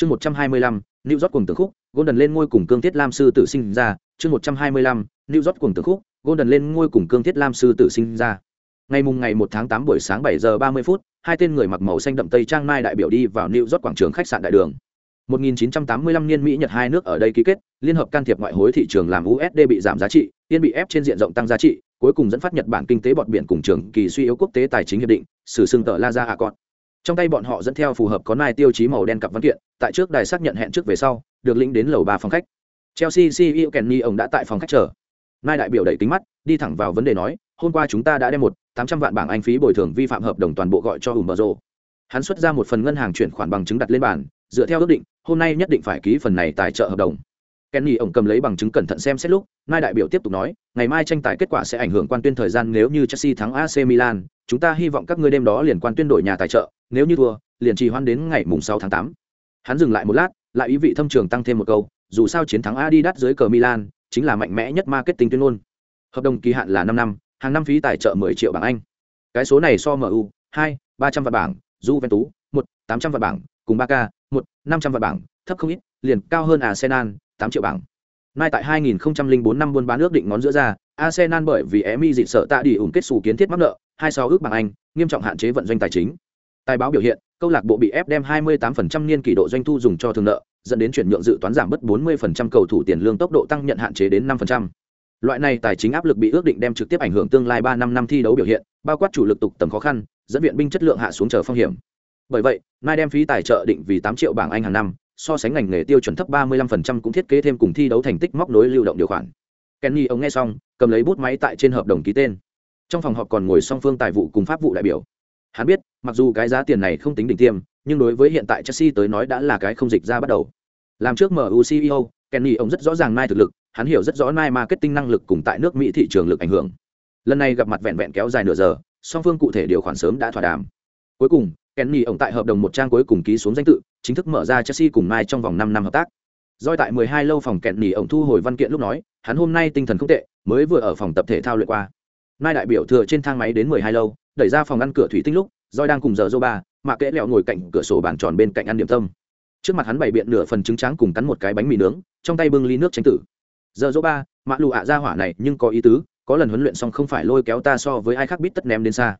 chương một trăm hai mươi lăm new york cùng tường khúc golden lên ngôi cùng cương thiết lam sư tử sinh ra. Chương một trăm hai mươi lăm new york cùng tường khúc golden lên ngôi cùng cương thiết lam sư tử sinh ra. Ngày mùng ngày một tháng tám buổi sáng bảy giờ ba mươi phút hai tên người mặc màu xanh đậm tây trang mai đại biểu đi vào new york quảng trường khách sạn đại đường. 1985 niên Mỹ Nhật hai nước ở đây ký kết, liên hợp can thiệp ngoại hối thị trường làm USD bị giảm giá trị, yên bị ép trên diện rộng tăng giá trị, cuối cùng dẫn phát Nhật Bản kinh tế bọt biển cùng trường kỳ suy yếu quốc tế tài chính hiệp định, sử xưng tờ La Ra cọt. Trong tay bọn họ dẫn theo phù hợp có nai tiêu chí màu đen cặp văn kiện, tại trước đài xác nhận hẹn trước về sau, được lĩnh đến lầu ba phòng khách. Chelsea CEO Kenny ông đã tại phòng khách chờ. Nai đại biểu đẩy kính mắt, đi thẳng vào vấn đề nói, hôm qua chúng ta đã đem một 800 vạn bảng Anh phí bồi thường vi phạm hợp đồng toàn bộ gọi cho Umberto. Hắn xuất ra một phần ngân hàng chuyển khoản bằng chứng đặt lên bàn, dựa theo ước định, hôm nay nhất định phải ký phần này tài trợ hợp đồng kenny ổng cầm lấy bằng chứng cẩn thận xem xét lúc nai đại biểu tiếp tục nói ngày mai tranh tài kết quả sẽ ảnh hưởng quan tuyên thời gian nếu như chelsea thắng ac milan chúng ta hy vọng các ngươi đêm đó liền quan tuyên đổi nhà tài trợ nếu như thua, liền trì hoãn đến ngày mùng sáu tháng tám. Hắn dừng lại một lát, lại ý vị thâm trường tăng thêm một câu, dù sao chiến thắng adidas dưới cờ milan chính là mạnh mẽ nhất marketing tuyên ngôn. Hợp đồng kỳ hạn là năm năm, hàng năm phí tài trợ 10 triệu bảng anh. Cái số này so mu hai, ba trăm vạn bảng, juventus, một, tám trăm vạn bảng, cùng ba k một, năm trăm vạn bảng, thấp không ít, liền cao hơn arsenal, tám triệu bảng. Nay tại 2004 năm buôn bán ước định ngón giữa ra, arsenal bởi vì emi dị sợ tạ đi ủng kết sủ kiến thiết mắc nợ, hai sáu ước bảng anh, nghiêm trọng hạn chế vận doanh tài chính tài báo biểu hiện câu lạc bộ bị ép đem 28% niên kỷ độ doanh thu dùng cho thương nợ dẫn đến chuyển nhượng dự toán giảm bất 40% cầu thủ tiền lương tốc độ tăng nhận hạn chế đến 5%. Loại này tài chính áp lực bị ước định đem trực tiếp ảnh hưởng tương lai 3 năm năm thi đấu biểu hiện, bao quát chủ lực tục tầm khó khăn, dẫn viện binh chất lượng hạ xuống chờ phong hiểm. Bởi vậy nai đem phí tài trợ định vì 8 triệu bảng anh hàng năm so sánh ngành nghề tiêu chuẩn thấp 35% cũng thiết kế thêm cùng thi đấu thành tích móc nối lưu động điều khoản. Kenny ông nghe xong cầm lấy bút máy tại trên hợp đồng ký tên. Trong phòng họp còn ngồi song phương tài vụ cùng pháp vụ đại biểu hắn biết mặc dù cái giá tiền này không tính đỉnh tiêm nhưng đối với hiện tại chelsea tới nói đã là cái không dịch ra bắt đầu làm trước mu ceo kenny ông rất rõ ràng nai thực lực hắn hiểu rất rõ nai marketing năng lực cùng tại nước mỹ thị trường lực ảnh hưởng lần này gặp mặt vẹn vẹn kéo dài nửa giờ song phương cụ thể điều khoản sớm đã thỏa đàm cuối cùng Kenny ông tại hợp đồng một trang cuối cùng ký xuống danh tự, chính thức mở ra Chelsea cùng Mai trong vòng 5 năm hợp tác. Doi tại 12 lâu phòng Kenny ông thu hồi văn kiện lúc nói, hắn hôm nay tinh thần không tệ, mới vừa ở phòng tập thể thao luyện qua. Mai đại biểu thừa trên thang máy đến 12 lâu, đẩy ra phòng ăn cửa thủy tinh lúc, Roi đang cùng giờ Zoba, mà kẽ lẹo ngồi cạnh cửa sổ bàn tròn bên cạnh ăn điểm tâm. Trước mặt hắn bày biện nửa phần trứng trắng cùng cắn một cái bánh mì nướng, trong tay bưng ly nước tránh tử. Giờ dỗ ba mạ lụ ạ ra hỏa này nhưng có ý tứ, có lần huấn luyện xong không phải lôi kéo ta so với ai khác biết tất ném đến xa.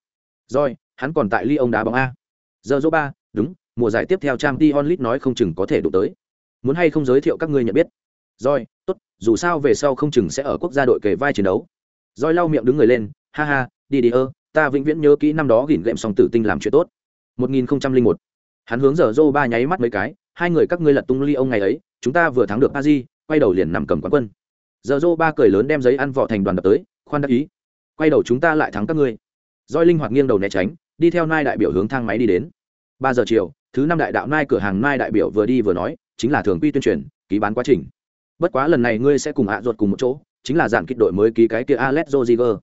Rồi, hắn còn tại ly ông đá bóng a giờ dỗ ba đúng mùa giải tiếp theo trang t onlit nói không chừng có thể đụng tới muốn hay không giới thiệu các ngươi nhận biết rồi tốt dù sao về sau không chừng sẽ ở quốc gia đội kề vai chiến đấu rồi lau miệng đứng người lên ha ha đi đi ơ ta vĩnh viễn nhớ kỹ năm đó gỉn gệm song tử tinh làm chuyện tốt. 1001 hắn hướng giờ dô ba nháy mắt mấy cái, hai người các ngươi lật tung ly ông ngày ấy, chúng ta vừa thắng được a di, quay đầu liền nằm cầm quán quân. Giờ dô ba cười lớn đem giấy ăn vỏ thành đoàn đập tới, khoan đắc ý. Quay đầu chúng ta lại thắng các ngươi. Roi linh hoạt nghiêng đầu né tránh, đi theo nai đại biểu hướng thang máy đi đến. Ba giờ chiều, thứ năm đại đạo nai cửa hàng nai đại biểu vừa đi vừa nói, chính là thường quy tuyên truyền, ký bán quá trình. Bất quá lần này ngươi sẽ cùng hạ ruột cùng một chỗ, chính là dàn kích đội mới ký cái kia alex roziger.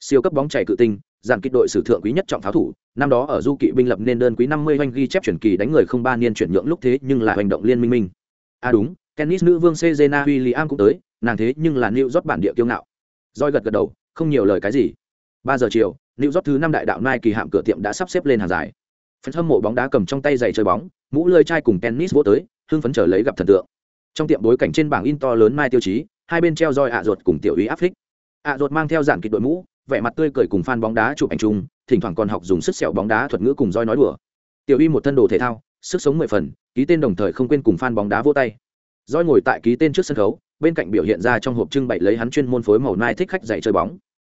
Siêu cấp bóng chảy cự tinh dàn kích đội sử thượng quý nhất trọng pháo thủ, năm đó ở du kỵ binh lập nên đơn quý năm mươi oanh ghi chép chuyển kỳ đánh người không ba niên chuyển nhượng lúc thế nhưng là hành động liên minh minh. À đúng, tennis nữ vương Serena Williams cũng tới, nàng thế nhưng là new rót bản địa kiêu ngạo. Roi gật gật đầu, không nhiều lời cái gì. Ba giờ chiều, new rót thứ năm đại đạo nai kỳ hạm cửa tiệm đã sắp xếp lên hàng dài. Phần hâm mộ bóng đá cầm trong tay giày chơi bóng, mũ lơi chai cùng tennis vô tới, hưng phấn trở lấy gặp thần tượng. Trong tiệm bối cảnh trên bảng in to lớn mai tiêu chí, hai bên treo roi ạ ruột cùng tiểu ý áp phích. Ạ ruột mang theo giản kịch đội mũ vẻ mặt tươi cười cùng fan bóng đá chụp ảnh chung thỉnh thoảng còn học dùng sức sẹo bóng đá thuật ngữ cùng roi nói đùa tiểu y một thân đồ thể thao sức sống mười phần ký tên đồng thời không quên cùng fan bóng đá vỗ tay roi ngồi tại ký tên trước sân khấu bên cạnh biểu hiện ra trong hộp trưng bày lấy hắn chuyên môn phối màu nai thích khách dạy chơi bóng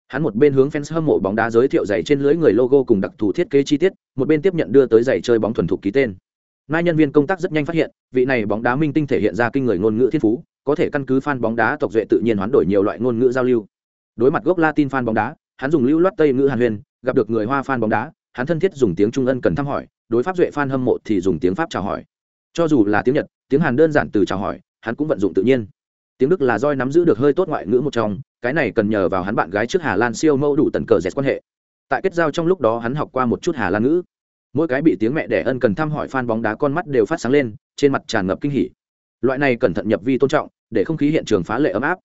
Hắn một bên hướng fans hâm mộ bóng đá giới thiệu giày trên lưới người logo cùng đặc thù thiết kế chi tiết, một bên tiếp nhận đưa tới giày chơi bóng thuần thục ký tên. Nai nhân viên công tác rất nhanh phát hiện, vị này bóng đá minh tinh thể hiện ra kinh người ngôn ngữ thiên phú, có thể căn cứ fan bóng đá tộc duệ tự nhiên hoán đổi nhiều loại ngôn ngữ giao lưu. Đối mặt gốc Latin fan bóng đá, hắn dùng lưu loát tây ngữ Hàn Huyền, gặp được người Hoa fan bóng đá, hắn thân thiết dùng tiếng Trung ân cần thăm hỏi, đối pháp duệ fan hâm mộ thì dùng tiếng Pháp chào hỏi. Cho dù là tiếng Nhật, tiếng Hàn đơn giản từ chào hỏi, hắn cũng vận dụng tự nhiên. Tiếng đức là roi nắm giữ được hơi tốt ngoại ngữ một trong cái này cần nhờ vào hắn bạn gái trước hà lan siêu mẫu đủ tần cờ dẹt quan hệ. Tại kết giao trong lúc đó hắn học qua một chút hà lan ngữ. Mỗi cái bị tiếng mẹ đẻ ân cần thăm hỏi fan bóng đá con mắt đều phát sáng lên trên mặt tràn ngập kinh hỉ. Loại này cẩn thận nhập vi tôn trọng để không khí hiện trường phá lệ ấm áp.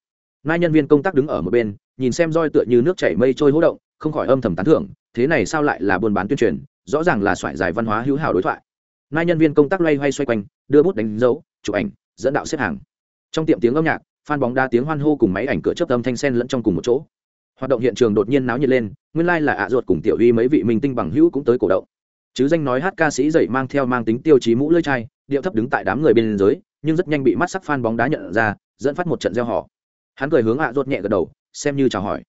Nai nhân viên công tác đứng ở một bên nhìn xem roi tựa như nước chảy mây trôi hố động, không khỏi âm thầm tán thưởng, thế này sao lại là buôn bán tuyên truyền, rõ ràng là soạn giải văn hóa hữu hảo đối thoại. Nay nhân viên công tác loay hoay xoay quanh, đưa bút đánh dấu, chụp ảnh, dẫn đạo xếp hàng. Trong tiệm tiếng âm nhạc phan bóng đá tiếng hoan hô cùng máy ảnh cửa chớp âm thanh sen lẫn trong cùng một chỗ. Hoạt động hiện trường đột nhiên náo nhiệt lên, nguyên lai là ạ ruột cùng tiểu uy mấy vị minh tinh bằng hữu cũng tới cổ động. Chứ danh nói hát ca sĩ dậy mang theo mang tính tiêu chí mũ lưỡi chai, điệu thấp đứng tại đám người bên dưới, nhưng rất nhanh bị mắt sắc phan bóng đá nhận ra, dẫn phát một trận gieo họ hắn cười hướng ạ ruột nhẹ gật đầu xem như chào hỏi.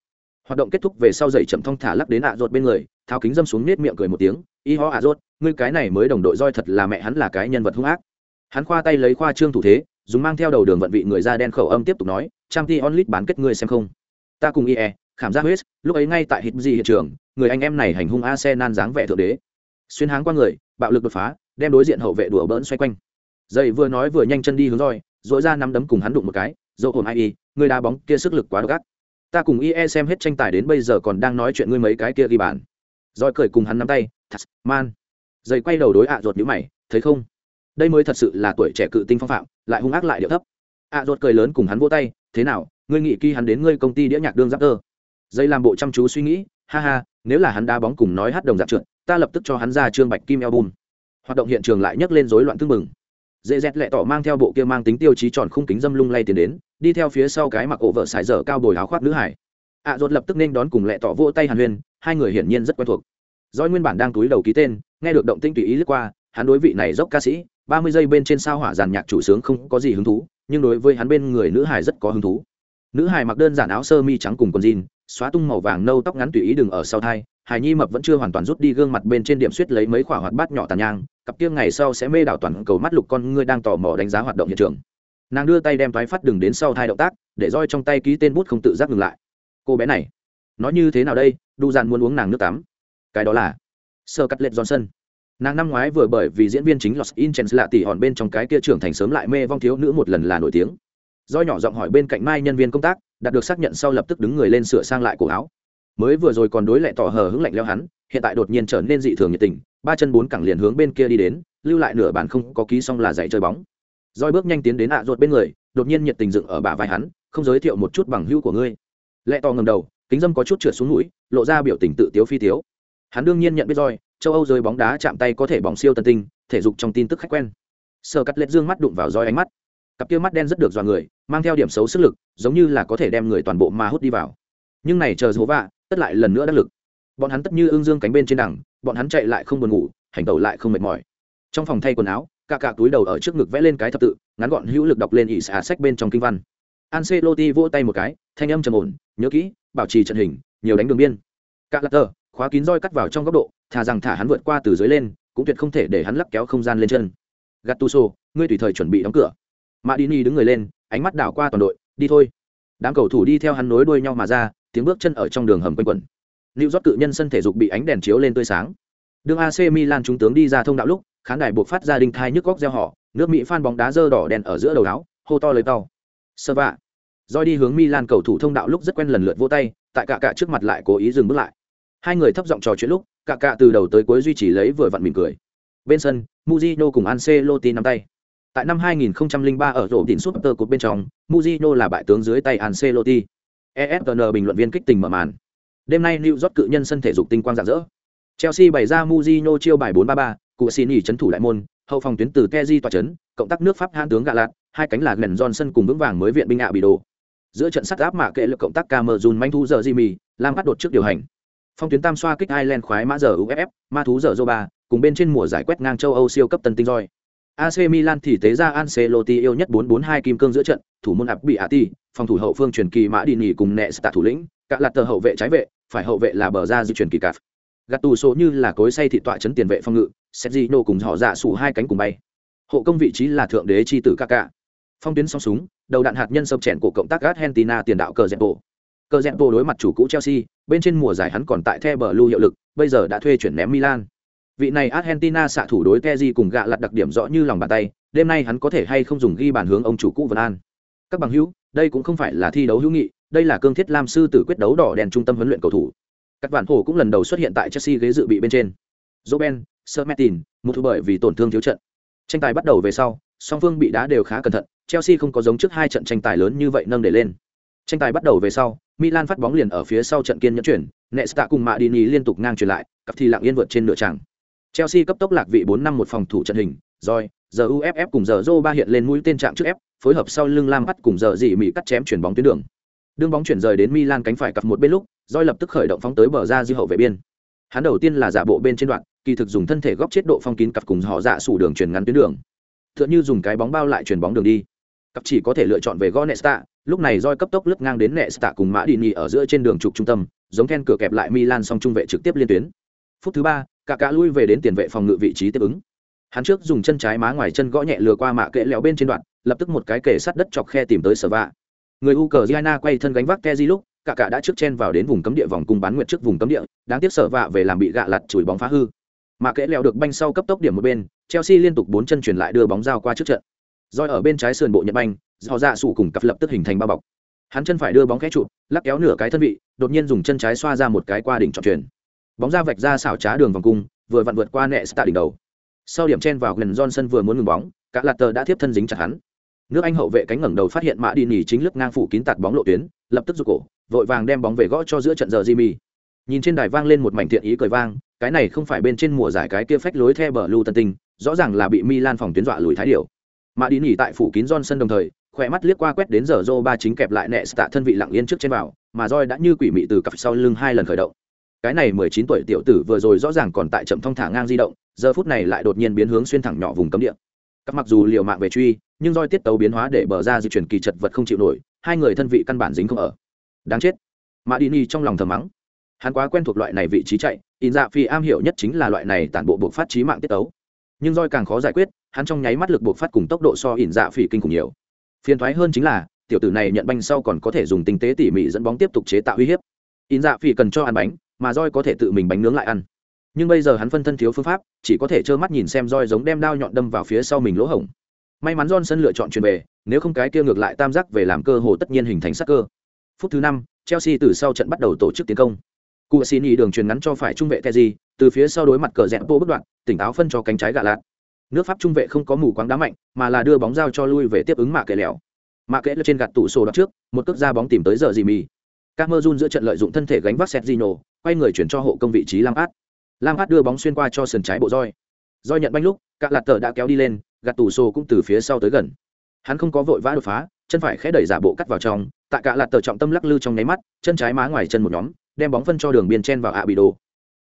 Hoạt động kết thúc về sau dậy chậm thong thả lắc đến ạ rột bên người, tháo kính dâm xuống nết miệng cười một tiếng, y ho ạ rột ngươi cái này mới đồng đội roi thật là mẹ hắn là cái nhân vật hung ác. Hắn khoa tay lấy khoa trương thủ thế, dùng mang theo đầu đường vận vị người da đen khẩu âm tiếp tục nói, trang t onlit bán kết ngươi xem không? Ta cùng ie khảm giác huyết, lúc ấy ngay tại hít gì hiện trường, người anh em này hành hung arsenal dáng vẻ thượng đế. Xuyên háng qua người, bạo lực đột phá, đem đối diện hậu vệ đùa bỡn xoay quanh. Dậy vừa nói vừa nhanh chân đi hướng roi dội ra nắm đấm cùng hắn đụng một cái dỗ hồn ai y, người đá bóng kia sức lực quá gắt ta cùng ie xem hết tranh tài đến bây giờ còn đang nói chuyện ngươi mấy cái kia ghi bàn. Rồi cười cùng hắn nắm tay, thật, man. Dậy quay đầu đối ạ ruột nhíu mày, thấy không? Đây mới thật sự là tuổi trẻ cự tinh phong phạm, lại hung ác lại điệu thấp. ạ ruột cười lớn cùng hắn vỗ tay, thế nào, ngươi nghĩ khi hắn đến ngươi công ty đĩa nhạc đương giáp tơ? Dây làm bộ chăm chú suy nghĩ, ha ha, nếu là hắn đá bóng cùng nói hát đồng dạng trượt, ta lập tức cho hắn ra trương bạch kim album. Hoạt động hiện trường lại nhấc lên rối loạn tương mừng dễ dẹt lẹ tỏ mang theo bộ kia mang tính tiêu chí tròn khung kính dâm lung lay tiến đến đi theo phía sau cái mặc ổ vợ sải dở cao bồi áo khoác nữ hải. Ạ à, lập tức nên đón cùng lẹ tỏ vỗ tay hàn huyên hai người hiển nhiên rất quen thuộc. Doi nguyên bản đang túi đầu ký tên nghe được động tinh tùy ý lướt qua hắn đối vị này dốc ca sĩ ba mươi giây bên trên sao hỏa giàn nhạc chủ sướng không có gì hứng thú nhưng đối với hắn bên người nữ hải rất có hứng thú. Nữ hải mặc đơn giản áo sơ mi trắng cùng quần jean xóa tung màu vàng nâu tóc ngắn tùy ý đừng ở sau thai hải nhi mập vẫn chưa hoàn toàn rút đi gương mặt bên trên điểm suýt lấy mấy khỏa hoạt bát nhỏ tàn nhang cặp kia ngày sau sẽ mê đảo toàn cầu mắt lục con ngươi đang tò mò đánh giá hoạt động hiện trường. Nàng đưa tay đem thoái phát đừng đến sau hai động tác, để roi trong tay ký tên bút không tự giác ngừng lại. Cô bé này, nói như thế nào đây? Đu dàn muốn uống nàng nước tắm. Cái đó là sơ cắt lệch johnson. Nàng năm ngoái vừa bởi vì diễn viên chính los inchens lạ tỉ hòn bên trong cái kia trưởng thành sớm lại mê vong thiếu nữ một lần là nổi tiếng. Do nhỏ giọng hỏi bên cạnh mai nhân viên công tác, đạt được xác nhận sau lập tức đứng người lên sửa sang lại cổ áo mới vừa rồi còn đối lại tỏ hờ hững lạnh leo hắn, hiện tại đột nhiên trở nên dị thường nhiệt tình, ba chân bốn cẳng liền hướng bên kia đi đến, lưu lại nửa bàn không có ký xong là dạy chơi bóng. Roi bước nhanh tiến đến ạ à ruột bên người, đột nhiên nhiệt tình dựng ở bả vai hắn, không giới thiệu một chút bằng hữu của ngươi. Lại to ngầm đầu, kính dâm có chút trượt xuống mũi, lộ ra biểu tình tự tiếu phi tiếu. Hắn đương nhiên nhận biết roi châu âu rơi bóng đá chạm tay có thể bóng siêu tân tinh, thể dục trong tin tức khách quen. Sơ cắt lết dương mắt đụng vào roi ánh mắt. Cặp kia mắt đen rất được dọa người, mang theo điểm xấu sức lực, giống như là có thể đem người toàn bộ mà hút đi vào. Nhưng này chờ dỗ vạ tất lại lần nữa đắc lực. Bọn hắn tất như ương dương cánh bên trên đằng, bọn hắn chạy lại không buồn ngủ, hành tẩu lại không mệt mỏi. Trong phòng thay quần áo, cả cả túi đầu ở trước ngực vẽ lên cái thập tự, ngắn gọn hữu lực đọc lên ỷ xả sách bên trong kinh văn. Ancelotti vỗ tay một cái, thanh âm trầm ổn, nhớ kỹ, bảo trì trận hình, nhiều đánh đường biên. Cả lạt tờ, khóa kín roi cắt vào trong góc độ, thà rằng thả hắn vượt qua từ dưới lên, cũng tuyệt không thể để hắn lắc kéo không gian lên chân. Gattuso, ngươi tùy thời chuẩn bị đóng cửa. Madini đứng người lên, ánh mắt đảo qua toàn đội, đi thôi. Đám cầu thủ đi theo hắn nối đuôi nhau mà ra tiếng bước chân ở trong đường hầm quanh quẩn Lưu rót cự nhân sân thể dục bị ánh đèn chiếu lên tươi sáng. Đường AC Milan trung tướng đi ra thông đạo lúc, khán đài buộc phát ra đinh thai nhức góc gieo họ, nước Mỹ phan bóng đá dơ đỏ đèn ở giữa đầu áo, hô to lời tàu. Sơ vạ. Rồi đi hướng Milan cầu thủ thông đạo lúc rất quen lần lượt vỗ tay, tại cả cả trước mặt lại cố ý dừng bước lại. Hai người thấp giọng trò chuyện lúc, cả cả từ đầu tới cuối duy trì lấy vừa vặn mỉm cười. Bên sân, Mujino cùng Ancelotti nắm tay. Tại năm 2003 ở rổ đỉnh Super Cup bên trong, Mujino là bại tướng dưới tay Ancelotti. ESPN bình luận viên kích tình mở màn. Đêm nay New York cự nhân sân thể dục tinh quang rạng rỡ. Chelsea bày ra Mujinho chiêu bài 4-3-3, cụ xin nghỉ thủ lại môn, hậu phòng tuyến từ Kezi tỏa trấn, cộng tác nước Pháp hãn tướng gạ lạt, hai cánh là Glenn Johnson cùng vững vàng mới viện binh ạ bị đồ. Giữa trận sắt áp mạ kệ lực cộng tác Cameroon manh thu giờ Jimmy, làm bắt đột trước điều hành. Phong tuyến tam xoa kích Ireland khoái mã giờ UFF, ma thú giờ Zoba, cùng bên trên mùa giải quét ngang châu Âu siêu cấp tân tinh roi. AC Milan thì tế ra Ancelotti yêu nhất 442 kim cương giữa trận, thủ môn áp bị Ati, phòng thủ hậu phương truyền kỳ mã đi nghỉ cùng nẹ tạ thủ lĩnh, cả lạt tờ hậu vệ trái vệ, phải hậu vệ là bờ ra di chuyển kỳ cạp Gattuso như là cối xay thị tọa chấn tiền vệ phong ngự Sergio cùng họ dạ sủ hai cánh cùng bay. Hộ công vị trí là thượng đế chi tử Kaká. Phong tuyến song súng đầu đạn hạt nhân sập chèn của cộng tác Argentina tiền đạo cờ dẹp bộ cờ dẹp bộ đối mặt chủ cũ Chelsea bên trên mùa giải hắn còn tại The Blue hiệu lực bây giờ đã thuê chuyển ném Milan vị này Argentina xạ thủ đối Teji cùng gạ lặt đặc điểm rõ như lòng bàn tay đêm nay hắn có thể hay không dùng ghi bàn hướng ông chủ cũ Vân An. Các bằng hữu đây cũng không phải là thi đấu hữu nghị đây là cương thiết lam sư tử quyết đấu đỏ đèn trung tâm huấn luyện cầu thủ. Các vạn hồ cũng lần đầu xuất hiện tại chelsea ghế dự bị bên trên. Joben Sermetin, martin một thứ bởi vì tổn thương thiếu trận. Tranh tài bắt đầu về sau song phương bị đá đều khá cẩn thận chelsea không có giống trước hai trận tranh tài lớn như vậy nâng để lên. Tranh tài bắt đầu về sau milan phát bóng liền ở phía sau trận kiên nhẫn chuyển nesta cùng madini liên tục ngang truyền lại cặp thì lặng yên vượt trên nửa tràng chelsea cấp tốc lạc vị bốn năm một phòng thủ trận hình rồi giờ uff cùng giờ Zô ba hiện lên mũi tên trạng trước ép phối hợp sau lưng lam bắt cùng giờ dị mỹ cắt chém chuyển bóng tuyến đường. Đường bóng chuyển rời đến milan cánh phải cặp một bên lúc rồi lập tức khởi động phóng tới bờ ra dư hậu vệ biên. Hắn đầu tiên là giả bộ bên trên đoạn kỳ thực dùng thân thể góc chết độ phong kín cặp cùng họ dạ sủ đường chuyển ngắn tuyến đường. Thượng như dùng cái bóng bao lại chuyển bóng đường đi. Cặp chỉ có thể lựa chọn về Gonesta, lúc này roi cấp tốc lướt ngang đến nesta cùng mã đi ở giữa trên đường trục trung tâm giống then cửa kẹp lại milan song trung vệ trực tiếp liên tuyến. Phút thứ ba cả cả lui về đến tiền vệ phòng ngự vị trí tiếp ứng. Hắn trước dùng chân trái má ngoài chân gõ nhẹ lừa qua mạ kệ lẹo bên trên đoạn, lập tức một cái kể sắt đất chọc khe tìm tới sở vạ người u cờ giana quay thân gánh vác keji lúc, cả cả đã trước chen vào đến vùng cấm địa vòng cung bán nguyệt trước vùng cấm địa, đáng tiếc sở vạ về làm bị gạ lặt chùi bóng phá hư. Mạ kệ lẹo được banh sau cấp tốc điểm một bên, chelsea liên tục bốn chân chuyển lại đưa bóng giao qua trước trận. Roi ở bên trái sườn bộ nhật banh, do dạ sụ cùng cặp lập tức hình thành bao bọc. Hắn chân phải đưa bóng khẽ trụ lắc kéo nửa cái thân vị, đột nhiên dùng chân trái xoa ra một cái qua đỉnh trọn truyền bóng ra vạch ra xảo trá đường vòng cung vừa vặn vượt qua nẹ tạ đỉnh đầu. Sau điểm chen vào gần johnson vừa muốn ngừng bóng cả lạt tờ đã tiếp thân dính chặt hắn. Nước anh hậu vệ cánh ngẩng đầu phát hiện mã đi nỉ chính lướt ngang phủ kín tạt bóng lộ tuyến lập tức rụt cổ vội vàng đem bóng về gõ cho giữa trận giờ jimmy. Nhìn trên đài vang lên một mảnh thiện ý cười vang cái này không phải bên trên mùa giải cái kia phách lối the bờ lưu tân tinh rõ ràng là bị milan phòng tuyến dọa lùi thái điệu mã đi nỉ tại phủ kín johnson đồng thời khỏe mắt liếc qua quét đến giờ Zô ba chính kẹp lại nẹ tạ thân vị lặng yên trước trên vào, mà roi đã như quỷ mị từ cặp sau lưng hai lần khởi động. Cái này mười chín tuổi tiểu tử vừa rồi rõ ràng còn tại chậm thong thả ngang di động, giờ phút này lại đột nhiên biến hướng xuyên thẳng nhỏ vùng cấm địa. Các mặc dù liều mạng về truy, nhưng roi tiết tấu biến hóa để bờ ra di chuyển kỳ chật vật không chịu nổi, hai người thân vị căn bản dính không ở. Đáng chết. mã đi ni trong lòng thầm mắng. Hắn quá quen thuộc loại này vị trí chạy, in dạ phi am hiểu nhất chính là loại này tản bộ buộc phát trí mạng tiết tấu. Nhưng roi càng khó giải quyết, hắn trong nháy mắt lực buộc phát cùng tốc độ so in dạ phi kinh khủng nhiều phiền thoái hơn chính là tiểu tử này nhận banh sau còn có thể dùng tinh tế tỉ mỉ dẫn bóng tiếp tục chế tạo uy hiếp in dạ phi cần cho ăn bánh mà roi có thể tự mình bánh nướng lại ăn. Nhưng bây giờ hắn phân thân thiếu phương pháp, chỉ có thể trơ mắt nhìn xem roi giống đem đao nhọn đâm vào phía sau mình lỗ hổng. May mắn johnson lựa chọn chuyển về, nếu không cái kia ngược lại tam giác về làm cơ hồ tất nhiên hình thành sắc cơ. Phút thứ năm, chelsea từ sau trận bắt đầu tổ chức tiến công. Cụ xin ý đường truyền ngắn cho phải trung vệ teji từ phía sau đối mặt cờ rẽ vô bất đoạn, tỉnh táo phân cho cánh trái gạ lạt nước pháp trung vệ không có mù quáng đá mạnh, mà là đưa bóng giao cho lui về tiếp ứng mạ kệ lẻo. Mạ kệ lên trên gạt tủ sổ đọc trước, một cước ra bóng tìm tới giờ gì mì các mơ run giữa trận lợi dụng thân thể gánh vác Sergio, quay người chuyển cho hộ công vị trí Lam Át. Lam Át đưa bóng xuyên qua cho sườn trái bộ roi. Roi nhận banh lúc, các lạt tờ đã kéo đi lên, gạt tủ sổ cũng từ phía sau tới gần. Hắn không có vội vã đột phá, chân phải khẽ đẩy giả bộ cắt vào trong, tại cả lạt tờ trọng tâm lắc lư trong nháy mắt, chân trái má ngoài chân một nhóm, đem bóng phân cho đường biên chen vào ạ bị đồ.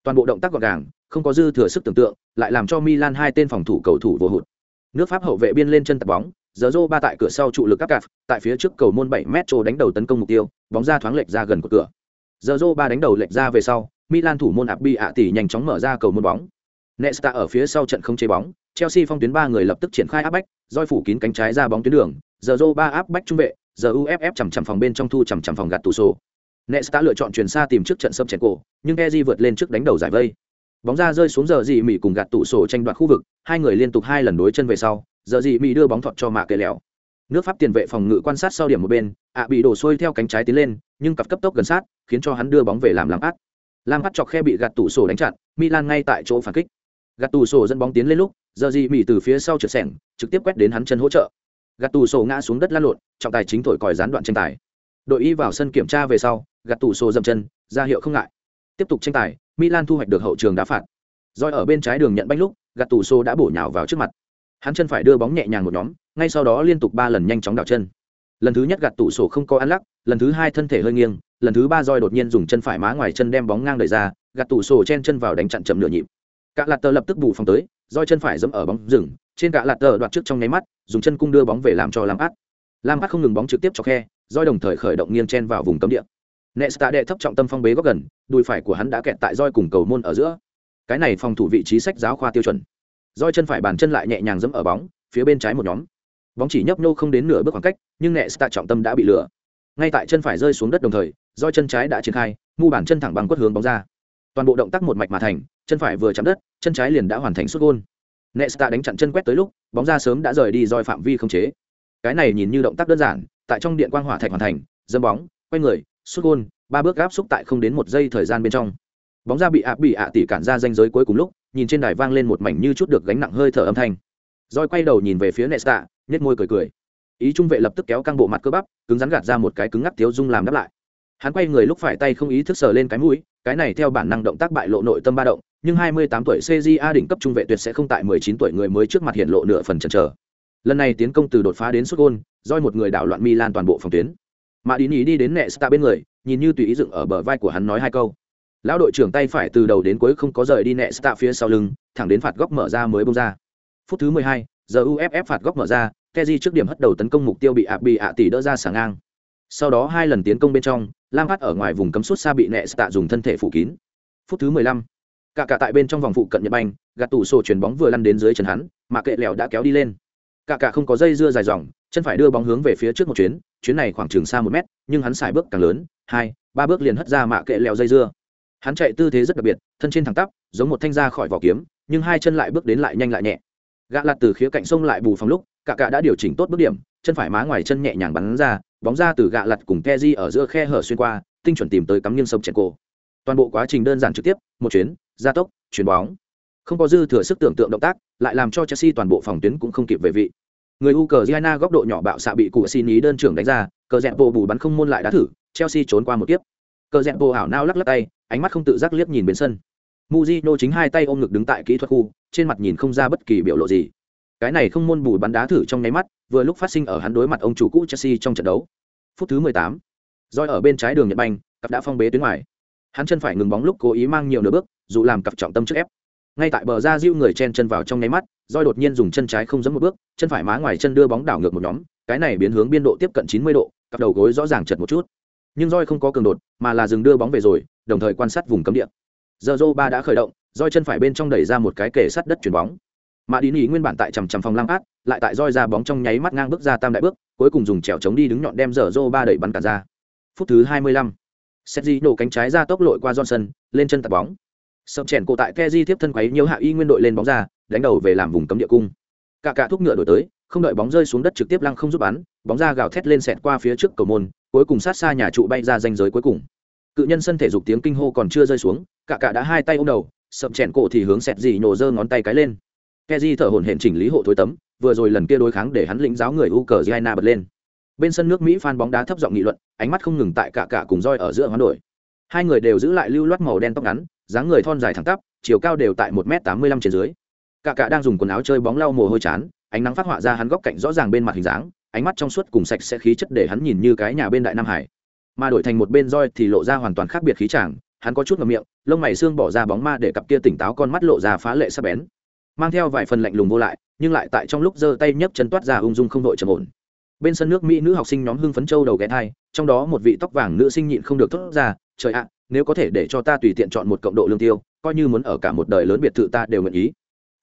Toàn bộ động tác gọn gàng, không có dư thừa sức tưởng tượng, lại làm cho Milan hai tên phòng thủ cầu thủ vô hụt. Nước Pháp hậu vệ biên lên chân tập bóng, giờ rô ba tại cửa sau trụ lực các cạp, tại phía trước cầu môn bảy mét trô đánh đầu tấn công mục tiêu, bóng ra thoáng lệch ra gần của cửa. Giờ rô ba đánh đầu lệch ra về sau, Milan thủ môn Abbi ạ tỷ nhanh chóng mở ra cầu môn bóng. Nesta ở phía sau trận không chế bóng, Chelsea phong tuyến ba người lập tức triển khai áp bách, roi phủ kín cánh trái ra bóng tuyến đường, giờ rô ba áp bách trung vệ, giờ UFF chằm chằm phòng bên trong thu chằm chằm phòng gạt tủ sổ. Nesta lựa chọn chuyển xa tìm trước trận sâm chèn cổ, nhưng Kezi vượt lên trước đánh đầu giải vây bóng ra rơi xuống giờ dị mỹ cùng gạt tủ sổ tranh đoạt khu vực hai người liên tục hai lần đối chân về sau giờ gì mỹ đưa bóng thọt cho mạ kệ lẹo nước pháp tiền vệ phòng ngự quan sát sau điểm một bên ạ bị đổ xuôi theo cánh trái tiến lên nhưng cặp cấp tốc gần sát khiến cho hắn đưa bóng về làm làm át lam bắt chọc khe bị gạt tủ sổ đánh chặn milan ngay tại chỗ phản kích. Gạt tủ sổ dẫn bóng tiến lên lúc giờ gì mỹ từ phía sau trượt sẻng trực tiếp quét đến hắn chân hỗ trợ. Gạt tủ sổ ngã xuống đất lăn lộn trọng tài chính thổi còi gián đoạn tranh tài. Đội y vào sân kiểm tra về sau gạt tủ sổ dậm chân ra hiệu không ngại. Tiếp tục tranh tài Milan thu hoạch được hậu trường đá phạt. Rồi ở bên trái đường nhận banh lúc, gạt tủ sổ đã bổ nhào vào trước mặt. Hắn chân phải đưa bóng nhẹ nhàng một nhóm, ngay sau đó liên tục ba lần nhanh chóng đảo chân. Lần thứ nhất gạt tủ sổ không có ăn lắc, lần thứ hai thân thể hơi nghiêng, lần thứ ba roi đột nhiên dùng chân phải má ngoài chân đem bóng ngang đẩy ra, gạt tủ sổ chen chân vào đánh chặn chậm nửa nhịp. Cả lạt tờ lập tức bù phòng tới, roi chân phải giẫm ở bóng rừng, trên cả lạt tờ đoạt trước trong nháy mắt, dùng chân cung đưa bóng về làm cho làm át. Lam Át không ngừng bóng trực tiếp cho khe, roi đồng thời khởi động nghiêng chen vào vùng cấm địa. Nesta đệ thấp trọng tâm phong bế góc gần, đùi phải của hắn đã kẹt tại roi cùng cầu môn ở giữa. Cái này phòng thủ vị trí sách giáo khoa tiêu chuẩn. Roi chân phải bàn chân lại nhẹ nhàng giẫm ở bóng, phía bên trái một nhóm. Bóng chỉ nhấp nhô không đến nửa bước khoảng cách, nhưng Nesta trọng tâm đã bị lừa. Ngay tại chân phải rơi xuống đất đồng thời, roi chân trái đã triển khai, mu bàn chân thẳng bằng quất hướng bóng ra. Toàn bộ động tác một mạch mà thành, chân phải vừa chạm đất, chân trái liền đã hoàn thành xuất gôn nẹ Nesta đánh chặn chân quét tới lúc, bóng ra sớm đã rời đi roi phạm vi không chế. Cái này nhìn như động tác đơn giản, tại trong điện quang hỏa thạch hoàn thành, dâm bóng, quay người, xuất gôn ba bước gáp xúc tại không đến một giây thời gian bên trong bóng ra bị ạ bị ạ tỷ cản ra danh giới cuối cùng lúc nhìn trên đài vang lên một mảnh như chút được gánh nặng hơi thở âm thanh roi quay đầu nhìn về phía nesta nhét môi cười cười ý trung vệ lập tức kéo căng bộ mặt cơ bắp cứng rắn gạt ra một cái cứng ngắc tiếu dung làm đáp lại hắn quay người lúc phải tay không ý thức sờ lên cái mũi cái này theo bản năng động tác bại lộ nội tâm ba động nhưng 28 tuổi CJA đỉnh cấp trung vệ tuyệt sẽ không tại 19 tuổi người mới trước mặt hiện lộ nửa phần chần chờ. Lần này tiến công từ đột phá đến sút gôn, roi một người đảo loạn Milan toàn bộ phòng tuyến. Mà đi nhí đi đến Nesta bên người, nhìn như tùy ý dựng ở bờ vai của hắn nói hai câu. Lão đội trưởng tay phải từ đầu đến cuối không có rời đi Nesta phía sau lưng, thẳng đến phạt góc mở ra mới bung ra. Phút thứ 12, giờ UFF phạt góc mở ra, keji trước điểm hất đầu tấn công mục tiêu bị ạ bị ạ tỷ đỡ ra sáng ngang. Sau đó hai lần tiến công bên trong, Lam Phát ở ngoài vùng cấm sút xa bị Nesta dùng thân thể phủ kín. Phút thứ 15, cả cả tại bên trong vòng phụ cận nhật banh gạt tủ sổ chuyền bóng vừa lăn đến dưới chân hắn mà kệ lèo đã kéo đi lên cả cả không có dây dưa dài dòng chân phải đưa bóng hướng về phía trước một chuyến chuyến này khoảng chừng xa một mét nhưng hắn xài bước càng lớn hai ba bước liền hất ra mạ kệ lèo dây dưa hắn chạy tư thế rất đặc biệt, thân trên thẳng tắp, giống một thanh ra khỏi vỏ kiếm, nhưng hai chân lại bước đến lại nhanh lại nhẹ. Gạ lặt từ khía cạnh sông lại bù phòng lúc, cả cả đã điều chỉnh tốt bước điểm, chân phải má ngoài chân nhẹ nhàng bắn ra, bóng ra từ gạ lặt cùng keji ở giữa khe hở xuyên qua, tinh chuẩn tìm tới cắm nghiêng sông chèn cổ. Toàn bộ quá trình đơn giản trực tiếp, một chuyến, gia tốc, chuyền bóng. Không có dư thừa sức tưởng tượng động tác, lại làm cho chelsea toàn bộ phòng tuyến cũng không kịp về vị. Người u cờ giana góc độ nhỏ bạo xạ bị cụ xin ý đơn trưởng đánh ra, cờ dẹn bộ bù bắn không môn lại đá thử, chelsea trốn qua một tiếp cờ dẹn bộ hảo nao lắc lắc tay ánh mắt không tự giác liếc nhìn bên sân. Mujino chính hai tay ôm ngực đứng tại kỹ thuật khu, trên mặt nhìn không ra bất kỳ biểu lộ gì. Cái này không môn bù bắn đá thử trong nháy mắt, vừa lúc phát sinh ở hắn đối mặt ông chủ cũ chelsea trong trận đấu. Phút thứ 18. roi ở bên trái đường nhật banh, cặp đã phong bế tuyến ngoài. Hắn chân phải ngừng bóng lúc cố ý mang nhiều nửa bước, dù làm cặp trọng tâm trước ép. Ngay tại bờ ra diêu người chen chân vào trong nháy mắt roi đột nhiên dùng chân trái không giẫm một bước, chân phải má ngoài chân đưa bóng đảo ngược một nhóm, cái này biến hướng biên độ tiếp cận 90 độ, cặp đầu gối rõ ràng chật một chút. Nhưng roi không có cường đột, mà là dừng đưa bóng về rồi đồng thời quan sát vùng cấm địa giờ Zô ba đã khởi động roi chân phải bên trong đẩy ra một cái kề sắt đất chuyển bóng mà đi nghỉ nguyên bản tại trầm trầm phòng lăng át lại tại roi ra bóng trong nháy mắt ngang bước ra tam đại bước cuối cùng dùng chèo chống đi đứng nhọn đem giờ Zô ba đẩy bắn cả ra phút thứ 25. Sergi nổ cánh trái ra tốc lội qua Johnson, lên chân tạt bóng. Sập chèn cổ tại Kezi tiếp thân quấy nhiều hạ y nguyên đội lên bóng ra, đánh đầu về làm vùng cấm địa cung. Cả cả thúc ngựa đổi tới, không đợi bóng rơi xuống đất trực tiếp lăng không giúp bắn, bóng ra gào thét lên xẹt qua phía trước cầu môn, cuối cùng sát xa nhà trụ bay ra ranh giới cuối cùng. Cự nhân sân thể dục tiếng kinh hô còn chưa rơi xuống, cả cả đã hai tay ôm đầu, sập chèn cổ thì hướng sẹt dì nhổ giơ ngón tay cái lên. Kezi thở hổn hển chỉnh lý hộ thối tấm, vừa rồi lần kia đối kháng để hắn lĩnh giáo người u cờ Ukraine bật lên. Bên sân nước mỹ phan bóng đá thấp giọng nghị luận ánh mắt không ngừng tại cả cả cùng roi ở giữa hoán đổi. Hai người đều giữ lại lưu loát màu đen tóc ngắn dáng người thon dài thẳng tắp chiều cao đều tại một m tám mươi lăm trên dưới. Cả cả đang dùng quần áo chơi bóng lau mồ hôi chán ánh nắng phát họa ra hắn góc cạnh rõ ràng bên mặt hình dáng ánh mắt trong suốt cùng sạch sẽ khí chất để hắn nhìn như cái nhà bên đại nam hải mà đổi thành một bên roi thì lộ ra hoàn toàn khác biệt khí chàng. Hắn có chút ngầm miệng, lông mày xương bỏ ra bóng ma để cặp kia tỉnh táo con mắt lộ ra phá lệ sắc bén. Mang theo vài phần lạnh lùng vô lại, nhưng lại tại trong lúc giơ tay nhấc chân toát ra ung dung không đội trầm ổn. Bên sân nước mỹ nữ học sinh nhóm hưng phấn châu đầu ghé thai, trong đó một vị tóc vàng nữ sinh nhịn không được thốt ra, trời ạ, nếu có thể để cho ta tùy tiện chọn một cộng độ lương tiêu, coi như muốn ở cả một đời lớn biệt thự ta đều nguyện ý.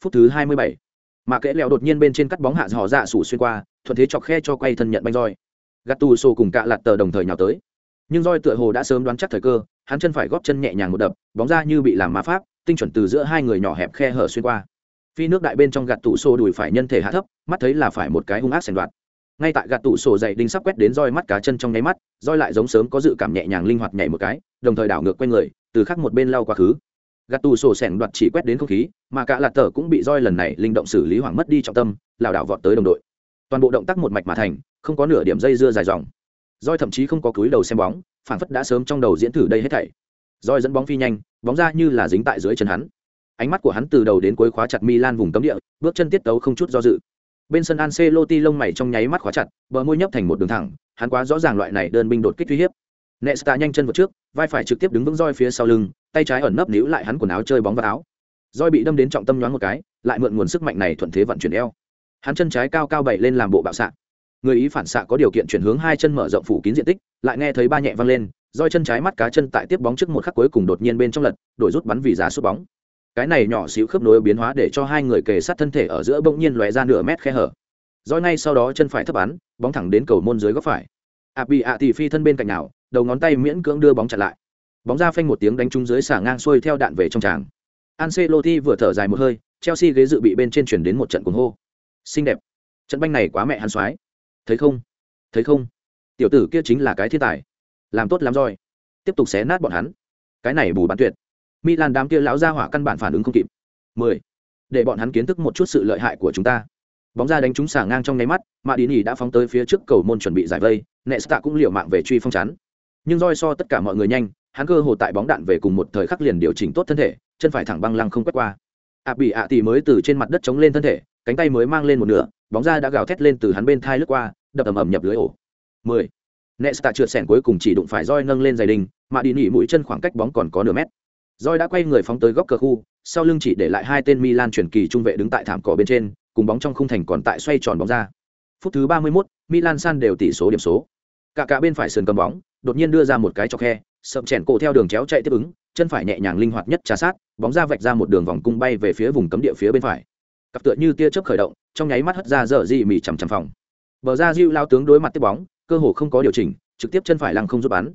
Phút thứ hai mươi bảy mà kẽ leo đột nhiên bên trên cắt bóng hạ dò dạ sủ xuyên qua, thuận thế chọc khe cho quay thân nhận banh roi. Gạt tu xô cùng cạ lạt tờ đồng thời nhào tới nhưng roi tựa hồ đã sớm đoán chắc thời cơ, hắn chân phải góp chân nhẹ nhàng một đập, bóng ra như bị làm ma pháp, tinh chuẩn từ giữa hai người nhỏ hẹp khe hở xuyên qua. Phi nước đại bên trong gạt tủ xô đùi phải nhân thể hạ thấp, mắt thấy là phải một cái hung ác sành đoạt. Ngay tại gạt tủ sổ dày đinh sắp quét đến roi mắt cá chân trong nháy mắt, roi lại giống sớm có dự cảm nhẹ nhàng linh hoạt nhảy một cái, đồng thời đảo ngược quen người, từ khắc một bên lau quá khứ. Gạt tủ sổ sẻn đoạt chỉ quét đến không khí, mà cả lạt tờ cũng bị roi lần này linh động xử lý hoảng mất đi trọng tâm, lảo đảo vọt tới đồng đội. Toàn bộ động tác một mạch mà thành, không có nửa điểm dây dưa dài dòng roi thậm chí không có cúi đầu xem bóng phản phất đã sớm trong đầu diễn thử đây hết thảy roi dẫn bóng phi nhanh bóng ra như là dính tại dưới chân hắn ánh mắt của hắn từ đầu đến cuối khóa chặt Milan vùng cấm địa, bước chân tiết tấu không chút do dự bên sân Ancelotti lông mày trong nháy mắt khóa chặt, bờ môi nhấp thành một đường thẳng, hắn quá rõ ràng loại này đơn binh đột kích uy hiếp. Nesta nhanh chân vượt trước, vai phải trực tiếp đứng vững roi phía sau lưng, tay trái ẩn nấp níu lại hắn quần áo chơi bóng vào áo. Roi bị đâm đến trọng tâm nhoáng một cái, lại mượn nguồn sức mạnh này thuận thế vận chuyển eo. Hắn chân trái cao cao bảy lên làm bộ bạo xạ. Người ý phản xạ có điều kiện chuyển hướng hai chân mở rộng phủ kín diện tích, lại nghe thấy ba nhẹ văng lên, roi chân trái mắt cá chân tại tiếp bóng trước một khắc cuối cùng đột nhiên bên trong lật, đổi rút bắn vì giá sút bóng. Cái này nhỏ xíu khớp nối biến hóa để cho hai người kề sát thân thể ở giữa bỗng nhiên lóe ra nửa mét khe hở. Roi ngay sau đó chân phải thấp bắn bóng thẳng đến cầu môn dưới góc phải. Ạ bị ạ thì phi thân bên cạnh nào đầu ngón tay miễn cưỡng đưa bóng chặn lại. Bóng ra phanh một tiếng đánh trúng dưới xả ngang xuôi theo đạn về trong tràng. Ancelotti vừa thở dài một hơi Chelsea ghế dự bị bên trên chuyển đến một trận cuồng hô. Xinh đẹp. Trận banh này quá mẹ hắn soái thấy không? Thấy không? Tiểu tử kia chính là cái thiên tài. Làm tốt lắm rồi. Tiếp tục xé nát bọn hắn. Cái này bù bán tuyệt. Milan đám kia lão ra hỏa căn bản phản ứng không kịp. 10. để bọn hắn kiến thức một chút sự lợi hại của chúng ta. Bóng ra đánh trúng xả ngang trong nháy mắt mà đi nỉ đã phóng tới phía trước cầu môn chuẩn bị giải vây, nesta cũng liều mạng về truy phong chắn. Nhưng roi so tất cả mọi người nhanh, hắn cơ hồ tại bóng đạn về cùng một thời khắc liền điều chỉnh tốt thân thể, chân phải thẳng băng lăng không quét qua. Ạ bị ạ tỷ mới từ trên mặt đất chống lên thân thể, cánh tay mới mang lên một nửa, bóng ra đã gào thét lên từ hắn bên thai lướt qua đập ầm ầm nhập lưới ổ. Mười. Nesta trượt sẻn cuối cùng chỉ đụng phải roi nâng lên giày đình mà đi nỉ mũi chân khoảng cách bóng còn có nửa mét. Roi đã quay người phóng tới góc cờ khu sau lưng chỉ để lại hai tên milan chuyển kỳ trung vệ đứng tại thảm cỏ bên trên cùng bóng trong khung thành còn tại xoay tròn bóng ra. Phút thứ ba mươi 31, milan san đều tỷ số điểm số. Cả cả bên phải sườn cầm bóng đột nhiên đưa ra một cái chọc khe sậm chèn cổ theo đường chéo chạy tiếp ứng chân phải nhẹ nhàng linh hoạt nhất trà sát bóng ra vạch ra một đường vòng cung bay về phía vùng cấm địa phía bên phải. Cặp tựa như tia chớp khởi động trong nháy mắt hất ra dở dị mì chằm chằm phòng bờ ra diêu lao tướng đối mặt tiếp bóng cơ hồ không có điều chỉnh trực tiếp chân phải lăng không giúp bắn.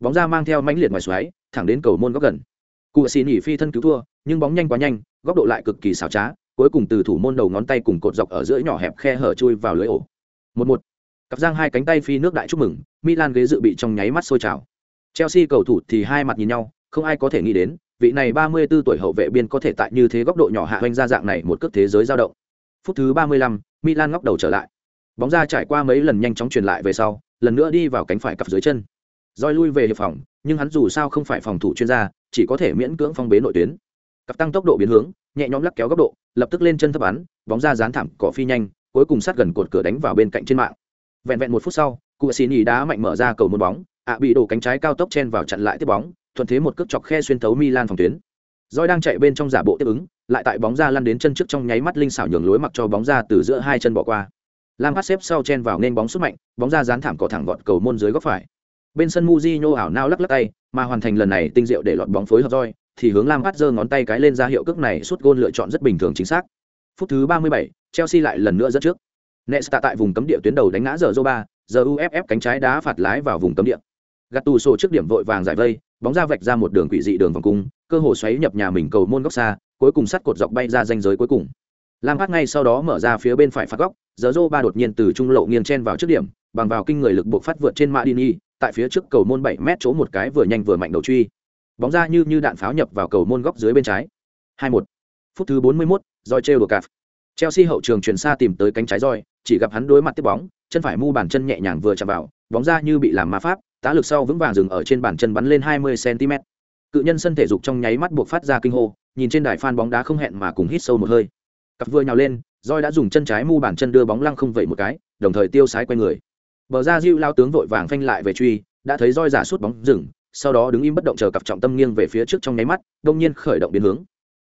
Bóng ra mang theo mãnh liệt ngoài xoáy thẳng đến cầu môn góc gần. Cụ xì nỉ phi thân cứu thua nhưng bóng nhanh quá nhanh góc độ lại cực kỳ xảo trá cuối cùng từ thủ môn đầu ngón tay cùng cột dọc ở giữa nhỏ hẹp khe hở chui vào lưới ổ. Một một. Cặp giang hai cánh tay phi nước đại chúc mừng milan ghế dự bị trong nháy mắt sôi trào. Chelsea cầu thủ thì hai mặt nhìn nhau không ai có thể nghĩ đến vị này ba mươi 34 tuổi hậu vệ biên có thể tại như thế góc độ nhỏ hạ hoành ra dạng này một cước thế giới dao động. Phút thứ ba mươi lăm, milan ngóc đầu trở lại bóng ra trải qua mấy lần nhanh chóng truyền lại về sau, lần nữa đi vào cánh phải cặp dưới chân. Roi lui về hiệp phòng, nhưng hắn dù sao không phải phòng thủ chuyên gia, chỉ có thể miễn cưỡng phong bế nội tuyến. Cặp tăng tốc độ biến hướng, nhẹ nhõm lắc kéo góc độ, lập tức lên chân thấp bắn, bóng ra dán thảm cỏ phi nhanh, cuối cùng sát gần cột cửa đánh vào bên cạnh trên mạng. Vẹn vẹn một phút sau cụ xì nhì đá mạnh mở ra cầu một bóng, ạ bị đổ cánh trái cao tốc chen vào chặn lại tiếp bóng, thuận thế một cước chọc khe xuyên thấu milan phòng tuyến. Roi đang chạy bên trong giả bộ tiếp ứng, lại tại bóng ra lăn đến chân trước trong nháy mắt linh xảo nhường lối mặc cho bóng ra từ giữa hai chân bỏ qua lam phát xếp sau chen vào nên bóng xuất mạnh bóng ra dán thảm cỏ thẳng vọt cầu môn dưới góc phải. Bên sân Mujinho ảo nao lắc lắc tay mà hoàn thành lần này tinh diệu để lọt bóng phối hợp roi thì hướng lam phát giơ ngón tay cái lên ra hiệu cước này suốt gôn lựa chọn rất bình thường chính xác. Phút thứ 37, chelsea lại lần nữa dẫn trước. Nesta tại vùng cấm địa tuyến đầu đánh ngã giờ ba giờ uff cánh trái đá phạt lái vào vùng cấm địa. Gạt tù sổ trước điểm vội vàng giải vây bóng ra vạch ra một đường quỷ dị đường vòng cung cơ hồ xoáy nhập nhà mình cầu môn góc xa cuối cùng sắt cột dọc bay ra danh giới cuối cùng lam phát ngay sau đó mở ra phía bên phải phạt góc giờ rô ba đột nhiên từ trung lộ nghiêng chen vào trước điểm bằng vào kinh người lực buộc phát vượt trên Madini, tại phía trước cầu môn 7 mét chỗ một cái vừa nhanh vừa mạnh đầu truy. Bóng ra như như đạn pháo nhập vào cầu môn góc dưới bên trái. 2-1. Phút thứ 41, Roy treo đùa cạp. Chelsea hậu trường chuyển xa tìm tới cánh trái Roy, chỉ gặp hắn đối mặt tiếp bóng, chân phải mu bàn chân nhẹ nhàng vừa chạm vào, bóng ra như bị làm ma pháp, tá lực sau vững vàng dừng ở trên bàn chân bắn lên 20 cm. Cự nhân sân thể dục trong nháy mắt buộc phát ra kinh hô, nhìn trên đài fan bóng đá không hẹn mà cùng hít sâu một hơi. Cặp vừa nhào lên, roi đã dùng chân trái mu bàn chân đưa bóng lăng không vẩy một cái, đồng thời tiêu sái quay người. Bờ ra Diu lao tướng vội vàng phanh lại về truy, đã thấy roi giả suốt bóng rừng, sau đó đứng im bất động chờ cặp trọng tâm nghiêng về phía trước trong nháy mắt, đông nhiên khởi động biến hướng.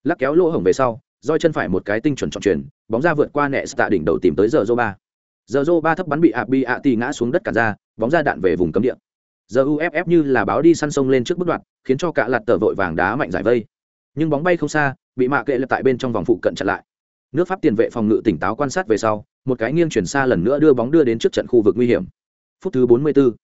Lắc kéo lỗ hổng về sau, roi chân phải một cái tinh chuẩn trọng truyền, bóng ra vượt qua nẹ tạ đỉnh đầu tìm tới giờ ba. Giờ ba thấp bắn bị Abi Ati ngã xuống đất cả ra, bóng ra đạn về vùng cấm địa. Giờ UFF như là báo đi săn sông lên trước bước đoạn, khiến cho cả lạt tờ vội vàng đá mạnh giải vây. Nhưng bóng bay không xa, bị mạ kệ lập tại bên trong vòng phụ cận chặn lại. Nước Pháp tiền vệ phòng ngự tỉnh táo quan sát về sau, một cái nghiêng chuyển xa lần nữa đưa bóng đưa đến trước trận khu vực nguy hiểm phút thứ 44.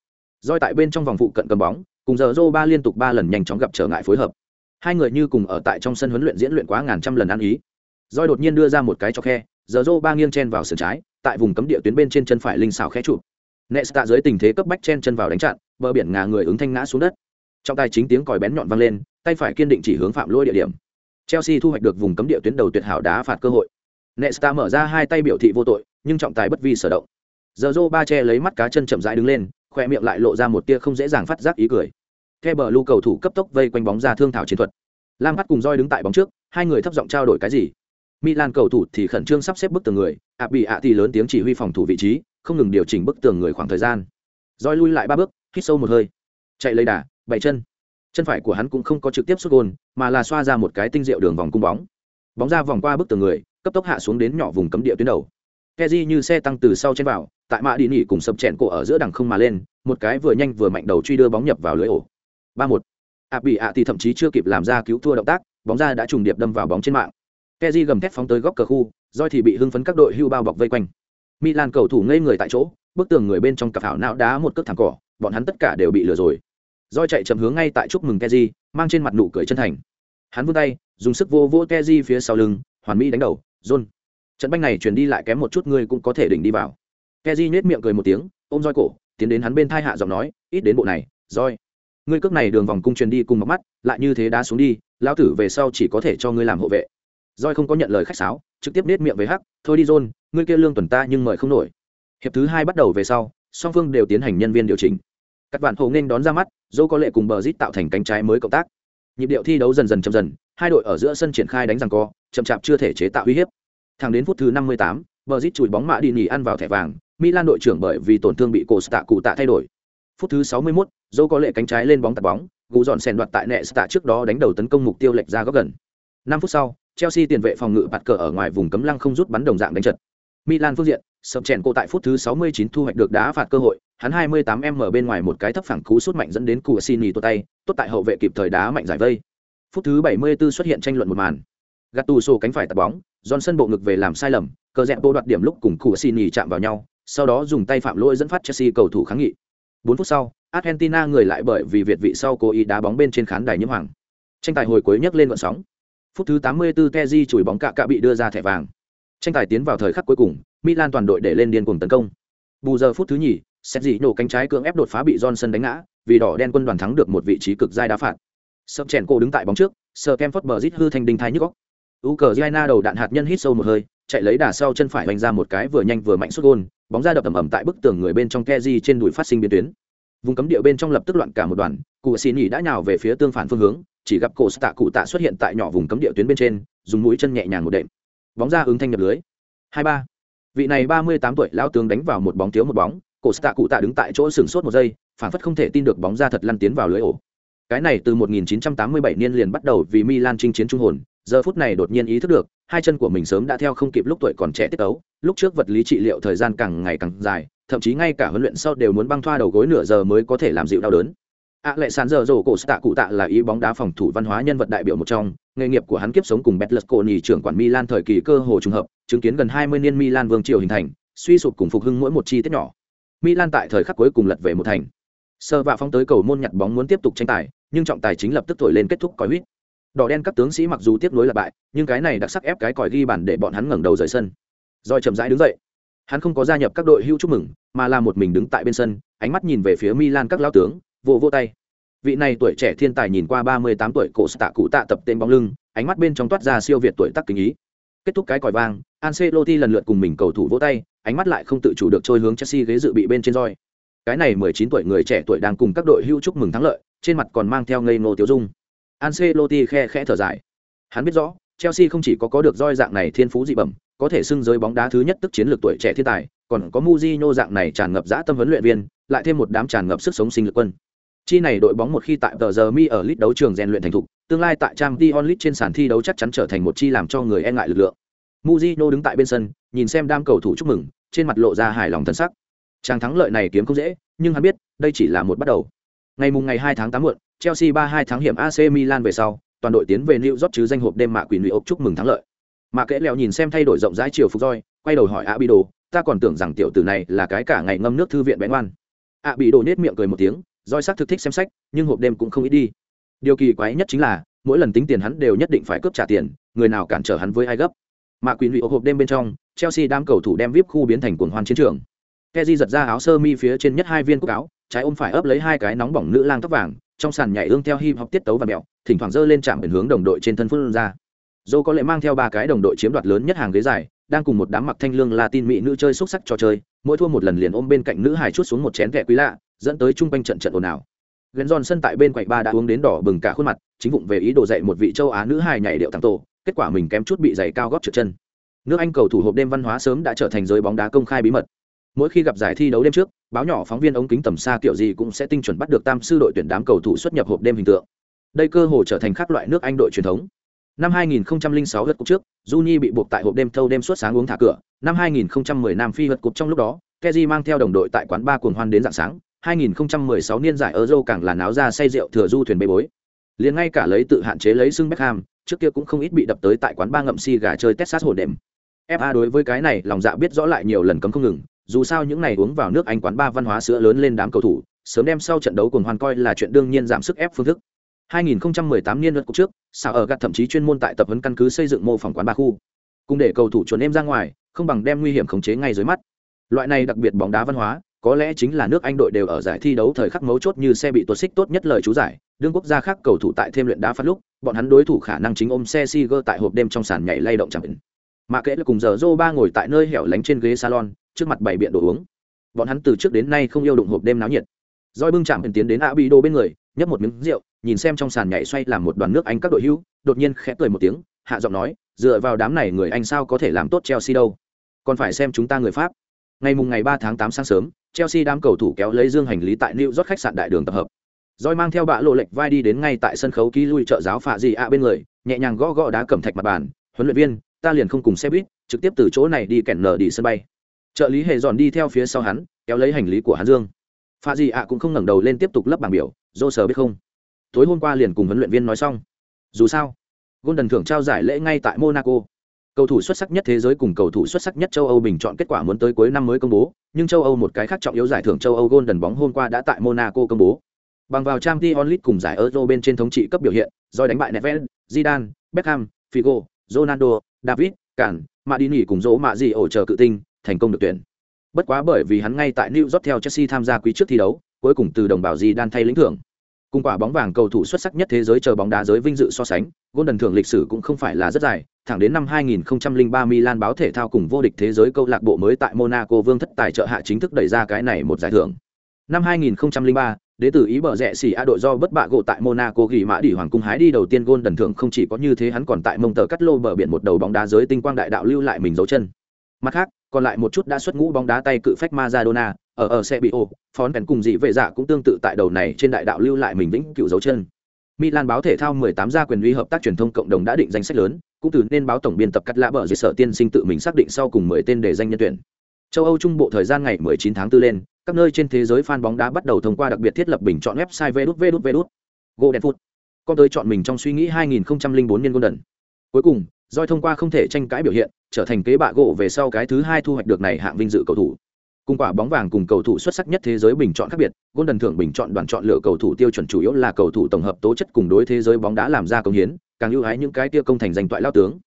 roi tại bên trong vòng phụ cận cầm bóng, cùng giờ rô ba liên tục ba lần nhanh chóng gặp trở ngại phối hợp. Hai người như cùng ở tại trong sân huấn luyện diễn luyện quá ngàn trăm lần ăn ý. roi đột nhiên đưa ra một cái cho khe, giờ rô ba nghiêng chen vào sườn trái, tại vùng cấm địa tuyến bên trên chân phải linh xảo khẽ chụp. Nesta dưới tình thế cấp bách chen chân vào đánh chặn, bờ biển ngả người ứng thanh ngã xuống đất. Trong tay chính tiếng còi bén nhọn vang lên, tay phải kiên định chỉ hướng phạm lỗi địa điểm. Chelsea thu hoạch được vùng cấm địa tuyến đầu tuyệt hảo đá phạt cơ hội. Nesta mở ra hai tay biểu thị vô tội, nhưng trọng tài bất vi sở động. Giờ dô ba che lấy mắt cá chân chậm rãi đứng lên khoe miệng lại lộ ra một tia không dễ dàng phát giác ý cười. Theo bờ lưu cầu thủ cấp tốc vây quanh bóng ra thương thảo chiến thuật. Lam bắt cùng roi đứng tại bóng trước hai người thấp giọng trao đổi cái gì? Milan cầu thủ thì khẩn trương sắp xếp bức tường người ạ bị ạ thì lớn tiếng chỉ huy phòng thủ vị trí không ngừng điều chỉnh bức tường người khoảng thời gian. Roi lui lại ba bước hít sâu một hơi. Chạy lấy đà bảy chân. Chân phải của hắn cũng không có trực tiếp xuất gôn mà là xoa ra một cái tinh diệu đường vòng cung bóng. Bóng ra vòng qua bức tường người cấp tốc hạ xuống đến nhỏ vùng cấm địa tuyến đầu Keji như xe tăng từ sau trên vào, tại mạ đi nỉ cùng sập chèn cổ ở giữa đằng không mà lên, một cái vừa nhanh vừa mạnh đầu truy đưa bóng nhập vào lưới ổ. 3-1. ạ bị ạ thì thậm chí chưa kịp làm ra cứu thua động tác, bóng ra đã trùng điệp đâm vào bóng trên mạng. Keji gầm thét phóng tới góc cờ khu, Doi thì bị hưng phấn các đội hưu bao bọc vây quanh. Milan cầu thủ ngây người tại chỗ, bức tường người bên trong cặp hảo não đá một cước thẳng cỏ, bọn hắn tất cả đều bị lừa rồi. Doi chạy chậm hướng ngay tại chúc mừng Keji, mang trên mặt nụ cười chân thành. Hắn vươn tay, dùng sức vô vô Keji phía sau lưng, hoàn mỹ đánh đầu, John, trận banh này chuyển đi lại kém một chút ngươi cũng có thể đỉnh đi vào. Kezi nhếch miệng cười một tiếng, ôm roi cổ, tiến đến hắn bên thai hạ giọng nói, ít đến bộ này, roi. Ngươi cước này đường vòng cung truyền đi cùng mọc mắt, lại như thế đá xuống đi, lão tử về sau chỉ có thể cho ngươi làm hộ vệ. Roi không có nhận lời khách sáo, trực tiếp nết miệng với hắc, thôi đi, john, ngươi kia lương tuần ta nhưng mời không nổi. Hiệp thứ hai bắt đầu về sau, song phương đều tiến hành nhân viên điều chỉnh. Các bạn hồ nên đón ra mắt dẫu có lệ cùng bờ rít tạo thành cánh trái mới cộng tác. Nhịp điệu thi đấu dần dần chậm dần, hai đội ở giữa sân triển khai đánh giằng co chậm chạp chưa thể chế tạo uy hiếp. Thẳng đến phút thứ 58, bờ chùi bóng mã đi nhỉ ăn vào thẻ vàng milan đội trưởng bởi vì tổn thương bị costa cụ tạ thay đổi. Phút thứ 61, dâu có lệ cánh trái lên bóng tạt bóng gù dọn sèn đoạt tại nệ tạ trước đó đánh đầu tấn công mục tiêu lệch ra góc gần. 5 phút sau chelsea tiền vệ phòng ngự bạt cờ ở ngoài vùng cấm lăng không rút bắn đồng dạng đánh trận. Milan phương diện sập chèn cô tại phút thứ 69 thu hoạch được đá phạt cơ hội hắn 28m bên ngoài một cái thấp phẳng cú sút mạnh dẫn đến Cuasini xin tuột tay tốt tại hậu vệ kịp thời đá mạnh giải vây. Phút thứ 74 xuất hiện tranh luận một màn gạt tù sổ cánh phải tạt bóng sân bộ ngực về làm sai lầm, cờ dẹp bộ đoạt điểm lúc cùng cụ xin nhì chạm vào nhau, sau đó dùng tay phạm lỗi dẫn phát chelsea cầu thủ kháng nghị. Bốn phút sau, argentina người lại bởi vì việt vị sau cố ý đá bóng bên trên khán đài nhiễm hoàng. Tranh tài hồi cuối nhấc lên vận sóng. Phút thứ 84 Teji chùi bóng cạ cạ bị đưa ra thẻ vàng. Tranh tài tiến vào thời khắc cuối cùng, milan toàn đội để lên điên cuồng tấn công. Bù giờ phút thứ nhì xét dị nổ cánh trái cưỡng ép đột phá bị johnson đánh ngã, vì đỏ đen quân đoàn thắng được một vị trí cực giai đá phạt. Sập chèn cô đứng tại bóng trước sờ kem phất bờ rít hư thành đinh thai nhức góc u cờ đầu đạn hạt nhân hít sâu một hơi, chạy lấy đà sau chân phải vành ra một cái vừa nhanh vừa mạnh xuất gôn, bóng ra đập ầm ầm tại bức tường người bên trong keji trên đùi phát sinh biến tuyến. Vùng cấm địa bên trong lập tức loạn cả một đoàn, cụ xì nhỉ đã nhào về phía tương phản phương hướng, chỉ gặp cổ tạ cụ tạ xuất hiện tại nhỏ vùng cấm địa tuyến bên trên, dùng mũi chân nhẹ nhàng một đệm. Bóng ra ứng thanh nhập lưới. Hai ba. Vị này ba mươi tám tuổi lão tướng đánh vào một bóng thiếu một bóng, cổ tạ cụ tạ đứng tại chỗ sừng sốt một giây, phản phất không thể tin được bóng ra thật lăn tiến vào lưới ổ. Cái này từ 1987 niên liền bắt đầu vì Milan chinh chiến trung hồn giờ phút này đột nhiên ý thức được, hai chân của mình sớm đã theo không kịp lúc tuổi còn trẻ tiết ấu lúc trước vật lý trị liệu thời gian càng ngày càng dài, thậm chí ngay cả huấn luyện sau đều muốn băng thoa đầu gối nửa giờ mới có thể làm dịu đau đớn. Ạ lệ sàn giờ rổ cổ tạ cụ tạ là ý bóng đá phòng thủ văn hóa nhân vật đại biểu một trong, nghề nghiệp của hắn kiếp sống cùng betler cổ nhì trưởng quản Milan thời kỳ cơ hồ trùng hợp, chứng kiến gần 20 niên Milan vương triều hình thành, suy sụp cùng phục hưng mỗi một chi tiết nhỏ. Milan tại thời khắc cuối cùng lật về một thành. Sơ vạ phóng tới cầu môn nhặt bóng muốn tiếp tục tranh tài, nhưng trọng tài chính lập tức thổi lên kết thúc còi huýt đỏ đen các tướng sĩ mặc dù tiếp nối là bại, nhưng cái này đặc sắc ép cái còi ghi bàn để bọn hắn ngẩng đầu rời sân. Rồi chậm rãi đứng dậy. Hắn không có gia nhập các đội hưu chúc mừng, mà là một mình đứng tại bên sân, ánh mắt nhìn về phía milan các lao tướng vỗ vỗ tay. Vị này tuổi trẻ thiên tài nhìn qua ba mươi tám tuổi cổ tạ cụ tạ tập tên bóng lưng, ánh mắt bên trong toát ra siêu việt tuổi tác kính ý. Kết thúc cái còi vang, Ancelotti lần lượt cùng mình cầu thủ vỗ tay, ánh mắt lại không tự chủ được trôi hướng Chelsea ghế dự bị bên trên roi. Cái này mười chín tuổi người trẻ tuổi đang cùng các đội hưu chúc mừng thắng lợi, trên mặt còn mang theo ngây ngô tiêu dung. Ancelotti khe khẽ thở dài. Hắn biết rõ Chelsea không chỉ có có được roi dạng này thiên phú dị bẩm có thể xưng giới bóng đá thứ nhất tức chiến lược tuổi trẻ thiên tài còn có Mourinho dạng này tràn ngập dã tâm huấn luyện viên lại thêm một đám tràn ngập sức sống sinh lực quân. Chi này đội bóng một khi tại tờ giờ mi ở lit đấu trường rèn luyện thành thục tương lai tại trang t onlit trên sàn thi đấu chắc chắn trở thành một chi làm cho người e ngại lực lượng. Mourinho đứng tại bên sân nhìn xem đam cầu thủ chúc mừng trên mặt lộ ra hài lòng thần sắc. Trang thắng lợi này kiếm không dễ, nhưng hắn biết, đây chỉ là một bắt đầu. Ngày mùng ngày 2 tháng 8 muộn, Chelsea 3-2 thắng hiểm AC Milan về sau, toàn đội tiến về New York chứ danh hộp đêm mạ quỷ nữ ốc chúc mừng thắng lợi. Mạ Kẽ lèo nhìn xem thay đổi rộng rãi chiều phục roi, quay đầu hỏi Abido, ta còn tưởng rằng tiểu tử này là cái cả ngày ngâm nước thư viện bén ngoan. Abido nết miệng cười một tiếng, roi sắc thực thích xem sách, nhưng hộp đêm cũng không ít đi. Điều kỳ quái nhất chính là, mỗi lần tính tiền hắn đều nhất định phải cướp trả tiền, người nào cản trở hắn với ai gấp. Mạ quỷ nữ hộp đêm bên trong, Chelsea đám cầu thủ đem VIP khu biến thành cuồng hoan chiến trường. Kezi giật ra áo sơ mi phía trên nhất hai viên cúc áo, trái ôm phải ấp lấy hai cái nóng bỏng nữ lang tóc vàng, trong sàn nhảy ương theo hip hop tiết tấu và mèo, thỉnh thoảng giơ lên chạm biển hướng đồng đội trên thân phương ra. Dô có lẽ mang theo ba cái đồng đội chiếm đoạt lớn nhất hàng ghế dài, đang cùng một đám mặc thanh lương Latin mỹ nữ chơi xúc sắc trò chơi, mỗi thua một lần liền ôm bên cạnh nữ hài chút xuống một chén vẻ quý lạ, dẫn tới chung quanh trận trận ồn ào. gần giòn sân tại bên quạnh ba đã uống đến đỏ bừng cả khuôn mặt, chính vụng về ý đồ dạy một vị châu Á nữ hài nhảy điệu thẳng tổ, kết quả mình kém chút bị giày cao gót trượt chân. Nước Anh cầu thủ hộp đêm văn hóa sớm đã trở thành giới bóng đá công khai bí mật, mỗi khi gặp giải thi đấu đêm trước, báo nhỏ phóng viên ống kính tầm xa kiểu gì cũng sẽ tinh chuẩn bắt được tam sư đội tuyển đám cầu thủ xuất nhập hộp đêm hình tượng. Đây cơ hồ trở thành các loại nước anh đội truyền thống. Năm 2006 lượt cục trước, Juni bị buộc tại hộp đêm thâu đêm suốt sáng uống thả cửa. Năm 2010 Nam Phi lượt cục trong lúc đó keji mang theo đồng đội tại quán ba cuồng hoan đến dạng sáng. 2016 niên giải Euro càng là náo ra say rượu thừa du thuyền bê bối. Liền ngay cả lấy tự hạn chế lấy xưng Beckham, trước kia cũng không ít bị đập tới tại quán ba ngậm si gà chơi Texas hồ đêm FA đối với cái này, lòng dạ biết rõ lại nhiều lần cấm không ngừng dù sao những này uống vào nước anh quán ba văn hóa sữa lớn lên đám cầu thủ, sớm đem sau trận đấu cùng hoàn coi là chuyện đương nhiên giảm sức ép phương thức. 2018 niên luật cục trước sao ở gạt thậm chí chuyên môn tại tập huấn căn cứ xây dựng mô phỏng quán ba khu. Cùng để cầu thủ chuẩn em ra ngoài, không bằng đem nguy hiểm khống chế ngay dưới mắt. Loại này đặc biệt bóng đá văn hóa, có lẽ chính là nước anh đội đều ở giải thi đấu thời khắc mấu chốt như xe bị tuột xích tốt nhất lời chú giải, đương quốc gia khác cầu thủ tại thêm luyện đá phát lúc, bọn hắn đối thủ khả năng chính ôm xe Siger tại hộp đêm trong sàn nhảy lay động chẳng định mà kể là cùng giờ Zô ba ngồi tại nơi hẻo lánh trên ghế salon trước mặt bảy biện đồ uống. Bọn hắn từ trước đến nay không yêu đụng hộp đêm náo nhiệt. Roi bưng chạm tiến đến a bị đồ bên người nhấp một miếng rượu nhìn xem trong sàn nhảy xoay làm một đoàn nước anh các đội hữu đột nhiên khẽ cười một tiếng hạ giọng nói dựa vào đám này người anh sao có thể làm tốt chelsea đâu? Còn phải xem chúng ta người pháp. Ngày mùng ngày ba tháng tám sáng sớm chelsea đám cầu thủ kéo lấy dương hành lý tại new york khách sạn đại đường tập hợp. Roi mang theo bạ lộ lệch vai đi đến ngay tại sân khấu ký lui trợ giáo phạ gì ạ bên người, nhẹ nhàng gõ gõ đá cẩm thạch mặt bàn, huấn luyện viên, ta liền không cùng xe buýt, trực tiếp từ chỗ này đi kèn nở đi sân bay. Trợ lý hề dọn đi theo phía sau hắn, kéo lấy hành lý của hắn Dương. Pha gì ạ cũng không ngẩng đầu lên tiếp tục lấp bảng biểu, dô sờ biết không? Tối hôm qua liền cùng huấn luyện viên nói xong. Dù sao, Golden thưởng trao giải lễ ngay tại Monaco. Cầu thủ xuất sắc nhất thế giới cùng cầu thủ xuất sắc nhất châu Âu bình chọn kết quả muốn tới cuối năm mới công bố, nhưng châu Âu một cái khác trọng yếu giải thưởng châu Âu Golden bóng hôm qua đã tại Monaco công bố. Bằng vào Champions League cùng giải Euro bên trên thống trị cấp biểu hiện, rồi đánh bại Neves, Zidane, Beckham, Figo, Ronaldo, David, Cản, Madini cùng dỗ mạ gì ổ chờ cự tinh, thành công được tuyển. Bất quá bởi vì hắn ngay tại New York theo Chelsea tham gia quý trước thi đấu, cuối cùng từ đồng bào đan thay lĩnh thưởng. Cùng quả bóng vàng cầu thủ xuất sắc nhất thế giới chờ bóng đá giới vinh dự so sánh, Golden thưởng lịch sử cũng không phải là rất dài, thẳng đến năm 2003 Milan báo thể thao cùng vô địch thế giới câu lạc bộ mới tại Monaco Vương thất tài trợ hạ chính thức đẩy ra cái này một giải thưởng. Năm 2003, đế tử ý bờ rẽ xỉ a đội do bất bạ gỗ tại monaco ghi mã đỉ hoàng cung hái đi đầu tiên gôn đần thưởng không chỉ có như thế hắn còn tại mông tờ cắt lô bờ biển một đầu bóng đá giới tinh quang đại đạo lưu lại mình dấu chân mặt khác còn lại một chút đã xuất ngũ bóng đá tay cự phách Maradona ở ở xe bị ổ phón bèn cùng dị vệ dạ cũng tương tự tại đầu này trên đại đạo lưu lại mình vĩnh cựu dấu chân Milan báo thể thao 18 gia quyền uy hợp tác truyền thông cộng đồng đã định danh sách lớn, cũng từ nên báo tổng biên tập cắt lã bờ dưới sở tiên sinh tự mình xác định sau cùng 10 tên để danh nhân tuyển. Châu Âu trung bộ thời gian ngày 19 tháng 4 lên, các nơi trên thế giới fan bóng đá bắt đầu thông qua đặc biệt thiết lập bình chọn website vđvđvđ. Golden Foot. Con tới chọn mình trong suy nghĩ 2004 niên Golden. Cuối cùng, Doi thông qua không thể tranh cãi biểu hiện, trở thành kế bạ gỗ về sau cái thứ hai thu hoạch được này hạng vinh dự cầu thủ. Cùng quả bóng vàng cùng cầu thủ xuất sắc nhất thế giới bình chọn khác biệt, Golden thưởng bình chọn đoàn chọn lựa cầu thủ tiêu chuẩn chủ yếu là cầu thủ tổng hợp tố chất cùng đối thế giới bóng đá làm ra công hiến, càng ưu ái những cái tia công thành danh toại lao tướng.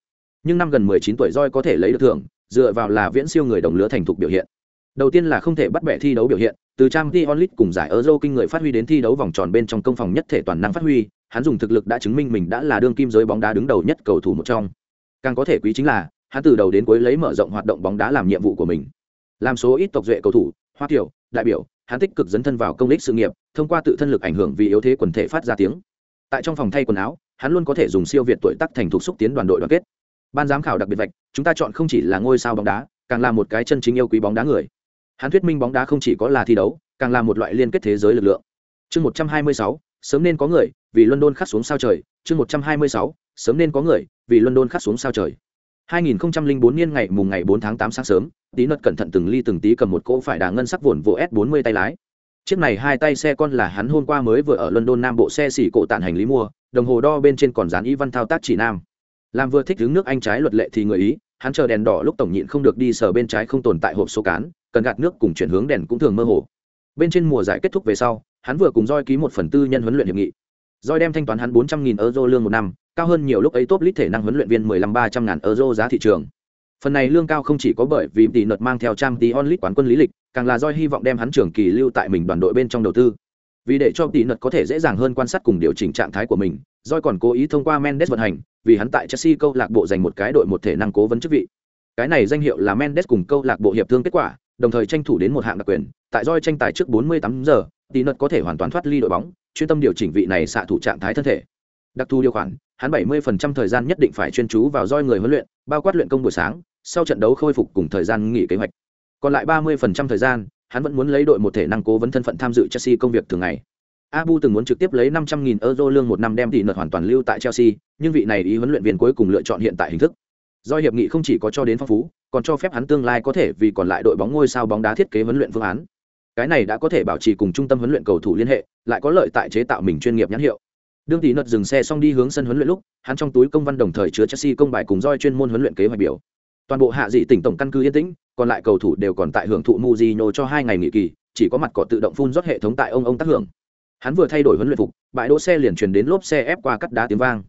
Nhưng năm gần 19 tuổi Doi có thể lấy được thưởng, dựa vào là viễn siêu người đồng lứa thành thục biểu hiện. Đầu tiên là không thể bắt bẻ thi đấu biểu hiện, từ trang t onlit cùng giải Euro kinh người phát huy đến thi đấu vòng tròn bên trong công phòng nhất thể toàn năng phát huy, hắn dùng thực lực đã chứng minh mình đã là đương kim giới bóng đá đứng đầu nhất cầu thủ một trong. Càng có thể quý chính là, hắn từ đầu đến cuối lấy mở rộng hoạt động bóng đá làm nhiệm vụ của mình. Làm số ít tộc duệ cầu thủ, hoa kiểu đại biểu, hắn tích cực dấn thân vào công lý sự nghiệp, thông qua tự thân lực ảnh hưởng vì yếu thế quần thể phát ra tiếng. Tại trong phòng thay quần áo, hắn luôn có thể dùng siêu việt tuổi tác thành thuộc xúc tiến đoàn đội đoàn kết. Ban giám khảo đặc biệt vạch, chúng ta chọn không chỉ là ngôi sao bóng đá, càng là một cái chân chính yêu quý bóng đá người hắn thuyết minh bóng đá không chỉ có là thi đấu càng là một loại liên kết thế giới lực lượng chương một trăm hai mươi sáu sớm nên có người vì london khắc xuống sao trời chương một trăm hai mươi sáu sớm nên có người vì london khắc xuống sao trời 2004 niên ngày mùng ngày 4 tháng 8 sáng sớm, tí nật cẩn thận từng ly từng tí cầm một cỗ phải đà ngân sắc vồn vỗ S40 tay lái. Chiếc này hai tay xe con là hắn hôm qua mới vừa ở London Nam bộ xe xỉ cổ tạn hành lý mua, đồng hồ đo bên trên còn dán y văn thao tác chỉ nam. Làm vừa thích hướng nước Anh trái luật lệ thì người ý, hắn chờ đèn đỏ lúc tổng nhịn không được đi sờ bên trái không tồn tại hộp số cán, cần gạt nước cùng chuyển hướng đèn cũng thường mơ hồ bên trên mùa giải kết thúc về sau hắn vừa cùng roi ký một phần tư nhân huấn luyện hiệp nghị roi đem thanh toán hắn bốn trăm nghìn euro lương một năm cao hơn nhiều lúc ấy top lít thể năng huấn luyện viên mười lăm ba trăm ngàn euro giá thị trường. Phần này lương cao không chỉ có bởi vì tỷ nợt mang theo trang tí onlit quán quân lý lịch, càng là doi hy vọng đem hắn trưởng kỳ lưu tại mình đoàn đội bên trong đầu tư. Vì để cho tỷ nợt có thể dễ dàng hơn quan sát cùng điều chỉnh trạng thái của mình doi còn cố ý thông qua mendes vận hành, vì hắn tại chelsea câu lạc bộ dành một cái đội một thể năng cố vấn chức vị. Cái này danh hiệu là mendes cùng câu lạc bộ hiệp thương kết quả, đồng thời tranh thủ đến một hạng đặc quyền, tại doi tranh tài trước 48 giờ, tỷ nợt có thể hoàn toàn thoát ly đội bóng, chuyên tâm điều chỉnh vị này xạ thủ trạng thái thân thể đặc thù điều khoản, hắn 70% thời gian nhất định phải chuyên chú vào roi người huấn luyện, bao quát luyện công buổi sáng, sau trận đấu khôi phục cùng thời gian nghỉ kế hoạch. Còn lại 30% thời gian, hắn vẫn muốn lấy đội một thể năng cố vấn thân phận tham dự chelsea công việc thường ngày. Abu từng muốn trực tiếp lấy 500.000 euro lương một năm đem tỷ nợ hoàn toàn lưu tại chelsea, nhưng vị này ý huấn luyện viên cuối cùng lựa chọn hiện tại hình thức. Do hiệp nghị không chỉ có cho đến phong phú, còn cho phép hắn tương lai có thể vì còn lại đội bóng ngôi sao bóng đá thiết kế huấn luyện phương án. Cái này đã có thể bảo trì cùng trung tâm huấn luyện cầu thủ liên hệ, lại có lợi tại chế tạo mình chuyên nghiệp nhãn hiệu đương tỷ nợt dừng xe xong đi hướng sân huấn luyện lúc, hắn trong túi công văn đồng thời chứa chelsea công bài cùng roi chuyên môn huấn luyện kế hoạch biểu. Toàn bộ hạ dị tỉnh tổng căn cứ yên tĩnh, còn lại cầu thủ đều còn tại hưởng thụ muzino cho hai ngày nghỉ kỳ, chỉ có mặt cỏ tự động phun rót hệ thống tại ông ông tác hưởng. Hắn vừa thay đổi huấn luyện phục, bãi đỗ xe liền truyền đến lốp xe ép qua cắt đá tiếng vang.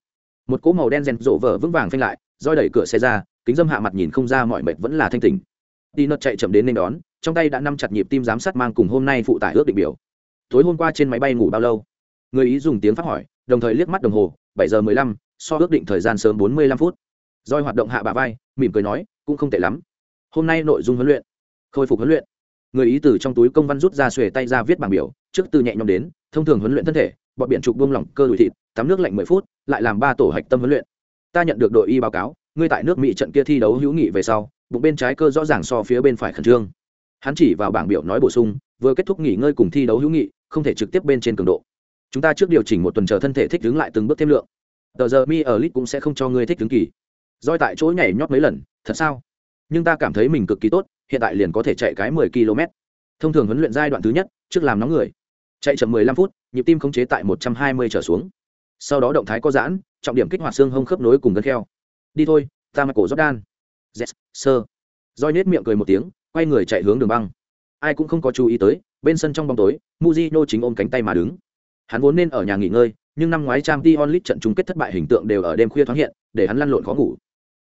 Một cỗ màu đen rèn rộ vở vững vàng phanh lại, roi đẩy cửa xe ra, kính dâm hạ mặt nhìn không ra mọi mệt vẫn là thanh tình đi nợt chạy chậm đến nên đón, trong tay đã nắm chặt nhịp tim giám sát mang cùng hôm nay phụ tải ước định biểu. Tối hôm qua trên máy bay ngủ bao lâu? Người ý dùng tiếng pháp hỏi đồng thời liếc mắt đồng hồ, bảy giờ mười lăm, so ước định thời gian sớm bốn mươi lăm phút. Doi hoạt động hạ bà vai, mỉm cười nói, cũng không tệ lắm. Hôm nay nội dung huấn luyện, khôi phục huấn luyện. Người ý từ trong túi công văn rút ra xuề tay ra viết bảng biểu, trước từ nhẹ nhõm đến, thông thường huấn luyện thân thể, bọn biển trục buông lỏng, cơ đùi thịt, tắm nước lạnh mười phút, lại làm ba tổ hạch tâm huấn luyện. Ta nhận được đội y báo cáo, ngươi tại nước mỹ trận kia thi đấu hữu nghị về sau, bụng bên trái cơ rõ ràng so phía bên phải khẩn trương. Hắn chỉ vào bảng biểu nói bổ sung, vừa kết thúc nghỉ ngơi cùng thi đấu hữu nghị, không thể trực tiếp bên trên cường độ chúng ta trước điều chỉnh một tuần chờ thân thể thích đứng lại từng bước thêm lượng. Tờ giờ mi ở lit cũng sẽ không cho ngươi thích đứng kỳ. Roi tại chỗ nhảy nhót mấy lần, thật sao? Nhưng ta cảm thấy mình cực kỳ tốt, hiện tại liền có thể chạy cái mười km thông thường huấn luyện giai đoạn thứ nhất, trước làm nóng người. Chạy chậm mười lăm phút, nhịp tim khống chế tại một trăm hai mươi trở xuống. Sau đó động thái có giãn, trọng điểm kích hoạt xương hông khớp nối cùng gân kheo đi thôi, ta mặc cổ jordan. Yes sơ roi nết miệng cười một tiếng, quay người chạy hướng đường băng. Ai cũng không có chú ý tới, bên sân trong bóng tối, muzino chính ôm cánh tay mà đứng hắn vốn nên ở nhà nghỉ ngơi, nhưng năm ngoái Champions League trận chung kết thất bại hình tượng đều ở đêm khuya thoáng hiện, để hắn lăn lộn khó ngủ.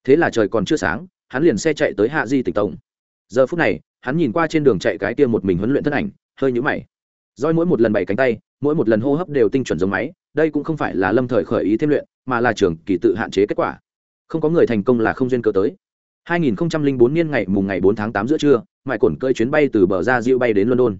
Thế là trời còn chưa sáng, hắn liền xe chạy tới hạ di tỉnh tổng giờ phút này, hắn nhìn qua trên đường chạy cái kia một mình huấn luyện thân ảnh, hơi nhũ mày. Doi mỗi một lần bảy cánh tay, mỗi một lần hô hấp đều tinh chuẩn giống máy, đây cũng không phải là lâm thời khởi ý thêm luyện, mà là trường kỳ tự hạn chế kết quả. Không có người thành công là không duyên cơ tới. 2004 niên ngày mùng ngày 4 tháng 8 giữa trưa, mại cổn cơi chuyến bay từ bờ ra diệu bay đến london.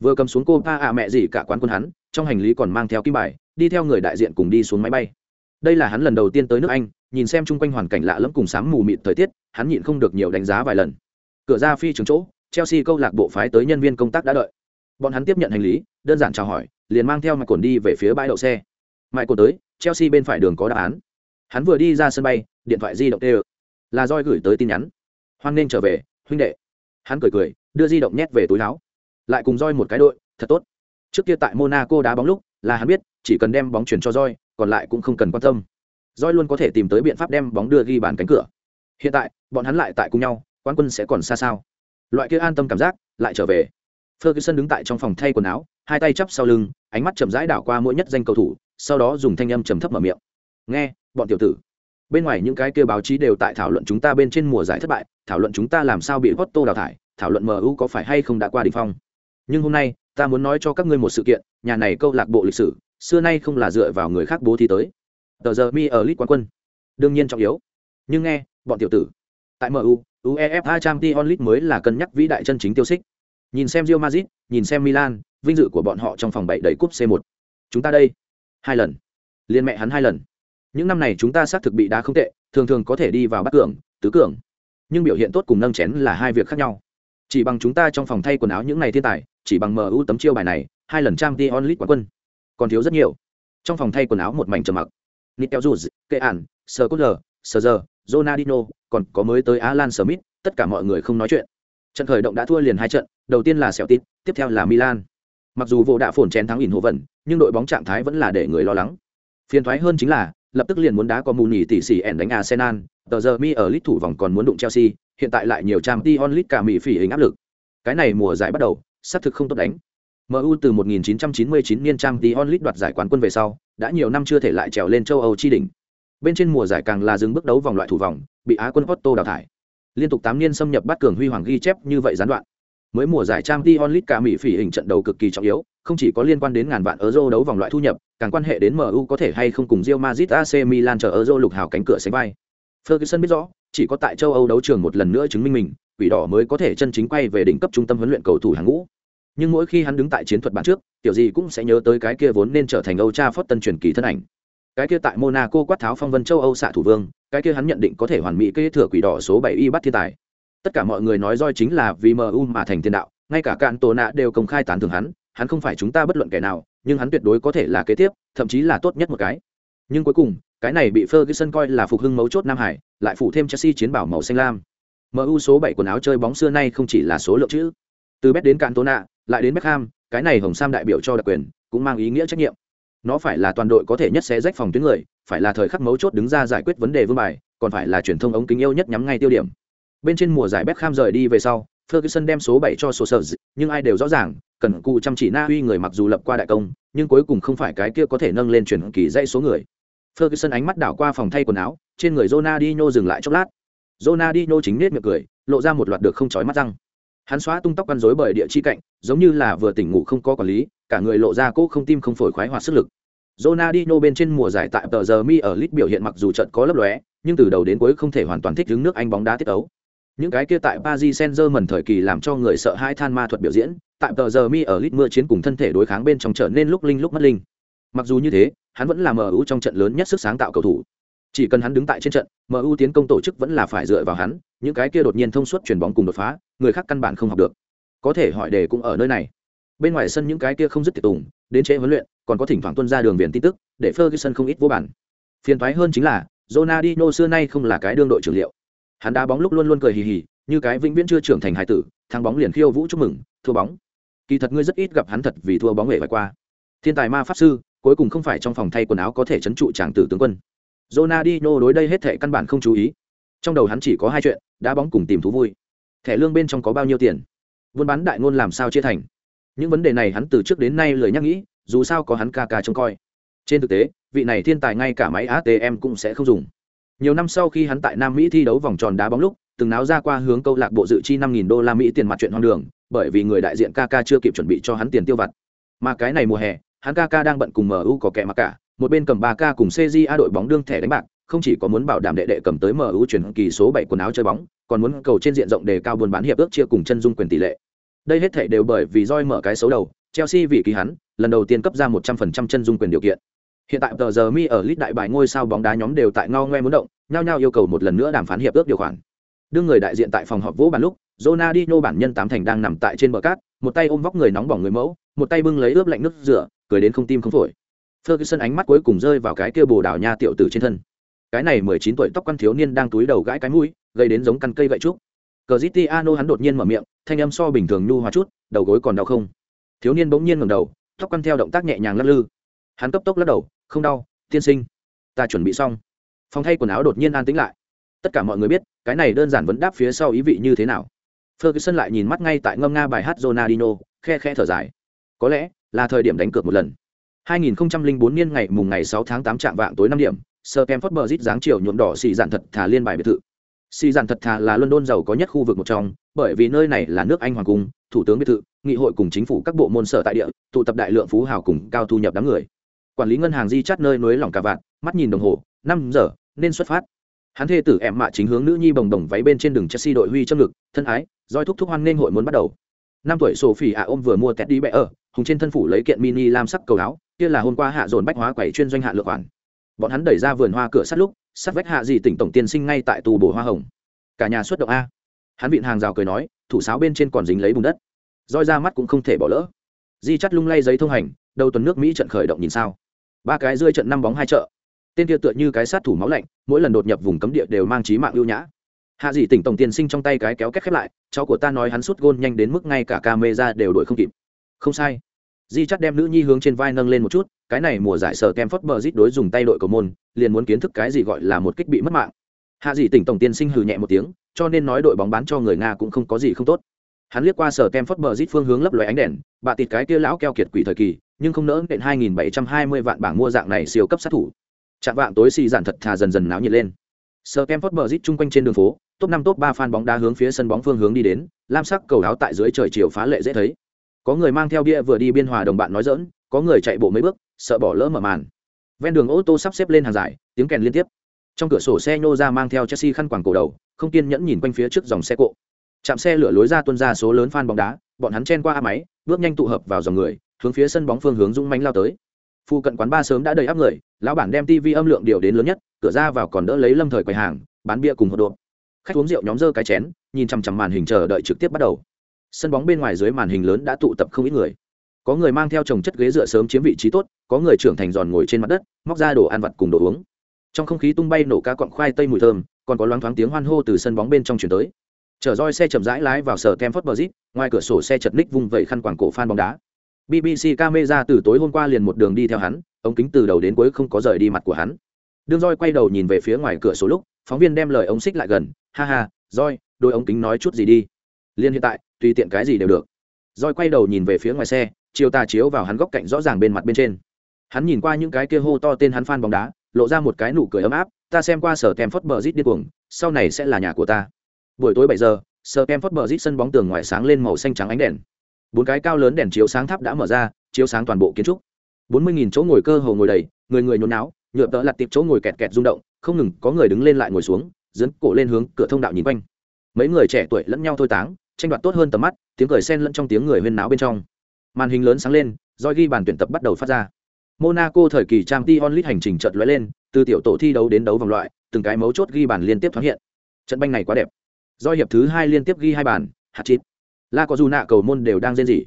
Vừa cầm xuống cô pa ạ mẹ gì cả quán quân hắn trong hành lý còn mang theo kim bài, đi theo người đại diện cùng đi xuống máy bay. Đây là hắn lần đầu tiên tới nước anh, nhìn xem chung quanh hoàn cảnh lạ lẫm cùng sáng mù mịt thời tiết, hắn nhịn không được nhiều đánh giá vài lần. Cửa ra phi trường chỗ, chelsea câu lạc bộ phái tới nhân viên công tác đã đợi. Bọn hắn tiếp nhận hành lý, đơn giản chào hỏi, liền mang theo mạch cồn đi về phía bãi đậu xe. Mãi cồn tới, chelsea bên phải đường có đáp án. Hắn vừa đi ra sân bay, điện thoại di động tê là roi gửi tới tin nhắn. Hoan nên trở về, huynh đệ. Hắn cười cười, đưa di động nhét về túi áo. Lại cùng roi một cái đội, thật tốt trước kia tại monaco đá bóng lúc, là hắn biết, chỉ cần đem bóng chuyển cho roi còn lại cũng không cần quan tâm. Roi luôn có thể tìm tới biện pháp đem bóng đưa ghi bàn cánh cửa. Hiện tại, bọn hắn lại tại cùng nhau quan quân sẽ còn xa sao? Loại kia an tâm cảm giác, lại trở về. Ferguson đứng tại trong phòng thay quần áo, hai tay chắp sau lưng, ánh mắt chậm rãi đảo qua mỗi nhất danh cầu thủ, sau đó dùng thanh âm trầm thấp mở miệng. Nghe, bọn tiểu tử. Bên ngoài những cái kia báo chí đều tại thảo luận chúng ta bên trên mùa giải thất bại, thảo luận chúng ta làm sao bị Porto đào thải, thảo luận mu có phải hay không đã qua đỉnh phong. Nhưng hôm nay ta muốn nói cho các ngươi một sự kiện, nhà này câu lạc bộ lịch sử, xưa nay không là dựa vào người khác bố thi tới. Tờ giờ mi ở lit quán quân. Đương nhiên trọng yếu. Nhưng nghe, bọn tiểu tử. Tại mu uefa champions league mới là cân nhắc vĩ đại chân chính tiêu xích. Nhìn xem Real Madrid, nhìn xem Milan, vinh dự của bọn họ trong phòng bảy đầy cúp C1 chúng ta đây. Hai lần. Liên mẹ hắn hai lần. Những năm này chúng ta xác thực bị đá không tệ, thường thường có thể đi vào bắt cường, tứ cường. Nhưng biểu hiện tốt cùng nâng chén là hai việc khác nhau. Chỉ bằng chúng ta trong phòng thay quần áo những ngày thiên tài chỉ bằng mu tấm chiêu bài này hai lần trang Champions League quán quân còn thiếu rất nhiều trong phòng thay quần áo một mảnh trầm mặc nitel juz kệ ản sờ cốt lờ sờ giờ Ronaldinho, còn có mới tới Alan Smith, tất cả mọi người không nói chuyện. Trận khởi động đã thua liền hai trận, đầu tiên là Celtic, tiếp theo là Milan. Mặc dù vô đã phồn chén thắng ỉn hồ vận, nhưng đội bóng trạng thái vẫn là để người lo lắng. Phiền thoái hơn chính là, lập tức liền muốn đá có mù nhỉ tỷ sĩ ẻn đánh Arsenal, tờ giờ mi ở lít thủ vòng còn muốn đụng Chelsea, hiện tại lại nhiều trang Tion Lit cả mỹ phỉ hình áp lực. Cái này mùa giải bắt đầu, sắp thực không tốt đánh. MU từ 1999 niên trang Dion Lit đoạt giải quán quân về sau, đã nhiều năm chưa thể lại trèo lên châu Âu chi đỉnh. Bên trên mùa giải càng là dừng bước đấu vòng loại thủ vòng, bị Á quân Porto đào thải. Liên tục 8 niên xâm nhập bắt cường huy hoàng ghi chép như vậy gián đoạn. Mới mùa giải trang Dion Lit cả mỹ phỉ hình trận đấu cực kỳ trọng yếu, không chỉ có liên quan đến ngàn vạn euro đấu vòng loại thu nhập, càng quan hệ đến MU có thể hay không cùng Real Madrid AC Milan chờ euro lục hào cánh cửa sánh vai. Ferguson biết rõ, chỉ có tại châu Âu đấu trường một lần nữa chứng minh mình, quỷ đỏ mới có thể chân chính quay về đỉnh cấp trung tâm huấn luyện cầu thủ hàng ngũ. Nhưng mỗi khi hắn đứng tại chiến thuật bản trước, tiểu gì cũng sẽ nhớ tới cái kia vốn nên trở thành Âu cha phất tân truyền kỳ thân ảnh. Cái kia tại Monaco quát tháo phong vân châu Âu xạ thủ vương, cái kia hắn nhận định có thể hoàn mỹ kế thừa quỷ đỏ số 7 y bắt thiên tài. Tất cả mọi người nói roi chính là vì MU mà thành thiên đạo, ngay cả cạn tổ nạ đều công khai tán thưởng hắn, hắn không phải chúng ta bất luận kẻ nào, nhưng hắn tuyệt đối có thể là kế tiếp, thậm chí là tốt nhất một cái. Nhưng cuối cùng, cái này bị Ferguson coi là phục hưng mấu chốt Nam Hải, lại phụ thêm Chelsea chiến bảo màu xanh lam. MU số 7 quần áo chơi bóng xưa nay không chỉ là số lượng chữ. Từ Bet đến Cantona, lại đến Beckham, cái này hồng sam đại biểu cho đặc quyền, cũng mang ý nghĩa trách nhiệm. Nó phải là toàn đội có thể nhất xé rách phòng tuyến người, phải là thời khắc mấu chốt đứng ra giải quyết vấn đề vương bài, còn phải là truyền thông ống kính yêu nhất nhắm ngay tiêu điểm. Bên trên mùa giải Beckham rời đi về sau, Ferguson đem số 7 cho số sở, nhưng ai đều rõ ràng, cần cù chăm chỉ Na Uy người mặc dù lập qua đại công, nhưng cuối cùng không phải cái kia có thể nâng lên chuyển kỳ dãy số người. Ferguson ánh mắt đảo qua phòng thay quần áo, trên người Ronaldinho dừng lại chốc lát. Ronaldinho chính nét miệng cười, lộ ra một loạt được không chói mắt răng. Hắn xóa tung tóc quăn rối bởi địa chi cạnh, giống như là vừa tỉnh ngủ không có quản lý, cả người lộ ra cố không tim không phổi khoái hoạt sức lực. Ronaldinho bên trên mùa giải tại tờ giờ mi ở lit biểu hiện mặc dù trận có lấp lóe, nhưng từ đầu đến cuối không thể hoàn toàn thích ứng nước Anh bóng đá tiết tấu. Những cái kia tại Paris Saint-Germain thời kỳ làm cho người sợ hai than ma thuật biểu diễn, tại tờ giờ mi ở lit mưa chiến cùng thân thể đối kháng bên trong trở nên lúc linh lúc mất linh Mặc dù như thế, hắn vẫn là MU trong trận lớn nhất sức sáng tạo cầu thủ. Chỉ cần hắn đứng tại trên trận, MU tiến công tổ chức vẫn là phải dựa vào hắn, những cái kia đột nhiên thông suốt chuyển bóng cùng đột phá, người khác căn bản không học được. Có thể hỏi đề cũng ở nơi này. Bên ngoài sân những cái kia không dứt tiệt tùng, đến chế huấn luyện, còn có thỉnh thoảng tuân ra đường viền tin tức, để Ferguson không ít vô bản. Phiền toái hơn chính là, Ronaldinho xưa nay không là cái đương đội trưởng liệu. Hắn đá bóng lúc luôn luôn cười hì hì, như cái vĩnh viễn chưa trưởng thành hải tử, thắng bóng liền khiêu vũ chúc mừng, thua bóng. Kỳ thật ngươi rất ít gặp hắn thật vì thua bóng về vài qua. Thiên tài ma pháp sư, cuối cùng không phải trong phòng thay quần áo có thể trấn trụ chàng tử tướng quân. Ronaldinho đối đây hết thảy căn bản không chú ý. Trong đầu hắn chỉ có hai chuyện, đá bóng cùng tìm thú vui. Thẻ lương bên trong có bao nhiêu tiền? Buôn bán đại ngôn làm sao chia thành? Những vấn đề này hắn từ trước đến nay lười nhắc nghĩ, dù sao có hắn ca ca trông coi. Trên thực tế, vị này thiên tài ngay cả máy ATM cũng sẽ không dùng. Nhiều năm sau khi hắn tại Nam Mỹ thi đấu vòng tròn đá bóng lúc, từng náo ra qua hướng câu lạc bộ dự chi 5000 đô la Mỹ tiền mặt chuyện hoang đường, bởi vì người đại diện Kaka chưa kịp chuẩn bị cho hắn tiền tiêu vặt. Mà cái này mùa hè, hắn Kaka đang bận cùng MU có kẻ mà cả, một bên cầm 3K cùng CJA đội bóng đương thẻ đánh bạc, không chỉ có muốn bảo đảm đệ đệ cầm tới MU chuyển kỳ số 7 quần áo chơi bóng, còn muốn cầu trên diện rộng đề cao buôn bán hiệp ước chia cùng chân dung quyền tỷ lệ. Đây hết thảy đều bởi vì roi mở cái xấu đầu, Chelsea vì ký hắn, lần đầu tiên cấp ra 100% chân dung quyền điều kiện. Hiện tại tờ giờ mi ở list đại bài ngôi sao bóng đá nhóm đều tại ngao ngoe muốn động, nhao nhao yêu cầu một lần nữa đàm phán hiệp ước điều khoản. Đương người đại diện tại phòng họp vỗ bàn lúc, Ronaldinho bản nhân tám thành đang nằm tại trên bờ cát, một tay ôm vóc người nóng bỏng người mẫu, một tay bưng lấy ướp lạnh nước rửa, cười đến không tim không phổi. Ferguson ánh mắt cuối cùng rơi vào cái kia bồ đào nha tiểu tử trên thân. Cái này mười chín tuổi tóc quan thiếu niên đang túi đầu gãi cái mũi, gây đến giống căn cây gậy trúc. Cristiano hắn đột nhiên mở miệng, thanh âm so bình thường nhu hòa chút, đầu gối còn đau không? Thiếu niên bỗng nhiên ngẩng đầu, tóc quan theo động tác nhẹ nhàng lắc lư. Hắn cấp tốc lắc đầu, không đau, tiên sinh, ta chuẩn bị xong. Phòng thay quần áo đột nhiên an tĩnh lại. Tất cả mọi người biết, cái này đơn giản vẫn đáp phía sau ý vị như thế nào. Ferguson lại nhìn mắt ngay tại ngâm nga bài hát Ronaldinho, khe khe thở dài. Có lẽ là thời điểm đánh cược một lần. 2004 niên ngày mùng ngày 6 tháng 8 trạm vạng tối 5 điểm, Sir Kemford Burgess dáng chiều nhuộm đỏ xì dạn thật thà liên bài biệt thự. Xì dạn thật thà là London giàu có nhất khu vực một trong, bởi vì nơi này là nước Anh hoàng cung, thủ tướng biệt thự, nghị hội cùng chính phủ các bộ môn sở tại địa, tụ tập đại lượng phú hào cùng cao thu nhập đám người. Quản lý ngân hàng di chát nơi núi lỏng cả vạn, mắt nhìn đồng hồ, 5 giờ, nên xuất phát. Hắn thê tử em mạ chính hướng nữ nhi bồng bồng váy bên trên đường Chelsea đội huy trong ngực, thân ái, roi thúc thúc hoan nên hội muốn bắt đầu. Năm tuổi Sophie ạ ôm vừa mua tẹt đi bẹ ở, hùng trên thân phủ lấy kiện mini lam sắc cầu áo, kia là hôm qua hạ dồn bách hóa quẩy chuyên doanh hạ lựa khoản. Bọn hắn đẩy ra vườn hoa cửa sắt lúc sắt vách hạ gì tỉnh tổng tiên sinh ngay tại tù bổ hoa hồng. Cả nhà xuất động a. Hắn vịn hàng rào cười nói thủ sáo bên trên còn dính lấy bùn đất. Roi ra mắt cũng không thể bỏ lỡ. Di chắt lung lay giấy thông hành đầu tuần nước mỹ trận khởi động nhìn sao. Ba cái rơi trận năm bóng hai chợ. Tên kia tựa như cái sát thủ máu lạnh mỗi lần đột nhập vùng cấm địa đều mang trí mạng ưu nhã. Hạ dị tỉnh tổng tiên sinh trong tay cái kéo két khép lại cháu của ta nói hắn sút gôn nhanh đến mức ngay cả ca mê ra đều đuổi không kịp không sai. Di chắt đem nữ nhi hướng trên vai nâng lên một chút, cái này mùa giải sở kem phất bờ rít đối dùng tay đội cầu môn, liền muốn kiến thức cái gì gọi là một kích bị mất mạng. Hạ dị tỉnh tổng tiên sinh hừ nhẹ một tiếng, cho nên nói đội bóng bán cho người nga cũng không có gì không tốt. Hắn liếc qua sở kem phất bờ rít phương hướng lấp loé ánh đèn, bà tịt cái kia lão keo kiệt quỷ thời kỳ, nhưng không nỡ nện 2.720 vạn bảng mua dạng này siêu cấp sát thủ. Chạm vạn tối xì giản thật thà dần dần náo nhiệt lên. Sở kem phất bờ rít chung quanh trên đường phố, top năm, top ba fan bóng đá hướng phía sân bóng phương hướng đi đến, lam sắc cầu áo tại dưới trời chiều phá lệ dễ thấy có người mang theo bia vừa đi biên hòa đồng bạn nói dỡn có người chạy bộ mấy bước, sợ bỏ lỡ mở màn. Ven đường ô tô sắp xếp lên hàng dài, tiếng kèn liên tiếp. Trong cửa sổ xe nhô ra mang theo chelsea khăn quàng cổ đầu, không kiên nhẫn nhìn quanh phía trước dòng xe cộ. Chạm xe lửa lối ra tuân ra số lớn fan bóng đá, bọn hắn chen qua a máy, bước nhanh tụ hợp vào dòng người, hướng phía sân bóng phương hướng dũng mánh lao tới. Phu cận quán ba sớm đã đầy áp người, lão bản đem tv âm lượng điều đến lớn nhất, cửa ra vào còn đỡ lấy lâm thời quầy hàng, bán bia cùng hộp độp khách uống rượu nhóm dơ cái chén, nhìn chằm chằm màn hình chờ đợi trực tiếp bắt đầu sân bóng bên ngoài dưới màn hình lớn đã tụ tập không ít người. Có người mang theo trồng chất ghế dựa sớm chiếm vị trí tốt, có người trưởng thành giòn ngồi trên mặt đất, móc ra đồ ăn vặt cùng đồ uống. Trong không khí tung bay nổ cá cọn khoai tây mùi thơm, còn có loáng thoáng tiếng hoan hô từ sân bóng bên trong chuyển tới. Chở roi xe chậm rãi lái vào sở kem phớt bờ zip, ngoài cửa sổ xe chật ních vung vẩy khăn quảng cổ phan bóng đá. Bbc camera từ tối hôm qua liền một đường đi theo hắn, ống kính từ đầu đến cuối không có rời đi mặt của hắn. Đương roi quay đầu nhìn về phía ngoài cửa sổ lúc, phóng viên đem lời ống xích lại gần, ha ha, roi, đôi ống kính nói chút gì đi liên hiện tại, tùy tiện cái gì đều được. Roi quay đầu nhìn về phía ngoài xe, chiều tà chiếu vào hắn góc cạnh rõ ràng bên mặt bên trên. Hắn nhìn qua những cái kia hô to tên hắn phan bóng đá, lộ ra một cái nụ cười ấm áp, ta xem qua sở tem phất bờ rít điên cuồng, sau này sẽ là nhà của ta. Buổi tối bảy giờ sở tem phất bờ rít sân bóng tường ngoài sáng lên màu xanh trắng ánh đèn. Bốn cái cao lớn đèn chiếu sáng tháp đã mở ra, chiếu sáng toàn bộ kiến trúc. Bốn mươi nghìn chỗ ngồi cơ hồ ngồi đầy, người người nhốn náo nhựa tợ lặt tiệp chỗ ngồi kẹt kẹt rung động, không ngừng có người đứng lên lại ngồi xuống dẫn cổ lên hướng cửa thông đạo nhìn quanh. Mấy người trẻ tuổi lẫn nhau thôi táng tranh đoạt tốt hơn tầm mắt tiếng cười sen lẫn trong tiếng người huyên náo bên trong màn hình lớn sáng lên doi ghi bàn tuyển tập bắt đầu phát ra Monaco thời kỳ trang t onlit hành trình chợt lóe lên, từ tiểu tổ thi đấu đến đấu vòng loại, từng cái mấu chốt ghi bàn liên tiếp thoáng hiện. Trận banh này quá đẹp. Do hiệp thứ hai liên tiếp ghi hai bàn, hạt chít. La có dù nạ cầu môn đều đang rên rỉ.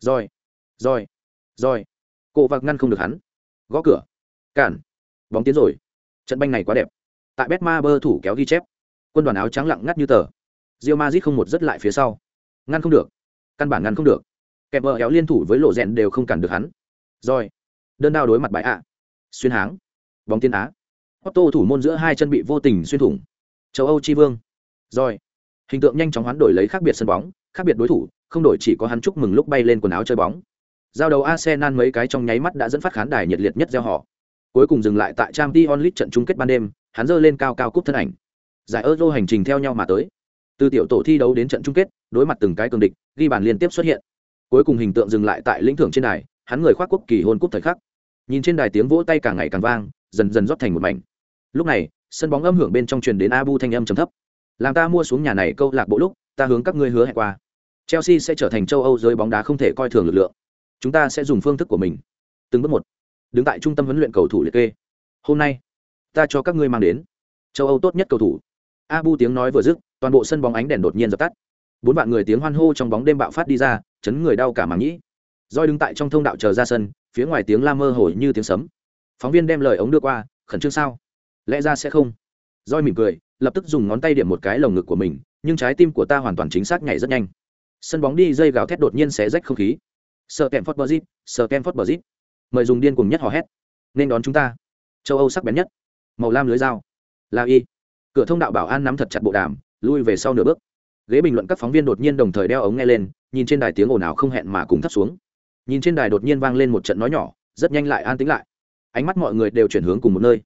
roi roi roi cộ vạc ngăn không được hắn. Gõ cửa. Cản. Bóng tiến rồi. Trận banh này quá đẹp. Tại Betmaber thủ kéo ghi chép. Quân đoàn áo trắng lặng ngắt như tờ. Real Madrid không một rất lại phía sau. Ngăn không được. Căn bản ngăn không được. Kẹp bờ éo liên thủ với lộ rèn đều không cản được hắn. Rồi. Đơn đao đối mặt bại ạ xuyên háng. Bóng tiến á. Otto thủ môn giữa hai chân bị vô tình xuyên thủng. Châu âu chi vương. Rồi. Hình tượng nhanh chóng hoán đổi lấy khác biệt sân bóng, khác biệt đối thủ, không đổi chỉ có hắn chúc mừng lúc bay lên quần áo chơi bóng. Giao đầu arsenal mấy cái trong nháy mắt đã dẫn phát khán đài nhiệt liệt nhất gieo họ. Cuối cùng dừng lại tại Champions League trận chung kết ban đêm, hắn giơ lên cao cao cúp thân ảnh. Giải euro hành trình theo nhau mà tới từ tiểu tổ thi đấu đến trận chung kết, đối mặt từng cái cường địch, ghi bàn liên tiếp xuất hiện. Cuối cùng hình tượng dừng lại tại lĩnh thưởng trên đài, hắn người khoác quốc kỳ hôn cúp thời khắc. Nhìn trên đài tiếng vỗ tay càng ngày càng vang, dần dần rót thành một mảnh. Lúc này, sân bóng âm hưởng bên trong truyền đến abu thanh âm trầm thấp. Làm ta mua xuống nhà này câu lạc bộ lúc, ta hướng các ngươi hứa hẹn qua. Chelsea sẽ trở thành châu âu giới bóng đá không thể coi thường lực lượng. Chúng ta sẽ dùng phương thức của mình. Từng bước một, đứng tại trung tâm huấn luyện cầu thủ liệt kê. Hôm nay, ta cho các ngươi mang đến. Châu âu tốt nhất cầu thủ abu tiếng nói vừa dứt, toàn bộ sân bóng ánh đèn đột nhiên dập tắt. Bốn vạn người tiếng hoan hô trong bóng đêm bạo phát đi ra, chấn người đau cả màng nhĩ. Roi đứng tại trong thông đạo chờ ra sân, phía ngoài tiếng la mơ hồ như tiếng sấm. Phóng viên đem lời ống đưa qua, khẩn trương sao? Lẽ ra sẽ không? Roi mỉm cười, lập tức dùng ngón tay điểm một cái lồng ngực của mình, nhưng trái tim của ta hoàn toàn chính xác nhảy rất nhanh. Sân bóng đi dây gào thét đột nhiên xé rách không khí. Sợ kèm phớt bờ zip sợ kèm phớt bờ zip mời dùng điên cùng nhất hò hét. Nên đón chúng ta. Châu âu sắc bén nhất. Màu lam lưới dao. La y cửa thông đạo bảo an nắm thật chặt bộ đàm, lui về sau nửa bước. Ghế bình luận các phóng viên đột nhiên đồng thời đeo ống nghe lên, nhìn trên đài tiếng ồn ào không hẹn mà cùng thấp xuống. Nhìn trên đài đột nhiên vang lên một trận nói nhỏ, rất nhanh lại an tĩnh lại. Ánh mắt mọi người đều chuyển hướng cùng một nơi.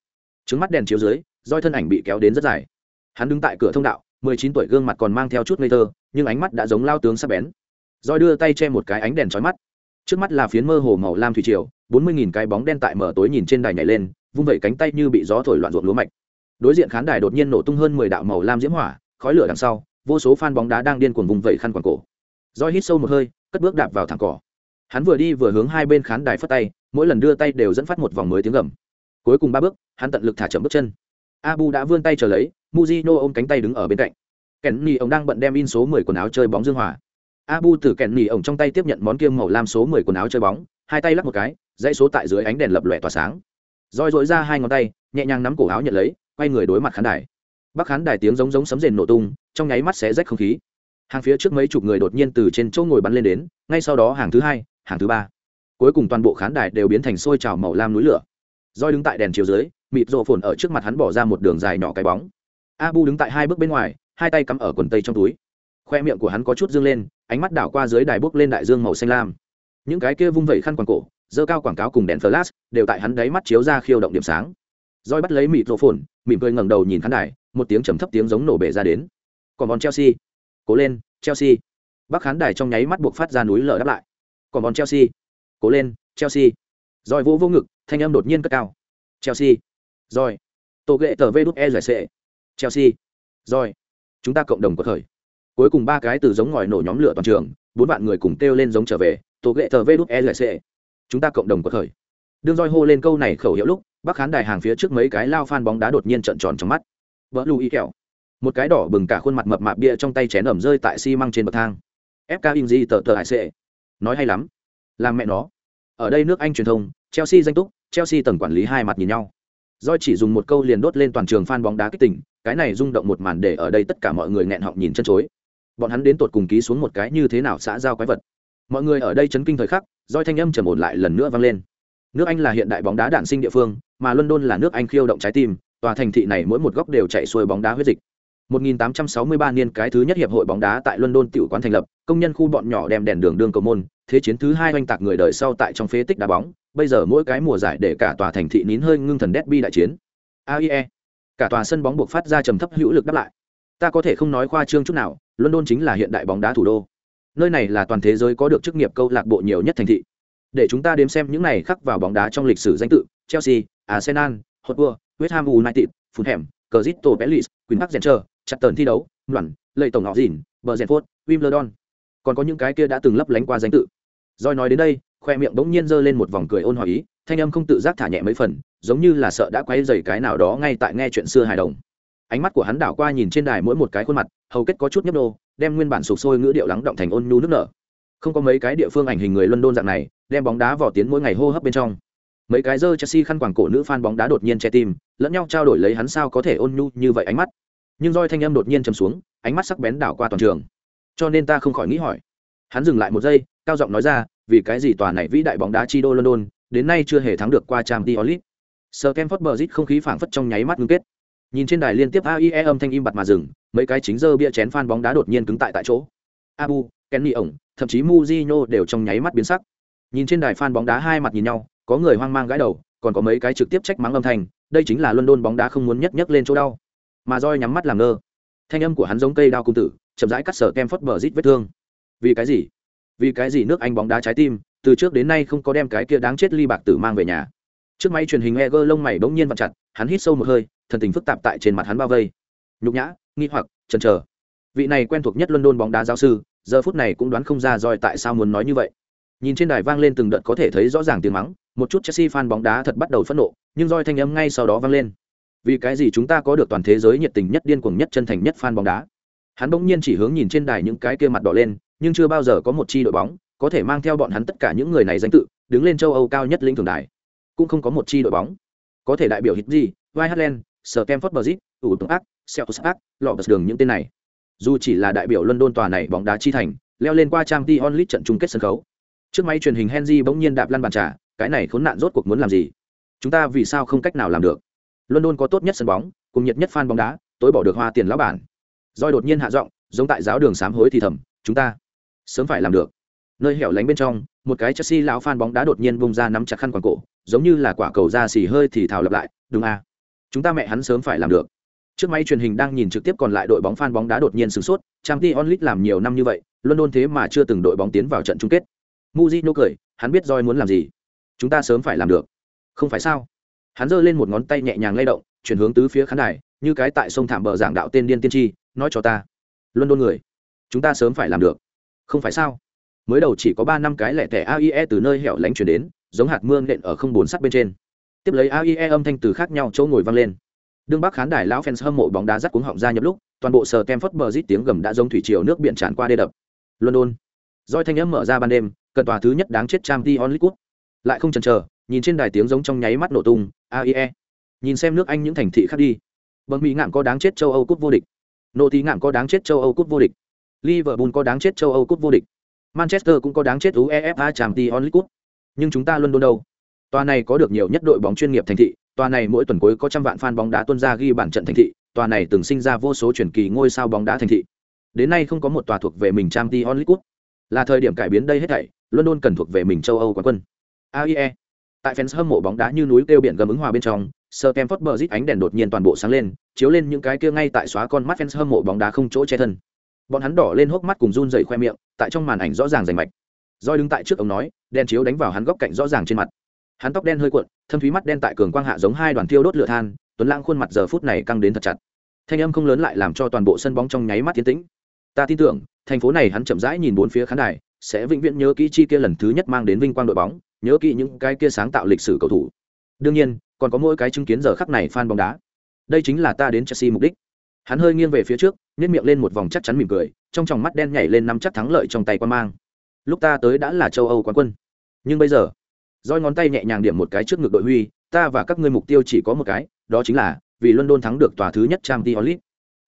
Trứng mắt đèn chiếu dưới, roi thân ảnh bị kéo đến rất dài. Hắn đứng tại cửa thông đạo, mười chín tuổi gương mặt còn mang theo chút ngây thơ, nhưng ánh mắt đã giống lao tướng sắp bén. Roi đưa tay che một cái ánh đèn trói mắt. Trước mắt là phiến mơ hồ màu lam thủy triều, bốn mươi nghìn cái bóng đen tại mở tối nhìn trên đài nhảy lên, vung vẩy cánh tay như bị gió thổi loạn ruộng lúa mạch đối diện khán đài đột nhiên nổ tung hơn mười đạo màu lam diễm hỏa, khói lửa đằng sau, vô số fan bóng đá đang điên cuồng vùng vẩy khăn quàng cổ. Roi hít sâu một hơi, cất bước đạp vào thẳng cỏ. Hắn vừa đi vừa hướng hai bên khán đài phất tay, mỗi lần đưa tay đều dẫn phát một vòng mới tiếng gầm. Cuối cùng ba bước, hắn tận lực thả chậm bước chân. Abu đã vươn tay trở lấy muzino ôm cánh tay đứng ở bên cạnh. Kẹn nỉ ông đang bận đem in số mười quần áo chơi bóng dương hòa. Abu từ kẹn nỉ ông trong tay tiếp nhận món kiêm màu lam số mười quần áo chơi bóng, hai tay lắc một cái, dãy số tại dưới ánh đèn lập lòe tỏa sáng. Roi dội ra hai ngón tay, nhẹ nhàng nắm cổ áo nhận lấy quay người đối mặt khán đài. Bắc khán đài tiếng giống giống sấm rền nổ tung, trong nháy mắt xé rách không khí. Hàng phía trước mấy chục người đột nhiên từ trên chỗ ngồi bắn lên đến, ngay sau đó hàng thứ hai, hàng thứ ba. Cuối cùng toàn bộ khán đài đều biến thành sôi trào màu lam núi lửa. Roi đứng tại đèn chiếu dưới, mịt rộ phồn ở trước mặt hắn bỏ ra một đường dài nhỏ cái bóng. Abu đứng tại hai bước bên ngoài, hai tay cắm ở quần tây trong túi. Khoe miệng của hắn có chút dương lên, ánh mắt đảo qua dưới đài bước lên đại dương màu xanh lam. Những cái kia vung vẩy khăn quàng cổ, dơ cao quảng cáo cùng đèn flash, đều tại hắn đáy mắt chiếu ra khiêu động điểm sáng roi bắt lấy mịt rộ phồn mỉm cười ngẩng đầu nhìn khán đài, một tiếng trầm thấp tiếng giống nổ bể ra đến. Còn bọn chelsea. Cố lên, chelsea. Bắc khán đài trong nháy mắt buộc phát ra núi lở đáp lại. Còn bọn chelsea. Cố lên, chelsea. Rồi vô vô ngực, thanh âm đột nhiên cất cao. Chelsea. Rồi tổ ghệ tờ vê đút e giải sệ chelsea. Rồi chúng ta cộng đồng có thời cuối cùng ba cái từ giống ngòi nổ nhóm lửa toàn trường, bốn bạn người cùng kêu lên giống trở về. Tổ ghệ tờ vê đút e giải sệ chúng ta cộng đồng có thời đương roi hô lên câu này khẩu hiệu lúc bác khán đài hàng phía trước mấy cái lao phan bóng đá đột nhiên trợn tròn trong mắt. Vỡ lùi y kẹo. Một cái đỏ bừng cả khuôn mặt mập mạp bia trong tay chén ẩm rơi tại xi măng trên bậc thang. Fk in di tờ tờ hải sệ. Nói hay lắm. Làm mẹ nó. Ở đây nước anh truyền thông, chelsea danh túc, chelsea tầng quản lý hai mặt nhìn nhau. Do chỉ dùng một câu liền đốt lên toàn trường fan bóng đá kích tỉnh, cái này rung động một màn để ở đây tất cả mọi người nghẹn họng nhìn chân chối. Bọn hắn đến tột cùng ký xuống một cái như thế nào xã giao quái vật. Mọi người ở đây chấn kinh thời khắc doi thanh âm trầm ổn lại lần nữa vang lên nước anh là hiện đại bóng đá đản sinh địa phương mà london là nước anh khiêu động trái tim tòa thành thị này mỗi một góc đều chạy xuôi bóng đá huyết dịch 1863 niên cái thứ nhất hiệp hội bóng đá tại London tiểu quán thành lập, công nhân khu bọn nhỏ đem đèn đường đường cầu môn, thế chiến thứ hai oanh tạc người đời sau tại trong phế tích đá bóng, bây giờ mỗi cái mùa giải để cả tòa thành thị nín hơi ngưng thần derby đại chiến. AIE. Cả tòa sân bóng buộc phát ra trầm thấp hữu lực đáp lại. Ta có thể không nói khoa trương chút nào, London chính là hiện đại bóng đá thủ đô. Nơi này là toàn thế giới có được chức nghiệp câu lạc bộ nhiều nhất thành thị. Để chúng ta đếm xem những này khắc vào bóng đá trong lịch sử danh tự, Chelsea, Arsenal, Hotspur, West Ham United, Fulham, Crystal Palace, Queen Park Rangers, chặt tần thi đấu loạn lệ tổng họ dìn bờ rèn phốt wimbledon. Còn có những cái kia đã từng lấp lánh qua danh tự. Rồi nói đến đây khoe miệng bỗng nhiên giơ lên một vòng cười ôn hòa ý thanh âm không tự giác thả nhẹ mấy phần giống như là sợ đã quay dày cái nào đó ngay tại nghe chuyện xưa hài đồng. Ánh mắt của hắn đảo qua nhìn trên đài mỗi một cái khuôn mặt hầu kết có chút nhấp nô đem nguyên bản sụp sôi ngữ điệu lắng động thành ôn nhu nước nở. Không có mấy cái địa phương ảnh hình người london dạng này đem bóng đá vào tiến mỗi ngày hô hấp bên trong. Mấy cái dơ chelsea khăn quàng cổ nữ fan bóng đá đột nhiên che tim, lẫn nhau trao đổi lấy hắn sao có thể ôn nhu như vậy ánh mắt. Nhưng roi thanh âm đột nhiên chầm xuống, ánh mắt sắc bén đảo qua toàn trường. Cho nên ta không khỏi nghĩ hỏi. Hắn dừng lại một giây, cao giọng nói ra, vì cái gì tòa này vĩ đại bóng đá chi đô london, đến nay chưa hề thắng được qua trang t olit sờ kem phớt bờ rít không khí phảng phất trong nháy mắt ngưng kết. Nhìn trên đài liên tiếp aie âm thanh im bặt mà dừng, mấy cái chính dơ bia chén phan bóng đá đột nhiên cứng tại tại chỗ. Abu, kenny ổng, thậm chí muzino đều trong nháy mắt biến sắc nhìn trên đài phan bóng đá hai mặt nhìn nhau, có người hoang mang gãi đầu, còn có mấy cái trực tiếp trách mắng âm thanh, đây chính là london bóng đá không muốn nhất nhất lên chỗ đau. Mà roi nhắm mắt làm ngơ. Thanh âm của hắn giống cây đao cung tử, chậm rãi cắt sở kem phớt bờ rít vết thương. Vì cái gì? Vì cái gì nước anh bóng đá trái tim, từ trước đến nay không có đem cái kia đáng chết ly bạc tử mang về nhà? Trước máy truyền hình Eger lông mày bỗng nhiên vặn chặt, hắn hít sâu một hơi, thần tình phức tạp tại trên mặt hắn bao vây. Nhục nhã, nghi hoặc, chần chờ. Vị này quen thuộc nhất london bóng đá giáo sư, giờ phút này cũng đoán không ra roi tại sao muốn nói như vậy nhìn trên đài vang lên từng đợt có thể thấy rõ ràng tiếng mắng một chút chelsea fan bóng đá thật bắt đầu phẫn nộ nhưng roi thanh âm ngay sau đó vang lên vì cái gì chúng ta có được toàn thế giới nhiệt tình nhất điên cuồng nhất chân thành nhất fan bóng đá hắn bỗng nhiên chỉ hướng nhìn trên đài những cái kia mặt đỏ lên nhưng chưa bao giờ có một chi đội bóng có thể mang theo bọn hắn tất cả những người này danh tự đứng lên châu âu cao nhất lĩnh thường đài cũng không có một chi đội bóng có thể đại biểu hít gì Whiteland, Stamford Bridge, ủ tụng ác, Celtic ác, lọ đường những tên này. Dù chỉ là đại biểu London tòa này bóng đá chi thành, leo lên qua Champions League trận chung kết sân khấu. Trước máy truyền hình Henry bỗng nhiên đạp lăn bàn trà, cái này khốn nạn rốt cuộc muốn làm gì? Chúng ta vì sao không cách nào làm được? London có tốt nhất sân bóng, cùng nhiệt nhất fan bóng đá, tối bỏ được hoa tiền lão bản. Doi đột nhiên hạ giọng, giống tại giáo đường sám hối thì thầm, chúng ta sớm phải làm được. Nơi hẻo lánh bên trong, một cái Chelsea lão fan bóng đá đột nhiên bung ra nắm chặt khăn quàng cổ, giống như là quả cầu da xì hơi thì thào lặp lại, đúng à? Chúng ta mẹ hắn sớm phải làm được. Trước máy truyền hình đang nhìn trực tiếp còn lại đội bóng fan bóng đá đột nhiên sửng sốt, Champions League làm nhiều năm như vậy, London thế mà chưa từng đội bóng tiến vào trận chung kết. Mujino cười, hắn biết Joy muốn làm gì. Chúng ta sớm phải làm được. Không phải sao? Hắn giơ lên một ngón tay nhẹ nhàng lay động, chuyển hướng tứ phía khán đài, như cái tại sông thảm bờ giảng đạo tên điên tiên tri, nói cho ta. London người, chúng ta sớm phải làm được. Không phải sao? Mới đầu chỉ có ba năm cái lẻ tẻ AIE từ nơi hẻo lánh truyền đến, giống hạt mưa nện ở không bốn sắt bên trên. Tiếp lấy AIE âm thanh từ khác nhau chỗ ngồi vang lên đương bắc khán đài lão fans hâm mộ bóng đá rắc cuống họng ra nhập lúc toàn bộ sờ kem phất rít tiếng gầm đã giống thủy triều nước biển tràn qua đê đập london doi thanh âm mở ra ban đêm cần tòa thứ nhất đáng chết trang t onlit lại không chần chờ nhìn trên đài tiếng giống trong nháy mắt nổ tung aie nhìn xem nước anh những thành thị khác đi. Bấm mỹ ngạn có đáng chết châu âu cúp vô địch. Nộ tí ngạn có đáng chết châu âu cúp vô địch. Liverpool có đáng chết châu âu cúp vô địch. Manchester cũng có đáng chết uefa trang t onlit nhưng chúng ta london đâu? Tòa này có được nhiều nhất đội bóng chuyên nghiệp thành thị. Tòa này mỗi tuần cuối có trăm vạn fan bóng đá tuân ra ghi bản trận thành thị, tòa này từng sinh ra vô số truyền kỳ ngôi sao bóng đá thành thị. Đến nay không có một tòa thuộc về mình Champions League. Là thời điểm cải biến đây hết thảy, London cần thuộc về mình châu Âu quán quân. AIE. Tại fans hâm mộ bóng đá như núi kêu biển gầm ứng hòa bên trong, Stamford Bridge ánh đèn đột nhiên toàn bộ sáng lên, chiếu lên những cái kia ngay tại xóa con mắt fans hâm mộ bóng đá không chỗ che thân. Bọn hắn đỏ lên hốc mắt cùng run rẩy khoe miệng, tại trong màn ảnh rõ ràng rành mạch. Doi đứng tại trước ông nói, đèn chiếu đánh vào hắn góc cạnh rõ ràng trên mặt hắn tóc đen hơi cuộn thâm thúy mắt đen tại cường quang hạ giống hai đoàn thiêu đốt lửa than tuấn lãng khuôn mặt giờ phút này căng đến thật chặt thanh âm không lớn lại làm cho toàn bộ sân bóng trong nháy mắt tiến tĩnh ta tin tưởng thành phố này hắn chậm rãi nhìn bốn phía khán đài sẽ vĩnh viễn nhớ kỹ chi kia lần thứ nhất mang đến vinh quang đội bóng, nhớ kỹ những cái kia sáng tạo lịch sử cầu thủ. Đương nhiên, còn có mỗi cái chứng kiến giờ khắc này fan bóng đá. Đây chính là ta đến chelsea mục đích. Hắn hơi nghiêng về phía trước nhét miệng lên một vòng chắc chắn mỉm cười, trong tròng mắt đen nhảy lên năm chắc thắng lợi trong tay quan mang. Lúc ta tới đã là châu âu quán quân. Nhưng bây giờ, roi ngón tay nhẹ nhàng điểm một cái trước ngực đội huy, ta và các ngươi mục tiêu chỉ có một cái, đó chính là, vì london thắng được tòa thứ nhất trang t onlit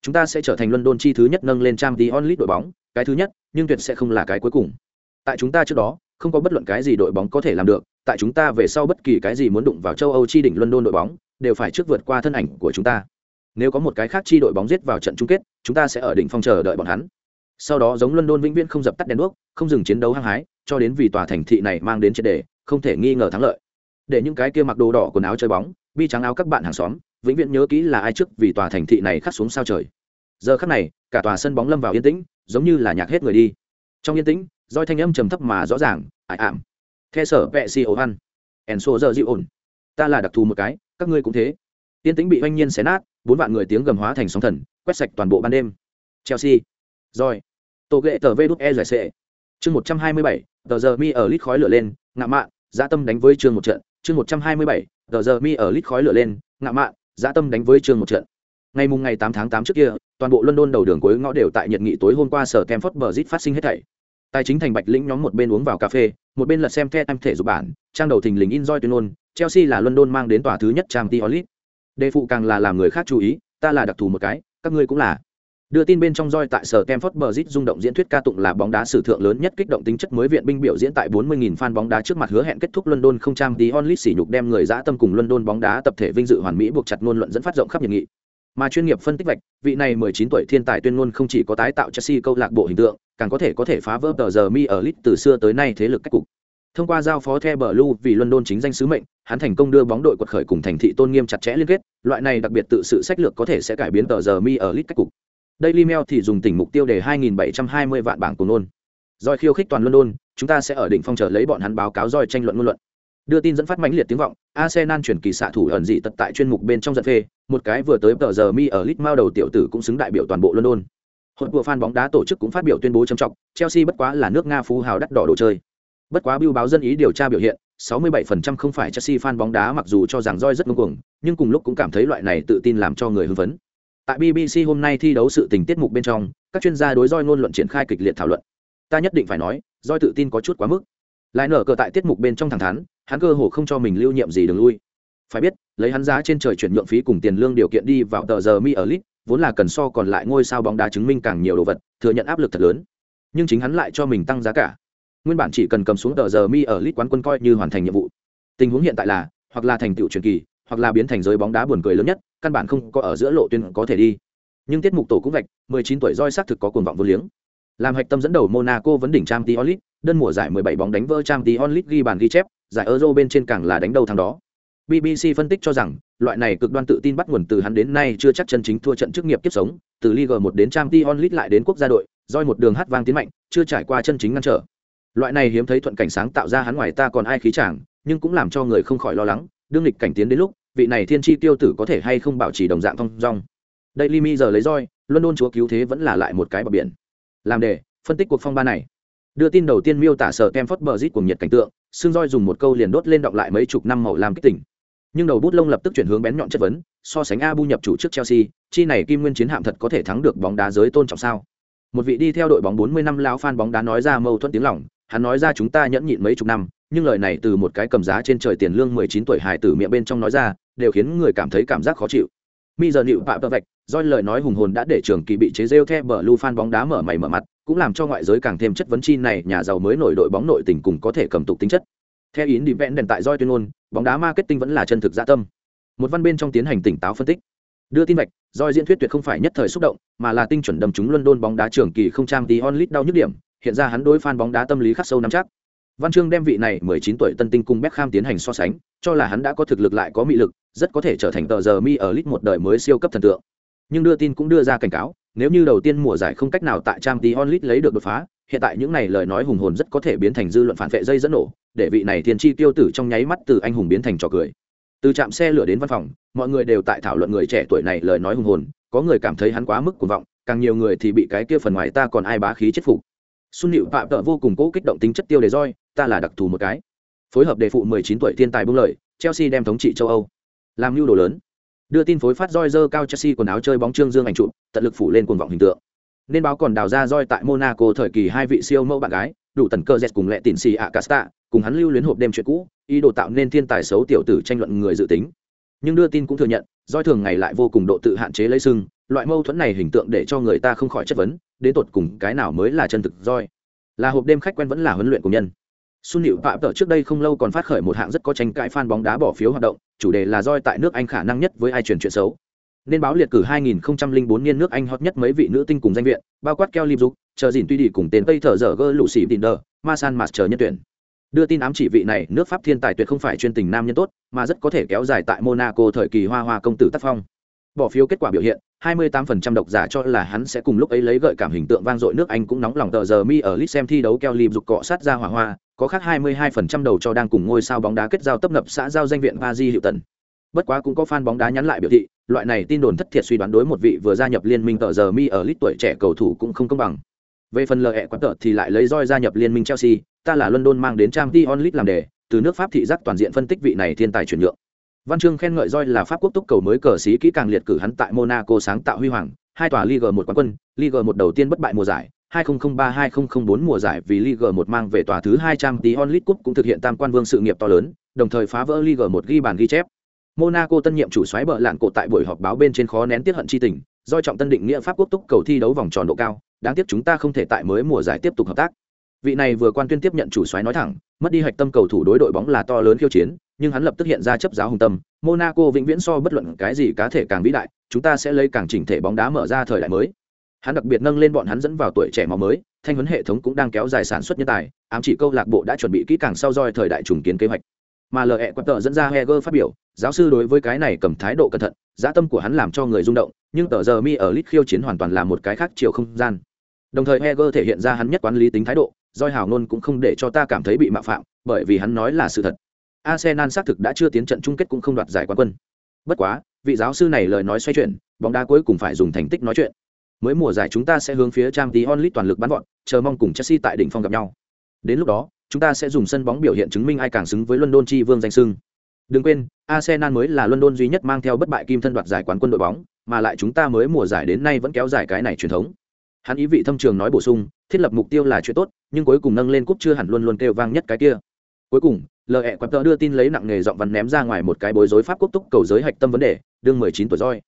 chúng ta sẽ trở thành london chi thứ nhất nâng lên trang t onlit đội bóng, cái thứ nhất, nhưng tuyệt sẽ không là cái cuối cùng tại chúng ta trước đó, không có bất luận cái gì đội bóng có thể làm được, tại chúng ta về sau bất kỳ cái gì muốn đụng vào châu âu chi đỉnh london đội bóng, đều phải trước vượt qua thân ảnh của chúng ta. Nếu có một cái khác chi đội bóng giết vào trận chung kết, chúng ta sẽ ở đỉnh phong chờ đợi bọn hắn. Sau đó giống london vĩnh viễn không dập tắt đèn đuốc, không dừng chiến đấu hăng hái, cho đến vì tòa thành thị này mang đến triệt đề, không thể nghi ngờ thắng lợi. Để những cái kia mặc đồ đỏ quần áo chơi bóng, bi trắng áo các bạn hàng xóm, vĩnh viễn nhớ kỹ là ai trước vì tòa thành thị này khắc xuống sao trời. Giờ khắc này, cả tòa sân bóng lâm vào yên tĩnh, giống như là nhạc hết người đi. Trong yên tĩnh roi thanh âm trầm thấp mà rõ ràng ải ảm the sở vệ si ổ ăn ẻn xô giờ dịu ổn, ta là đặc thù một cái, các ngươi cũng thế. Tiên tĩnh bị oanh nhiên xé nát, bốn vạn người tiếng gầm hóa thành sóng thần, quét sạch toàn bộ ban đêm. Chelsea roi tổ ghệ tờ vê đút e giải sệ. Chương một trăm hai mươi bảy, tờ giờ mi ở lít khói lửa lên, ngạ mạn, dã tâm đánh với chương một trận. Chương một trăm hai mươi bảy, tờ giờ mi ở lít khói lửa lên, ngạ mạn, dã tâm đánh với chương một trận. Ngày mùng ngày tám tháng tám trước kia, toàn bộ london đầu đường cuối ngõ đều tại nhiệt nghị tối hôm qua sở kem phất bờ rít phát sinh hết thảy tài chính thành bạch lĩnh nhóm một bên uống vào cà phê, một bên lật xem the em thể dục bản, trang đầu thình lình in roi tuyên ngôn, chelsea là london mang đến tòa thứ nhất trang t olit đề phụ càng là làm người khác chú ý, ta là đặc thù một cái, các ngươi cũng là. Đưa tin bên trong roi tại sở Kemford Bridge bờ zit rung động diễn thuyết ca tụng là bóng đá sử thượng lớn nhất kích động tính chất mới viện binh biểu diễn tại 40.000 fan bóng đá trước mặt hứa hẹn kết thúc london không trang tí onlit sỉ nhục đem người dã tâm cùng london bóng đá tập thể vinh dự hoàn mỹ buộc chặt ngôn luận dẫn phát rộng khắp nhiệt nghị mà chuyên nghiệp phân tích vạch vị này 19 tuổi thiên tài tuyên ngôn không chỉ có tái tạo chelsea câu lạc bộ hình tượng càng có thể có thể phá vỡ tờ giờ mi ở lit từ xưa tới nay thế lực cách cục thông qua giao phó the bờ vì london chính danh sứ mệnh hắn thành công đưa bóng đội quật khởi cùng thành thị tôn nghiêm chặt chẽ liên kết loại này đặc biệt tự sự sách lược có thể sẽ cải biến tờ giờ mi ở lit cách cục Daily Mail thì dùng tỉnh mục tiêu để 2720 vạn bảng của nôn. Rồi khiêu khích toàn London, chúng ta sẽ ở đỉnh phong chờ lấy bọn hắn báo cáo rồi tranh luận ngôn luận. Đưa tin dẫn phát mãnh liệt tiếng vọng, Arsenal chuyển kỳ xạ thủ ẩn dị tật tại chuyên mục bên trong giận phê, một cái vừa tới tờ giờ mi ở Litmao đầu tiểu tử cũng xứng đại biểu toàn bộ London. Hội của fan bóng đá tổ chức cũng phát biểu tuyên bố trầm trọng, Chelsea bất quá là nước Nga phú hào đắt đỏ đồ chơi. Bất quá bưu báo dân ý điều tra biểu hiện, 67% không phải Chelsea fan bóng đá mặc dù cho rằng roi rất ngông cuồng, nhưng cùng lúc cũng cảm thấy loại này tự tin làm cho người hưng phấn. Tại BBC hôm nay thi đấu sự tình tiết mục bên trong, các chuyên gia đối roi ngôn luận triển khai kịch liệt thảo luận. Ta nhất định phải nói, roi tự tin có chút quá mức. Lại nở cờ tại tiết mục bên trong thẳng thắn, hắn cơ hồ không cho mình lưu nhiệm gì đường lui. Phải biết, lấy hắn giá trên trời chuyển nhượng phí cùng tiền lương điều kiện đi vào tờ giờ mi ở lit, vốn là cần so còn lại ngôi sao bóng đá chứng minh càng nhiều đồ vật, thừa nhận áp lực thật lớn. Nhưng chính hắn lại cho mình tăng giá cả. Nguyên bản chỉ cần cầm xuống tờ giờ mi ở lit quán quân coi như hoàn thành nhiệm vụ. Tình huống hiện tại là, hoặc là thành tựu truyền kỳ, hoặc là biến thành giới bóng đá buồn cười lớn nhất, căn bản không có ở giữa lộ tuyên có thể đi nhưng tiết mục tổ cũng vạch 19 tuổi roi xác thực có cuồng vọng vô liếng làm hạch tâm dẫn đầu monaco vấn đỉnh trang t đơn mùa giải 17 bóng đánh vỡ trang t ghi bàn ghi chép giải euro bên trên càng là đánh đầu thằng đó bbc phân tích cho rằng, loại này cực đoan tự tin bắt nguồn từ hắn đến nay chưa chắc chân chính thua trận chức nghiệp kiếp sống, từ Liga 1 đến Champions League lại đến quốc gia đội, roi một đường hát vang tiến mạnh, chưa trải qua chân chính ngăn trở. Loại này hiếm thấy thuận cảnh sáng tạo ra hắn ngoài ta còn ai khí chàng, nhưng cũng làm cho người không khỏi lo lắng, đương lịch cảnh tiến đến lúc, vị này thiên chi tiêu tử có thể hay không bảo trì đồng dạng thông dong. Đây limi giờ lấy roi, london chúa cứu thế vẫn là lại một cái bờ biển. Làm đề, phân tích cuộc phong ba này. Đưa tin đầu tiên miêu tả sở Kemford phất cuồng cùng nhiệt cảnh tượng, xương roi dùng một câu liền đốt lên đọc lại mấy chục năm màu làm kích tỉnh nhưng đầu bút lông lập tức chuyển hướng bén nhọn chất vấn, so sánh abu nhập chủ trước chelsea, chi này kim nguyên chiến hạm thật có thể thắng được bóng đá giới tôn trọng sao? Một vị đi theo đội bóng 40 năm lão fan bóng đá nói ra mâu thuẫn tiếng lòng, hắn nói ra chúng ta nhẫn nhịn mấy chục năm, nhưng lời này từ một cái cầm giá trên trời tiền lương 19 tuổi hài tử miệng bên trong nói ra, đều khiến người cảm thấy cảm giác khó chịu. Mi giờ nịu phạm vạch do lời nói hùng hồn đã để trường kỳ bị chế rêu theo bờ lu fan bóng đá mở mày mở mặt, cũng làm cho ngoại giới càng thêm chất vấn chi này nhà giàu mới nổi đội bóng nội tình cùng có thể cầm tục tính chất theo ý đi vẽn đèn tại roi tuyên ngôn bóng đá marketing vẫn là chân thực dạ tâm. Một văn bên trong tiến hành tỉnh táo phân tích. Đưa tin vạch roi diễn thuyết tuyệt không phải nhất thời xúc động mà là tinh chuẩn đầm luân london bóng đá trường kỳ không trang tí onlit đau nhức điểm hiện ra hắn đối fan bóng đá tâm lý khắc sâu nắm chắc. Văn Chương đem vị này 19 tuổi tân tinh cùng Beckham tiến hành so sánh, cho là hắn đã có thực lực lại có mị lực, rất có thể trở thành tờ giờ mi ở lit một đời mới siêu cấp thần tượng. Nhưng đưa tin cũng đưa ra cảnh cáo, nếu như đầu tiên mùa giải không cách nào tại Champions League lấy được đột phá, hiện tại những này lời nói hùng hồn rất có thể biến thành dư luận phản vệ dây dẫn nổ, để vị này thiên chi tiêu tử trong nháy mắt từ anh hùng biến thành trò cười. Từ trạm xe lửa đến văn phòng, mọi người đều tại thảo luận người trẻ tuổi này lời nói hùng hồn, có người cảm thấy hắn quá mức cuồng vọng, càng nhiều người thì bị cái kia phần ngoài ta còn ai bá khí chết phục. Xuân nịu phạm tợ vô cùng cố kích động tính chất tiêu đề roi ta là đặc thù một cái. Phối hợp đề phụ 19 tuổi thiên tài bung lợi chelsea đem thống trị châu âu. Làm mưu đồ lớn đưa tin phối phát roi dơ cao chelsea quần áo chơi bóng trương dương ảnh trụ tận lực phủ lên cuồng vọng hình tượng. Nên báo còn đào ra roi tại monaco thời kỳ hai vị siêu mẫu bạn gái, đủ tần cơ dẹt cùng lệ tịn xì ạ casta cùng hắn lưu luyến hộp đêm chuyện cũ, ý đồ tạo nên thiên tài xấu tiểu tử tranh luận người dự tính. Nhưng đưa tin cũng thừa nhận, roi thường ngày lại vô cùng độ tự hạn chế lấy sưng, loại mâu thuẫn này hình tượng để cho người ta không khỏi chất vấn, đến tột cùng cái nào mới là chân thực roi? Là hộp đêm khách quen vẫn là huấn luyện của nhân? Sun Liễu Phạm Tở trước đây không lâu còn phát khởi một hạng rất có tranh cãi fan bóng đá bỏ phiếu hoạt động, chủ đề là roi tại nước Anh khả năng nhất với ai truyền chuyện xấu. Nên báo liệt cử 2004 niên nước Anh hot nhất mấy vị nữ tinh cùng danh viện, bao quát Kelly Dục, chờ gìn tuy đi cùng tên Tây thở dở gơ lũ sĩ Tinder, Masan Master nhân tuyển. Đưa tin ám chỉ vị này, nước Pháp thiên tài tuyệt không phải chuyên tình nam nhân tốt, mà rất có thể kéo dài tại Monaco thời kỳ hoa hoa công tử tác phong. Bỏ phiếu kết quả biểu hiện, 28% độc giả cho là hắn sẽ cùng lúc ấy lấy gợi cảm hình tượng vang dội nước Anh cũng nóng lòng tờ giờ mi ở lit xem thi đấu keo lìm dục cọ sát ra hỏa hoa, có khác 22% đầu cho đang cùng ngôi sao bóng đá kết giao tấp nập xã giao danh viện Paris Hiệu Tần. Bất quá cũng có fan bóng đá nhắn lại biểu thị, loại này tin đồn thất thiệt suy đoán đối một vị vừa gia nhập liên minh tờ giờ mi ở lít tuổi trẻ cầu thủ cũng không công bằng. Về phần lợi ẹ quán tờ thì lại lấy roi gia nhập liên minh Chelsea, ta là London mang đến trang Dion Lit làm đề, từ nước pháp thị giác toàn diện phân tích vị này thiên tài chuyển nhượng văn chương khen ngợi roi là pháp quốc túc cầu mới cờ xí kỹ càng liệt cử hắn tại monaco sáng tạo huy hoàng hai tòa Ligue một quán quân Ligue một đầu tiên bất bại mùa giải 2003-2004 mùa giải vì Ligue 1 mang về tòa thứ 200 tí onlit cup cũng thực hiện tam quan vương sự nghiệp to lớn, đồng thời phá vỡ Ligue 1 ghi bàn ghi chép. Monaco tân nhiệm chủ soái bợ lạn cổ tại buổi họp báo bên trên khó nén tiết hận chi tình, do trọng tân định nghĩa pháp quốc túc cầu thi đấu vòng tròn độ cao, đáng tiếc chúng ta không thể tại mới mùa giải tiếp tục hợp tác. Vị này vừa quan tuyên tiếp nhận chủ soái nói thẳng, mất đi hạch tâm cầu thủ đối đội bóng là to lớn khiêu chiến, nhưng hắn lập tức hiện ra chấp giáo hùng tâm, Monaco vĩnh viễn so bất luận cái gì cá thể càng vĩ đại, chúng ta sẽ lấy càng chỉnh thể bóng đá mở ra thời đại mới. Hắn đặc biệt nâng lên bọn hắn dẫn vào tuổi trẻ máu mới, thanh huấn hệ thống cũng đang kéo dài sản xuất nhân tài, ám chỉ câu lạc bộ đã chuẩn bị kỹ càng sau roi thời đại trùng kiến kế hoạch. Mà LE quạt tờ dẫn ra Heger phát biểu, giáo sư đối với cái này cầm thái độ cẩn thận, giá tâm của hắn làm cho người rung động, nhưng tờ giờ mi ở lit khiêu chiến hoàn toàn là một cái khác chiều không gian. Đồng thời Heger thể hiện ra hắn nhất quán lý tính thái độ, roi hào ngôn cũng không để cho ta cảm thấy bị mạo phạm, bởi vì hắn nói là sự thật. Arsenal xác thực đã chưa tiến trận chung kết cũng không đoạt giải quán quân. Bất quá, vị giáo sư này lời nói xoay chuyển, bóng đá cuối cùng phải dùng thành tích nói chuyện. Mới mùa giải chúng ta sẽ hướng phía trang tí onlit toàn lực bắn vọn, chờ mong cùng Chelsea tại đỉnh phong gặp nhau. Đến lúc đó, chúng ta sẽ dùng sân bóng biểu hiện chứng minh ai càng xứng với London chi vương danh sưng. Đừng quên, Arsenal mới là London duy nhất mang theo bất bại kim thân đoạt giải quán quân đội bóng, mà lại chúng ta mới mùa giải đến nay vẫn kéo dài cái này truyền thống. Hắn ý vị thâm trường nói bổ sung, thiết lập mục tiêu là chuyện tốt, nhưng cuối cùng nâng lên cúp chưa hẳn luôn luôn kêu vang nhất cái kia. Cuối cùng, LE Quapter đưa tin lấy nặng nghề giọng văn ném ra ngoài một cái bối rối pháp quốc túc cầu giới hạch tâm vấn đề, đương 19 tuổi roi.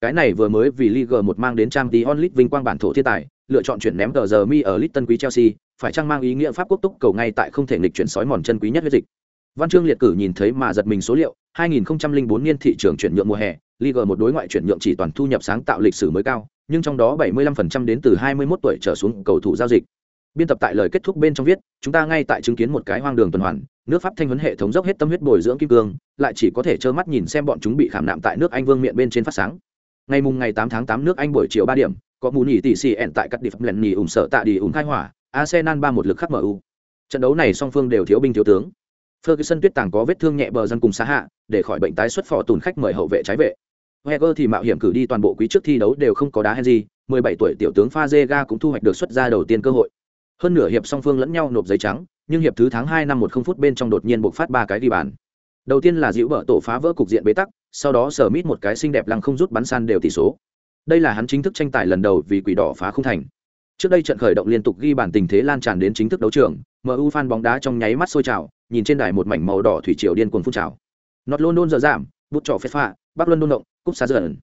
Cái này vừa mới vì Liga 1 mang đến trang tí onlit vinh quang bản thổ thiên tài, lựa chọn chuyển ném tờ giờ mi ở tân quý Chelsea, phải chăng mang ý nghĩa pháp quốc túc cầu ngay tại không thể nghịch chuyển sói mòn chân quý nhất huyết dịch. Văn Chương liệt cử nhìn thấy mà giật mình số liệu, 2004 niên thị trường chuyển nhượng mùa hè, Liga 1 đối ngoại chuyển nhượng chỉ toàn thu nhập sáng tạo lịch sử mới cao, nhưng trong đó 75% đến từ 21 tuổi trở xuống cầu thủ giao dịch. Biên tập tại lời kết thúc bên trong viết, chúng ta ngay tại chứng kiến một cái hoang đường tuần hoàn, nước Pháp thanh huấn hệ thống dốc hết tâm huyết bồi dưỡng kim cương, lại chỉ có thể trơ mắt nhìn xem bọn chúng bị khảm nạm tại nước Anh vương miện bên trên phát sáng. Ngày mùng ngày 8 tháng 8 nước Anh buổi chiều 3 điểm, có mù nhỉ tỷ xì ẹn tại các điệp lần nhỉ ủng sợ tạ đi ủng khai hỏa, Arsenal 3 một lực khắc MU. Trận đấu này song phương đều thiếu binh thiếu tướng. Ferguson tuyết tàng có vết thương nhẹ bờ dân cùng xa hạ, để khỏi bệnh tái xuất phò tùn khách mời hậu vệ trái vệ. Wenger thì mạo hiểm cử đi toàn bộ quý trước thi đấu đều không có đá Henry, 17 tuổi tiểu tướng Fazega cũng thu hoạch được xuất ra đầu tiên cơ hội. Hơn nửa hiệp song phương lẫn nhau nộp giấy trắng, nhưng hiệp thứ tháng 2 năm 10 phút bên trong đột nhiên bộc phát ba cái ghi bàn. Đầu tiên là dịu bợ tổ phá vỡ cục diện bế tắc, sau đó sở mít một cái xinh đẹp lăng không rút bắn săn đều tỷ số. Đây là hắn chính thức tranh tài lần đầu vì quỷ đỏ phá không thành. Trước đây trận khởi động liên tục ghi bàn tình thế lan tràn đến chính thức đấu trường, MU fan bóng đá trong nháy mắt sôi trào, nhìn trên đài một mảnh màu đỏ thủy triều điên cuồng phun trào. Nọt London giờ giảm, bút trò phết phạ Bắc London động, cúp xa dần.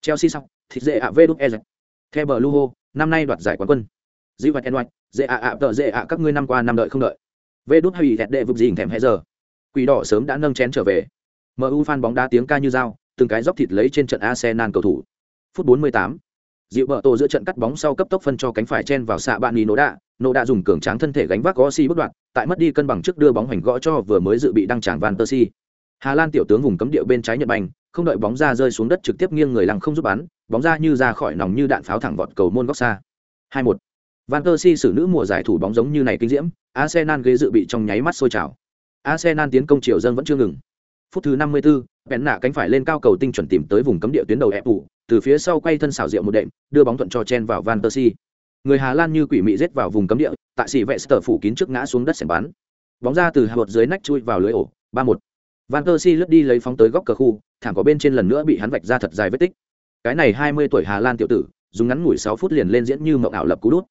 Chelsea xong, thịt dễ ạ vê đúc e Theo bờ Luho, năm nay đoạt giải quán quân. Dĩ vật Enway, dễ ạ ạ tợ dễ ạ các ngươi năm qua năm đợi không đợi. Vê đúc hay đệ vực gì thèm hè giờ. Quỷ đỏ sớm đã nâng chén trở về. MU fan bóng đá tiếng ca như dao, từng cái dốc thịt lấy trên trận Arsenal cầu thủ. Phút 48, dịu bờ tổ giữa trận cắt bóng sau cấp tốc phân cho cánh phải chen vào xạ bạn nổ đạ nổ đạ dùng cường tráng thân thể gánh vác gõ bước đoạn tại mất đi cân bằng trước đưa bóng hoành gõ cho vừa mới dự bị đăng tràng van persie hà lan tiểu tướng vùng cấm địa bên trái nhật bành không đợi bóng ra rơi xuống đất trực tiếp nghiêng người lăng không giúp bắn bóng ra như ra khỏi nòng như đạn pháo thẳng vọt cầu môn góc xa hai một van persie xử nữ mùa giải thủ bóng giống như này kinh diễm arsenal ghế dự bị trong nháy mắt sôi trào arsenal tiến công chiều dâng vẫn chưa ngừng. Phút thứ 54, bèn nạ cánh phải lên cao cầu tinh chuẩn tìm tới vùng cấm địa tuyến đầu ép phủ từ phía sau quay thân xảo diệu một đệm đưa bóng thuận cho chen vào van persie. Người hà lan như quỷ mị rết vào vùng cấm địa tại sĩ vệ sờ phủ kín trước ngã xuống đất sẻng bán. bóng ra từ hột dưới nách chui vào lưới ổ ba một. Van persie lướt đi lấy phóng tới góc cờ khu thẳng có bên trên lần nữa bị hắn vạch ra thật dài vết tích. Cái này hai mươi tuổi hà lan tiểu tử dùng ngắn ngủi 6 phút liền lên diễn như mộng ảo lập cú đút.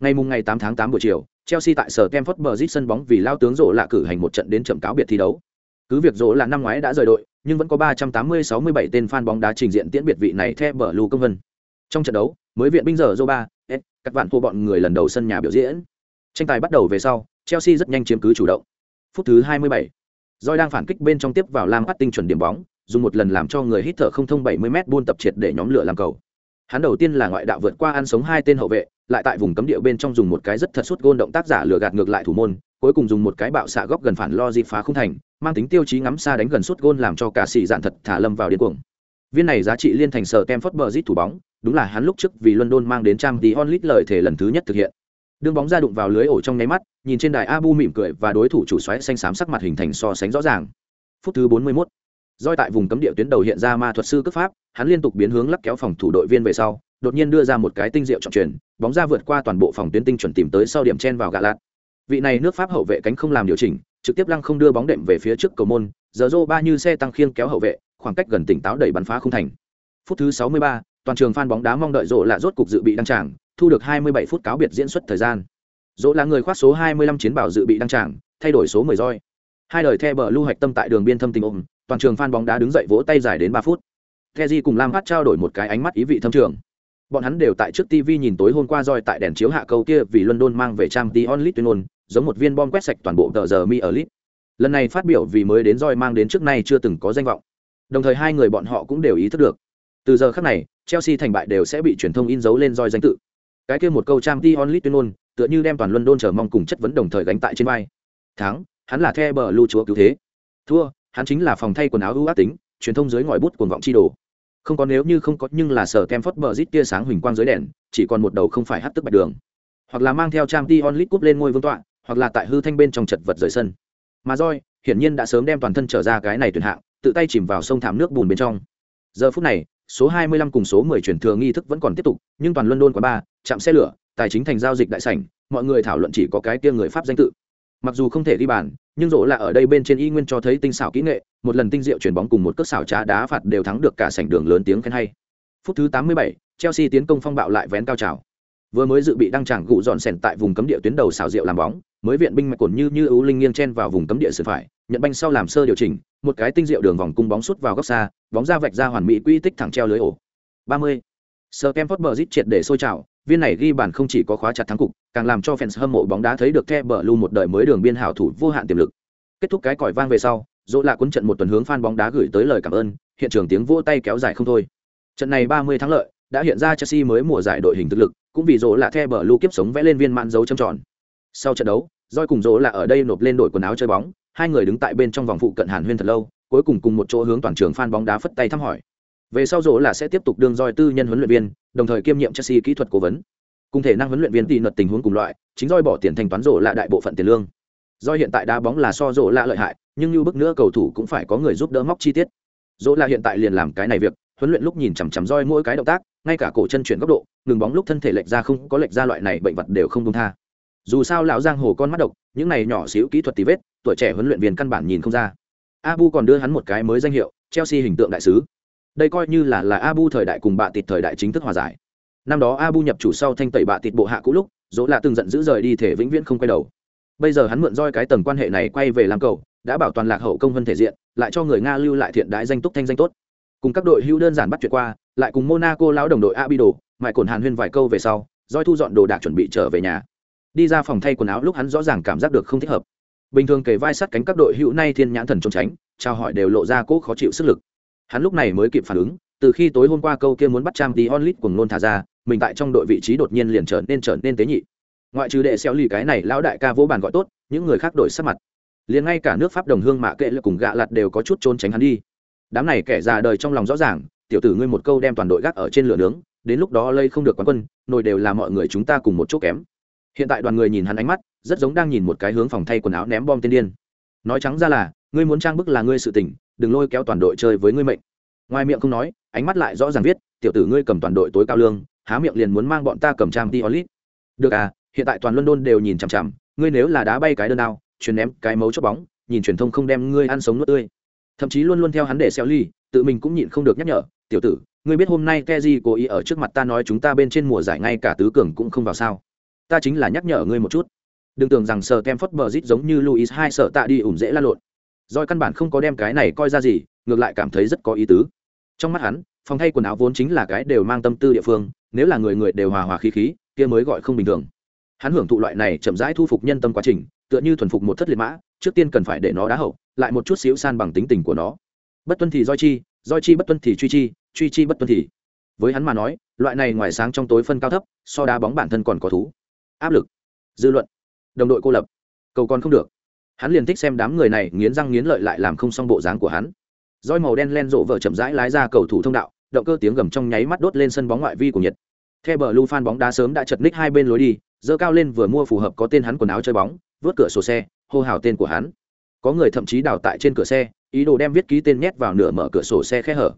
Ngày mùng ngày 8 tháng 8 buổi chiều chelsea tại sở kem Bridge sân bóng vì lao tướng rộ lạ cử hành một trận đến chậm cáo biệt thi đấu cứ việc rộ là năm ngoái đã rời đội nhưng vẫn có 380-67 tên fan bóng đá trình diện tiễn biệt vị này theo bờ lù công vân. Trong trận đấu, mới viện binh giờ Zoba, các bạn thua bọn người lần đầu sân nhà biểu diễn. Tranh tài bắt đầu về sau, Chelsea rất nhanh chiếm cứ chủ động. Phút thứ 27, Roy đang phản kích bên trong tiếp vào Lam Phát tinh chuẩn điểm bóng, dùng một lần làm cho người hít thở không thông 70m buôn tập triệt để nhóm lửa làm cầu. Hắn đầu tiên là ngoại đạo vượt qua ăn sống hai tên hậu vệ, lại tại vùng cấm địa bên trong dùng một cái rất thật suốt gôn động tác giả lừa gạt ngược lại thủ môn, cuối cùng dùng một cái bạo xạ góc gần phản lo di phá không thành, mang tính tiêu chí ngắm xa đánh gần suốt gôn làm cho cả sĩ dạn thật thả lâm vào điên cuồng. Viên này giá trị liên thành sở bờ di thủ bóng, đúng là hắn lúc trước vì London mang đến trang tí onlit lợi thể lần thứ nhất thực hiện. Đường bóng ra đụng vào lưới ổ trong nháy mắt, nhìn trên đài Abu mỉm cười và đối thủ chủ xoáy xanh xám sắc mặt hình thành so sánh rõ ràng. Phút thứ 41, Doi tại vùng cấm địa tuyến đầu hiện ra ma thuật sư cấp pháp, hắn liên tục biến hướng lắc kéo phòng thủ đội viên về sau, đột nhiên đưa ra một cái tinh diệu trọng truyền, bóng ra vượt qua toàn bộ phòng tuyến tinh chuẩn tìm tới sau điểm chen vào gạ lạt. vị này nước pháp hậu vệ cánh không làm điều chỉnh trực tiếp lăng không đưa bóng đệm về phía trước cầu môn giờ rô ba như xe tăng khiêng kéo hậu vệ khoảng cách gần tỉnh táo đẩy bắn phá không thành. Phút thứ 63, toàn trường fan bóng đá mong đợi rộ là rốt cục dự bị đăng tràng thu được 27 phút cáo biệt diễn xuất thời gian. Rộ là người khoác số 25 chiến bảo dự bị đăng tràng thay đổi số 10 roi. Hai đời the bờ lưu hoạch tâm tại đường biên thâm tình ôm toàn trường fan bóng đá đứng dậy vỗ tay dài đến 3 phút. Kezi cùng Lam Phát trao đổi một cái ánh mắt ý vị thâm trường bọn hắn đều tại trước tv nhìn tối hôm qua roi tại đèn chiếu hạ câu kia vì london mang về trang t onlit tuyên ngôn, giống một viên bom quét sạch toàn bộ tờ giờ mi ở lit lần này phát biểu vì mới đến roi mang đến trước nay chưa từng có danh vọng. Đồng thời hai người bọn họ cũng đều ý thức được. Từ giờ khác này, chelsea thành bại đều sẽ bị truyền thông in dấu lên roi danh tự. Cái kia một câu trang t onlit tuyên ngôn, tựa như đem toàn london chờ mong cùng chất vấn đồng thời gánh tại trên vai. Thắng, hắn là the bờ lưu chúa cứu thế. Thua, hắn chính là phòng thay quần áo ưu ác tính, truyền thông dưới ngòi bút cuồng vọng chi đồ không có nếu như không có nhưng là sở kem phớt bờ rít tia sáng huỳnh quang dưới đèn, chỉ còn một đầu không phải hắt tức bạch đường. Hoặc là mang theo trang t onlit cúp lên ngôi vương tọa, hoặc là tại hư thanh bên trong chật vật rời sân. Mà roi hiển nhiên đã sớm đem toàn thân trở ra cái này tuyển hạng, tự tay chìm vào sông thảm nước bùn bên trong. Giờ phút này, số 25 cùng số 10 chuyển thừa nghi thức vẫn còn tiếp tục, nhưng toàn london quá ba chạm xe lửa, tài chính thành giao dịch đại sảnh, mọi người thảo luận chỉ có cái kia người pháp danh tự mặc dù không thể ghi bàn nhưng rỗ là ở đây bên trên y nguyên cho thấy tinh xảo kỹ nghệ một lần tinh diệu chuyển bóng cùng một cước xảo trá đá phạt đều thắng được cả sảnh đường lớn tiếng khen hay phút thứ 87, chelsea tiến công phong bạo lại vén cao trào vừa mới dự bị đăng tràng gụ dọn sèn tại vùng cấm địa tuyến đầu xảo diệu làm bóng mới viện binh mạch cồn như như ưu linh nghiêng chen vào vùng cấm địa sườn phải nhận banh sau làm sơ điều chỉnh một cái tinh diệu đường vòng cung bóng sút vào góc xa bóng ra vạch ra hoàn mỹ quy tích thẳng treo lưới ổ 30. Sir Kemford Bridge triệt để sôi trào, viên này ghi bàn không chỉ có khóa chặt thắng cục, càng làm cho fans hâm mộ bóng đá thấy được The Blue một đời mới đường biên hảo thủ vô hạn tiềm lực. Kết thúc cái còi vang về sau, Dỗ lạ cuốn trận một tuần hướng fan bóng đá gửi tới lời cảm ơn, hiện trường tiếng vỗ tay kéo dài không thôi. Trận này 30 thắng lợi, đã hiện ra Chelsea mới mùa giải đội hình thực lực, cũng vì Dỗ lạ The Blue kiếp sống vẽ lên viên mãn dấu chấm tròn. Sau trận đấu, Joy cùng Dỗ lạ ở đây nộp lên đội quần áo chơi bóng, hai người đứng tại bên trong vòng phụ cận Hàn Huyên thật lâu, cuối cùng cùng một chỗ hướng toàn trường fan bóng đá phất tay thăm hỏi. Về sau Dỗ là sẽ tiếp tục đương Joy tư nhân huấn luyện viên, đồng thời kiêm nhiệm Chelsea kỹ thuật cố vấn cùng thể năng huấn luyện viên tỷ luật tình huống cùng loại, chính roi bỏ tiền thanh toán rổ là đại bộ phận tiền lương. Do hiện tại đá bóng là so rổ lạ lợi hại, nhưng như bức nữa cầu thủ cũng phải có người giúp đỡ móc chi tiết. Rổ là hiện tại liền làm cái này việc, huấn luyện lúc nhìn chằm chằm roi mỗi cái động tác, ngay cả cổ chân chuyển góc độ, ngừng bóng lúc thân thể lệch ra không có lệch ra loại này bệnh vật đều không công tha. Dù sao lão giang hồ con mắt độc, những này nhỏ xíu kỹ thuật tí vết, tuổi trẻ huấn luyện viên căn bản nhìn không ra. Abu còn đưa hắn một cái mới danh hiệu, chelsea hình tượng đại sứ. Đây coi như là là abu thời đại cùng bạ tịt thời đại chính thức hòa giải năm đó abu nhập chủ sau thanh tẩy bạ tịt bộ hạ cũ lúc, dỗ là từng giận dữ rời đi thể vĩnh viễn không quay đầu. Bây giờ hắn mượn roi cái tầng quan hệ này quay về làm cầu, đã bảo toàn lạc hậu công vân thể diện, lại cho người nga lưu lại thiện đái danh túc thanh danh tốt. Cùng các đội hưu đơn giản bắt chuyện qua, lại cùng monaco lão đồng đội abido mại cồn hàn huyên vài câu về sau, roi thu dọn đồ đạc chuẩn bị trở về nhà. Đi ra phòng thay quần áo lúc hắn rõ ràng cảm giác được không thích hợp. Bình thường kề vai sát cánh các đội hữu nay thiên nhãn thần trốn tránh trao hỏi đều lộ ra cố khó chịu sức lực. Hắn lúc này mới kịp phản ứng, từ khi tối hôm qua câu kia muốn bắt trang tí onlit cùng nôn thả ra mình tại trong đội vị trí đột nhiên liền trở nên trở nên tế nhị. Ngoại trừ đệ xeo lì cái này, lão đại ca vỗ bàn gọi tốt, những người khác đổi sắc mặt. Liền ngay cả nước pháp đồng hương mạ kệ lực cùng gạ lặt đều có chút trốn tránh hắn đi. Đám này kẻ già đời trong lòng rõ ràng, tiểu tử ngươi một câu đem toàn đội gác ở trên lửa nướng, đến lúc đó lây không được quán quân, nồi đều là mọi người chúng ta cùng một chỗ kém. Hiện tại đoàn người nhìn hắn ánh mắt, rất giống đang nhìn một cái hướng phòng thay quần áo ném bom tên điên. Nói trắng ra là, ngươi muốn trang bức là ngươi sự tình, đừng lôi kéo toàn đội chơi với ngươi mệnh. Ngoài miệng không nói, ánh mắt lại rõ ràng viết, tiểu tử ngươi cầm toàn đội tối cao lương há miệng liền muốn mang bọn ta cầm trang t được à hiện tại toàn london đều nhìn chằm chằm, ngươi nếu là đá bay cái đơn nào chuyền ném cái mấu chốt bóng, nhìn truyền thông không đem ngươi ăn sống nuốt tươi. Thậm chí luôn luôn theo hắn để xeo ly, tự mình cũng nhịn không được nhắc nhở, tiểu tử, ngươi biết hôm nay keji cố ý ở trước mặt ta nói chúng ta bên trên mùa giải ngay cả tứ cường cũng không vào sao? Ta chính là nhắc nhở ngươi một chút. Đừng tưởng rằng sờ tem phất bờ rít giống như luis hai sợ tạ đi ủn dễ la lộn. Doi căn bản không có đem cái này coi ra gì, ngược lại cảm thấy rất có ý tứ. Trong mắt hắn, phòng thay quần áo vốn chính là cái đều mang tâm tư địa phương nếu là người người đều hòa hòa khí khí, kia mới gọi không bình thường. Hắn hưởng thụ loại này chậm rãi thu phục nhân tâm quá trình, tựa như thuần phục một thất liệt mã, trước tiên cần phải để nó đá hậu, lại một chút xíu san bằng tính tình của nó. Bất tuân thì doi chi doi chi bất tuân thì truy chi truy chi bất tuân thì. Với hắn mà nói, loại này ngoài sáng trong tối phân cao thấp, so đá bóng bản thân còn có thú. Áp lực. Dư luận. Đồng đội cô lập. Cầu còn không được. Hắn liền thích xem đám người này nghiến răng nghiến lợi lại làm không xong bộ dáng của hắn. Roi màu đen len rộ vợ chậm rãi lái ra cầu thủ thông đạo, động cơ tiếng gầm trong nháy mắt đốt lên sân bóng ngoại vi của nhiệt theo bờ lưu fan bóng đá sớm đã chật ních hai bên lối đi dơ cao lên vừa mua phù hợp có tên hắn quần áo chơi bóng, vớt cửa sổ xe, hô hào tên của hắn. Có người thậm chí đào tại trên cửa xe, ý đồ đem viết ký tên nhét vào nửa mở cửa sổ xe khe hở.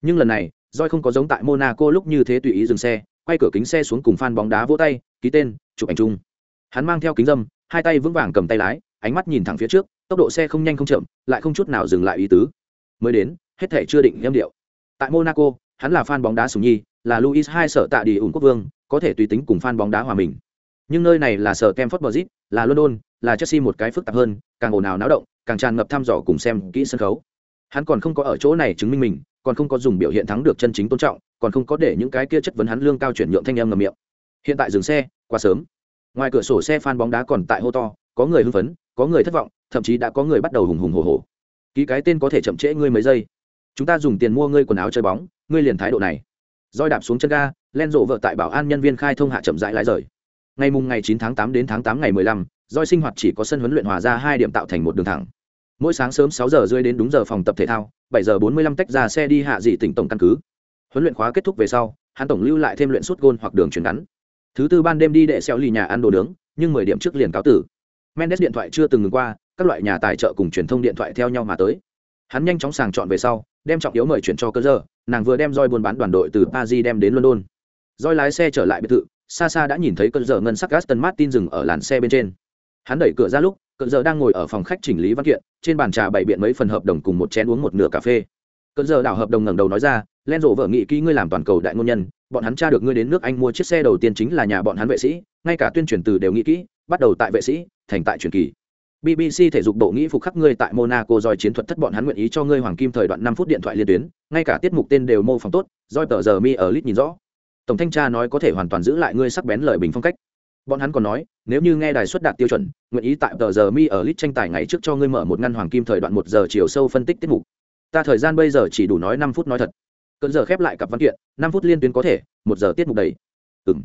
Nhưng lần này roi không có giống tại monaco lúc như thế tùy ý dừng xe, quay cửa kính xe xuống cùng fan bóng đá vỗ tay, ký tên, chụp ảnh chung. Hắn mang theo kính dâm, hai tay vững vàng cầm tay lái, ánh mắt nhìn thẳng phía trước, tốc độ xe không nhanh không chậm, lại không chút nào dừng lại ý tứ. Mới đến, hết thể chưa định nghiêm điệu. Tại monaco, hắn là fan bóng đá sủng nhi là luis hai sở tạ đi ủng quốc vương có thể tùy tính cùng fan bóng đá hòa mình nhưng nơi này là sở Kemford Bridge, là London, là Chelsea một cái phức tạp hơn, càng ồn ào náo động, càng tràn ngập thăm dò cùng xem kỹ sân khấu. Hắn còn không có ở chỗ này chứng minh mình, còn không có dùng biểu hiện thắng được chân chính tôn trọng, còn không có để những cái kia chất vấn hắn lương cao chuyển nhượng thanh em ngậm miệng. Hiện tại dừng xe, quá sớm. Ngoài cửa sổ xe fan bóng đá còn tại hô to, có người hưng phấn, có người thất vọng, thậm chí đã có người bắt đầu hùng hùng hổ hổ. Ký cái tên có thể chậm trễ ngươi mấy giây. Chúng ta dùng tiền mua ngươi quần áo chơi bóng, ngươi liền thái độ này. Roi đạp xuống chân ga, len rộ vợ tại bảo an nhân viên khai thông hạ chậm rãi lái rời. Ngày mùng ngày 9 tháng 8 đến tháng 8 ngày 15, Roi sinh hoạt chỉ có sân huấn luyện hòa ra hai điểm tạo thành một đường thẳng. Mỗi sáng sớm 6 giờ rưỡi đến đúng giờ phòng tập thể thao 7 giờ 45 tách ra xe đi hạ dị tỉnh tổng căn cứ. Huấn luyện khóa kết thúc về sau hắn tổng lưu lại thêm luyện suốt gôn hoặc đường chuyển ngắn. Thứ tư ban đêm đi đệ xeo lì nhà ăn đồ nướng nhưng 10 điểm trước liền cáo tử. Mendes điện thoại chưa từng ngừng qua các loại nhà tài trợ cùng truyền thông điện thoại theo nhau mà tới. Hắn nhanh chóng sàng chọn về sau đem trọng yếu mời chuyển cho cơ giờ nàng vừa đem roi buôn bán đoàn đội từ paris đem đến london roi lái xe trở lại biệt thự xa xa đã nhìn thấy cơ giờ ngân sắc Gaston Martin dừng ở làn xe bên trên. Hắn đẩy cửa ra lúc, cơn giờ đang ngồi ở phòng khách chỉnh lý văn kiện, trên bàn trà bày biện mấy phần hợp đồng cùng một chén uống một nửa cà phê. Cơn giờ đảo hợp đồng ngẩng đầu nói ra, Len rộ vợ nghị ký ngươi làm toàn cầu đại ngôn nhân, bọn hắn tra được ngươi đến nước Anh mua chiếc xe đầu tiên chính là nhà bọn hắn vệ sĩ, ngay cả tuyên truyền từ đều nghĩ kỹ, bắt đầu tại vệ sĩ, thành tại truyền kỳ. BBC thể dục bộ nghĩ phục khắc ngươi tại Monaco rồi chiến thuật thất bọn hắn nguyện ý cho ngươi hoàng kim thời đoạn 5 phút điện thoại liên tuyến, ngay cả tiết mục tên đều mô phỏng tốt, rồi tờ giờ mi ở lit nhìn rõ. Tổng thanh tra nói có thể hoàn toàn giữ lại ngươi sắc bén lời bình phong cách. Bọn hắn còn nói nếu như nghe đài xuất đạt tiêu chuẩn nguyện ý tại tờ giờ mi ở lit tranh tài ngày trước cho ngươi mở một ngăn hoàng kim thời đoạn một giờ chiều sâu phân tích tiết mục. Ta thời gian bây giờ chỉ đủ nói năm phút nói thật. Cơn giờ khép lại cặp văn kiện năm phút liên tuyến có thể một giờ tiết mục đầy. Ừm.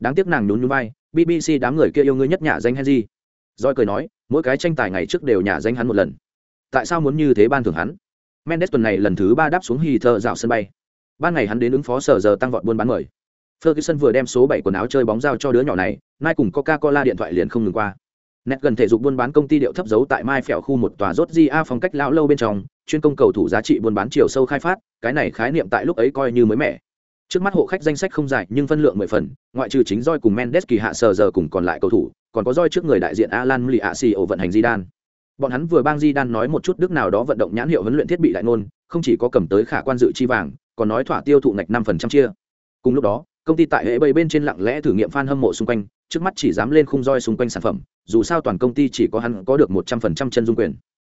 đáng tiếc nàng nhún nhún vai bbc đám người kia yêu ngươi nhất nhã danh henry Rồi cười nói mỗi cái tranh tài ngày trước đều nhà danh hắn một lần tại sao muốn như thế ban thưởng hắn mendes tuần này lần thứ ba đáp xuống hì thơ dạo sân bay ban ngày hắn đến ứng phó sở giờ tăng vọt buôn bán mời Ferguson vừa đem số bảy quần áo chơi bóng giao cho đứa nhỏ này, Mai cùng Coca-Cola điện thoại liền không ngừng qua. Nét gần thể dục buôn bán công ty điệu thấp giấu tại Mai Phèo khu một tòa rốt di a phong cách lão lâu bên trong, chuyên công cầu thủ giá trị buôn bán chiều sâu khai phát, cái này khái niệm tại lúc ấy coi như mới mẻ. Trước mắt hộ khách danh sách không dài nhưng phân lượng 10 phần, ngoại trừ chính roi cùng Mendes kỳ hạ sở giờ cùng còn lại cầu thủ, còn có roi trước người đại diện Alan Mliasio vận hành Zidane. Bọn hắn vừa bang Zidane nói một chút đức nào đó vận động nhãn hiệu huấn luyện thiết bị đại ngôn, không chỉ có cầm tới khả quan dự chi vàng, còn nói thỏa tiêu thụ ngạch 5% chia. Cùng lúc đó, công ty tại hệ bầy bên trên lặng lẽ thử nghiệm fan hâm mộ xung quanh trước mắt chỉ dám lên khung roi xung quanh sản phẩm dù sao toàn công ty chỉ có hắn có được một trăm phần trăm chân dung quyền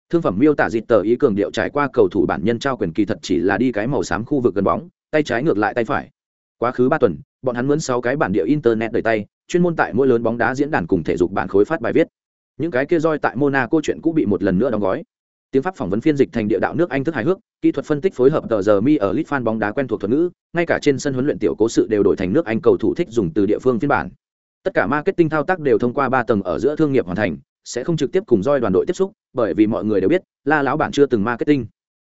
thương phẩm miêu tả dịt tờ ý cường điệu trải qua cầu thủ bản nhân trao quyền kỳ thật chỉ là đi cái màu xám khu vực gần bóng tay trái ngược lại tay phải quá khứ ba tuần bọn hắn mướn sáu cái bản địa internet đời tay chuyên môn tại mỗi lớn bóng đá diễn đàn cùng thể dục bản khối phát bài viết. Những cái kia roi tại monaco chuyện cũ bị một lần nữa đóng gói. Tiếng pháp phỏng vấn phiên dịch thành địa đạo nước anh thức hài hước, kỹ thuật phân tích phối hợp tờ giờ mi ở lit fan bóng đá quen thuộc thuật ngữ, ngay cả trên sân huấn luyện tiểu cố sự đều đổi thành nước anh cầu thủ thích dùng từ địa phương phiên bản. Tất cả marketing thao tác đều thông qua ba tầng ở giữa thương nghiệp hoàn thành, sẽ không trực tiếp cùng roi đoàn đội tiếp xúc, bởi vì mọi người đều biết, la lão bản chưa từng marketing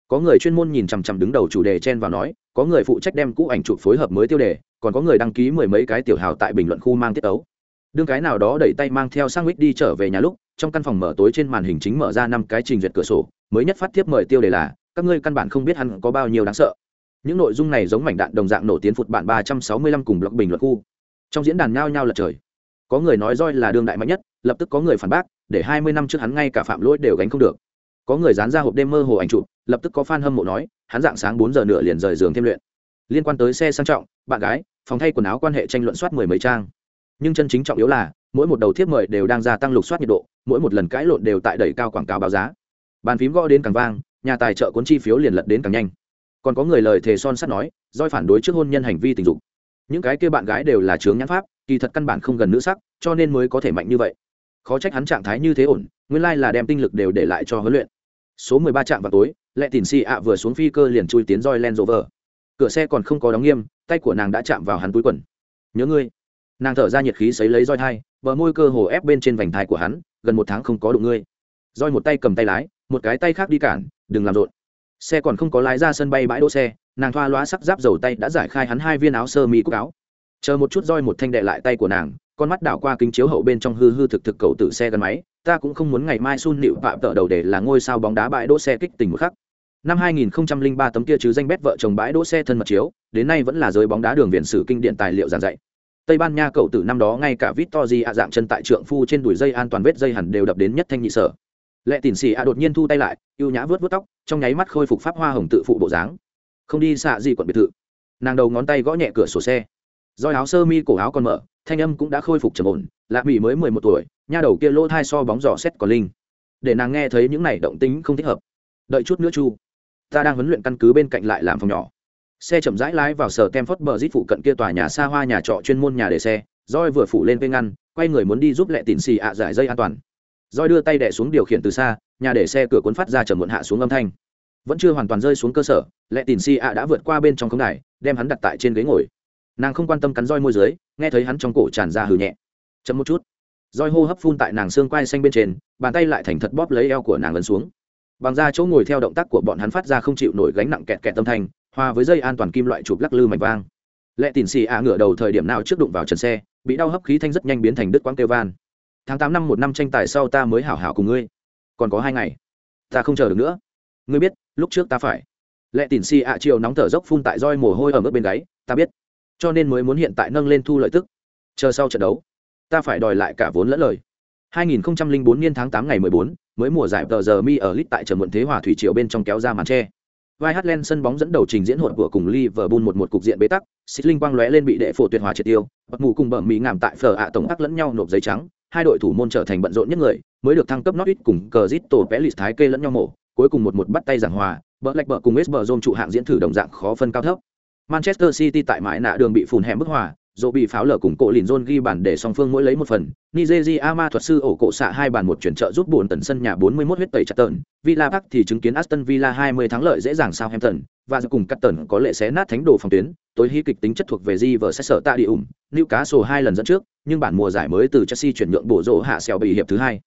có người chuyên môn nhìn chằm chằm đứng đầu chủ đề chen vào nói, có người phụ trách đem cũ ảnh chụp phối hợp mới tiêu đề, còn có người đăng ký mười mấy cái tiểu hào tại bình luận khu mang tiết ấu đương cái nào đó đẩy tay mang theo sang đi trở về nhà lúc, trong căn phòng mở tối trên màn hình chính mở ra năm cái trình duyệt cửa sổ, mới nhất phát tiếp mời tiêu đề là, các ngươi căn bản không biết hắn có bao nhiêu đáng sợ. Những nội dung này giống mảnh đạn đồng dạng nổ tiến phụt bạn ba trăm sáu mươi lăm cùng blog bình luận khu. Trong diễn đàn nhao nhao lật trời. Có người nói roi là đương đại mạnh nhất, lập tức có người phản bác, để hai mươi năm trước hắn ngay cả phạm lỗi đều gánh không được. Có người dán ra hộp đêm mơ hồ ảnh chụp lập tức có fan hâm mộ nói, hắn dạng sáng bốn giờ nửa liền rời giường thêm luyện. Liên quan tới xe sang trọng, bạn gái, phòng thay quần áo quan hệ tranh luận soát mười mấy trang. Nhưng chân chính trọng yếu là, mỗi một đầu thiếp mời đều đang gia tăng lục soát nhiệt độ, mỗi một lần cãi lộn đều tại đẩy cao quảng cáo báo giá. Bàn phím gõ đến càng vang, nhà tài trợ cuốn chi phiếu liền lật đến càng nhanh. Còn có người lời thề son sắt nói doi phản đối trước hôn nhân hành vi tình dục. Những cái kia bạn gái đều là chướng nhãn pháp, kỳ thật căn bản không gần nữ sắc, cho nên mới có thể mạnh như vậy. Khó trách hắn trạng thái như thế ổn, nguyên lai là đem tinh lực đều để lại cho huấn luyện. Số mười ba trạm vào tối lệ tìn xì ạ vừa xuống phi cơ liền chui tiến roi len rộ vờ cửa xe còn không có đóng nghiêm, tay của nàng đã chạm vào hắn túi quần. Nhớ ngươi. Nàng thở ra nhiệt khí xấy lấy roi thai, bờ môi cơ hồ ép bên trên vành thai của hắn, gần một tháng không có đụng ngươi. Roi một tay cầm tay lái, một cái tay khác đi cản, đừng làm rộn. Xe còn không có lái ra sân bay bãi đỗ xe, nàng thoa loá sắc giáp dầu tay đã giải khai hắn hai viên áo sơ mi cúc áo. Chờ một chút roi một thanh đệ lại tay của nàng, con mắt đảo qua kính chiếu hậu bên trong hư hư thực thực cầu tử xe gắn máy, ta cũng không muốn ngày mai sun nịu vạm tợ đầu để là ngôi sao bóng đá bãi đỗ xe kích tình một khắc năm 2003 tấm kia chứ danh bét vợ chồng bãi đỗ xe thân mật chiếu đến nay vẫn là giới bóng đá đường viện sử kinh điển tài liệu giảng dạy Tây Ban Nha cậu tử năm đó ngay cả Victory ạ dạng chân tại trượng phu trên đùi dây an toàn vết dây hẳn đều đập đến nhất thanh nhị sở. Lệ Tỉnh xì ạ đột nhiên thu tay lại, ưu nhã vướt vướt tóc, trong nháy mắt khôi phục pháp hoa hồng tự phụ bộ dáng. Không đi xạ gì quận biệt thự. Nàng đầu ngón tay gõ nhẹ cửa sổ xe. Roi áo sơ mi cổ áo còn mở, thanh âm cũng đã khôi phục trầm ổn, Lạ Mỹ mới mười một tuổi, nha đầu kia lỗ thai so bóng giỏ xét còn linh. Để nàng nghe thấy những này động tĩnh không thích hợp. Đợi chút nữa chu, ta đang huấn luyện căn cứ bên cạnh lại làm phòng nhỏ. Xe chậm rãi lái vào sở kem phớt bờ dít phụ cận kia tòa nhà xa hoa nhà trọ chuyên môn nhà để xe roi vừa phủ lên cây ngăn, quay người muốn đi giúp lẹ tịn xì ạ giải dây an toàn. Roi đưa tay đẻ xuống điều khiển từ xa, nhà để xe cửa cuốn phát ra chầm muộn hạ xuống âm thanh. Vẫn chưa hoàn toàn rơi xuống cơ sở, lẹ tịn xì ạ đã vượt qua bên trong không đài, đem hắn đặt tại trên ghế ngồi. Nàng không quan tâm cắn roi môi dưới, nghe thấy hắn trong cổ tràn ra hừ nhẹ. Chậm một chút. Roi hô hấp phun tại nàng xương quai xanh bên trên, bàn tay lại thành thật bóp lấy eo của nàng lấn xuống bằng ra chỗ ngồi theo động tác của bọn hắn phát ra không chịu nổi gánh nặng kẹt kẹt tâm thanh hòa với dây an toàn kim loại chụp lắc lư mảnh vang. Lệ tỉn xì ạ ngửa đầu thời điểm nào trước đụng vào trần xe bị đau hấp khí thanh rất nhanh biến thành đứt quãng kêu van. Tháng tám năm một năm tranh tài sau ta mới hảo hảo cùng ngươi. Còn có hai ngày ta không chờ được nữa. Ngươi biết lúc trước ta phải. Lệ tỉn xì ạ chiều nóng thở dốc phun tại roi mồ hôi ở mức bên gáy ta biết. Cho nên mới muốn hiện tại nâng lên thu lợi tức. Chờ sau trận đấu ta phải đòi lại cả vốn lẫn lời. 2004 niên tháng 8 ngày 14, mới mùa giải tờ giờ mi ở lit tại trận muộn thế hòa thủy triều bên trong kéo ra màn che vai Hatlen sân bóng dẫn đầu trình diễn hụt của cùng Liverpool một một cục diện bế tắc, xích linh quang lóe lên bị đệ phổ tuyệt hòa triệt tiêu, Bật mù cùng bẩm mỹ ngảm tại phở ạ tổng ác lẫn nhau nộp giấy trắng, hai đội thủ môn trở thành bận rộn nhất người, mới được thăng cấp Norwich cùng Cristo pelis thái kê lẫn nhau mổ, cuối cùng một một bắt tay giảng hòa, Blackburn cùng West Brom trụ hạng diễn thử đồng dạng khó phân cao thấp. Manchester City tại mãi nạ đường bị phùn hẻm bức hòa, dỗ bị pháo lở cùng cổ lìn rôn ghi bàn để song phương mỗi lấy một phần. Nigeria ma thuật sư ổ cổ xạ hai bàn một chuyển trợ giúp buồn tần sân nhà 41 huyết tẩy chặt tần Villa Park thì chứng kiến Aston Villa 20 thắng lợi dễ dàng sao Southampton và cùng cắt tần có lệ xé nát thánh đồ phòng tuyến. Tối hy kịch tính chất thuộc về Di vờ sẽ sở tạ địa ủng. Newcastle hai lần dẫn trước, nhưng bản mùa giải mới từ Chelsea chuyển nhượng bổ rổ hạ xèo bị hiệp thứ hai.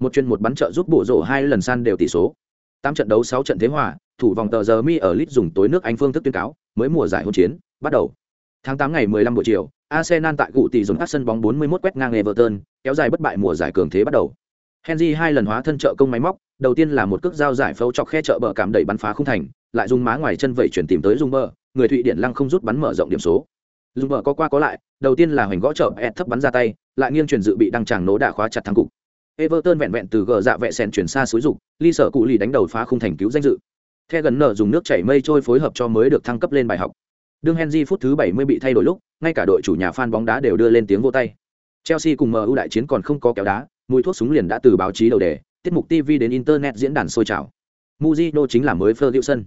Một chuyên một bắn trợ giúp bổ rổ hai lần san đều tỷ số. 8 trận đấu 6 trận thế hòa, thủ vòng tờ giờ mi ở lit dùng tối nước Anh phương thức tuyên cáo, mới mùa giải hôn chiến, bắt đầu. Tháng 8 ngày 15 buổi chiều, Arsenal tại cụ tỷ dồn các sân bóng 41 quét ngang Everton, kéo dài bất bại mùa giải cường thế bắt đầu. Henry hai lần hóa thân trợ công máy móc, đầu tiên là một cước giao giải phẫu chọc khe trợ bờ cảm đẩy bắn phá không thành, lại dùng má ngoài chân vẩy chuyển tìm tới dung người Thụy Điển lăng không rút bắn mở rộng điểm số. Dung có qua có lại, đầu tiên là hoành gõ trợ ẹt thấp bắn ra tay, lại nghiêng chuyển dự bị đăng tràng nổ đả khóa chặt thắng cục. Everton vẹn vẹn từ gờ dạ vẹ sen chuyển xa suối dục, ly sở cụ lì đánh đầu phá không thành cứu danh dự. The gần nở dùng nước chảy mây trôi phối hợp cho mới được thăng cấp lên bài học. Đương Henry phút thứ 70 bị thay đổi lúc, ngay cả đội chủ nhà fan bóng đá đều đưa lên tiếng vô tay. Chelsea cùng MU đại chiến còn không có kéo đá, mùi thuốc súng liền đã từ báo chí đầu đề, tiết mục TV đến internet diễn đàn sôi trào. Mujino chính là mới Ferguson.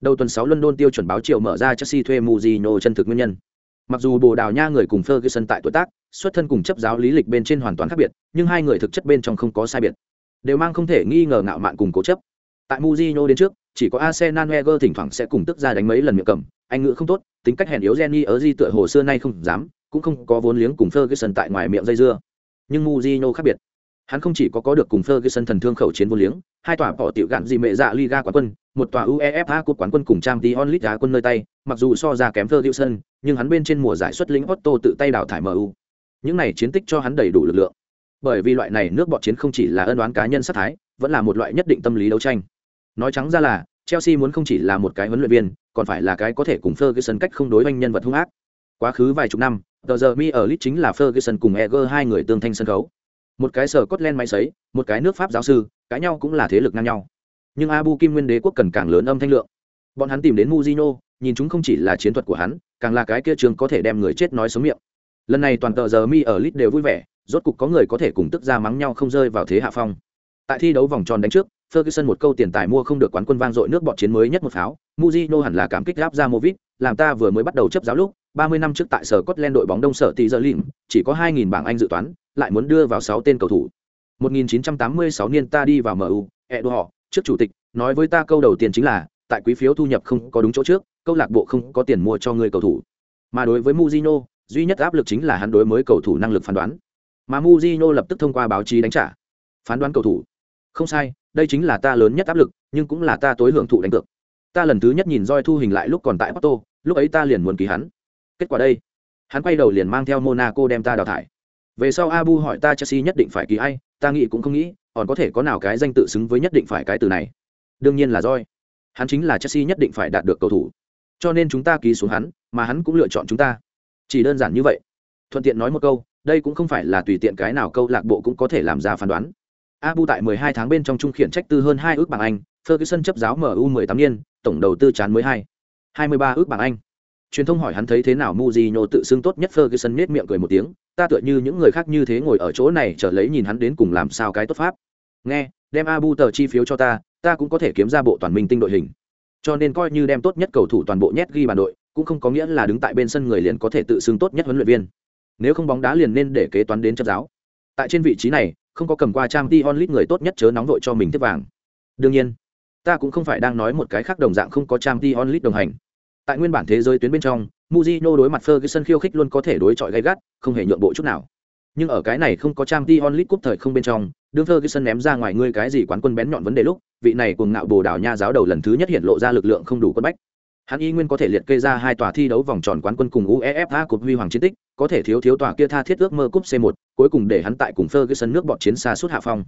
Đầu tuần 6 London tiêu chuẩn báo chiều mở ra Chelsea thuê Mujino chân thực nguyên nhân. Mặc dù Bồ Đào Nha người cùng Ferguson tại tuổi tác, xuất thân cùng chấp giáo lý lịch bên trên hoàn toàn khác biệt, nhưng hai người thực chất bên trong không có sai biệt. Đều mang không thể nghi ngờ ngạo mạn cùng cố chấp. Tại Mujino đến trước, chỉ có Arsenal Wenger thỉnh thoảng sẽ cùng tức ra đánh mấy lần miệng cầm, anh ngữ không tốt, tính cách hèn yếu Jenny ở di tựa hồ xưa nay không dám, cũng không có vốn liếng cùng Ferguson tại ngoài miệng dây dưa. Nhưng Mourinho khác biệt. Hắn không chỉ có có được cùng Ferguson thần thương khẩu chiến vốn liếng, hai tòa bỏ tiểu gạn gì mẹ dạ Liga quán quân, một tòa UEFA Cup quán quân cùng Champions League đá quân nơi tay, mặc dù so ra kém Ferguson, nhưng hắn bên trên mùa giải xuất lĩnh Otto tự tay đào thải MU. Những này chiến tích cho hắn đầy đủ lực lượng. Bởi vì loại này nước bọn chiến không chỉ là ân oán cá nhân sát thái, vẫn là một loại nhất định tâm lý đấu tranh. Nói trắng ra là, Chelsea muốn không chỉ là một cái huấn luyện viên, còn phải là cái có thể cùng Ferguson cách không đối với nhân vật hung ác. Quá khứ vài chục năm, The giờ mi ở Leeds chính là Ferguson cùng Eger hai người tương thanh sân khấu. Một cái sở Scotland máy sấy, một cái nước Pháp giáo sư, cãi nhau cũng là thế lực ngang nhau. Nhưng Abu Kim Nguyên Đế quốc cần càng lớn âm thanh lượng. Bọn hắn tìm đến Mujino, nhìn chúng không chỉ là chiến thuật của hắn, càng là cái kia trường có thể đem người chết nói sống miệng. Lần này toàn tờ giờ mi ở Leeds đều vui vẻ, rốt cục có người có thể cùng tức ra mắng nhau không rơi vào thế hạ phong. Tại thi đấu vòng tròn đánh trước, Ferguson một câu tiền tài mua không được quán quân vang dội nước bọt chiến mới nhất một pháo, Mujino hẳn là cảm kích gáp ra Movit, làm ta vừa mới bắt đầu chấp giáo lúc, 30 năm trước tại sở Scotland đội bóng đông sở tỷ giờ lìm, chỉ có 2000 bảng Anh dự toán, lại muốn đưa vào 6 tên cầu thủ. 1986 niên ta đi vào MU, Edo trước chủ tịch, nói với ta câu đầu tiên chính là, tại quý phiếu thu nhập không có đúng chỗ trước, câu lạc bộ không có tiền mua cho người cầu thủ. Mà đối với Mujino, duy nhất áp lực chính là hắn đối mới cầu thủ năng lực phán đoán. Mà Mujino lập tức thông qua báo chí đánh trả. Phán đoán cầu thủ. Không sai, đây chính là ta lớn nhất áp lực, nhưng cũng là ta tối hưởng thụ đánh cược. Ta lần thứ nhất nhìn roi thu hình lại lúc còn tại porto, lúc ấy ta liền muốn ký hắn. Kết quả đây, hắn quay đầu liền mang theo monaco đem ta đào thải. Về sau abu hỏi ta chelsea nhất định phải ký ai, ta nghĩ cũng không nghĩ, còn có thể có nào cái danh tự xứng với nhất định phải cái từ này. Đương nhiên là roi. Hắn chính là chelsea nhất định phải đạt được cầu thủ. Cho nên chúng ta ký xuống hắn, mà hắn cũng lựa chọn chúng ta. Chỉ đơn giản như vậy. Thuận tiện nói một câu, đây cũng không phải là tùy tiện cái nào câu lạc bộ cũng có thể làm ra phán đoán abu tại 12 tháng bên trong trung khiển trách tư hơn 2 ước bảng anh ferguson chấp giáo mu 18 niên tổng đầu tư chán mới 2 23 ước bảng anh truyền thông hỏi hắn thấy thế nào Mujinho tự xưng tốt nhất Ferguson nhếch miệng cười một tiếng, ta tựa như những người khác như thế ngồi ở chỗ này chờ lấy nhìn hắn đến cùng làm sao cái tốt pháp. Nghe, đem Abu tờ chi phiếu cho ta, ta cũng có thể kiếm ra bộ toàn minh tinh đội hình. Cho nên coi như đem tốt nhất cầu thủ toàn bộ nhét ghi bàn đội, cũng không có nghĩa là đứng tại bên sân người liền có thể tự xưng tốt nhất huấn luyện viên. Nếu không bóng đá liền nên để kế toán đến chấp giáo. Tại trên vị trí này, không có cầm qua trang t onlit người tốt nhất chớ nóng vội cho mình tiếp vàng. Đương nhiên, ta cũng không phải đang nói một cái khác đồng dạng không có trang t onlit đồng hành Tại nguyên bản thế giới tuyến bên trong, muzino đối mặt Ferguson khiêu khích luôn có thể đối chọi gay gắt, không hề nhượng bộ chút nào. Nhưng ở cái này không có Tramti Onlit cúp thời không bên trong, đương Ferguson ném ra ngoài ngươi cái gì quán quân bén nhọn vấn đề lúc, vị này cuồng ngạo Bồ Đào Nha giáo đầu lần thứ nhất hiện lộ ra lực lượng không đủ quân bách. Hắn y nguyên có thể liệt kê ra hai tòa thi đấu vòng tròn quán quân cùng UEFA Cup huy hoàng chiến tích, có thể thiếu thiếu tòa kia tha thiết ước mơ cúp C1, cuối cùng để hắn tại cùng Ferguson nước bọt chiến xa suốt hạ phong.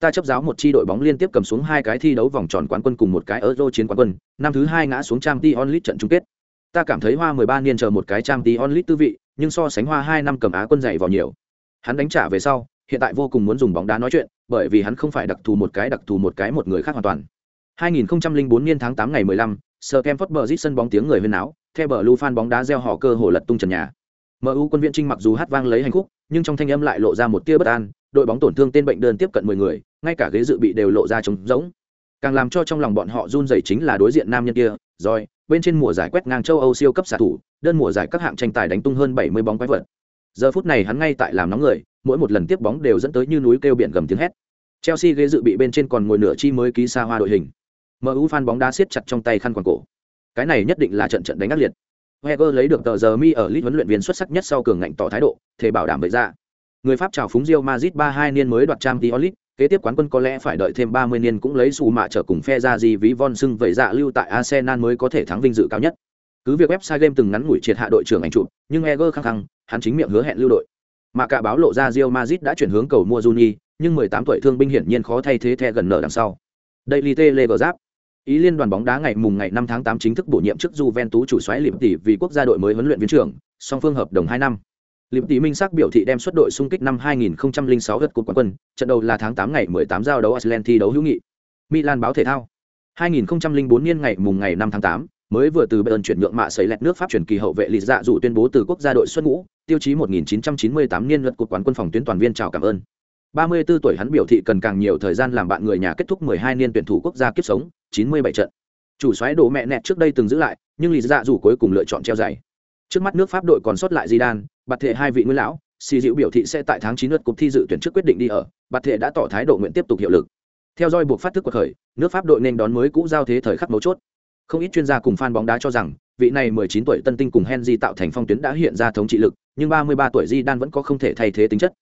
Ta chấp giáo một chi đội bóng liên tiếp cầm xuống hai cái thi đấu vòng tròn quán quân cùng một cái Euro chiến quán quân, năm thứ hai ngã xuống Champions League trận chung kết. Ta cảm thấy hoa mười ba niên chờ một cái trang tí onlit tư vị nhưng so sánh hoa hai năm cầm á quân dạy vào nhiều. Hắn đánh trả về sau hiện tại vô cùng muốn dùng bóng đá nói chuyện bởi vì hắn không phải đặc thù một cái đặc thù một cái một người khác hoàn toàn. 2004 niên tháng 8 ngày 15, Sir Kemford Bridge sân bóng tiếng người huyên náo, theo bờ lưu fan bóng đá gieo họ cơ hồ lật tung trần nhà. MU quân viện trinh mặc dù hát vang lấy hành khúc, nhưng trong thanh âm lại lộ ra một tia bất an, đội bóng tổn thương tên bệnh đơn tiếp cận 10 người, ngay cả ghế dự bị đều lộ ra trống rỗng. Càng làm cho trong lòng bọn họ run rẩy chính là đối diện nam nhân kia, rồi, bên trên mùa giải quét ngang châu Âu siêu cấp xạ thủ, đơn mùa giải các hạng tranh tài đánh tung hơn 70 bóng quái vật. Giờ phút này hắn ngay tại làm nóng người, mỗi một lần tiếp bóng đều dẫn tới như núi kêu biển gầm tiếng hét. Chelsea ghế dự bị bên trên còn ngồi nửa chi mới ký xa hoa đội hình. MU fan bóng đá siết chặt trong tay khăn quàng cổ. Cái này nhất định là trận trận đánh ác liệt. Wenger lấy được tờ giờ mi ở list huấn luyện viên xuất sắc nhất sau cường ngạnh tỏ thái độ, thể bảo đảm vậy ra. Người Pháp chào phúng Real Madrid 32 niên mới đoạt Champions League, kế tiếp quán quân có lẽ phải đợi thêm 30 niên cũng lấy sủ mạ trở cùng phe ra gì ví von xưng vậy dạ lưu tại Arsenal mới có thể thắng vinh dự cao nhất. Cứ việc website game từng ngắn ngủi triệt hạ đội trưởng ảnh chụp, nhưng Wenger khăng khăng, hắn chính miệng hứa hẹn lưu đội. Mà cả báo lộ ra Real Madrid đã chuyển hướng cầu mua Juni, nhưng 18 tuổi thương binh hiển nhiên khó thay thế the gần nở đằng sau. Daily Telegraph. Ý liên đoàn bóng đá ngày mùng ngày 5 tháng 8 chính thức bổ nhiệm chức Juventus chủ soái Liệm tỷ vì quốc gia đội mới huấn luyện viên trưởng, song phương hợp đồng 2 năm. Liệm tỷ minh sắc biểu thị đem xuất đội xung kích năm 2006 gật cột quán quân, trận đầu là tháng 8 ngày 18 giao đấu Iceland thi đấu hữu nghị. Milan báo thể thao. 2004 niên ngày mùng ngày 5 tháng 8, mới vừa từ Bayern chuyển nhượng mạ sấy lẹt nước Pháp chuyển kỳ hậu vệ Lý Dạ dụ tuyên bố từ quốc gia đội xuất ngũ, tiêu chí 1998 niên luật cột quán quân phòng tuyến toàn viên chào cảm ơn. 34 tuổi hắn biểu thị cần càng nhiều thời gian làm bạn người nhà kết thúc 12 niên tuyển thủ quốc gia kiếp sống, 97 trận. Chủ soái đổ mẹ nẹt trước đây từng giữ lại, nhưng Lý Dạ dù cuối cùng lựa chọn treo giày. Trước mắt nước Pháp đội còn sót lại Zidane, bạt thể hai vị nguyên lão, xì dịu biểu thị sẽ tại tháng 9 lượt cuộc thi dự tuyển trước quyết định đi ở, bạt thể đã tỏ thái độ nguyện tiếp tục hiệu lực. Theo dõi buộc phát thức của khởi, nước Pháp đội nên đón mới cũ giao thế thời khắc mấu chốt. Không ít chuyên gia cùng fan bóng đá cho rằng, vị này 19 tuổi tân tinh cùng Henry tạo thành phong tuyến đã hiện ra thống trị lực, nhưng 33 tuổi Zidane vẫn có không thể thay thế tính chất.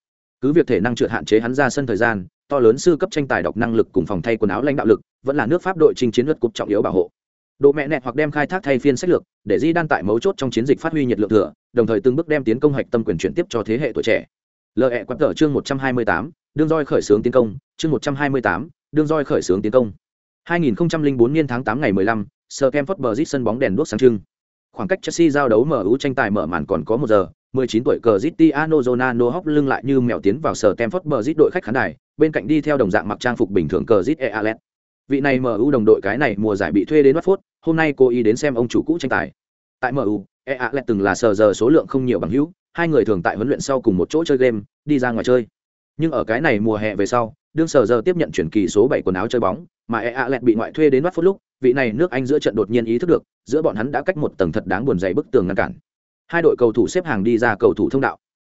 Cứ việc thể năng trượt hạn chế hắn ra sân thời gian, to lớn sư cấp tranh tài đọc năng lực cùng phòng thay quần áo lãnh đạo lực, vẫn là nước Pháp đội trình chiến lược cục trọng yếu bảo hộ. Độ mẹ nẹt hoặc đem khai thác thay phiên sách lược, để Di đan tại mấu chốt trong chiến dịch phát huy nhiệt lượng thừa, đồng thời từng bước đem tiến công hạch tâm quyền chuyển tiếp cho thế hệ tuổi trẻ. Lợi quạt tờ chương 128, đương roi khởi xướng tiến công, chương 128, đương roi khởi xướng tiến công. 2004 niên tháng 8 ngày 15, Sir bờ Bridge sân bóng đèn đuốc sáng trưng. Khoảng cách Chelsea giao đấu mở MU tranh tài mở màn còn có một giờ, 19 tuổi Cristiano Ronaldo hốc lưng lại như mèo tiến vào sở Stamford Bridge đội khách khán đài, bên cạnh đi theo đồng dạng mặc trang phục bình thường Cristiano Alex. Vị này MU đồng đội cái này mùa giải bị thuê đến Watford, hôm nay cô ý đến xem ông chủ cũ tranh tài. Tại mu e từng là sở giờ số lượng không nhiều bằng hữu hai người thường tại huấn luyện sau cùng một chỗ chơi game đi ra ngoài chơi. Nhưng ở cái này mùa hè về sau đương sở giờ tiếp nhận chuyển kỳ số 7 quần áo chơi bóng mà e bị ngoại thuê đến bắt lúc vị này nước anh giữa trận đột nhiên ý thức được giữa bọn hắn đã cách một tầng thật đáng buồn dày bức tường ngăn cản hai đội cầu thủ xếp hàng đi ra cầu thủ thông đạo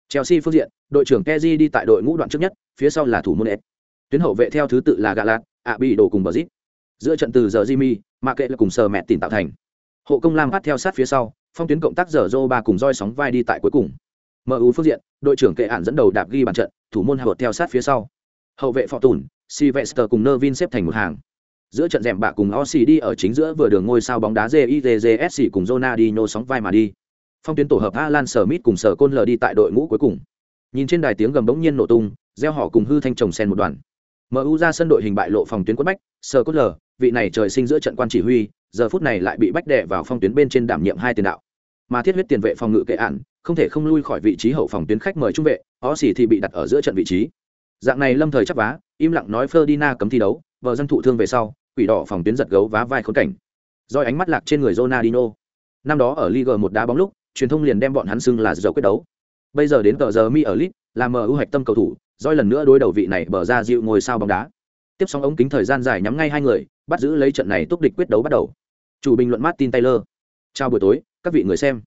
chelsea phương diện đội trưởng keji đi tại đội ngũ đoạn trước nhất phía sau là thủ môn ed tuyến hậu vệ theo thứ tự là gà lạt ạ bị đổ cùng bờ giữa trận từ giờ Jimmy, mà kệ là cùng sờ mẹ tìm tạo thành. Hộ công Lam phát theo sát phía sau, phong tuyến cộng tác giờ Zô ba cùng roi sóng vai đi tại cuối cùng. MU phương diện, đội trưởng kệ ản dẫn đầu đạp ghi bàn trận, thủ môn Howard theo sát phía sau. Hậu vệ Phò Tùn, Sylvester cùng Nervin xếp thành một hàng. Giữa trận rèm bạ cùng Ossi đi ở chính giữa vừa đường ngôi sao bóng đá JIJSC cùng Ronaldinho sóng vai mà đi. Phong tuyến tổ hợp Alan Smith cùng Sở Côn Lở đi tại đội ngũ cuối cùng. Nhìn trên đài tiếng gầm bỗng nhiên nổ tung, gieo họ cùng hư thanh chồng sen một đoàn. MU ra sân đội hình bại lộ phòng tuyến quất bách, Sở Côn Lở vị này trời sinh giữa trận quan chỉ huy giờ phút này lại bị bách đè vào phong tuyến bên trên đảm nhiệm hai tiền đạo mà thiết huyết tiền vệ phòng ngự kệ ạn không thể không lui khỏi vị trí hậu phòng tuyến khách mời trung vệ ó xỉ thì bị đặt ở giữa trận vị trí dạng này lâm thời chấp vá im lặng nói ferdina cấm thi đấu vợ dân thụ thương về sau quỷ đỏ phòng tuyến giật gấu vá vai khốn cảnh roi ánh mắt lạc trên người Ronaldinho năm đó ở Liga một đá bóng lúc truyền thông liền đem bọn hắn xưng là giờ quyết đấu. Bây giờ đến tờ giờ mi ở lit là mở ưu hoạch tâm cầu thủ rồi lần nữa đối đầu vị này bờ ra dịu ngồi sao bóng đá. Tiếp sóng ống kính thời gian dài nhắm ngay hai người bắt giữ lấy trận này túc địch quyết đấu bắt đầu. Chủ bình luận martin taylor. Chào buổi tối các vị người xem.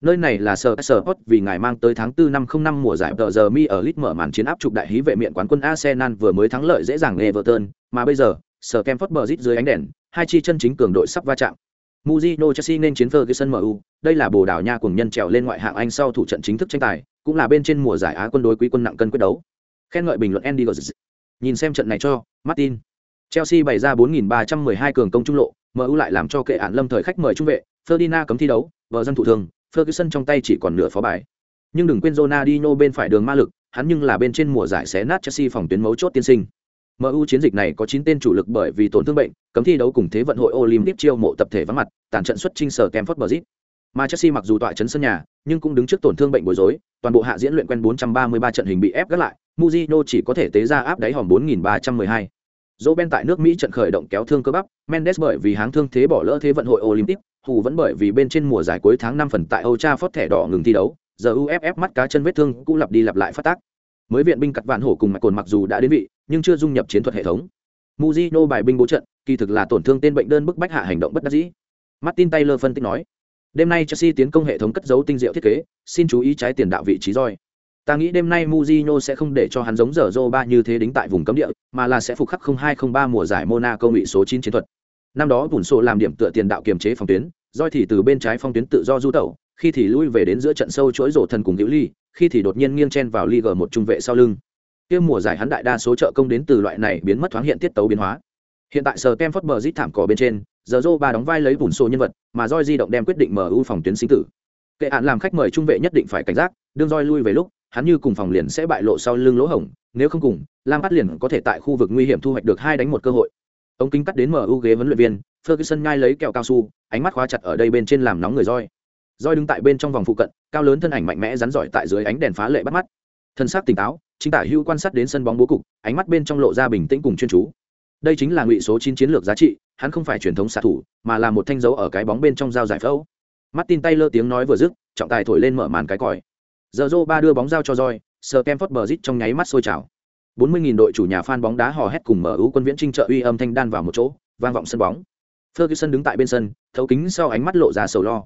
Nơi này là sở sở hot vì ngài mang tới tháng 4 năm 05 mùa giải tờ giờ mi ở lit mở màn chiến áp trục đại hí vệ miện quán quân Arsenal vừa mới thắng lợi dễ dàng Everton, mà bây giờ, sở Kemford Bridge dưới ánh đèn, hai chi chân chính cường đội sắp va chạm. Mujino Chelsea nên chiến Ferguson MU, đây là Bồ Đào Nha cùng nhân trèo lên ngoại hạng Anh sau thủ trận chính thức tranh tài, cũng là bên trên mùa giải Á quân đối quý quân nặng cân quyết đấu. Khen ngợi bình luận Andy Gozz. Nhìn xem trận này cho, Martin. Chelsea bày ra 4312 cường công trung lộ, MU lại làm cho kệ án lâm thời khách mời trung vệ, Ferdinand cấm thi đấu, vợ dân thủ thường, Ferguson trong tay chỉ còn nửa phó bài. Nhưng đừng quên Ronaldinho bên phải đường ma lực, hắn nhưng là bên trên mùa giải xé nát Chelsea phòng tuyến mấu chốt tiên sinh. MU chiến dịch này có 9 tên chủ lực bởi vì tổn thương bệnh, cấm thi đấu cùng thế vận hội Olympic chiêu mộ tập thể vắng mặt, tàn trận xuất chinh sở Campfort Bridge. Mà Chelsea mặc dù tọa trấn sân nhà, nhưng cũng đứng trước tổn thương bệnh bối rối, toàn bộ hạ diễn luyện quen 433 trận hình bị ép gắt lại, Mujino chỉ có thể tế ra áp đáy hòm 4312. Roben tại nước Mỹ trận khởi động kéo thương cơ bắp, Mendes bởi vì háng thương thế bỏ lỡ thế vận hội Olympic, Hù vẫn bởi vì bên trên mùa giải cuối tháng 5 phần tại Old Trafford thẻ đỏ ngừng thi đấu, giờ UFF mắt cá chân vết thương cũng lặp đi lặp lại phát tác. Mới viện binh cặt vạn hổ cùng mạch cồn mặc dù đã đến vị, nhưng chưa dung nhập chiến thuật hệ thống. muzino bài binh bố trận, kỳ thực là tổn thương tên bệnh đơn bức bách hạ hành động bất đắc dĩ. Martin Taylor phân tích nói, đêm nay Chelsea tiến công hệ thống cất giấu tinh diệu thiết kế, xin chú ý trái tiền đạo vị trí roi. Ta nghĩ đêm nay muzino sẽ không để cho hắn giống giờ Zoba như thế đính tại vùng cấm địa, mà là sẽ phục khắc 0203 mùa giải Monaco ngụy số 9 chiến thuật. Năm đó Bùn sổ làm điểm tựa tiền đạo kiềm chế phòng tuyến, roi thì từ bên trái phong tuyến tự do du tẩu, khi thì lui về đến giữa trận sâu chuỗi rổ thần cùng hữu Ly, khi thì đột nhiên nghiêng chen vào Liga một trung vệ sau lưng. Kia mùa giải hắn đại đa số trợ công đến từ loại này biến mất thoáng hiện tiết tấu biến hóa. Hiện tại sở Stamford Bridge thảm cỏ bên trên, giờ ba đóng vai lấy Bùn sổ nhân vật, mà roi di động đem quyết định mở ưu phòng tuyến sinh tử. Kệ án làm khách mời trung vệ nhất định phải cảnh giác, đương roi lui về lúc, hắn như cùng phòng liền sẽ bại lộ sau lưng lỗ hổng nếu không cùng lam bắt liền có thể tại khu vực nguy hiểm thu hoạch được hai đánh một cơ hội ống kính cắt đến mu ghế huấn luyện viên ferguson nhai lấy kẹo cao su ánh mắt khóa chặt ở đây bên trên làm nóng người roi roi đứng tại bên trong vòng phụ cận, cao lớn thân ảnh mạnh mẽ rắn giỏi tại dưới ánh đèn phá lệ bắt mắt. Thân xác tỉnh táo, chính tả hữu quan sát đến sân bóng bố cục, ánh mắt bên trong lộ ra bình tĩnh cùng chuyên chú. Đây chính là ngụy số chín chiến lược giá trị, hắn không phải truyền thống xạ thủ, mà là một thanh dấu ở cái bóng bên trong dao giải phẫu. Martin tay lơ tiếng nói vừa dứt, trọng tài thổi lên mở màn cái còi. Giờ Zô ba đưa bóng giao cho roi sờ kem phớt bờ rít trong nháy mắt sôi trào. 40.000 đội chủ nhà fan bóng đá hò hét cùng mở ưu quân viễn trinh trợ uy âm thanh đan vào một chỗ, vang vọng sân bóng. Ferguson đứng tại bên sân, thấu kính sau ánh mắt lộ ra sầu lo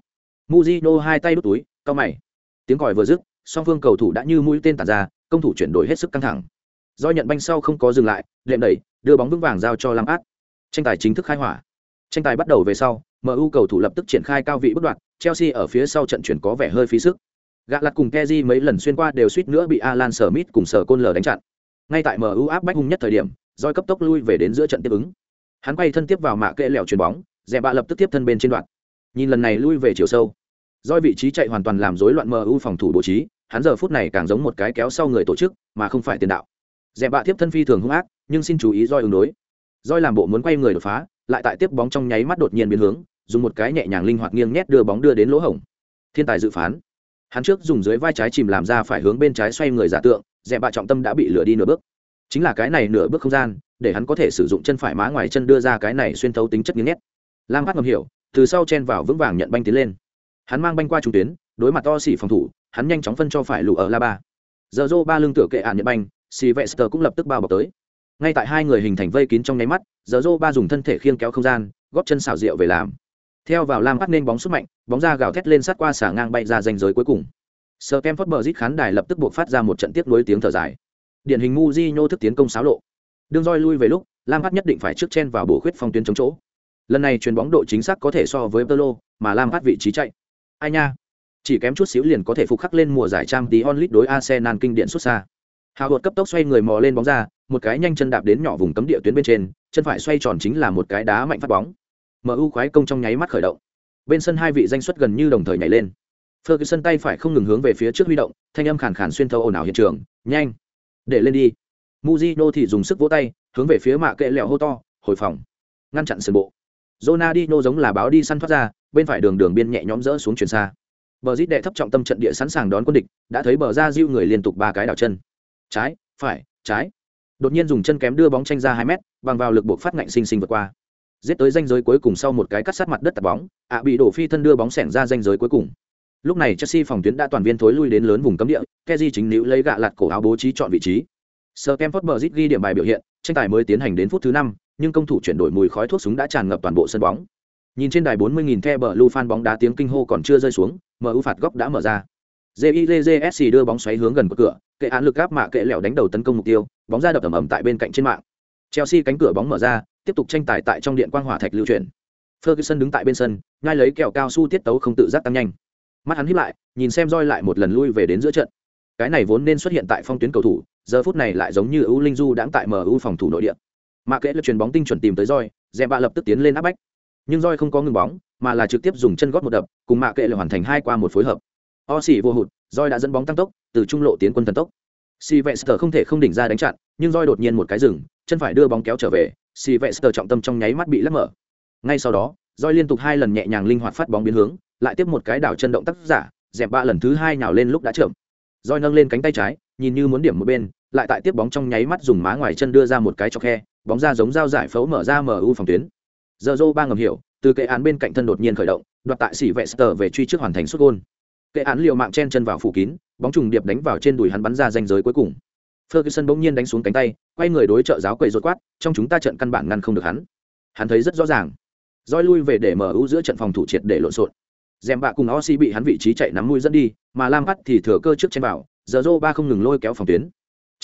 muzino hai tay đút túi cao mày tiếng còi vừa dứt song phương cầu thủ đã như mũi tên tàn ra công thủ chuyển đổi hết sức căng thẳng do nhận banh sau không có dừng lại lệm đẩy đưa bóng vững vàng giao cho lam át tranh tài chính thức khai hỏa tranh tài bắt đầu về sau mu cầu thủ lập tức triển khai cao vị bất đoạn chelsea ở phía sau trận chuyển có vẻ hơi phí sức Gạ lặt cùng Keji mấy lần xuyên qua đều suýt nữa bị Alan Smith cùng sở côn lờ đánh chặn. Ngay tại MU áp bách hung nhất thời điểm, Joy cấp tốc lui về đến giữa trận tiếp ứng. Hắn quay thân tiếp vào mạ kệ lẹo chuyền bóng, Dẻ bạ lập tức tiếp thân bên trên đoạn. Nhìn lần này lui về chiều sâu. Joy vị trí chạy hoàn toàn làm rối loạn MU phòng thủ bố trí, hắn giờ phút này càng giống một cái kéo sau người tổ chức, mà không phải tiền đạo. dẹp bạ tiếp thân phi thường hung ác, nhưng xin chú ý Joy ứng đối. Joy làm bộ muốn quay người đột phá, lại tại tiếp bóng trong nháy mắt đột nhiên biến hướng, dùng một cái nhẹ nhàng linh hoạt nghiêng nhét đưa bóng đưa đến lỗ hổng. Thiên tài dự phán hắn trước dùng dưới vai trái chìm làm ra phải hướng bên trái xoay người giả tượng dẹp bạ trọng tâm đã bị lửa đi nửa bước chính là cái này nửa bước không gian để hắn có thể sử dụng chân phải má ngoài chân đưa ra cái này xuyên thấu tính chất nghiêng nhét lam hát ngầm hiểu từ sau chen vào vững vàng nhận banh tiến lên. Hắn mang banh qua trung tuyến, đối mặt to xỉ phòng thủ, hắn nhanh chóng phân cho phải lụ ở la ba. Giờ dô ba lưng tựa kệ ạn nhận banh xì vệ sờ cũng lập tức bao bọc tới. Ngay tại hai người hình thành vây kín trong nháy mắt, giờ dô ba dùng thân thể khiêng kéo không gian, góp chân xảo diệu về làm. Theo vào lam bắt nên bóng xuất mạnh, bóng ra gào thét lên sát qua xả ngang bay ra danh giới cuối cùng. Sờ kem phớt bờ rít khán đài lập tức buộc phát ra một trận tiếp nối tiếng thở dài. Điển hình ngu di nhô thức tiến công xáo lộ. Đương roi lui về lúc, lam bắt nhất định phải trước chen vào bổ khuyết phong tuyến chống chỗ lần này chuyền bóng độ chính xác có thể so với Pelo, mà lam phát vị trí chạy ai nha chỉ kém chút xíu liền có thể phục khắc lên mùa giải trang tí onlit đối arsenal kinh điển xuất xa hào hột cấp tốc xoay người mò lên bóng ra một cái nhanh chân đạp đến nhỏ vùng cấm địa tuyến bên trên chân phải xoay tròn chính là một cái đá mạnh phát bóng MU khoái công trong nháy mắt khởi động. Bên sân hai vị danh xuất gần như đồng thời nhảy lên. Ferguson tay phải không ngừng hướng về phía trước huy động, thanh âm khàn khàn xuyên thấu ồn ào hiện trường, "Nhanh, để lên đi." Mujino thì dùng sức vỗ tay, hướng về phía mạ kệ lẹo hô to, "Hồi phòng." Ngăn chặn sườn bộ. Ronaldinho giống là báo đi săn thoát ra, bên phải đường đường biên nhẹ nhõm rỡ xuống chuyển xa. bờ rít đệ thấp trọng tâm trận địa sẵn sàng đón quân địch đã thấy bờ ra giũ người liên tục ba cái đảo chân. Trái phải trái. Đột nhiên dùng chân kém đưa bóng tranh ra hai mét bằng vào lực buộc phát ngạnh sinh sinh vượt qua. Giết tới ranh giới cuối cùng sau một cái cắt sát mặt đất tạt bóng ạ bị đổ phi thân đưa bóng xẻng ra ranh giới cuối cùng. Lúc này chelsea phòng tuyến đã toàn viên thối lui đến lớn vùng cấm địa Kessié chính níu lấy gạ lạt cổ áo bố trí chọn vị trí. Sơ kem bờ rít ghi điểm bài biểu hiện tranh tài mới tiến hành đến phút thứ năm nhưng công thủ chuyển đổi mùi khói thuốc súng đã tràn ngập toàn bộ sân bóng nhìn trên đài 40.000 the bờ lưu fan bóng đá tiếng kinh hô còn chưa rơi xuống mu phạt góc đã mở ra JIJSC đưa bóng xoáy hướng gần cửa, kệ án lực áp mạ kệ lẻo đánh đầu tấn công mục tiêu, bóng ra đập ầm ầm tại bên cạnh trên mạng. Chelsea cánh cửa bóng mở ra, tiếp tục tranh tài tại trong điện quang hỏa thạch lưu chuyển. Ferguson đứng tại bên sân, ngay lấy kẹo cao su tiết tấu không tự giác tăng nhanh. Mắt hắn híp lại, nhìn xem roi lại một lần lui về đến giữa trận. Cái này vốn nên xuất hiện tại phong tuyến cầu thủ, giờ phút này lại giống như ưu linh du đang tại MU phòng thủ nội địa. Mạ kệ là chuyền bóng tinh chuẩn tìm tới roi, Zemba lập tức tiến lên áp bách. Nhưng roi không có ngừng bóng, mà là trực tiếp dùng chân gót một đập, cùng mạ kệ là hoàn thành hai qua một phối hợp o xỉ vô hụt roi đã dẫn bóng tăng tốc từ trung lộ tiến quân thần tốc Si vệ sờ không thể không đỉnh ra đánh chặn, nhưng roi đột nhiên một cái dừng, chân phải đưa bóng kéo trở về, Si vệ sờ trọng tâm trong nháy mắt bị lấp mở. Ngay sau đó, roi liên tục hai lần nhẹ nhàng linh hoạt phát bóng biến hướng, lại tiếp một cái đảo chân động tác giả, dẹp ba lần thứ hai nhào lên lúc đã chậm. Roi nâng lên cánh tay trái, nhìn như muốn điểm một bên, lại tại tiếp bóng trong nháy mắt dùng má ngoài chân đưa ra một cái cho khe, bóng ra giống dao giải phẫu mở ra MU phòng tuyến. Giờ ba ngầm hiểu, từ kệ án bên cạnh thân đột nhiên khởi động, đoạt tại Sylvester về truy trước hoàn thành sút gol kệ án liều mạng chen chân vào phủ kín bóng trùng điệp đánh vào trên đùi hắn bắn ra danh giới cuối cùng. Ferguson bỗng nhiên đánh xuống cánh tay quay người đối trợ giáo quầy rột quát trong chúng ta trận căn bản ngăn không được hắn. Hắn thấy rất rõ ràng. Roi lui về để mở ưu giữa trận phòng thủ triệt để lộn xộn. Dèm bạ cùng Osi bị hắn vị trí chạy nắm mũi dẫn đi mà lam bắt thì thừa cơ trước trên bảo giờ ba không ngừng lôi kéo phòng tuyến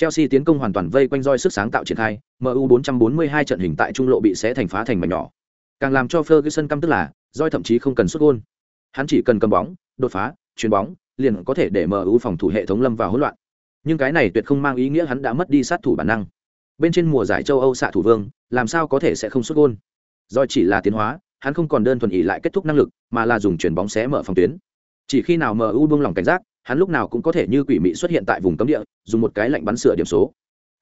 chelsea tiến công hoàn toàn vây quanh roi sức sáng tạo triển khai mu 442 trận hình tại trung lộ bị xé thành phá thành mảnh nhỏ càng làm cho ferguson căm tức là roi thậm chí không cần xuất gôn hắn chỉ cần cầm bóng đột phá chuyền bóng, liền có thể để MU phòng thủ hệ thống lâm vào hỗn loạn. Nhưng cái này tuyệt không mang ý nghĩa hắn đã mất đi sát thủ bản năng. Bên trên mùa giải châu Âu xạ thủ vương, làm sao có thể sẽ không xuất gol? Roi chỉ là tiến hóa, hắn không còn đơn thuần ý lại kết thúc năng lực, mà là dùng chuyền bóng xé mở phòng tuyến. Chỉ khi nào MU buông lỏng cảnh giác, hắn lúc nào cũng có thể như quỷ mị xuất hiện tại vùng cấm địa, dùng một cái lệnh bắn sửa điểm số.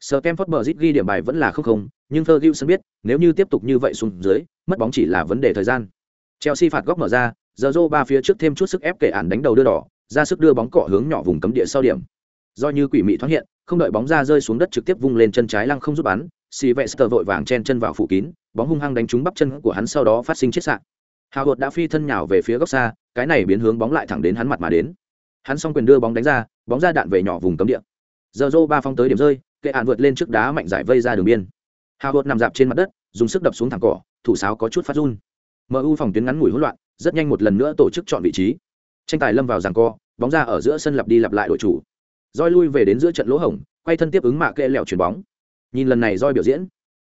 Stamford Bridge ghi điểm bài vẫn là không không, nhưng Ferguson biết, nếu như tiếp tục như vậy xuống dưới, mất bóng chỉ là vấn đề thời gian. Chelsea phạt góc mở ra, Zorro ba phía trước thêm chút sức ép kể ản đánh đầu đưa đỏ ra sức đưa bóng cỏ hướng nhỏ vùng cấm địa sau điểm do như quỷ mị thoát hiện không đợi bóng ra rơi xuống đất trực tiếp vung lên chân trái lăng không giúp bắn Sylvester vội vàng chen chân vào phủ kín bóng hung hăng đánh trúng bắp chân của hắn sau đó phát sinh chết sạn hào hột đã phi thân nhào về phía góc xa cái này biến hướng bóng lại thẳng đến hắn mặt mà đến hắn xong quyền đưa bóng đánh ra, bóng ra đạn về nhỏ vùng cấm địa. Giờ dô ba phong tới điểm rơi, kệ hạn vượt lên trước đá mạnh giải vây ra đường biên. Hào hột nằm dạp trên mặt đất, dùng sức đập xuống thẳng cỏ, thủ sáo có chút phát run. Mu phòng tuyến ngắn ngủi hỗn loạn, rất nhanh một lần nữa tổ chức chọn vị trí. Tranh tài lâm vào ràng co, bóng ra ở giữa sân lặp đi lặp lại đội chủ. Roi lui về đến giữa trận lỗ hổng, quay thân tiếp ứng mạ kệ lẹo chuyền bóng. Nhìn lần này roi biểu diễn,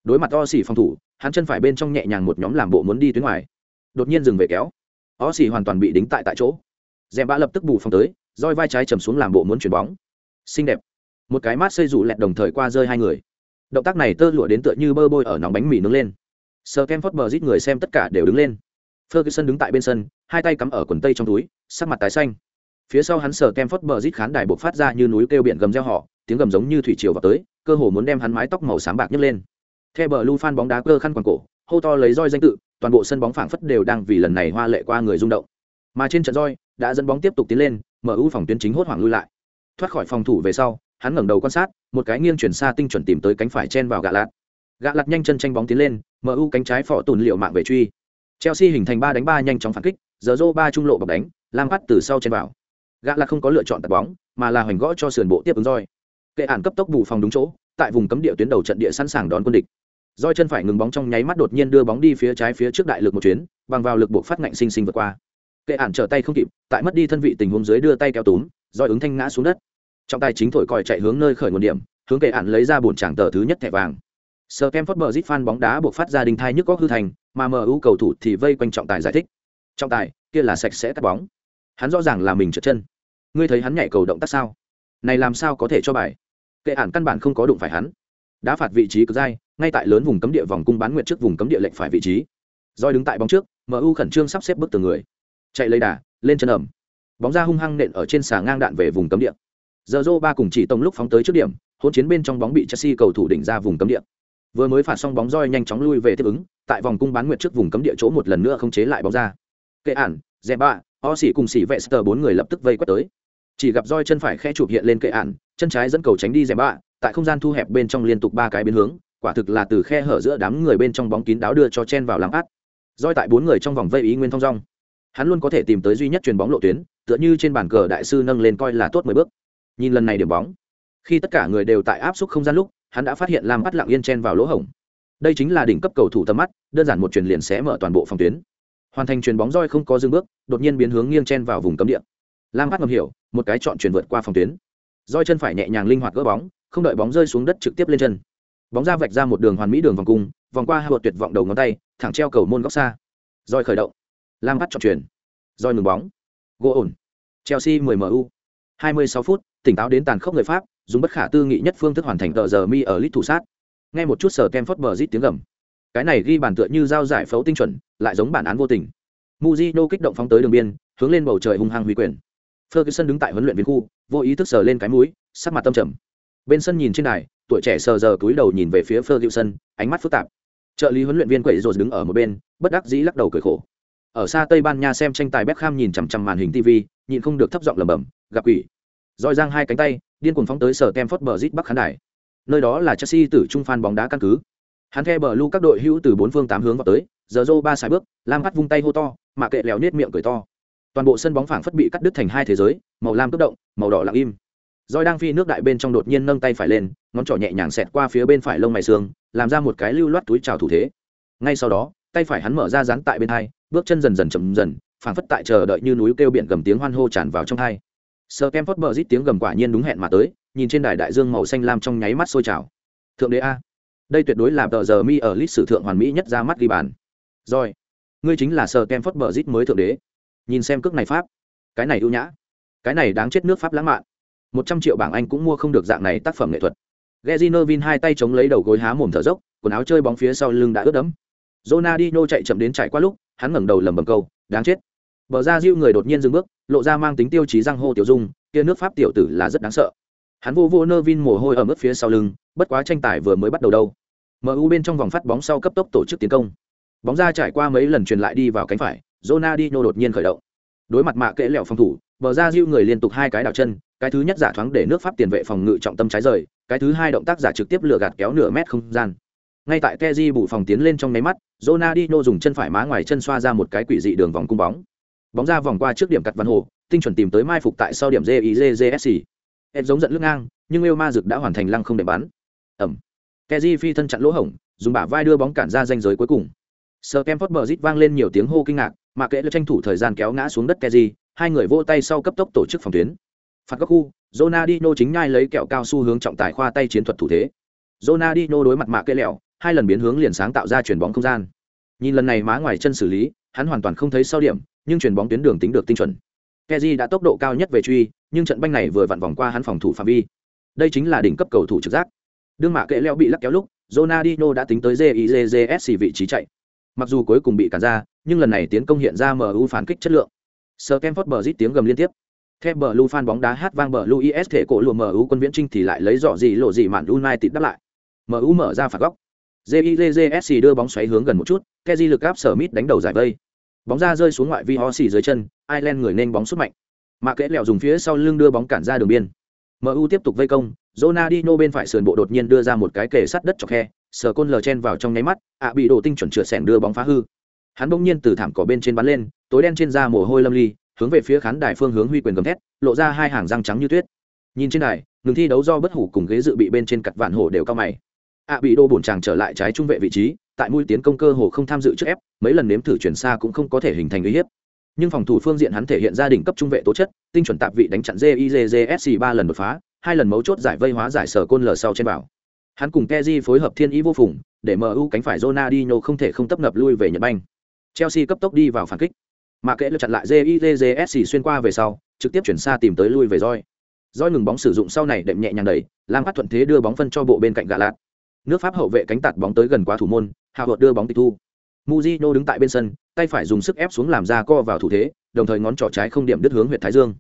đối mặt o xỉ phòng thủ, hắn chân phải bên trong nhẹ nhàng một nhóm làm bộ muốn đi tuyến ngoài. Đột nhiên dừng về kéo. O xỉ hoàn toàn bị đính tại tại chỗ dèm bã lập tức bù phòng tới, roi vai trái chầm xuống làm bộ muốn chuyển bóng. Xinh đẹp. Một cái mát xây rủ lẹt đồng thời qua rơi hai người. Động tác này tơ lụa đến tựa như bơ bôi ở nóng bánh mì nướng lên. Sờ kem phớt bờ rít người xem tất cả đều đứng lên. Ferguson đứng tại bên sân, hai tay cắm ở quần tây trong túi, sắc mặt tái xanh. Phía sau hắn sờ kem phớt bờ rít khán đài buộc phát ra như núi kêu biển gầm reo họ tiếng gầm giống như thủy triều vào tới, cơ hồ muốn đem hắn mái tóc màu sáng bạc nhấc lên. Theo bờ lu phan bóng đá cơ khăn quàng cổ, hô to lấy roi danh tự, toàn bộ sân bóng phảng phất đều đang vì lần này hoa lệ qua người rung động mà trên trận roi đã dẫn bóng tiếp tục tiến lên mu phòng tuyến chính hốt hoảng lui lại. Thoát khỏi phòng thủ về sau, hắn ngẩng đầu quan sát, một cái nghiêng chuyển xa tinh chuẩn tìm tới cánh phải chen vào gạ lạt. Gạ lạt nhanh chân tranh bóng tiến lên mu cánh trái phỏ tùn liệu mạng về truy. Chelsea hình thành ba đánh ba nhanh chóng phản kích, giờ rô ba trung lộ bọc đánh, lam bắt từ sau chen vào. Gạ lạt không có lựa chọn tạt bóng, mà là hoành gõ cho sườn bộ tiếp ứng roi. Kệ ản cấp tốc bù phòng đúng chỗ, tại vùng cấm địa tuyến đầu trận địa sẵn sàng đón quân địch. Roi chân phải ngừng bóng trong nháy mắt đột nhiên đưa bóng đi phía trái phía trước đại lực một chuyến, bằng vào lực buộc phát ngạnh sinh sinh vượt qua kệ ản trở tay không kịp tại mất đi thân vị tình huống dưới đưa tay kéo túm doi ứng thanh ngã xuống đất trọng tài chính thổi còi chạy hướng nơi khởi nguồn điểm hướng kệ ản lấy ra bổn tràng tờ thứ nhất thẻ vàng Sir Kemford bờ fan bóng đá buộc phát ra đình thai nhức góc hư thành, mà MU cầu thủ thì vây quanh trọng tài giải thích. Trọng tài, kia là sạch sẽ tắt bóng. Hắn rõ ràng là mình trượt chân. Ngươi thấy hắn nhảy cầu động tác sao? Này làm sao có thể cho bài? Kệ ản căn bản không có đụng phải hắn. đã phạt vị trí cực dai, ngay tại lớn vùng cấm địa vòng cung bán nguyện trước vùng cấm địa lệnh phải vị trí. doi đứng tại bóng trước, MU khẩn trương sắp xếp bước từ người. Chạy lấy đà, lên chân ẩm. Bóng ra hung hăng nện ở trên xà ngang đạn về vùng cấm địa. Giờ ba cùng chỉ tông lúc phóng tới trước điểm, hỗn chiến bên trong bóng bị Chelsea cầu thủ đỉnh ra vùng cấm địa. Vừa mới phạt xong bóng roi nhanh chóng lui về tiếp ứng tại vòng cung bán nguyệt trước vùng cấm địa chỗ một lần nữa không chế lại bóng ra. Kệ ản dè ba o xỉ cùng xỉ vệ sờ bốn người lập tức vây quét tới. Chỉ gặp roi chân phải khe chụp hiện lên kệ ản chân trái dẫn cầu tránh đi dè ba tại không gian thu hẹp bên trong liên tục ba cái biến hướng quả thực là từ khe hở giữa đám người bên trong bóng kín đáo đưa cho chen vào làm át. Roi tại bốn người trong vòng vây ý nguyên thong dong hắn luôn có thể tìm tới duy nhất chuyền bóng lộ tuyến, tựa như trên bàn cờ đại sư nâng lên coi là tốt mười bước. Nhìn lần này điểm bóng, khi tất cả người đều tại áp suất không gian lúc, hắn đã phát hiện lam bắt lặng yên chen vào lỗ hổng. Đây chính là đỉnh cấp cầu thủ tầm mắt, đơn giản một chuyền liền sẽ mở toàn bộ phòng tuyến. Hoàn thành chuyền bóng roi không có dừng bước, đột nhiên biến hướng nghiêng chen vào vùng cấm địa. Lam bắt ngầm hiểu, một cái chọn chuyền vượt qua phòng tuyến. Roi chân phải nhẹ nhàng linh hoạt gỡ bóng, không đợi bóng rơi xuống đất trực tiếp lên chân. Bóng ra vạch ra một đường hoàn mỹ đường vòng cung, vòng qua hai bột tuyệt vọng đầu ngón tay, thẳng treo cầu môn góc xa. Roi khởi động lam bắt chọn chuyền roi ngừng bóng. Gỗ ổn. Chelsea 10 mu 26 phút, tỉnh táo đến tàn khốc người pháp, dùng bất khả tư nghị nhất phương thức hoàn thành tờ giờ mi ở lít thủ sát. Nghe một chút sờ kem phớt bờ rít tiếng gầm. Cái này ghi bàn tựa như dao giải phẫu tinh chuẩn, lại giống bản án vô tình. Mujino kích động phóng tới đường biên, hướng lên bầu trời hung hăng huy quyền. Ferguson đứng tại huấn luyện viên khu, vô ý thức sờ lên cái mũi, sắc mặt tâm trầm. Bên sân nhìn trên đài, tuổi trẻ sờ giờ cúi đầu nhìn về phía ferguson, ánh mắt phức tạp. Trợ lý huấn luyện viên quậy rồi đứng ở một bên, bất đắc dĩ lắc đầu cười khổ ở xa tây ban nha xem tranh tài Beckham nhìn chằm chằm màn hình tv nhịn không được thấp giọng lẩm bẩm, gặp quỷ. Roi giang hai cánh tay, điên cuồng phóng tới sở tem phớt bờ rít bắc khán đài. Nơi đó là chelsea tử trung phan bóng đá căn cứ. Hắn theo bờ lưu các đội hữu từ bốn phương tám hướng vào tới, giờ rô ba sải bước, lam bắt vung tay hô to, mà kệ lèo nết miệng cười to. Toàn bộ sân bóng phảng phất bị cắt đứt thành hai thế giới, màu lam cấp động, màu đỏ lặng im. Roi đang phi nước đại bên trong đột nhiên nâng tay phải lên, ngón trỏ nhẹ nhàng xẹt qua phía bên phải lông mày xương, làm ra một cái lưu loát túi trào thủ thế. Ngay sau đó, tay phải hắn mở ra dán tại bên hai bước chân dần dần chậm dần, phảng phất tại chờ đợi như núi kêu biển gầm tiếng hoan hô tràn vào trong hai. Sơ kem phớt bờ rít tiếng gầm quả nhiên đúng hẹn mà tới, nhìn trên đài đại dương màu xanh lam trong nháy mắt sôi trào. Thượng đế a. Đây tuyệt đối là tờ giờ mi ở lít sử thượng hoàn mỹ nhất ra mắt ghi bàn. Rồi. Ngươi chính là sơ kem phớt bờ rít mới thượng đế. Nhìn xem cước này pháp. Cái này ưu nhã. Cái này đáng chết nước pháp lãng mạn. Một trăm triệu bảng anh cũng mua không được dạng này tác phẩm nghệ thuật. Gezinovin hai tay chống lấy đầu gối há mồm thở dốc, quần áo chơi bóng phía sau lưng đã ướt đẫm. Ronaldinho chạy chậm đến trải qua lúc hắn ngẩng đầu lầm bầm câu, đáng chết. Bờ ra diêu người đột nhiên dừng bước, lộ ra mang tính tiêu chí răng hô tiểu dung, kia nước pháp tiểu tử là rất đáng sợ. Hắn vô vô nơ vin mồ hôi ở mức phía sau lưng, bất quá tranh tài vừa mới bắt đầu đâu. Mu bên trong vòng phát bóng sau cấp tốc tổ chức tiến công. Bóng ra trải qua mấy lần truyền lại đi vào cánh phải, Ronaldinho đột nhiên khởi động. Đối mặt mạ kệ lẹo phòng thủ, bờ ra diêu người liên tục hai cái đảo chân, cái thứ nhất giả thoáng để nước pháp tiền vệ phòng ngự trọng tâm trái rời, cái thứ hai động tác giả trực tiếp lừa gạt kéo nửa mét không gian ngay tại Teji bù phòng tiến lên trong nháy mắt Ronaldinho dùng chân phải má ngoài chân xoa ra một cái quỷ dị đường vòng cung bóng. Bóng ra vòng qua trước điểm cắt văn hồ tinh chuẩn tìm tới mai phục tại sau điểm jizsc ed giống giận lưng ngang nhưng yêu ma dực đã hoàn thành lăng không để bắn. Ẩm. Teji phi thân chặn lỗ hổng dùng bả vai đưa bóng cản ra ranh giới cuối cùng. Stamford Bridge vang lên nhiều tiếng hô kinh ngạc mà kệ tranh thủ thời gian kéo ngã xuống đất Teji, hai người vỗ tay sau cấp tốc tổ chức phòng tuyến. Phạt góc khu Ronaldinho chính nhai lấy kẹo cao su hướng trọng tài khoa tay chiến thuật thủ thế. Ronaldinho đối mặt mạ kệ lẹo hai lần biến hướng liền sáng tạo ra chuyển bóng không gian. Nhìn lần này má ngoài chân xử lý, hắn hoàn toàn không thấy sau điểm, nhưng chuyển bóng tuyến đường tính được tinh chuẩn. Keji đã tốc độ cao nhất về truy, nhưng trận banh này vừa vặn vòng qua hắn phòng thủ phạm vi. Đây chính là đỉnh cấp cầu thủ trực giác. Đương mạ kệ leo bị lắc kéo lúc, Ronaldinho đã tính tới JIJJSC vị trí chạy. Mặc dù cuối cùng bị cản ra, nhưng lần này tiến công hiện ra MU phản kích chất lượng. Sir Kemford rít tiếng gầm liên tiếp. Theo bờ lu fan bóng đá hát vang bờ lu is thể cổ lùa MU quân viễn trinh thì lại lấy dọ gì lộ gì mạn United đáp lại. MU mở ra phạt góc. JIJSC đưa bóng xoáy hướng gần một chút, Kezi lực áp sở mít đánh đầu giải vây. Bóng ra rơi xuống ngoại vi Hossi dưới chân, Ireland người nên bóng xuất mạnh. Mạ kẽ lẹo dùng phía sau lưng đưa bóng cản ra đường biên. MU tiếp tục vây công, Ronaldinho bên phải sườn bộ đột nhiên đưa ra một cái kề sắt đất chọc khe, sờ côn lờ chen vào trong nháy mắt, ạ bị đổ tinh chuẩn chữa sẹn đưa bóng phá hư. Hắn bỗng nhiên từ thảm cỏ bên trên bắn lên, tối đen trên da mồ hôi lâm ly, hướng về phía khán đài phương hướng huy quyền gầm thét, lộ ra hai hàng răng trắng như tuyết. Nhìn trên đài, ngừng thi đấu do bất hủ cùng ghế dự bị bên trên cặt vạn hổ đều cao mày ạ bị đô bổn chàng trở lại trái trung vệ vị trí, tại mũi tiến công cơ hồ không tham dự trước ép, mấy lần nếm thử chuyển xa cũng không có thể hình thành uy hiếp. Nhưng phòng thủ phương diện hắn thể hiện gia đình cấp trung vệ tố chất, tinh chuẩn tạp vị đánh chặn jizsc ba lần đột phá, hai lần mấu chốt giải vây hóa giải sở côn lờ sau trên bảo. Hắn cùng keji phối hợp thiên ý vô phùng, để mu cánh phải Ronaldinho không thể không tấp nập lui về nhật banh. Chelsea cấp tốc đi vào phản kích. Mà kệ lựa chặn lại jizsc xuyên qua về sau, trực tiếp chuyển xa tìm tới lui về roi roi ngừng bóng sử dụng sau này đệm nhẹ nhàng đẩy, lam phát thuận thế đưa bóng phân cho bộ bên cạnh gà lạt nước pháp hậu vệ cánh tạt bóng tới gần quá thủ môn hạ vợt đưa bóng tịch thu. Muzino đứng tại bên sân tay phải dùng sức ép xuống làm ra co vào thủ thế đồng thời ngón trỏ trái không điểm đứt hướng huyện thái dương.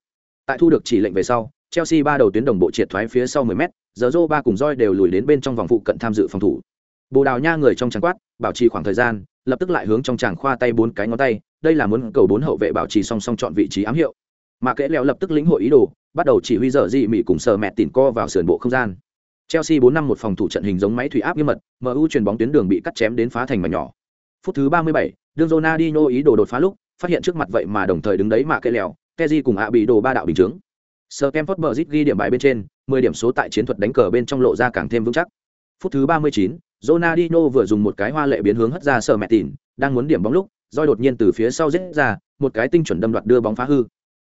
Tại thu được chỉ lệnh về sau chelsea ba đầu tuyến đồng bộ triệt thoái phía sau 10 mét, giờ rô ba cùng roi đều lùi đến bên trong vòng phụ cận tham dự phòng thủ. Bồ đào nha người trong tràng quát bảo trì khoảng thời gian lập tức lại hướng trong tràng khoa tay bốn cái ngón tay đây là muốn cầu bốn hậu vệ bảo trì song song chọn vị trí ám hiệu. Mà kẽ leo lập tức lĩnh hội ý đồ bắt đầu chỉ huy dở dị mỹ cùng sờ mẹ tìm co vào sườn bộ không gian chelsea bốn năm một phòng thủ trận hình giống máy thủy áp nghiêm mật mu chuyền bóng tuyến đường bị cắt chém đến phá thành mảnh nhỏ. Phút thứ ba mươi bảy, đương Ronaldinho ý đồ đột phá lúc phát hiện trước mặt vậy mà đồng thời đứng đấy mà kẽ leo Kessié cùng ạ bị đồ ba đạo bình chứng Sir Bridge ghi điểm bài bên trên 10 điểm số tại chiến thuật đánh cờ bên trong lộ ra càng thêm vững chắc. Phút thứ 39, Ronaldinho vừa dùng một cái hoa lệ biến hướng hất ra sờ mẹ tỉn, đang muốn điểm bóng lúc, roi đột nhiên từ phía sau giết ra, một cái tinh chuẩn đâm đoạt đưa bóng phá hư.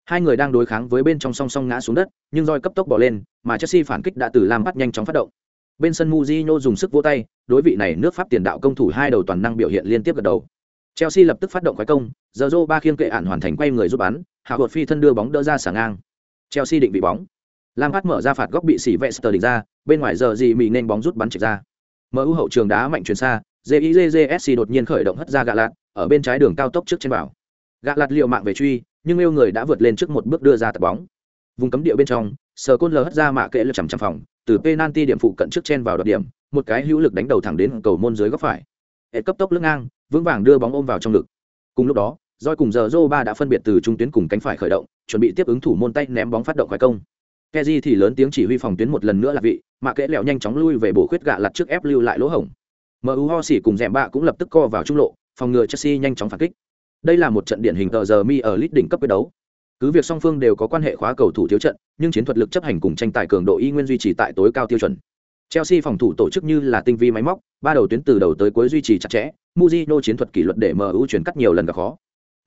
Hai người đang đối kháng với bên trong song song ngã xuống đất, nhưng roi cấp tốc bỏ lên, mà Chelsea phản kích đã từ làm bắt nhanh chóng phát động. Bên sân Mujinho dùng sức vỗ tay, đối vị này nước Pháp tiền đạo công thủ hai đầu toàn năng biểu hiện liên tiếp gật đầu. Chelsea lập tức phát động quái công, giờ ba khiêng kệ ản hoàn thành quay người giúp bắn, hạ vợt phi thân đưa bóng đỡ ra sả ngang. Chelsea định vị bóng. Lampard mở ra phạt góc bị xỉ Vester địch ra, bên ngoài giờ gì mì nên bóng rút bắn chạy ra. MU hậu trường đá mạnh chuyển xa, JIJJSC đột nhiên khởi động hất ra gạ lạt, ở bên trái đường cao tốc trước trên bảo. Gạ lạt liều mạng về truy, nhưng yêu người đã vượt lên trước một bước đưa ra tập bóng. Vùng cấm địa bên trong, Sờ Côn lờ hất ra mạ kệ lượt chằm chằm phòng, từ penalty điểm phụ cận trước trên vào đoạt điểm, một cái hữu lực đánh đầu thẳng đến cầu môn dưới góc phải. Hệ cấp tốc lưng ngang, vững vàng đưa bóng ôm vào trong lực. Cùng lúc đó, Doi cùng giờ Zô ba đã phân biệt từ trung tuyến cùng cánh phải khởi động, chuẩn bị tiếp ứng thủ môn tay ném bóng phát động khởi công. Keji thì lớn tiếng chỉ huy phòng tuyến một lần nữa là vị, mà kẽ lẹo nhanh chóng lui về bổ khuyết gạ lật trước ép lưu lại lỗ hổng. MU Ho xỉ cùng Dẻm Bạ cũng lập tức co vào trung lộ, phòng ngừa Chelsea nhanh chóng phản kích. Đây là một trận điển hình tờ giờ mi ở lít đỉnh cấp quyết đấu. Cứ việc song phương đều có quan hệ khóa cầu thủ thiếu trận, nhưng chiến thuật lực chấp hành cùng tranh tài cường độ y nguyên duy trì tại tối cao tiêu chuẩn. Chelsea phòng thủ tổ chức như là tinh vi máy móc, ba đầu tuyến từ đầu tới cuối duy trì chặt chẽ, muzino chiến thuật kỷ luật để MU chuyển cắt nhiều lần gặp khó.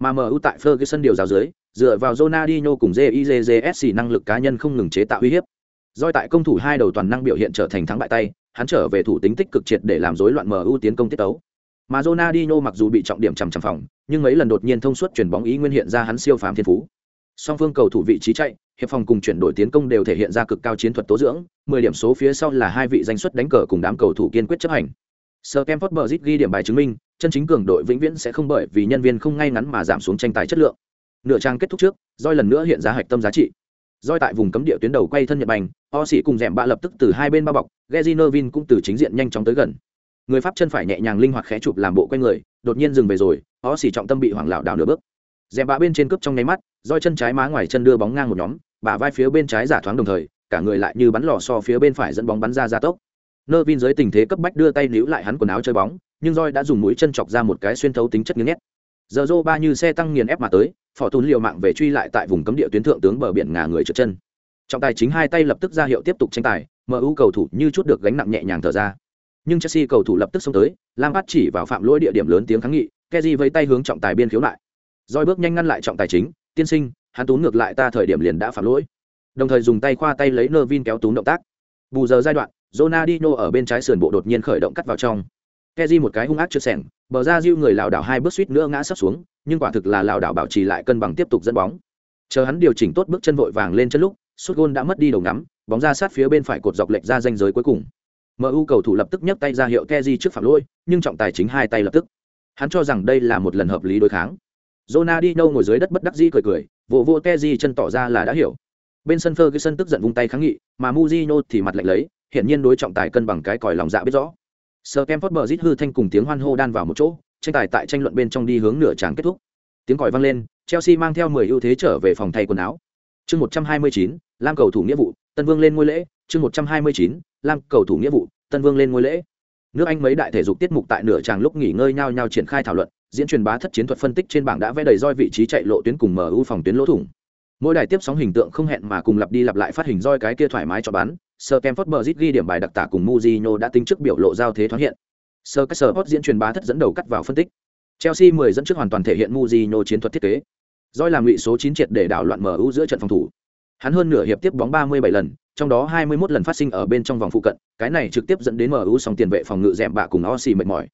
Mà MU tại Ferguson điều giáo dưới, dựa vào Ronaldinho cùng JIJJSC năng lực cá nhân không ngừng chế tạo uy hiếp. Doi tại công thủ hai đầu toàn năng biểu hiện trở thành thắng bại tay, hắn trở về thủ tính tích cực triệt để làm rối loạn MU tiến công tiết tấu. Mà Ronaldinho mặc dù bị trọng điểm chằm chằm phòng, nhưng mấy lần đột nhiên thông suốt chuyển bóng ý nguyên hiện ra hắn siêu phàm thiên phú. Song phương cầu thủ vị trí chạy, hiệp phòng cùng chuyển đổi tiến công đều thể hiện ra cực cao chiến thuật tố dưỡng, 10 điểm số phía sau là hai vị danh xuất đánh cờ cùng đám cầu thủ kiên quyết chấp hành. Sir Bridge ghi điểm bài chứng minh, chân chính cường đội vĩnh viễn sẽ không bởi vì nhân viên không ngay ngắn mà giảm xuống tranh tài chất lượng. Nửa trang kết thúc trước, Doi lần nữa hiện ra hạch tâm giá trị. Doi tại vùng cấm địa tuyến đầu quay thân Nhật Bành, O sĩ cùng dẻm bạ lập tức từ hai bên bao bọc, Gezinovin cũng từ chính diện nhanh chóng tới gần. Người Pháp chân phải nhẹ nhàng linh hoạt khẽ chụp làm bộ quay người, đột nhiên dừng về rồi, ó xỉ trọng tâm bị hoảng lảo đảo nửa bước. dèm bã bên trên cướp trong nháy mắt, roi chân trái má ngoài chân đưa bóng ngang một nhóm, bả vai phía bên trái giả thoáng đồng thời, cả người lại như bắn lò so phía bên phải dẫn bóng bắn ra ra tốc. Nơ Vin dưới tình thế cấp bách đưa tay níu lại hắn quần áo chơi bóng, nhưng roi đã dùng mũi chân chọc ra một cái xuyên thấu tính chất nghiêng nhét Giờ rô ba như xe tăng nghiền ép mà tới, phỏ tún liều mạng về truy lại tại vùng cấm địa tuyến thượng tướng bờ biển ngả người trượt chân. Trọng tài chính hai tay lập tức ra hiệu tiếp tục tranh tài, MU cầu thủ như chút được gánh nặng nhẹ nhàng thở ra. Nhưng Chelsea cầu thủ lập tức xông tới, Lampard chỉ vào phạm lỗi địa điểm lớn tiếng kháng nghị, Kessié với tay hướng trọng tài biên khiếu lại. Roi bước nhanh ngăn lại trọng tài chính, tiên sinh, hắn tú ngược lại ta thời điểm liền đã phạm lỗi. Đồng thời dùng tay khoa tay lấy Nervin kéo tún động tác. Bù giờ giai đoạn, Ronaldinho ở bên trái sườn bộ đột nhiên khởi động cắt vào trong. Kezi một cái hung ác chưa sẻng, bờ ra diêu người lảo đảo hai bước suýt nữa ngã sắp xuống, nhưng quả thực là lảo đảo bảo trì lại cân bằng tiếp tục dẫn bóng. Chờ hắn điều chỉnh tốt bước chân vội vàng lên chân lúc, sút gôn đã mất đi đầu ngắm, bóng ra sát phía bên phải cột dọc lệch ra danh giới cuối cùng. MU cầu thủ lập tức nhấc tay ra hiệu Kegi trước phạm lỗi, nhưng trọng tài chính hai tay lập tức. Hắn cho rằng đây là một lần hợp lý đối kháng. Ronaldinho ngồi dưới đất bất đắc dĩ cười cười, vỗ vỗ Kegi chân tỏ ra là đã hiểu. Bên sân Ferguson tức giận vung tay kháng nghị, mà Mujino thì mặt lạnh lấy, hiển nhiên đối trọng tài cân bằng cái còi lòng dạ biết rõ. Sir Kemford rít hư thanh cùng tiếng hoan hô đan vào một chỗ, tranh tài tại tranh luận bên trong đi hướng nửa tràng kết thúc. Tiếng còi vang lên, Chelsea mang theo 10 ưu thế trở về phòng thay quần áo. Chương 129, Lam cầu thủ nghĩa vụ, Tân Vương lên ngôi lễ, chương 129, Lam cầu thủ nghĩa vụ, Tân Vương lên ngôi lễ. Nước Anh mấy đại thể dục tiết mục tại nửa tràng lúc nghỉ ngơi nhau nhau triển khai thảo luận, diễn truyền bá thất chiến thuật phân tích trên bảng đã vẽ đầy roi vị trí chạy lộ tuyến cùng MU phòng tuyến lỗ thủng. Mỗi đài tiếp sóng hình tượng không hẹn mà cùng lặp đi lặp lại phát hình roi cái kia thoải mái cho bán, Sir Kemford Bridge ghi điểm bài đặc tả cùng Mourinho đã tính trước biểu lộ giao thế thoáng hiện. Sir Caesar diễn truyền bá thất dẫn đầu cắt vào phân tích. Chelsea 10 dẫn trước hoàn toàn thể hiện Mourinho chiến thuật thiết kế. Doi làm ngụy số 9 triệt để đảo loạn MU giữa trận phòng thủ. Hắn hơn nửa hiệp tiếp bóng 37 lần, trong đó 21 lần phát sinh ở bên trong vòng phụ cận, cái này trực tiếp dẫn đến MU song tiền vệ phòng ngự dẻm bạ cùng Osi mệt mỏi.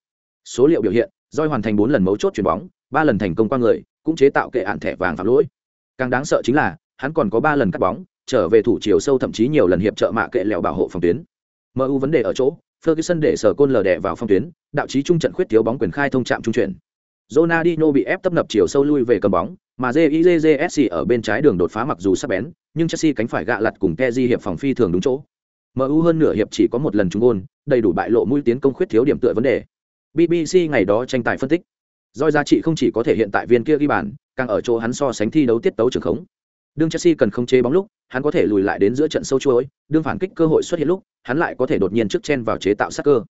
Số liệu biểu hiện, Doi hoàn thành 4 lần mấu chốt chuyển bóng, 3 lần thành công qua người, cũng chế tạo kệ án thẻ vàng phạm lỗi. Càng đáng sợ chính là, hắn còn có 3 lần cắt bóng, trở về thủ chiều sâu thậm chí nhiều lần hiệp trợ mạ kệ lẹo bảo hộ phòng tuyến. MU vấn đề ở chỗ, Ferguson để sở côn lờ đè vào phòng tuyến, đạo chí trung trận khuyết thiếu bóng quyền khai thông chạm trung chuyển. Ronaldinho bị ép tấp nập chiều sâu lui về cầm bóng, mà JIJJSC ở bên trái đường đột phá mặc dù sắc bén, nhưng Chelsea cánh phải gạ lật cùng Pepe hiệp phòng phi thường đúng chỗ. MU hơn nửa hiệp chỉ có một lần trúng gôn, đầy đủ bại lộ mũi tiến công khuyết thiếu điểm tựa vấn đề. BBC ngày đó tranh tài phân tích. Doi giá trị không chỉ có thể hiện tại viên kia ghi bàn, càng ở chỗ hắn so sánh thi đấu tiết tấu trường khống. Đương Chelsea cần không chế bóng lúc, hắn có thể lùi lại đến giữa trận sâu chuối, đương phản kích cơ hội xuất hiện lúc, hắn lại có thể đột nhiên trước chen vào chế tạo sát cơ.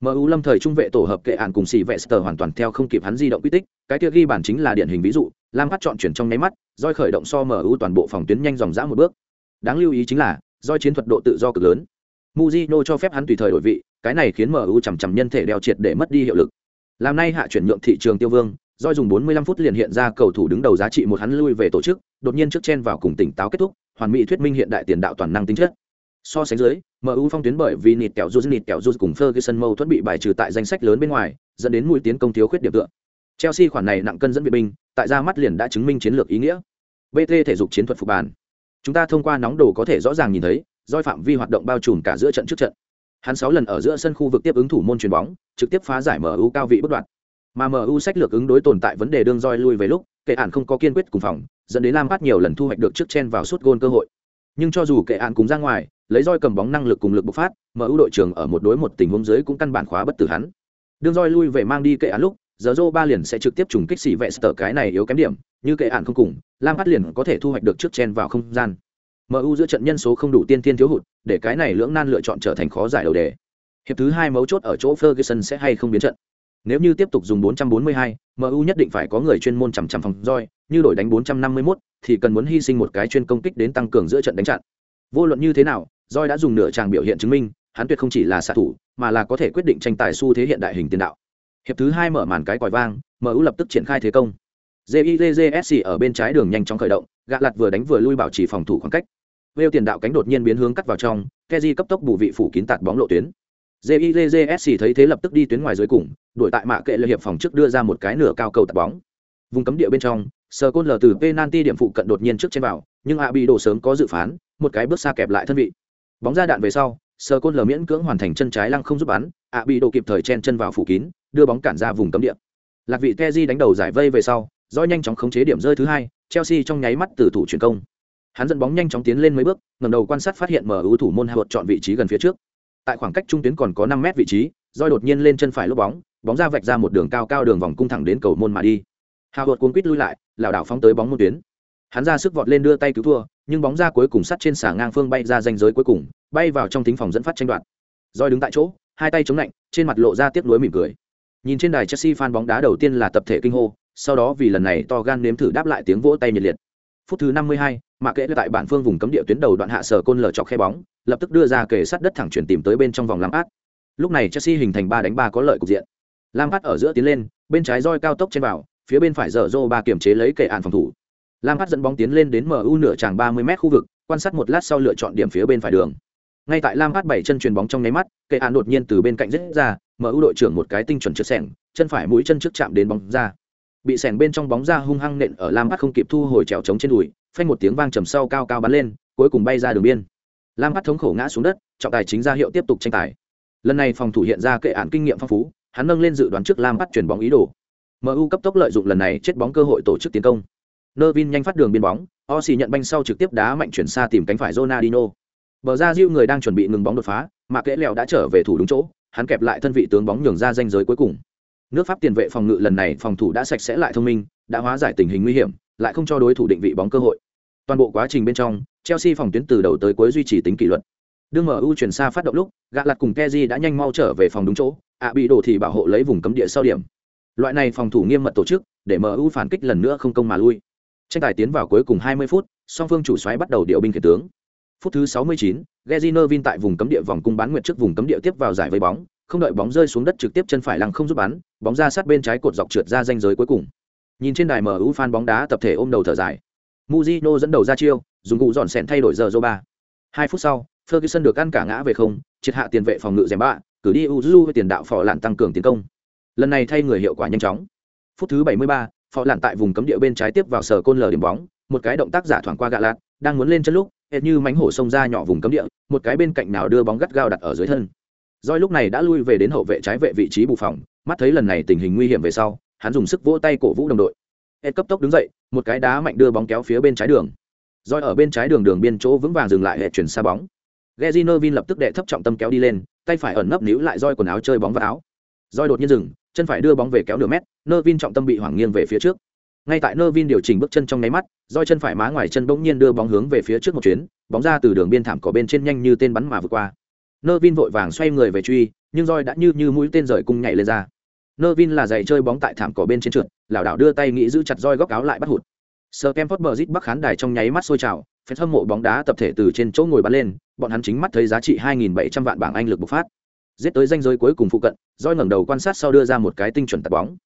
MU Lâm thời trung vệ tổ hợp kệ án cùng sĩ vệ Ster hoàn toàn theo không kịp hắn di động quy tích, cái kia ghi bản chính là điển hình ví dụ, Lam phát chọn chuyển trong nháy mắt, Doi khởi động so MU toàn bộ phòng tuyến nhanh dòng dã một bước. Đáng lưu ý chính là, Doi chiến thuật độ tự do cực lớn. muzino cho phép hắn tùy thời đổi vị, cái này khiến MU chằm chậm nhân thể đeo triệt để mất đi hiệu lực. Làm nay hạ chuyển nhượng thị trường tiêu vương, Doi dùng 45 phút liền hiện ra cầu thủ đứng đầu giá trị một hắn lui về tổ chức, đột nhiên trước chen vào cùng tỉnh táo kết thúc, hoàn mỹ thuyết minh hiện đại tiền đạo toàn năng tính chất. So sánh dưới, MU phong tuyến bởi vì nịt kẹo rút nịt kẹo rút cùng Ferguson mâu thuẫn bị bài trừ tại danh sách lớn bên ngoài, dẫn đến mũi tiến công thiếu khuyết điểm tựa. Chelsea khoản này nặng cân dẫn viện binh, tại ra mắt liền đã chứng minh chiến lược ý nghĩa. BT thể dục chiến thuật phục bàn. Chúng ta thông qua nóng đồ có thể rõ ràng nhìn thấy, doi phạm vi hoạt động bao trùm cả giữa trận trước trận. Hắn 6 lần ở giữa sân khu vực tiếp ứng thủ môn chuyền bóng, trực tiếp phá giải MU cao vị bất đoạn. Mà MU sách lược ứng đối tồn tại vấn đề đương roi lui về lúc, kệ án không có kiên quyết cùng phòng, dẫn đến Lam Phát nhiều lần thu hoạch được trước chen vào suốt gôn cơ hội. Nhưng cho dù kệ án cùng ra ngoài, lấy roi cầm bóng năng lực cùng lực bộc phát, MU đội trưởng ở một đối một tình huống dưới cũng căn bản khóa bất tử hắn. Đương roi lui về mang đi kệ án lúc, giờ Zoro ba liền sẽ trực tiếp trùng kích xỉ vệ sở cái này yếu kém điểm, như kệ án không cùng, Lam Phát liền có thể thu hoạch được trước chen vào không gian. MU giữa trận nhân số không đủ tiên tiên thiếu hụt, để cái này lưỡng nan lựa chọn trở thành khó giải đầu đề. Hiệp thứ hai mấu chốt ở chỗ Ferguson sẽ hay không biến trận. Nếu như tiếp tục dùng 442, MU nhất định phải có người chuyên môn chằm chằm phòng roi, như đổi đánh 451 thì cần muốn hy sinh một cái chuyên công kích đến tăng cường giữa trận đánh chặn. Vô luận như thế nào, Roi đã dùng nửa tràng biểu hiện chứng minh, hắn tuyệt không chỉ là xạ thủ, mà là có thể quyết định tranh tài xu thế hiện đại hình tiền đạo. Hiệp thứ hai mở màn cái còi vang, MU lập tức triển khai thế công. JIJSC ở bên trái đường nhanh chóng khởi động, gạ lặt vừa đánh vừa lui bảo trì phòng thủ khoảng cách. Vêu tiền đạo cánh đột nhiên biến hướng cắt vào trong, keji cấp tốc bù vị phủ kín tạt bóng lộ tuyến. JIJSC thấy thế lập tức đi tuyến ngoài dưới cùng, đuổi tại mạ kệ lợi hiệp phòng trước đưa ra một cái nửa cao cầu tạt bóng. Vùng cấm địa bên trong, sờ Côn lờ từ penalty điểm phụ cận đột nhiên trước trên vào, nhưng ạ bị đổ sớm có dự phán, một cái bước xa kẹp lại thân vị bóng ra đạn về sau sờ côn lờ miễn cưỡng hoàn thành chân trái lăng không giúp bắn ạ bị đồ kịp thời chen chân vào phủ kín đưa bóng cản ra vùng cấm địa. Lạc vị keji đánh đầu giải vây về sau dõi nhanh chóng khống chế điểm rơi thứ hai, chelsea trong nháy mắt từ thủ chuyển công. Hắn dẫn bóng nhanh chóng tiến lên mấy bước, ngẩng đầu quan sát phát hiện mở ưu thủ môn Havertz chọn vị trí gần phía trước. Tại khoảng cách trung tuyến còn có năm mét vị trí Doi đột nhiên lên chân phải lốp bóng bóng ra vạch ra một đường cao cao đường vòng cung thẳng đến cầu môn mà đi. Havertz cuống quýt lui lại, lảo đảo phóng tới bóng môn tuyến. Hắn ra sức vọt lên đưa tay cứu thua, nhưng bóng ra cuối cùng sắt trên xà ngang phương bay ra ranh giới cuối cùng, bay vào trong thính phòng dẫn phát tranh đoạt. Doi đứng tại chỗ, hai tay chống lạnh, trên mặt lộ ra tiếc nuối mỉm cười nhìn trên đài chelsea fan bóng đá đầu tiên là tập thể kinh hô sau đó vì lần này to gan nếm thử đáp lại tiếng vỗ tay nhiệt liệt. Phút thứ 52, mạc kệ tại bản phương vùng cấm địa tuyến đầu đoạn hạ sở côn lở chọc khe bóng lập tức đưa ra kề sát đất thẳng chuyển tìm tới bên trong vòng lam át lúc này chelsea hình thành ba đánh ba có lợi cục diện. Lam át ở giữa tiến lên bên trái roi cao tốc trên vào phía bên phải dở dô ba kiểm chế lấy kệ án phòng thủ. Lam át dẫn bóng tiến lên đến mu nửa tràng 30 m khu vực quan sát một lát sau lựa chọn điểm phía bên phải đường. Ngay tại lam phát bảy chân chuyền bóng trong nháy mắt kệ án đột nhiên từ bên cạnh rất ra mở ưu đội trưởng một cái tinh chuẩn trượt sẻng, chân phải mũi chân trước chạm đến bóng ra. Bị sẻng bên trong bóng ra hung hăng nện ở lam Bắt không kịp thu hồi trèo trống trên đùi, phanh một tiếng vang trầm sau cao cao bắn lên, cuối cùng bay ra đường biên. Lam Bắt thống khổ ngã xuống đất, trọng tài chính ra hiệu tiếp tục tranh tài. Lần này phòng thủ hiện ra kệ án kinh nghiệm phong phú, hắn nâng lên dự đoán trước lam Bắt chuyển bóng ý đồ. Mu cấp tốc lợi dụng lần này chết bóng cơ hội tổ chức tiến công. Nơ vin nhanh phát đường biên bóng, Osi nhận banh sau trực tiếp đá mạnh chuyển xa tìm cánh phải ronaldinho. Bờ ra diu người đang chuẩn bị ngừng bóng đột phá, mà kẽ lèo đã trở về thủ đúng chỗ hắn kẹp lại thân vị tướng bóng nhường ra danh giới cuối cùng. Nước pháp tiền vệ phòng ngự lần này phòng thủ đã sạch sẽ lại thông minh đã hóa giải tình hình nguy hiểm lại không cho đối thủ định vị bóng cơ hội. Toàn bộ quá trình bên trong chelsea phòng tuyến từ đầu tới cuối duy trì tính kỷ luật. Đương mu chuyển xa phát động lúc gạ lặt cùng keji đã nhanh mau trở về phòng đúng chỗ ạ bị đổ thì bảo hộ lấy vùng cấm địa sau điểm. Loại này phòng thủ nghiêm mật tổ chức để mu phản kích lần nữa không công mà lui. Tranh tài tiến vào cuối cùng 20 phút song phương chủ xoáy bắt đầu điều binh khiển tướng. Phút thứ 69, Gezinovin tại vùng cấm địa vòng cung bán nguyệt trước vùng cấm địa tiếp vào giải với bóng, không đợi bóng rơi xuống đất trực tiếp chân phải lăng không giúp bắn, bóng ra sát bên trái cột dọc trượt ra ranh giới cuối cùng. Nhìn trên đài MU fan bóng đá tập thể ôm đầu thở dài. Mujino dẫn đầu ra chiêu, dùng cụ dọn sẹn thay đổi giờ Zoba. Hai phút sau, Ferguson được ăn cả ngã về không, triệt hạ tiền vệ phòng ngự Zemba, cử đi Uzu với tiền đạo phò lạn tăng cường tiến công. Lần này thay người hiệu quả nhanh chóng. Phút thứ 73, phò lạn tại vùng cấm địa bên trái tiếp vào sở côn lờ điểm bóng, một cái động tác giả thoảng qua gạ lạt, đang muốn lên chân lúc, hệt như mánh hổ xông ra nhỏ vùng cấm địa, một cái bên cạnh nào đưa bóng gắt gao đặt ở dưới thân. Doi lúc này đã lui về đến hậu vệ trái vệ vị trí bù phòng, mắt thấy lần này tình hình nguy hiểm về sau, hắn dùng sức vỗ tay cổ vũ đồng đội. Hệt cấp tốc đứng dậy, một cái đá mạnh đưa bóng kéo phía bên trái đường. Doi ở bên trái đường đường biên chỗ vững vàng dừng lại hệ chuyển xa bóng. Gezino Vin lập tức đệ thấp trọng tâm kéo đi lên, tay phải ẩn nấp níu lại roi quần áo chơi bóng vào áo. Doi đột nhiên dừng, chân phải đưa bóng về kéo nửa mét nơ vin trọng tâm bị hoảng nghiêng về phía trước ngay tại nơ vin điều chỉnh bước chân trong nháy mắt, roi chân phải má ngoài chân bỗng nhiên đưa bóng hướng về phía trước một chuyến, bóng ra từ đường biên thảm cỏ bên trên nhanh như tên bắn mà vượt qua. Nơ vin vội vàng xoay người về truy, nhưng roi đã như như mũi tên rời cung nhảy lên ra. Nơ vin là giày chơi bóng tại thảm cỏ bên trên trượt, lảo đảo đưa tay nghĩ giữ chặt roi góc áo lại bắt hụt. Sơ kem phớt bờ rít bắc khán đài trong nháy mắt sôi trào, phép hâm mộ bóng đá tập thể từ trên chỗ ngồi bắn lên, bọn hắn chính mắt thấy giá trị 2.700 vạn bảng anh lực bộc phát. Giết tới danh giới cuối cùng phụ cận, roi ngẩng đầu quan sát sau đưa ra một cái tinh chuẩn tạt bóng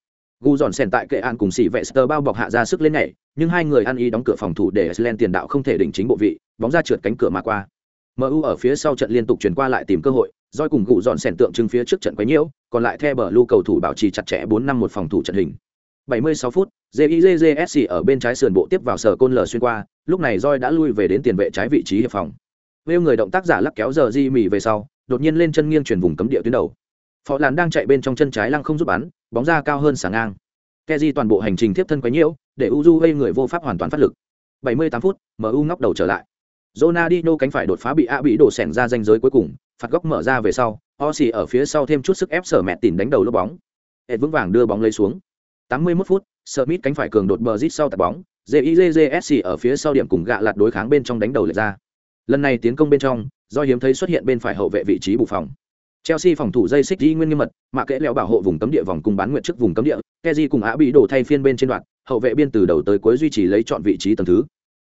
gu dọn sèn tại kệ an cùng xỉ vệ sơ bao bọc hạ ra sức lên nhảy nhưng hai người ăn ý đóng cửa phòng thủ để Iceland tiền đạo không thể định chính bộ vị bóng ra trượt cánh cửa mà qua mu ở phía sau trận liên tục chuyển qua lại tìm cơ hội Doi cùng gu dọn sèn tượng trưng phía trước trận quấy nhiễu còn lại theo bờ lưu cầu thủ bảo trì chặt chẽ bốn năm một phòng thủ trận hình 76 phút, JIJJSC ở bên trái sườn bộ tiếp vào sở côn lở xuyên qua, lúc này roi đã lui về đến tiền vệ trái vị trí hiệp phòng. Vêu người động tác giả lắc kéo giờ di mỉ về sau, đột nhiên lên chân nghiêng chuyển vùng cấm địa tuyến đầu. Phó Làn đang chạy bên trong chân trái lăng không giúp bắn, bóng ra cao hơn sáng ngang. Keji toàn bộ hành trình tiếp thân quấy nhiễu, để Uju gây người vô pháp hoàn toàn phát lực. 78 phút, MU ngóc đầu trở lại. Ronaldinho cánh phải đột phá bị A bị đổ sẻn ra danh giới cuối cùng, phạt góc mở ra về sau, Osi ở phía sau thêm chút sức ép sở mẹ tìm đánh đầu lốp bóng. Ed vững vàng đưa bóng lấy xuống. 81 phút, Smith cánh phải cường đột bờ rít sau tạt bóng, JIJJSC ở phía sau điểm cùng gạ lạt đối kháng bên trong đánh đầu lệch ra. Lần này tiến công bên trong, do hiếm thấy xuất hiện bên phải hậu vệ vị trí bù phòng. Chelsea phòng thủ dây xích đi nguyên nghiêm mật, mà kẽ lẹo bảo hộ vùng cấm địa vòng cùng bán nguyện trước vùng cấm địa, Kezi cùng Á bị đổ thay phiên bên trên đoạn, hậu vệ biên từ đầu tới cuối duy trì lấy chọn vị trí tầng thứ.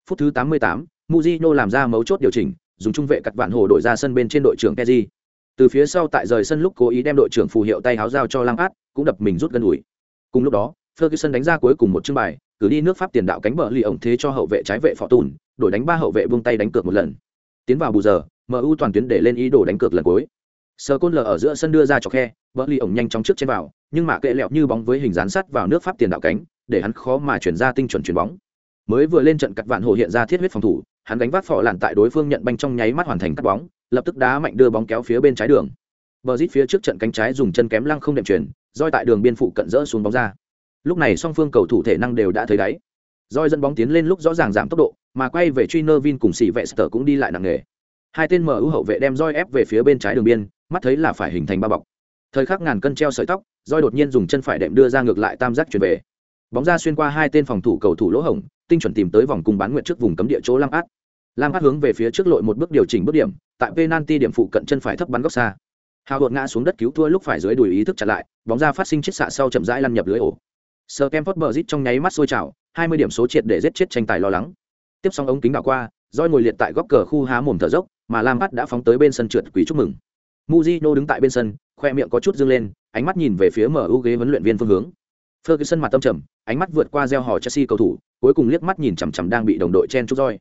Phút thứ 88, Mujino làm ra mấu chốt điều chỉnh, dùng trung vệ cắt vạn hồ đổi ra sân bên trên đội trưởng Kezi. Từ phía sau tại rời sân lúc cố ý đem đội trưởng phù hiệu tay háo giao cho Lampard, cũng đập mình rút gần ủi. Cùng lúc đó, Ferguson đánh ra cuối cùng một chương bài, cử đi nước Pháp tiền đạo cánh bờ lì ổng thế cho hậu vệ trái vệ phò tùn, đổi đánh ba hậu vệ buông tay đánh cược một lần. Tiến vào bù giờ, MU toàn tuyến để lên ý đồ đánh cược lần cuối. Sờ côn lờ ở giữa sân đưa ra cho khe, bờ ly ổng nhanh chóng trước trên vào, nhưng mà kệ lẹo như bóng với hình dán sắt vào nước Pháp tiền đạo cánh, để hắn khó mà chuyển ra tinh chuẩn chuyển bóng. Mới vừa lên trận cặt vạn hồ hiện ra thiết huyết phòng thủ, hắn đánh vác phò làn tại đối phương nhận banh trong nháy mắt hoàn thành cắt bóng, lập tức đá mạnh đưa bóng kéo phía bên trái đường. Bờ rít phía trước trận cánh trái dùng chân kém lăng không đệm chuyển, roi tại đường biên phụ cận rỡ xuống bóng ra lúc này song phương cầu thủ thể năng đều đã thấy đáy roi dẫn bóng tiến lên lúc rõ ràng giảm tốc độ mà quay về truy nơ vin cùng xỉ vệ sở cũng đi lại nặng nghề. hai tên mở ưu hậu vệ đem roi ép về phía bên trái đường biên mắt thấy là phải hình thành ba bọc. Thời khắc ngàn cân treo sợi tóc roi đột nhiên dùng chân phải đệm đưa ra ngược lại tam giác chuyển về. Bóng ra xuyên qua hai tên phòng thủ cầu thủ lỗ hổng tinh chuẩn tìm tới vòng cung bán nguyện trước vùng cấm địa chỗ lam át lam át hướng về phía trước lội một bước điều chỉnh bước điểm tại penalty điểm phụ cận chân phải thấp bắn góc xa. Hào hột ngã xuống đất cứu thua lúc phải dưới đùi ý thức chặt lại bóng ra phát sinh chiết xạ sau chậm rãi lăn nhập lưới ổ. Sir bờ rít trong nháy mắt sôi trào, 20 điểm số triệt để giết chết tranh tài lo lắng. Tiếp xong ống kính đảo qua, roi ngồi liệt tại góc cờ khu há mồm thở dốc, mà Lam át đã phóng tới bên sân trượt quỷ chúc mừng. Mujino đứng tại bên sân, khoe miệng có chút dương lên, ánh mắt nhìn về phía MU ghế huấn luyện viên phương hướng. Ferguson mặt tâm trầm, ánh mắt vượt qua gieo hò Chelsea cầu thủ, cuối cùng liếc mắt nhìn chằm chằm đang bị đồng đội chen chúc roi.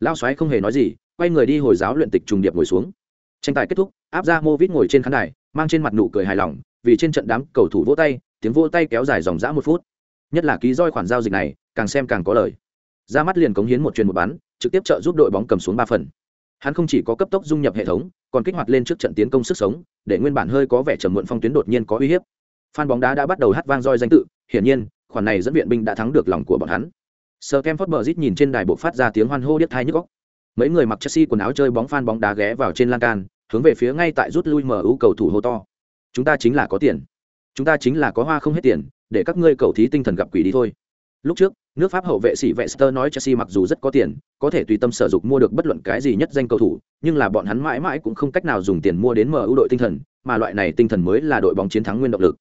Lao xoáy không hề nói gì, quay người đi hồi giáo luyện tịch trùng điệp ngồi xuống. Tranh tài kết thúc, áp ra Movit ngồi trên khán đài, mang trên mặt nụ cười hài lòng, vì trên trận đám cầu thủ vỗ tay, tiếng vỗ tay kéo dài dòng dã một phút nhất là ký roi khoản giao dịch này càng xem càng có lời ra mắt liền cống hiến một truyền một bán trực tiếp trợ giúp đội bóng cầm xuống ba phần hắn không chỉ có cấp tốc dung nhập hệ thống còn kích hoạt lên trước trận tiến công sức sống, để nguyên bản hơi có vẻ trầm muộn phong tuyến đột nhiên có uy hiếp. Phan bóng đá đã bắt đầu hát vang roi danh tự, hiển nhiên, khoản này dẫn viện binh đã thắng được lòng của bọn hắn. Sir kem phớt bờ rít nhìn trên đài bộ phát ra tiếng hoan hô điếc thai nhức góc mấy người mặc chelsea quần áo chơi bóng phan bóng đá ghé vào trên lan can, hướng về phía ngay tại rút lui mu cầu thủ hô to. Chúng ta chính là có tiền. Chúng ta chính là có hoa không hết tiền, để các ngươi cầu thí tinh thần gặp quỷ đi thôi. Lúc trước nước pháp hậu vệ sĩ vệ nói chelsea mặc dù rất có tiền có thể tùy tâm sở dục mua được bất luận cái gì nhất danh cầu thủ nhưng là bọn hắn mãi mãi cũng không cách nào dùng tiền mua đến mu đội tinh thần mà loại này tinh thần mới là đội bóng chiến thắng nguyên động lực.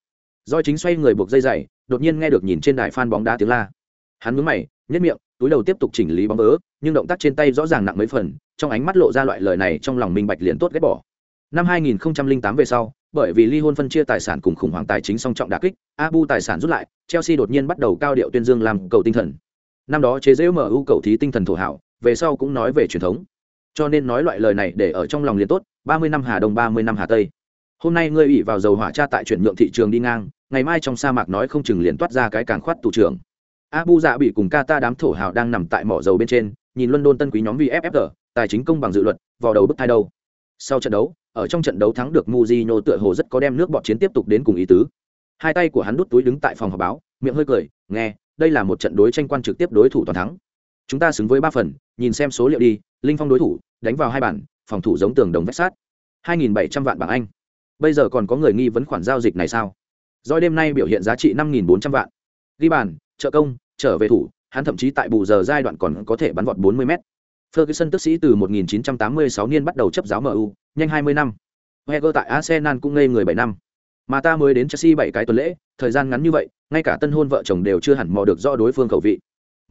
Do chính xoay người buộc dây giày, đột nhiên nghe được nhìn trên đài fan bóng đá tiếng la. Hắn nhướng mày nhất miệng túi đầu tiếp tục chỉnh lý bóng ớ, nhưng động tác trên tay rõ ràng nặng mấy phần trong ánh mắt lộ ra loại lời này trong lòng minh bạch liền tốt ghét bỏ năm 2008 về sau bởi vì ly hôn phân chia tài sản cùng khủng hoảng tài chính song trọng đả kích, Abu tài sản rút lại, Chelsea đột nhiên bắt đầu cao điệu tuyên dương làm cầu tinh thần. Năm đó chế giễu MU cầu thí tinh thần thổ hảo, về sau cũng nói về truyền thống. Cho nên nói loại lời này để ở trong lòng liền tốt, 30 năm Hà Đông 30 năm Hà Tây. Hôm nay ngươi ủy vào dầu hỏa tra tại chuyển nhượng thị trường đi ngang, ngày mai trong sa mạc nói không chừng liền toát ra cái càng khoát tù trưởng. Abu Dạ bị cùng Qatar đám thổ hào đang nằm tại mỏ dầu bên trên, nhìn London tân quý nhóm VFF, tài chính công bằng dự luật, vào đầu bức thai đâu. Sau trận đấu, ở trong trận đấu thắng được muzino tựa hồ rất có đem nước bọt chiến tiếp tục đến cùng ý tứ. Hai tay của hắn đút túi đứng tại phòng họp báo, miệng hơi cười, nghe, đây là một trận đối tranh quan trực tiếp đối thủ toàn thắng. Chúng ta xứng với ba phần, nhìn xem số liệu đi, Linh Phong đối thủ, đánh vào hai bản, phòng thủ giống tường đồng vách sát. 2700 vạn bảng Anh. Bây giờ còn có người nghi vấn khoản giao dịch này sao? Doi đêm nay biểu hiện giá trị 5400 vạn. Ghi bàn, trợ công, trở về thủ, hắn thậm chí tại bù giờ giai đoạn còn có thể bắn vọt 40 mét. Ferguson tức sĩ từ 1986 niên bắt đầu chấp giáo MU, nhanh 20 năm. Wenger tại Arsenal cũng ngây người 7 năm. Mà ta mới đến Chelsea 7 cái tuần lễ, thời gian ngắn như vậy, ngay cả tân hôn vợ chồng đều chưa hẳn mò được rõ đối phương khẩu vị.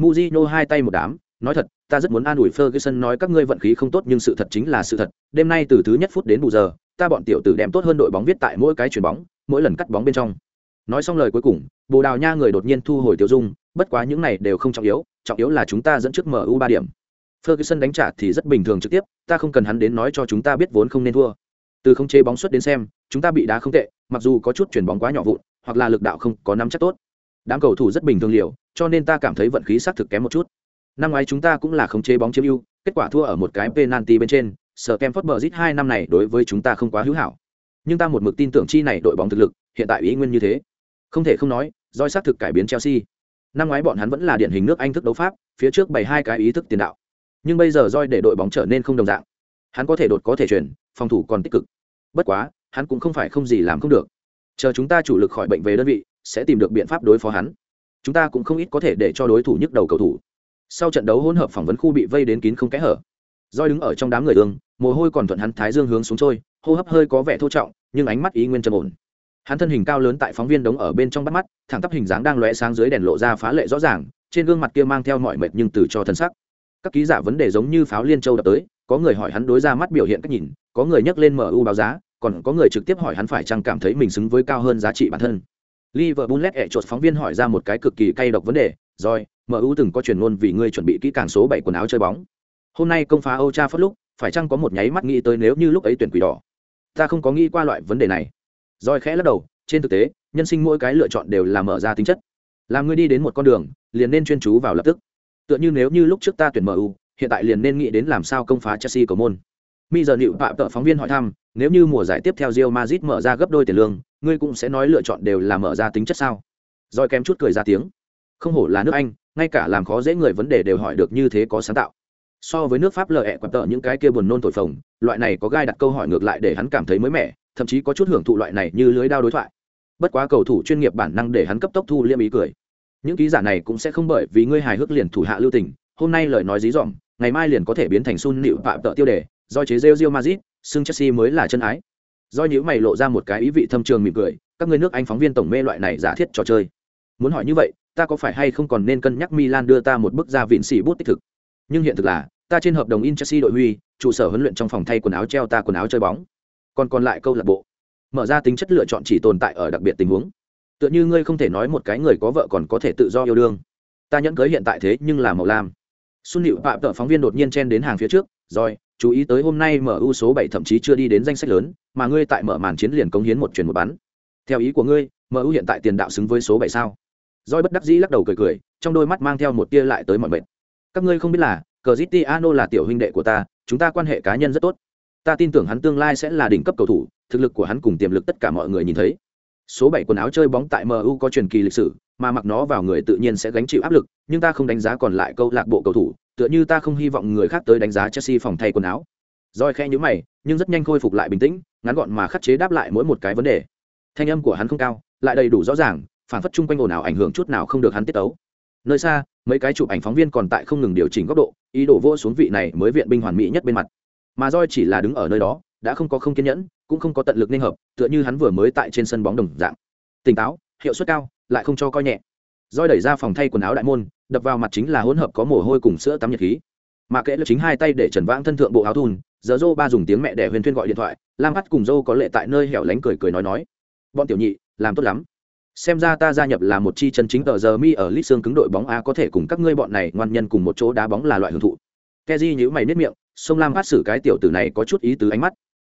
Mujino hai tay một đám, nói thật, ta rất muốn an ủi Ferguson nói các ngươi vận khí không tốt nhưng sự thật chính là sự thật. Đêm nay từ thứ nhất phút đến bù giờ, ta bọn tiểu tử đem tốt hơn đội bóng viết tại mỗi cái chuyền bóng, mỗi lần cắt bóng bên trong. Nói xong lời cuối cùng, Bồ Đào Nha người đột nhiên thu hồi tiêu dung, bất quá những này đều không trọng yếu, trọng yếu là chúng ta dẫn trước MU 3 điểm. Ferguson đánh trả thì rất bình thường trực tiếp, ta không cần hắn đến nói cho chúng ta biết vốn không nên thua. Từ không chế bóng xuất đến xem, chúng ta bị đá không tệ, mặc dù có chút chuyển bóng quá nhỏ vụn, hoặc là lực đạo không có nắm chắc tốt. Đám cầu thủ rất bình thường liệu, cho nên ta cảm thấy vận khí xác thực kém một chút. Năm ngoái chúng ta cũng là khống chế bóng chiếm ưu, kết quả thua ở một cái penalty bên trên, sở Kemford Bridge hai năm này đối với chúng ta không quá hữu hảo. Nhưng ta một mực tin tưởng chi này đội bóng thực lực, hiện tại ý nguyên như thế. Không thể không nói, doi xác thực cải biến Chelsea. Năm ngoái bọn hắn vẫn là điển hình nước Anh thức đấu pháp, phía trước bày hai cái ý thức tiền đạo. Nhưng bây giờ roi để đội bóng trở nên không đồng dạng. Hắn có thể đột có thể chuyển, phòng thủ còn tích cực. Bất quá, hắn cũng không phải không gì làm không được. Chờ chúng ta chủ lực khỏi bệnh về đơn vị, sẽ tìm được biện pháp đối phó hắn. Chúng ta cũng không ít có thể để cho đối thủ nhức đầu cầu thủ. Sau trận đấu hỗn hợp phỏng vấn khu bị vây đến kín không kẽ hở. roi đứng ở trong đám người ương, mồ hôi còn thuận hắn thái dương hướng xuống trôi, hô hấp hơi có vẻ thô trọng, nhưng ánh mắt ý nguyên trầm ổn hắn thân hình cao lớn tại phóng viên đống ở bên trong bắt mắt thẳng tắp hình dáng đang lóe sáng dưới đèn lộ ra phá lệ rõ ràng trên gương mặt kia mang theo mọi mệt nhưng từ cho thân sắc các ký giả vấn đề giống như pháo liên châu đập tới có người hỏi hắn đối ra mắt biểu hiện cách nhìn có người nhắc lên mu báo giá còn có người trực tiếp hỏi hắn phải chăng cảm thấy mình xứng với cao hơn giá trị bản thân Liverpool lét ẹ chột phóng viên hỏi ra một cái cực kỳ cay độc vấn đề, rồi, MU từng có truyền ngôn vì ngươi chuẩn bị kỹ càng số bảy quần áo chơi bóng. Hôm nay công phá Âu Cha phất lúc, phải chăng có một nháy mắt nghĩ tới nếu như lúc ấy tuyển quỷ đỏ. Ta không có nghĩ qua loại vấn đề này Rồi khẽ lắc đầu trên thực tế nhân sinh mỗi cái lựa chọn đều là mở ra tính chất làm ngươi đi đến một con đường liền nên chuyên chú vào lập tức tựa như nếu như lúc trước ta tuyển mu hiện tại liền nên nghĩ đến làm sao công phá chelsea cầu môn. Mi giờ nịu phạm tợ phóng viên hỏi thăm, nếu như mùa giải tiếp theo real madrid mở ra gấp đôi tiền lương, ngươi cũng sẽ nói lựa chọn đều là mở ra tính chất sao? Roi kém chút cười ra tiếng. Không hổ là nước anh, ngay cả làm khó dễ người vấn đề đều hỏi được như thế có sáng tạo. So với nước pháp lờ ẹ quặp tợ những cái kia buồn nôn thổi phồng, loại này có gai đặt câu hỏi ngược lại để hắn cảm thấy mới mẻ, thậm chí có chút hưởng thụ loại này như lưới đao đối thoại. Bất quá cầu thủ chuyên nghiệp bản năng để hắn cấp tốc thu liêm ý cười những ký giả này cũng sẽ không bởi vì ngươi hài hước liền thủ hạ lưu tình, hôm nay lời nói dí dỏm, ngày mai liền có thể biến thành sun nịu phạm tợ tiêu đề, do chế rêu rêu mazit xưng chelsea mới là chân ái. Do nhữ mày lộ ra một cái ý vị thâm trường mỉm cười, các ngươi nước anh phóng viên tổng mê loại này giả thiết trò chơi. Muốn hỏi như vậy, ta có phải hay không còn nên cân nhắc milan đưa ta một bức ra vịn xỉ bút tích thực? Nhưng hiện thực là, ta trên hợp đồng in chelsea đội huy, trụ sở huấn luyện trong phòng thay quần áo treo ta quần áo chơi bóng. Còn còn lại câu lạc bộ. Mở ra tính chất lựa chọn chỉ tồn tại ở đặc biệt tình huống tựa như ngươi không thể nói một cái người có vợ còn có thể tự do yêu đương. Ta nhẫn cưới hiện tại thế nhưng là màu lam. Xuân hiệu phạm tợ phóng viên đột nhiên chen đến hàng phía trước, rồi, chú ý tới hôm nay mở ưu số bảy thậm chí chưa đi đến danh sách lớn, mà ngươi tại mở màn chiến liền cống hiến một chuyển một bắn. Theo ý của ngươi, mở ưu hiện tại tiền đạo xứng với số bảy sao? Roi bất đắc dĩ lắc đầu cười cười, trong đôi mắt mang theo một tia lại tới mọi mệt. Các ngươi không biết là cờ zitiano là tiểu huynh đệ của ta, chúng ta quan hệ cá nhân rất tốt. Ta tin tưởng hắn tương lai sẽ là đỉnh cấp cầu thủ, thực lực của hắn cùng tiềm lực tất cả mọi người nhìn thấy số bảy quần áo chơi bóng tại mu có truyền kỳ lịch sử, mà mặc nó vào người tự nhiên sẽ gánh chịu áp lực, nhưng ta không đánh giá còn lại câu lạc bộ cầu thủ, tựa như ta không hy vọng người khác tới đánh giá chelsea phòng thay quần áo. Rồi khe nhíu mày, nhưng rất nhanh khôi phục lại bình tĩnh, ngắn gọn mà khắc chế đáp lại mỗi một cái vấn đề. Thanh âm của hắn không cao, lại đầy đủ rõ ràng, phản phất chung quanh ồn ào ảnh hưởng chút nào không được hắn tiết tấu. Nơi xa, mấy cái chụp ảnh phóng viên còn tại không ngừng điều chỉnh góc độ, ý đồ vô xuống vị này mới viện binh hoàn mỹ nhất bên mặt. Mà Joy chỉ là đứng ở nơi đó, đã không có không kiên nhẫn cũng không có tận lực nên hợp, tựa như hắn vừa mới tại trên sân bóng đồng dạng. Tỉnh táo, hiệu suất cao, lại không cho coi nhẹ. Roi đẩy ra phòng thay quần áo đại môn, đập vào mặt chính là hỗn hợp có mồ hôi cùng sữa tắm nhiệt khí. Mà kệ là chính hai tay để trần vãng thân thượng bộ áo thun, giờ dô ba dùng tiếng mẹ để huyền thuyên gọi điện thoại, lam bắt cùng dô có lệ tại nơi hẻo lánh cười cười nói nói. Bọn tiểu nhị, làm tốt lắm. Xem ra ta gia nhập là một chi chân chính tờ giờ mi ở lít xương cứng đội bóng a có thể cùng các ngươi bọn này ngoan nhân cùng một chỗ đá bóng là loại hưởng thụ. Keji nhíu mày nết miệng, sông lam phát xử cái tiểu tử này có chút ý tứ ánh mắt.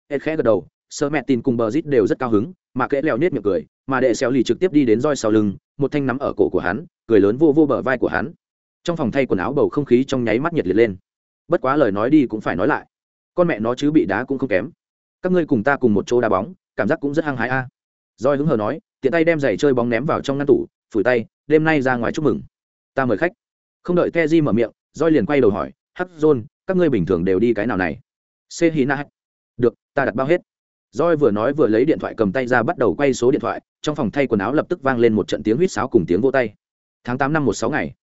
Ed khẽ gật đầu sơ mẹ tin cùng bờ rít đều rất cao hứng, mà kẽ leo nết miệng cười, mà đệ xéo lì trực tiếp đi đến roi sau lưng, một thanh nắm ở cổ của hắn, cười lớn vô vô bờ vai của hắn. Trong phòng thay quần áo bầu không khí trong nháy mắt nhiệt liệt lên. Bất quá lời nói đi cũng phải nói lại. Con mẹ nó chứ bị đá cũng không kém. Các ngươi cùng ta cùng một chỗ đá bóng, cảm giác cũng rất hăng hái a. À. roi hứng hờ nói, tiện tay đem giày chơi bóng ném vào trong ngăn tủ, phủi tay, đêm nay ra ngoài chúc mừng. Ta mời khách. Không đợi keji mở miệng, roi liền quay đầu hỏi, hắc john các ngươi bình thường đều đi cái nào này? C hí na. Được, ta đặt bao hết roi vừa nói vừa lấy điện thoại cầm tay ra bắt đầu quay số điện thoại, trong phòng thay quần áo lập tức vang lên một trận tiếng huýt sáo cùng tiếng vô tay. Tháng tám năm một sáu ngày.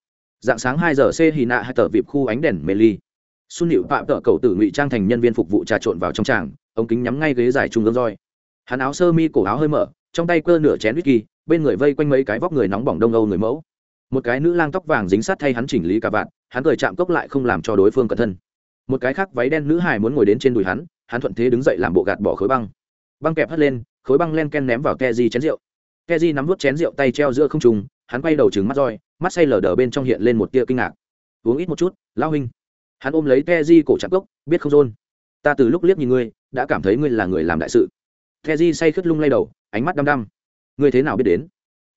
Dạng sáng hai giờ c hì nạ hai tờ vịp khu ánh đèn mê ly. Xuân nịu phạm tợ cầu tử ngụy trang thành nhân viên phục vụ trà trộn vào trong tràng, ống kính nhắm ngay ghế dài trung ương roi hắn áo sơ mi cổ áo hơi mở, trong tay cơ nửa chén whisky, bên người vây quanh mấy cái vóc người nóng bỏng đông âu người mẫu. Một cái nữ lang tóc vàng dính sát thay hắn chỉnh lý cả vạn hắn cười chạm cốc lại không làm cho đối phương cẩn thân. Một cái khác váy đen nữ hài muốn ngồi đến trên đùi hắn hắn thuận thế đứng dậy làm bộ gạt bỏ khối băng. Băng kẹp hất lên, khối băng len ken ném vào ke di chén rượu. Ke di nắm vút chén rượu tay treo giữa không trùng hắn quay đầu trừng mắt roi, mắt say lờ đờ bên trong hiện lên một tia kinh ngạc. Uống ít một chút lao huynh. Hắn ôm lấy ke di cổ chặt gốc biết không rôn ta từ lúc liếc nhìn ngươi, đã cảm thấy ngươi là người làm đại sự. Ke di say khướt lung lay đầu, ánh mắt đăm đăm. Ngươi thế nào biết đến?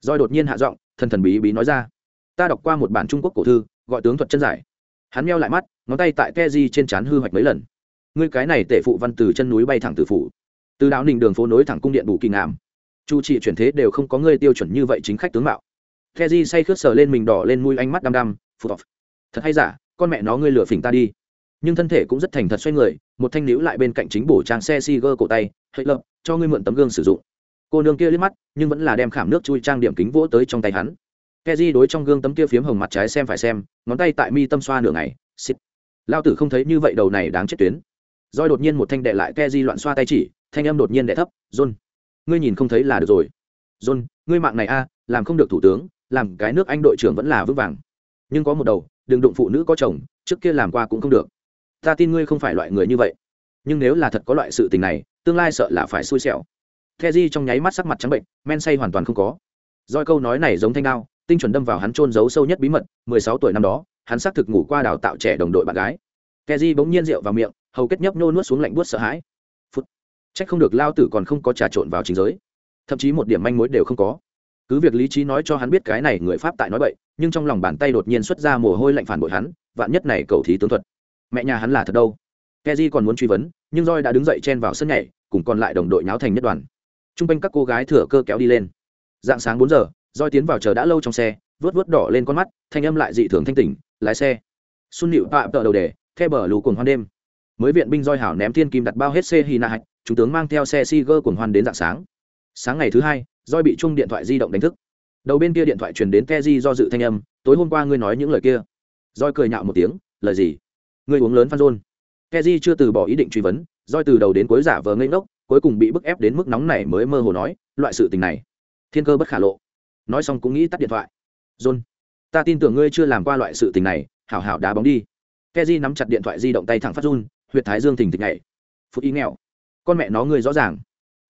Roi đột nhiên hạ giọng, thần thần bí bí nói ra. Ta đọc qua một bản trung quốc cổ thư, gọi tướng thuật chân giải. Hắn meo lại mắt, ngón tay tại ke di trên trán hư hoạch mấy lần ngươi cái này tể phụ văn từ chân núi bay thẳng từ phủ. Từ đạo ninh đường phố nối thẳng cung điện bù kỳ ngàm chu trị chuyển thế đều không có ngươi tiêu chuẩn như vậy chính khách tướng mạo. The di say khướt sờ lên mình đỏ lên mũi ánh mắt đăm đăm phù thật hay giả con mẹ nó ngươi lừa phỉnh ta đi. Nhưng thân thể cũng rất thành thật xoay người một thanh níu lại bên cạnh chính bổ trang xe si gơ cổ tay hệ lập cho ngươi mượn tấm gương sử dụng. Cô nương kia liếc mắt nhưng vẫn là đem khảm nước chui trang điểm kính vỗ tới trong tay hắn. Keji đối trong gương tấm kia phiếm hồng mặt trái xem phải xem, ngón tay tại mi tâm xoa nửa ngày, xịt. lao tử không thấy như vậy đầu này đáng chết tuyến. Rồi đột nhiên một thanh đệ lại Keji loạn xoa tay chỉ, thanh âm đột nhiên đệ thấp, "John, ngươi nhìn không thấy là được rồi." "John, ngươi mạng này a, làm không được thủ tướng, làm cái nước Anh đội trưởng vẫn là vững vàng. Nhưng có một đầu, đừng đụng phụ nữ có chồng, trước kia làm qua cũng không được. Ta tin ngươi không phải loại người như vậy. Nhưng nếu là thật có loại sự tình này, tương lai sợ là phải xui xẻo." Keji trong nháy mắt sắc mặt trắng bệnh, men say hoàn toàn không có. Rồi câu nói này giống thanh đao, tinh chuẩn đâm vào hắn trôn giấu sâu nhất bí mật mười sáu tuổi năm đó hắn xác thực ngủ qua đào tạo trẻ đồng đội bạn gái keji bỗng nhiên rượu vào miệng hầu kết nhấp nô nuốt xuống lạnh buốt sợ hãi. Phút. Trách không được lao tử còn không có trà trộn vào chính giới. Thậm chí một điểm manh mối đều không có. Cứ việc lý trí nói cho hắn biết cái này người pháp tại nói bậy, nhưng trong lòng bàn tay đột nhiên xuất ra mồ hôi lạnh phản bội hắn, vạn nhất này cầu thí tướng thuật. Mẹ nhà hắn là thật đâu? Keji còn muốn truy vấn, nhưng roi đã đứng dậy chen vào sân nhảy, cùng còn lại đồng đội nháo thành nhất đoàn. T r u n g quanh các cô gái thừa cơ kéo đi lên. Dạng sáng bốn giờ roi tiến vào chờ đã lâu trong xe vớt vớt đỏ lên con mắt, thanh âm lại dị thường thanh tỉnh, lái xe. Xuân nịu tạm tợ đầu đề the bờ lù cuồng hoan đêm mới viện binh roi hảo ném thiên kim đặt bao hết xe hy na hạch, chúng tướng mang theo xe si gơ cuồng hoan đến dạng sáng. Sáng ngày thứ hai, roi bị chung điện thoại di động đánh thức. Đầu bên kia điện thoại truyền đến keji do dự thanh âm, tối hôm qua ngươi nói những lời kia. Roi cười nhạo một tiếng, lời gì? Ngươi uống lớn phan rôn. Keji chưa từ bỏ ý định truy vấn, roi từ đầu đến cuối giả vờ ngây ngốc, cuối cùng bị bức ép đến mức nóng này mới mơ hồ nói, loại sự tình này, thiên cơ bất khả lộ. Nói xong cũng nghĩ tắt điện thoại. John ta tin tưởng ngươi chưa làm qua loại sự tình này, hảo hảo đá bóng đi. Keji nắm chặt điện thoại di động tay thẳng phát run huyệt thái dương thình thịch nhảy. Phút ý nghèo. Con mẹ nó ngươi rõ ràng.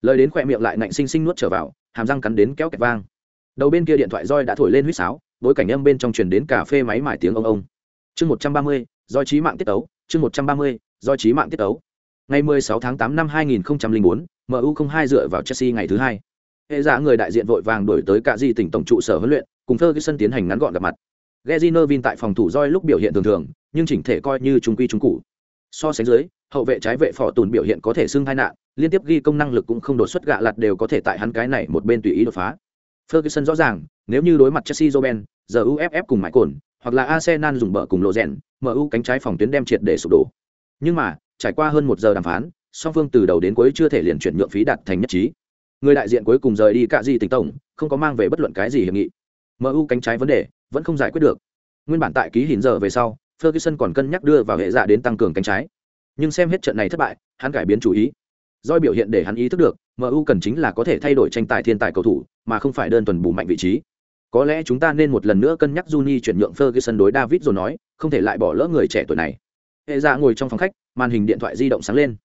Lời đến khỏe miệng lại ngạnh xinh xinh nuốt trở vào hàm răng cắn đến kéo kẹt vang. Đầu bên kia điện thoại roi đã thổi lên huýt sáo bối cảnh âm bên trong truyền đến cà phê máy mải tiếng ông ông. Chương một trăm ba mươi do trí mạng tiết tấu chương một trăm ba mươi do trí mạng tiết tấu. Ngày 16 tháng 8 năm 2004, MU không hai dựa vào Chelsea ngày thứ hai. Hệ giả người đại diện vội vàng đổi tới cả di tỉnh tổng trụ sở huấn luyện cùng ferguson tiến hành ngắn gọn gặp mặt. Gezino tại phòng thủ roi lúc biểu hiện thường thường nhưng chỉnh thể coi như trung quy trung cụ so sánh dưới, hậu vệ trái vệ phò tùn biểu hiện có thể xưng hai nạn, liên tiếp ghi công năng lực cũng không đột xuất gạ lặt đều có thể tại hắn cái này một bên tùy ý đột phá. Ferguson rõ ràng, nếu như đối mặt chelsea joben, giờ uff cùng mãi cồn, hoặc là arsenal dùng bờ cùng lộ rèn mu cánh trái phòng tuyến đem triệt để sụp đổ. Nhưng mà, trải qua hơn một giờ đàm phán, song phương từ đầu đến cuối chưa thể liền chuyển nhượng phí đạt thành nhất trí. Người đại diện cuối cùng rời đi cạ di tỉnh tổng, không có mang về bất luận cái gì hiệp nghị. Mu cánh trái vấn đề vẫn không giải quyết được. Nguyên bản tại ký hình giờ về sau ferguson còn cân nhắc đưa vào hệ dạ đến tăng cường cánh trái nhưng xem hết trận này thất bại hắn cải biến chủ ý doi biểu hiện để hắn ý thức được mu cần chính là có thể thay đổi tranh tài thiên tài cầu thủ mà không phải đơn thuần bù mạnh vị trí có lẽ chúng ta nên một lần nữa cân nhắc Juni chuyển nhượng Ferguson đối David rồi nói, không thể lại bỏ lỡ người trẻ tuổi này. Hệ dạ ngồi trong phòng khách, màn hình điện thoại di động sáng lên.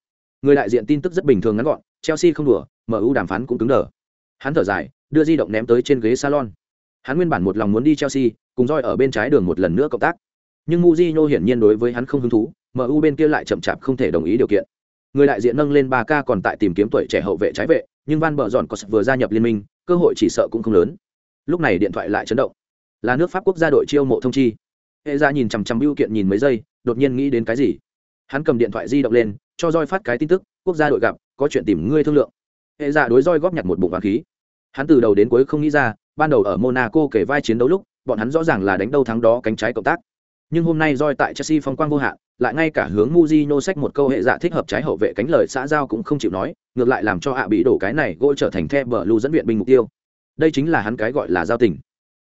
Người đại diện tin tức rất bình thường ngắn gọn, Chelsea không đùa, MU đàm phán cũng cứng đờ. Hắn thở dài, đưa di động ném tới trên ghế salon. Hắn nguyên bản một lòng muốn đi Chelsea, cùng Joy ở bên trái đường một lần nữa cộng tác. Nhưng Mujinho hiển nhiên đối với hắn không hứng thú, MU bên kia lại chậm chạp không thể đồng ý điều kiện. Người đại diện nâng lên 3K còn tại tìm kiếm tuổi trẻ hậu vệ trái vệ, nhưng Van Bở Dọn có vừa gia nhập liên minh, cơ hội chỉ sợ cũng không lớn. Lúc này điện thoại lại chấn động. Là nước Pháp quốc gia đội chiêu mộ thông chi. Hệ ra nhìn chằm chằm bưu kiện nhìn mấy giây, đột nhiên nghĩ đến cái gì. Hắn cầm điện thoại di động lên, cho roi phát cái tin tức, quốc gia đội gặp, có chuyện tìm ngươi thương lượng hệ giả đối roi góp nhặt một bụng vàng khí hắn từ đầu đến cuối không nghĩ ra ban đầu ở monaco kể vai chiến đấu lúc bọn hắn rõ ràng là đánh đâu thắng đó cánh trái cộng tác nhưng hôm nay roi tại Chelsea phong quang vô hạn, lại ngay cả hướng Mujino sách một câu hệ dạ thích hợp trái hậu vệ cánh lời xã giao cũng không chịu nói, ngược lại làm cho hạ bị đổ cái này gỗ trở thành the bờ lưu dẫn viện binh mục tiêu. Đây chính là hắn cái gọi là giao tình.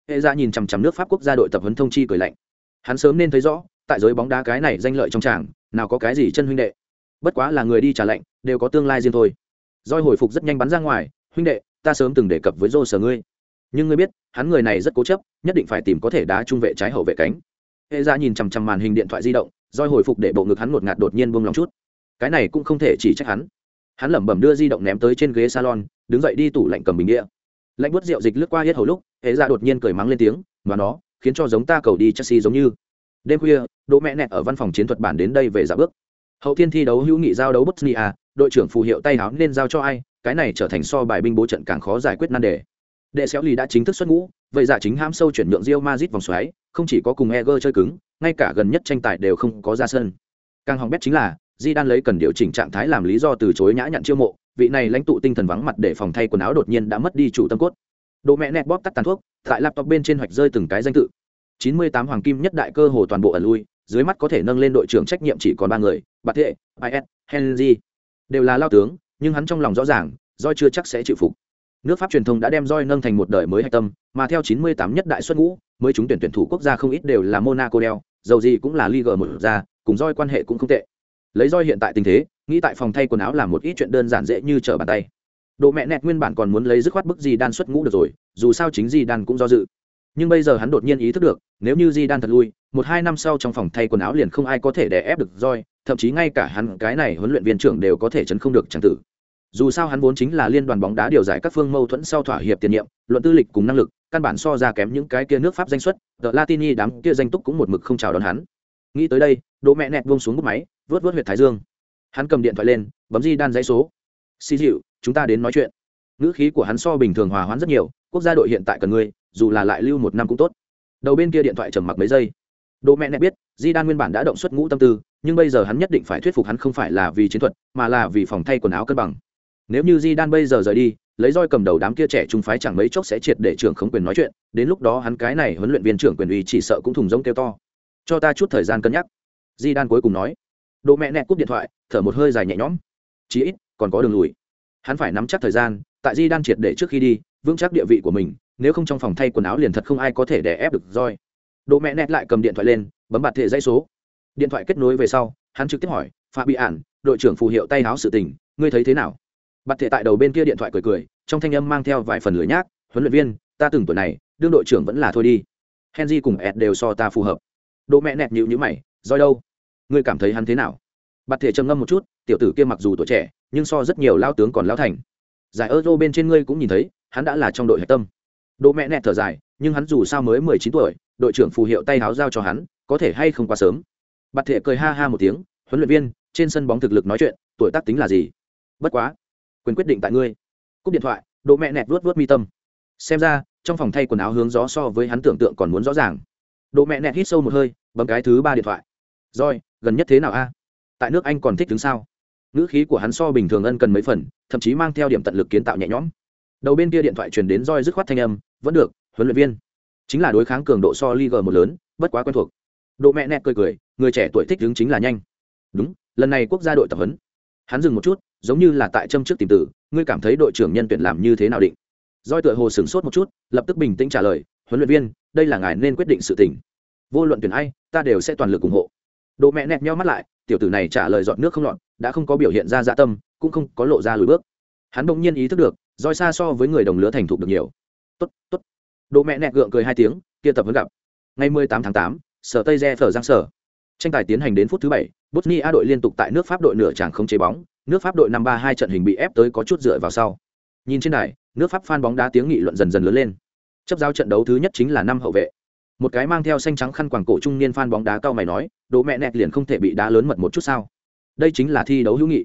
Hệ dạ nhìn chằm chằm nước Pháp quốc gia đội tập huấn thông chi cười lạnh. Hắn sớm nên thấy rõ, tại giới bóng đá cái này danh lợi trong tràng, nào có cái gì chân huynh đệ. Bất quá là người đi trả lệnh, đều có tương lai riêng thôi. Roi hồi phục rất nhanh bắn ra ngoài, huynh đệ, ta sớm từng đề cập với Rô sở ngươi. Nhưng ngươi biết, hắn người này rất cố chấp, nhất định phải tìm có thể đá trung vệ trái hậu vệ cánh hệ ra dạ nhìn chằm chằm màn hình điện thoại di động, roi hồi phục để bộ ngực hắn ngột ngạt đột nhiên buông lòng chút. Cái này cũng không thể chỉ trách hắn. Hắn lẩm bẩm đưa di động ném tới trên ghế salon, đứng dậy đi tủ lạnh cầm bình đĩa lạnh bút rượu dịch lướt qua hết hầu lúc hệ ra dạ đột nhiên cười mắng lên tiếng và nó, khiến cho giống ta cầu đi chelsea giống như. Đêm khuya, đỗ mẹ nẹt ở văn phòng chiến thuật bản đến đây về giả bước. Hậu thiên thi đấu hữu nghị giao đấu bosnia, đội trưởng phù hiệu tay háo nên giao cho ai, cái này trở thành so bài binh bố trận càng khó giải quyết nan đề. Đệ xéo lì đã chính thức xuất ngũ, vậy giả chính ham sâu chuyển nhượng rio mazit vòng xoáy không chỉ có cùng Eger chơi cứng, ngay cả gần nhất tranh tài đều không có ra sân. Càng hỏng bét chính là di đan lấy cần điều chỉnh trạng thái làm lý do từ chối nhã nhặn chiêu mộ, vị này lãnh tụ tinh thần vắng mặt để phòng thay quần áo đột nhiên đã mất đi chủ tâm cốt. Đồ mẹ nẹt bóp tắt tàn thuốc, tại laptop bên trên hoạch rơi từng cái danh tự. 98 hoàng kim nhất đại cơ hồ toàn bộ ẩn lui, dưới mắt có thể nâng lên đội trưởng trách nhiệm chỉ còn ba người bạt thệ is henry. Đều là lao tướng, nhưng hắn trong lòng rõ ràng, Joy chưa chắc sẽ chịu phục. Nước pháp truyền thông đã đem roi nâng thành một đời mới hạch tâm mà theo 98 nhất đại xuất ngũ, mới chúng tuyển tuyển thủ quốc gia không ít đều là monaco đeo, dầu gì cũng là liga một ra, cùng roi quan hệ cũng không tệ. Lấy roi hiện tại tình thế, nghĩ tại phòng thay quần áo làm một ít chuyện đơn giản dễ như trở bàn tay. Độ mẹ nẹt nguyên bản còn muốn lấy dứt khoát bức gì đan xuất ngũ được rồi, dù sao chính gì đan cũng do dự. Nhưng bây giờ hắn đột nhiên ý thức được, nếu như di đan thật lui, một hai năm sau trong phòng thay quần áo liền không ai có thể đè ép được roi, thậm chí ngay cả hắn, cái này huấn luyện viên trưởng đều có thể chấn không được chẳng tử. Dù sao hắn vốn chính là liên đoàn bóng đá điều giải các phương mâu thuẫn sau thỏa hiệp tiền nhiệm, luận tư lịch cùng năng lực căn bản so ra kém những cái kia nước pháp danh xuất, tờ latini đám kia danh túc cũng một mực không chào đón hắn. Nghĩ tới đây, đỗ mẹ nẹt buông xuống bút máy, vớt vớt huyệt thái dương. Hắn cầm điện thoại lên, bấm di đan dãy số. Xì dịu chúng ta đến nói chuyện. Ngữ khí của hắn so bình thường hòa hoãn rất nhiều, quốc gia đội hiện tại cần ngươi, dù là lại lưu một năm cũng tốt. Đầu bên kia điện thoại trầm mặc mấy giây. Đỗ mẹ nẹt biết, di đan nguyên bản đã động xuất ngũ tâm tư, nhưng bây giờ hắn nhất định phải thuyết phục hắn không phải là vì chiến thuật, mà là vì phòng thay quần áo cân bằng. Nếu như di đan bây giờ rời đi lấy roi cầm đầu đám kia trẻ trung phái chẳng mấy chốc sẽ triệt để trưởng không quyền nói chuyện, đến lúc đó hắn cái này huấn luyện viên trưởng quyền uy chỉ sợ cũng thùng rông kêu to. Cho ta chút thời gian cân nhắc. Di đan cuối cùng nói. Độ mẹ nẹt cúp điện thoại, thở một hơi dài nhẹ nhõm. Chí ít, còn có đường lùi. Hắn phải nắm chắc thời gian, tại di đan triệt để trước khi đi, vững chắc địa vị của mình, nếu không trong phòng thay quần áo liền thật không ai có thể đè ép được roi. Độ mẹ nẹt lại cầm điện thoại lên, bấm bạt thệ dãy số. Điện thoại kết nối về sau, hắn trực tiếp hỏi phạm bị ản đội trưởng phù hiệu tay áo sự tình, ngươi thấy thế nào? Bạt thệ tại đầu bên kia điện thoại cười cười, trong thanh âm mang theo vài phần lưỡi nhác, huấn luyện viên, ta từng tuổi này, đương đội trưởng vẫn là thôi đi. Henry cùng ed đều so ta phù hợp. Đỗ mẹ nẹt nhịu nhữ mày roi đâu? Ngươi cảm thấy hắn thế nào? Bạt thể trầm ngâm một chút, tiểu tử kia mặc dù tuổi trẻ, nhưng so rất nhiều lao tướng còn lao thành. Giải euro bên trên ngươi cũng nhìn thấy, hắn đã là trong đội hạch tâm. Đỗ mẹ nẹt thở dài, nhưng hắn dù sao mới mười chín tuổi, đội trưởng phù hiệu tay háo giao cho hắn, có thể hay không quá sớm? Bạt thể cười ha ha một tiếng, huấn luyện viên, trên sân bóng thực lực nói chuyện, tuổi tác tính là gì? Bất quá quyền quyết định tại ngươi. Cúp điện thoại độ mẹ nẹt vuốt vuốt mi tâm. Xem ra, trong phòng thay quần áo hướng gió so với hắn tưởng tượng còn muốn rõ ràng. Độ mẹ nẹt hít sâu một hơi, bấm cái thứ ba điện thoại. Rồi, gần nhất thế nào a? Tại nước anh còn thích đứng sao? Ngữ khí của hắn so bình thường ân cần mấy phần, thậm chí mang theo điểm tận lực kiến tạo nhẹ nhõm. Đầu bên kia điện thoại truyền đến roi dứt khoát thanh âm, vẫn được, huấn luyện viên. Chính là đối kháng cường độ so liga một lớn, bất quá quen thuộc. Độ mẹ nẹt cười cười, người trẻ tuổi thích đứng chính là nhanh. Đúng, lần này quốc gia đội tập huấn hắn dừng một chút giống như là tại châm trước tìm tử ngươi cảm thấy đội trưởng nhân tuyển làm như thế nào định? Doi tựa hồ sửng sốt một chút lập tức bình tĩnh trả lời huấn luyện viên đây là ngài nên quyết định sự tình. Vô luận tuyển ai ta đều sẽ toàn lực ủng hộ. Độ mẹ nẹt nhau mắt lại tiểu tử này trả lời dọn nước không lọt đã không có biểu hiện ra dạ tâm cũng không có lộ ra lùi bước. Hắn bỗng nhiên ý thức được roi xa so với người đồng lứa thành thục được nhiều. Tốt tốt. Độ mẹ nẹt gượng cười hai tiếng kia tập vẫn gặp. Ngày 18 tháng 8, sở tây re phở giang sở. Tranh tài tiến hành đến phút thứ bảy bosnia đội liên tục tại nước pháp đội nửa chẳng không chế bóng nước pháp đội năm ba hai trận hình bị ép tới có chút dựa vào sau. Nhìn trên này, nước pháp fan bóng đá tiếng nghị luận dần dần lớn lên. Chấp giao trận đấu thứ nhất chính là năm hậu vệ. Một cái mang theo xanh trắng khăn quàng cổ trung niên fan bóng đá cao mày nói đố mẹ nẹt liền không thể bị đá lớn mật một chút sao? Đây chính là thi đấu hữu nghị.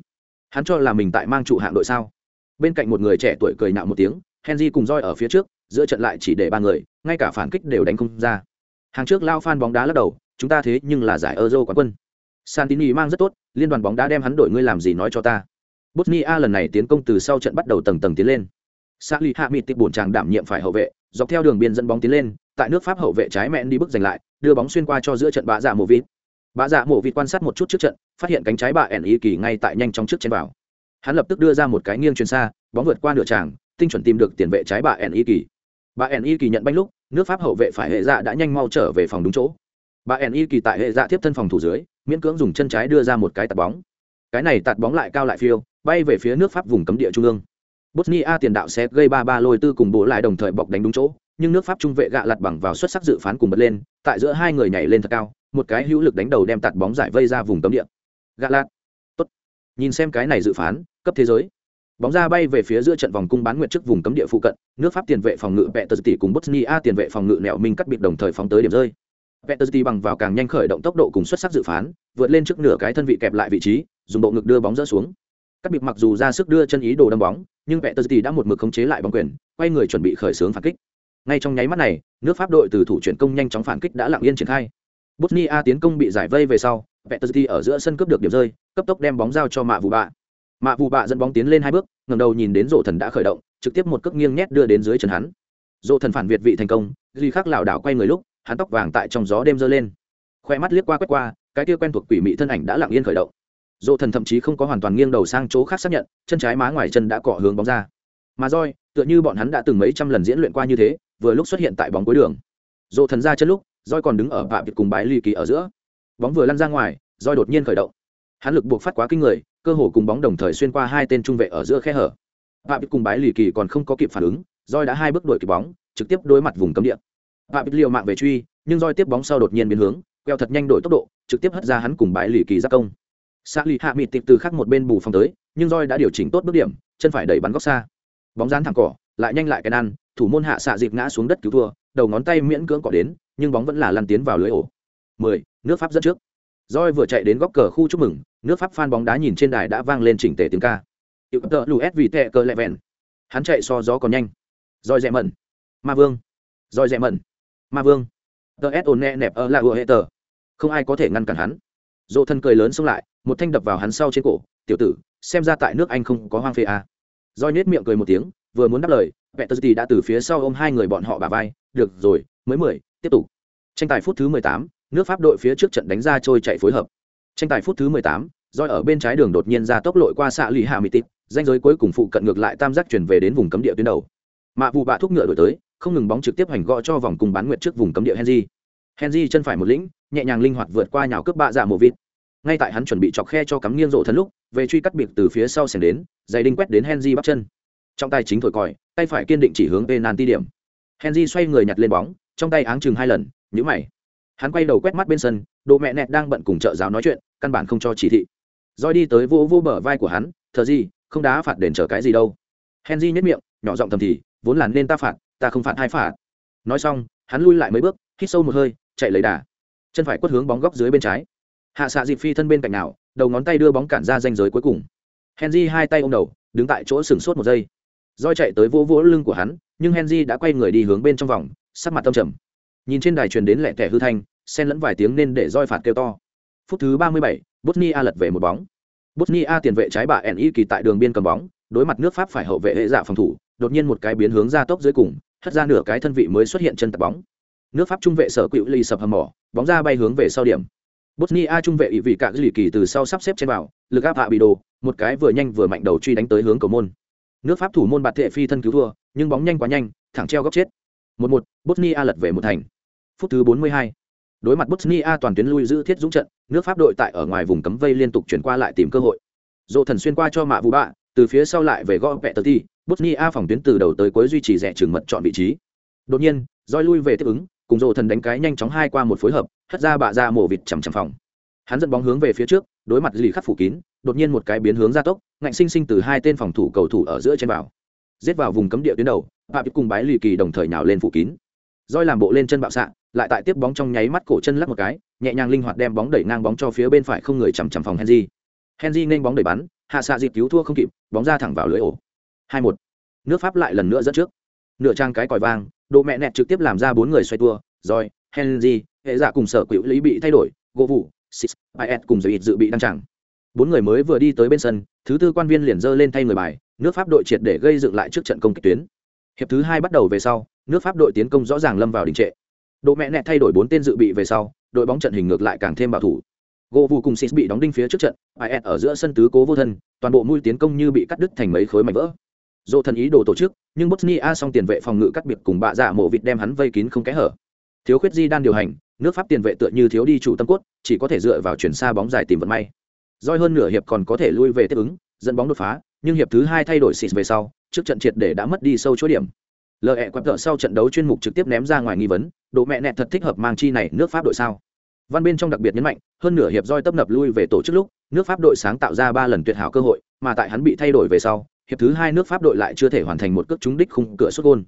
Hắn cho là mình tại mang trụ hạng đội sao? Bên cạnh một người trẻ tuổi cười nạo một tiếng henry cùng roi ở phía trước giữa trận lại chỉ để ba người ngay cả phản kích đều đánh không ra. Hàng trước lao fan bóng đá lắc đầu chúng ta thế nhưng là giải euro quán quân santini mang rất tốt liên đoàn bóng đá đem hắn đổi ngươi làm gì nói cho ta. Bosnia lần này tiến công từ sau trận bắt đầu tầng tầng tiến lên. Sally hạ mịt tịp bổn chàng đảm nhiệm phải hậu vệ, dọc theo đường biên dẫn bóng tiến lên, tại nước Pháp hậu vệ trái mẹn đi bước giành lại, đưa bóng xuyên qua cho giữa trận bạ dạ mộ vịt. Bạ dạ mộ vịt quan sát một chút trước trận phát hiện cánh trái bạ ẻn ý kỳ ngay tại nhanh trong trước trên vào. Hắn lập tức đưa ra một cái nghiêng chuyền xa bóng vượt qua nửa tràng tinh chuẩn tìm được tiền vệ trái bạ ẻn ý kỳ. Bà ẻn ý kỳ nhận banh lúc nước pháp hậu vệ phải hệ dạ đã nhanh mau trở về phòng đúng chỗ. Bà ẻn ý kỳ tại hệ dạ tiếp thân phòng thủ dưới miễn cưỡng dùng chân trái đưa ra một cái tạt bóng. Cái này tạt bóng lại cao lại phiêu, bay về phía nước pháp vùng cấm địa trung ương. Bosnia tiền đạo sẽ gây ba ba lôi tư cùng bố lại đồng thời bọc đánh đúng chỗ, nhưng nước pháp trung vệ gạ lặt bằng vào xuất sắc dự phán cùng bật lên, tại giữa hai người nhảy lên thật cao, một cái hữu lực đánh đầu đem tạt bóng giải vây ra vùng cấm địa. Gạ lặt tốt. Nhìn xem cái này dự phán, cấp thế giới. Bóng ra bay về phía giữa trận vòng cung bán nguyệt trước vùng cấm địa phụ cận, nước pháp tiền vệ phòng ngự vẹ tờ tỷ cùng bosnia tiền vệ phòng ngự nẹo minh cắt biệt đồng thời phóng tới điểm rơi vẹ bằng vào càng nhanh khởi động tốc độ cùng xuất sắc dự phán, vượt lên trước nửa cái thân vị kẹp lại vị trí, dùng bộ ngực đưa bóng rỡ xuống. Cắt biệt mặc dù ra sức đưa chân ý đồ đâm bóng, nhưng vẹ đã một mực khống chế lại bóng quyền, quay người chuẩn bị khởi xướng phản kích. Ngay trong nháy mắt này, nước pháp đội từ thủ chuyển công nhanh chóng phản kích đã lặng yên triển khai. Bosnia tiến công bị giải vây về sau vẹ ở giữa sân cướp được điểm rơi, cấp tốc đem bóng giao cho mạ Vũ bạ. Mạ Vũ bạ dẫn bóng tiến lên hai bước, ngẩng đầu nhìn đến rộ thần đã khởi động, trực tiếp một cước nghiêng nhét đưa đến dưới chân hắn. Rộ thần phản việt vị thành công, duy khắc lảo đảo quay người lúc hắn tóc vàng tại trong gió đêm giơ lên. Khoe mắt liếc qua quét qua cái kia quen thuộc quỷ mị thân ảnh đã lặng yên khởi động. Dỗ thần thậm chí không có hoàn toàn nghiêng đầu sang chỗ khác xác nhận chân trái má ngoài chân đã cọ hướng bóng ra. Mà roi tựa như bọn hắn đã từng mấy trăm lần diễn luyện qua như thế vừa lúc xuất hiện tại bóng cuối đường. Dỗ thần ra chân lúc roi còn đứng ở vạ việt cùng bái ly kỳ ở giữa. Bóng vừa lăn ra ngoài roi đột nhiên khởi động. Hắn lực buộc phát quá kinh người cơ hồ cùng bóng đồng thời xuyên qua hai tên trung vệ ở giữa khe hở. Vạ việt cùng bái lì kỳ còn không có kịp phản ứng, Roi đã hai bước đuổi kịp bóng, trực tiếp đối mặt vùng cấm địa. Phạm Bích liều mạng về truy, nhưng Roi tiếp bóng sau đột nhiên biến hướng, queo thật nhanh đổi tốc độ, trực tiếp hất ra hắn cùng bãi lì kỳ giáp công. Sa lì hạ mịt tiệp từ khác một bên bù phòng tới, nhưng Roi đã điều chỉnh tốt bước điểm, chân phải đẩy bắn góc xa. Bóng dán thẳng cỏ, lại nhanh lại cái nan, thủ môn hạ xạ dịp ngã xuống đất cứu thua, đầu ngón tay miễn cưỡng cọ đến, nhưng bóng vẫn là lăn tiến vào lưới ổ. 10, nước Pháp dẫn trước. Roi vừa chạy đến góc cờ khu chúc mừng, nước Pháp fan bóng đá nhìn trên đài đã vang lên chỉnh tề tiếng ca Tiểu tợ lù s vì tệ cờ lẹ vẹn hắn chạy so gió còn nhanh roi dễ mẩn ma vương roi dễ mẩn ma vương. Tờ s ồn nẹ nẹp ở là ùa hệ tờ. Không ai có thể ngăn cản hắn. Dỗ thân cười lớn xông lại, một thanh đập vào hắn sau trên cổ. Tiểu tử, xem ra tại nước anh không có hoang phê à. roi nết miệng cười một tiếng, vừa muốn đáp lời vẹn tờ đã từ phía sau ôm hai người bọn họ bà vai. Được rồi, mới mười, tiếp tục. Tranh tài phút thứ mười tám, nước pháp đội phía trước trận đánh ra trôi chạy phối hợp. Tranh tài phút thứ mười tám roi ở bên trái đường đột nhiên ra tốc lội qua xạ lì hạ mỹ tít danh giới cuối cùng phụ cận ngược lại tam giác chuyển về đến vùng cấm địa tuyến đầu. Mạ vụ bạ thúc ngựa đổi tới không ngừng bóng trực tiếp hành gõ cho vòng cùng bán nguyệt trước vùng cấm địa henry. Henry chân phải một lĩnh, nhẹ nhàng linh hoạt vượt qua nhào cướp bạ dạ mộ vịt. Ngay tại hắn chuẩn bị chọc khe cho cắm nghiêng rộ thần lúc, về truy cắt biệt từ phía sau xẻng đến giày đinh quét đến henry bắt chân. Trong tay chính thổi còi, tay phải kiên định chỉ hướng penalty điểm. Henry xoay người nhặt lên bóng, trong tay áng chừng hai lần, nhíu mày. Hắn quay đầu quét mắt bên sân, đồ mẹ nẹt đang bận cùng trợ giáo nói chuyện, căn bản không cho chỉ thị. Rồi đi tới vô vô bờ vai của hắn "Thở gì, không đá phạt đền trở cái gì đâu. Henry nhếch miệng, nhỏ giọng thầm thì, vốn là nên ta phạt ta không phạt hai phạt. Nói xong, hắn lui lại mấy bước, hít sâu một hơi, chạy lấy đà. Chân phải quất hướng bóng góc dưới bên trái. Hạ xạ dịp phi thân bên cạnh nào, đầu ngón tay đưa bóng cản ra danh giới cuối cùng. Henry hai tay ôm đầu, đứng tại chỗ sừng sốt một giây. Roi chạy tới vỗ vỗ lưng của hắn, nhưng henry đã quay người đi hướng bên trong vòng, sắc mặt tâm trầm. Nhìn trên đài truyền đến lẹ tẻ hư thanh, xen lẫn vài tiếng nên để roi phạt kêu to. Phút thứ ba mươi bảy, bosnia lật về một bóng. Bosnia tiền vệ trái bà ẻn y kỳ tại đường biên cầm bóng, đối mặt nước pháp phải hậu vệ hệ giả phòng thủ đột nhiên một cái biến hướng ra tốc dưới cùng, hất ra nửa cái thân vị mới xuất hiện chân tập bóng. Nước pháp trung vệ sở quỷ ly sập hầm mỏ, bóng ra bay hướng về sau điểm. Bosnia trung vệ ủy vị cả lì kỳ từ sau sắp xếp trên vào, lực áp hạ bị đồ, một cái vừa nhanh vừa mạnh đầu truy đánh tới hướng cầu môn. Nước pháp thủ môn bạt thệ phi thân cứu thua, nhưng bóng nhanh quá nhanh, thẳng treo góc chết. Một một, bosnia lật về một thành. Phút thứ bốn mươi hai, đối mặt bosnia toàn tuyến lui giữ thiết dũng trận, nước pháp đội tại ở ngoài vùng cấm vây liên tục chuyển qua lại tìm cơ hội. Dỗ thần xuyên qua cho mạ vũ bạ, từ phía sau lại về gõ vẹ tờ ti bosnia phòng tuyến từ đầu tới cuối duy trì rẻ trường mật chọn vị trí. Đột nhiên roi lui về tiếp ứng, cùng dỗ thần đánh cái nhanh chóng hai qua một phối hợp, hất ra bạ ra mổ vịt chằm chằm phòng. Hắn dẫn bóng hướng về phía trước, đối mặt lì khắc phủ kín, đột nhiên một cái biến hướng ra tốc, ngạnh sinh sinh từ hai tên phòng thủ cầu thủ ở giữa trên vào. Giết vào vùng cấm địa tuyến đầu phạm cùng bái lì kỳ đồng thời nào lên phủ kín. Roi làm bộ lên chân bạo xạ, lại tại tiếp bóng trong nháy mắt cổ chân lắc một cái, nhẹ nhàng linh hoạt đem bóng đẩy ngang bóng cho phía bên phải không người chằm chằm phòng henry. Henry nên bóng đẩy bắn, hạ xạ dịp cứu thua không kịp, bóng ra thẳng vào lưới ổ hai một. Nước pháp lại lần nữa dẫn trước. Nửa trang cái còi vang độ mẹ nẹt trực tiếp làm ra bốn người xoay tua, rồi, henry, hệ giả cùng sở quỹ lý bị thay đổi, gỗ vụ six is cùng giới ít dự bị đăng chẳng bốn người mới vừa đi tới bên sân, thứ tư quan viên liền dơ lên thay người bài, nước pháp đội triệt để gây dựng lại trước trận công kích tuyến. Hiệp thứ hai bắt đầu về sau, nước pháp đội tiến công rõ ràng lâm vào đình trệ. Độ mẹ nẹ thay đổi bốn tên dự bị về sau, đội bóng trận hình ngược lại càng thêm bảo thủ. Gỗ vụ cùng six bị đóng đinh phía trước trận is ở giữa sân tứ cố vô thân, toàn bộ mũi tiến công như bị cắt đứt thành mấy khối mảnh vỡ dỗ thần ý đồ tổ chức, nhưng bosnia xong tiền vệ phòng ngự cắt biệt cùng bạ dạ mộ vịt đem hắn vây kín không kẽ hở. Thiếu khuyết di đang điều hành, nước pháp tiền vệ tựa như thiếu đi chủ tâm cốt, chỉ có thể dựa vào chuyển xa bóng dài tìm vận may. Roi hơn nửa hiệp còn có thể lui về tiếp ứng, dẫn bóng đột phá, nhưng hiệp thứ hai thay đổi xịt về sau, trước trận triệt để đã mất đi sâu chỗ điểm. Lờ hẹ quẹp tợ sau trận đấu chuyên mục trực tiếp ném ra ngoài nghi vấn, độ mẹ nẹt thật thích hợp mang chi này nước pháp đội sao? Văn bên trong đặc biệt nhấn mạnh, hơn nửa hiệp roi tấp nập lui về tổ chức lúc, nước pháp đội sáng tạo ra ba lần tuyệt hảo cơ hội, mà tại hắn bị thay đổi về sau hiệp thứ hai nước pháp đội lại chưa thể hoàn thành một cước trúng đích khung cửa xuất gôn.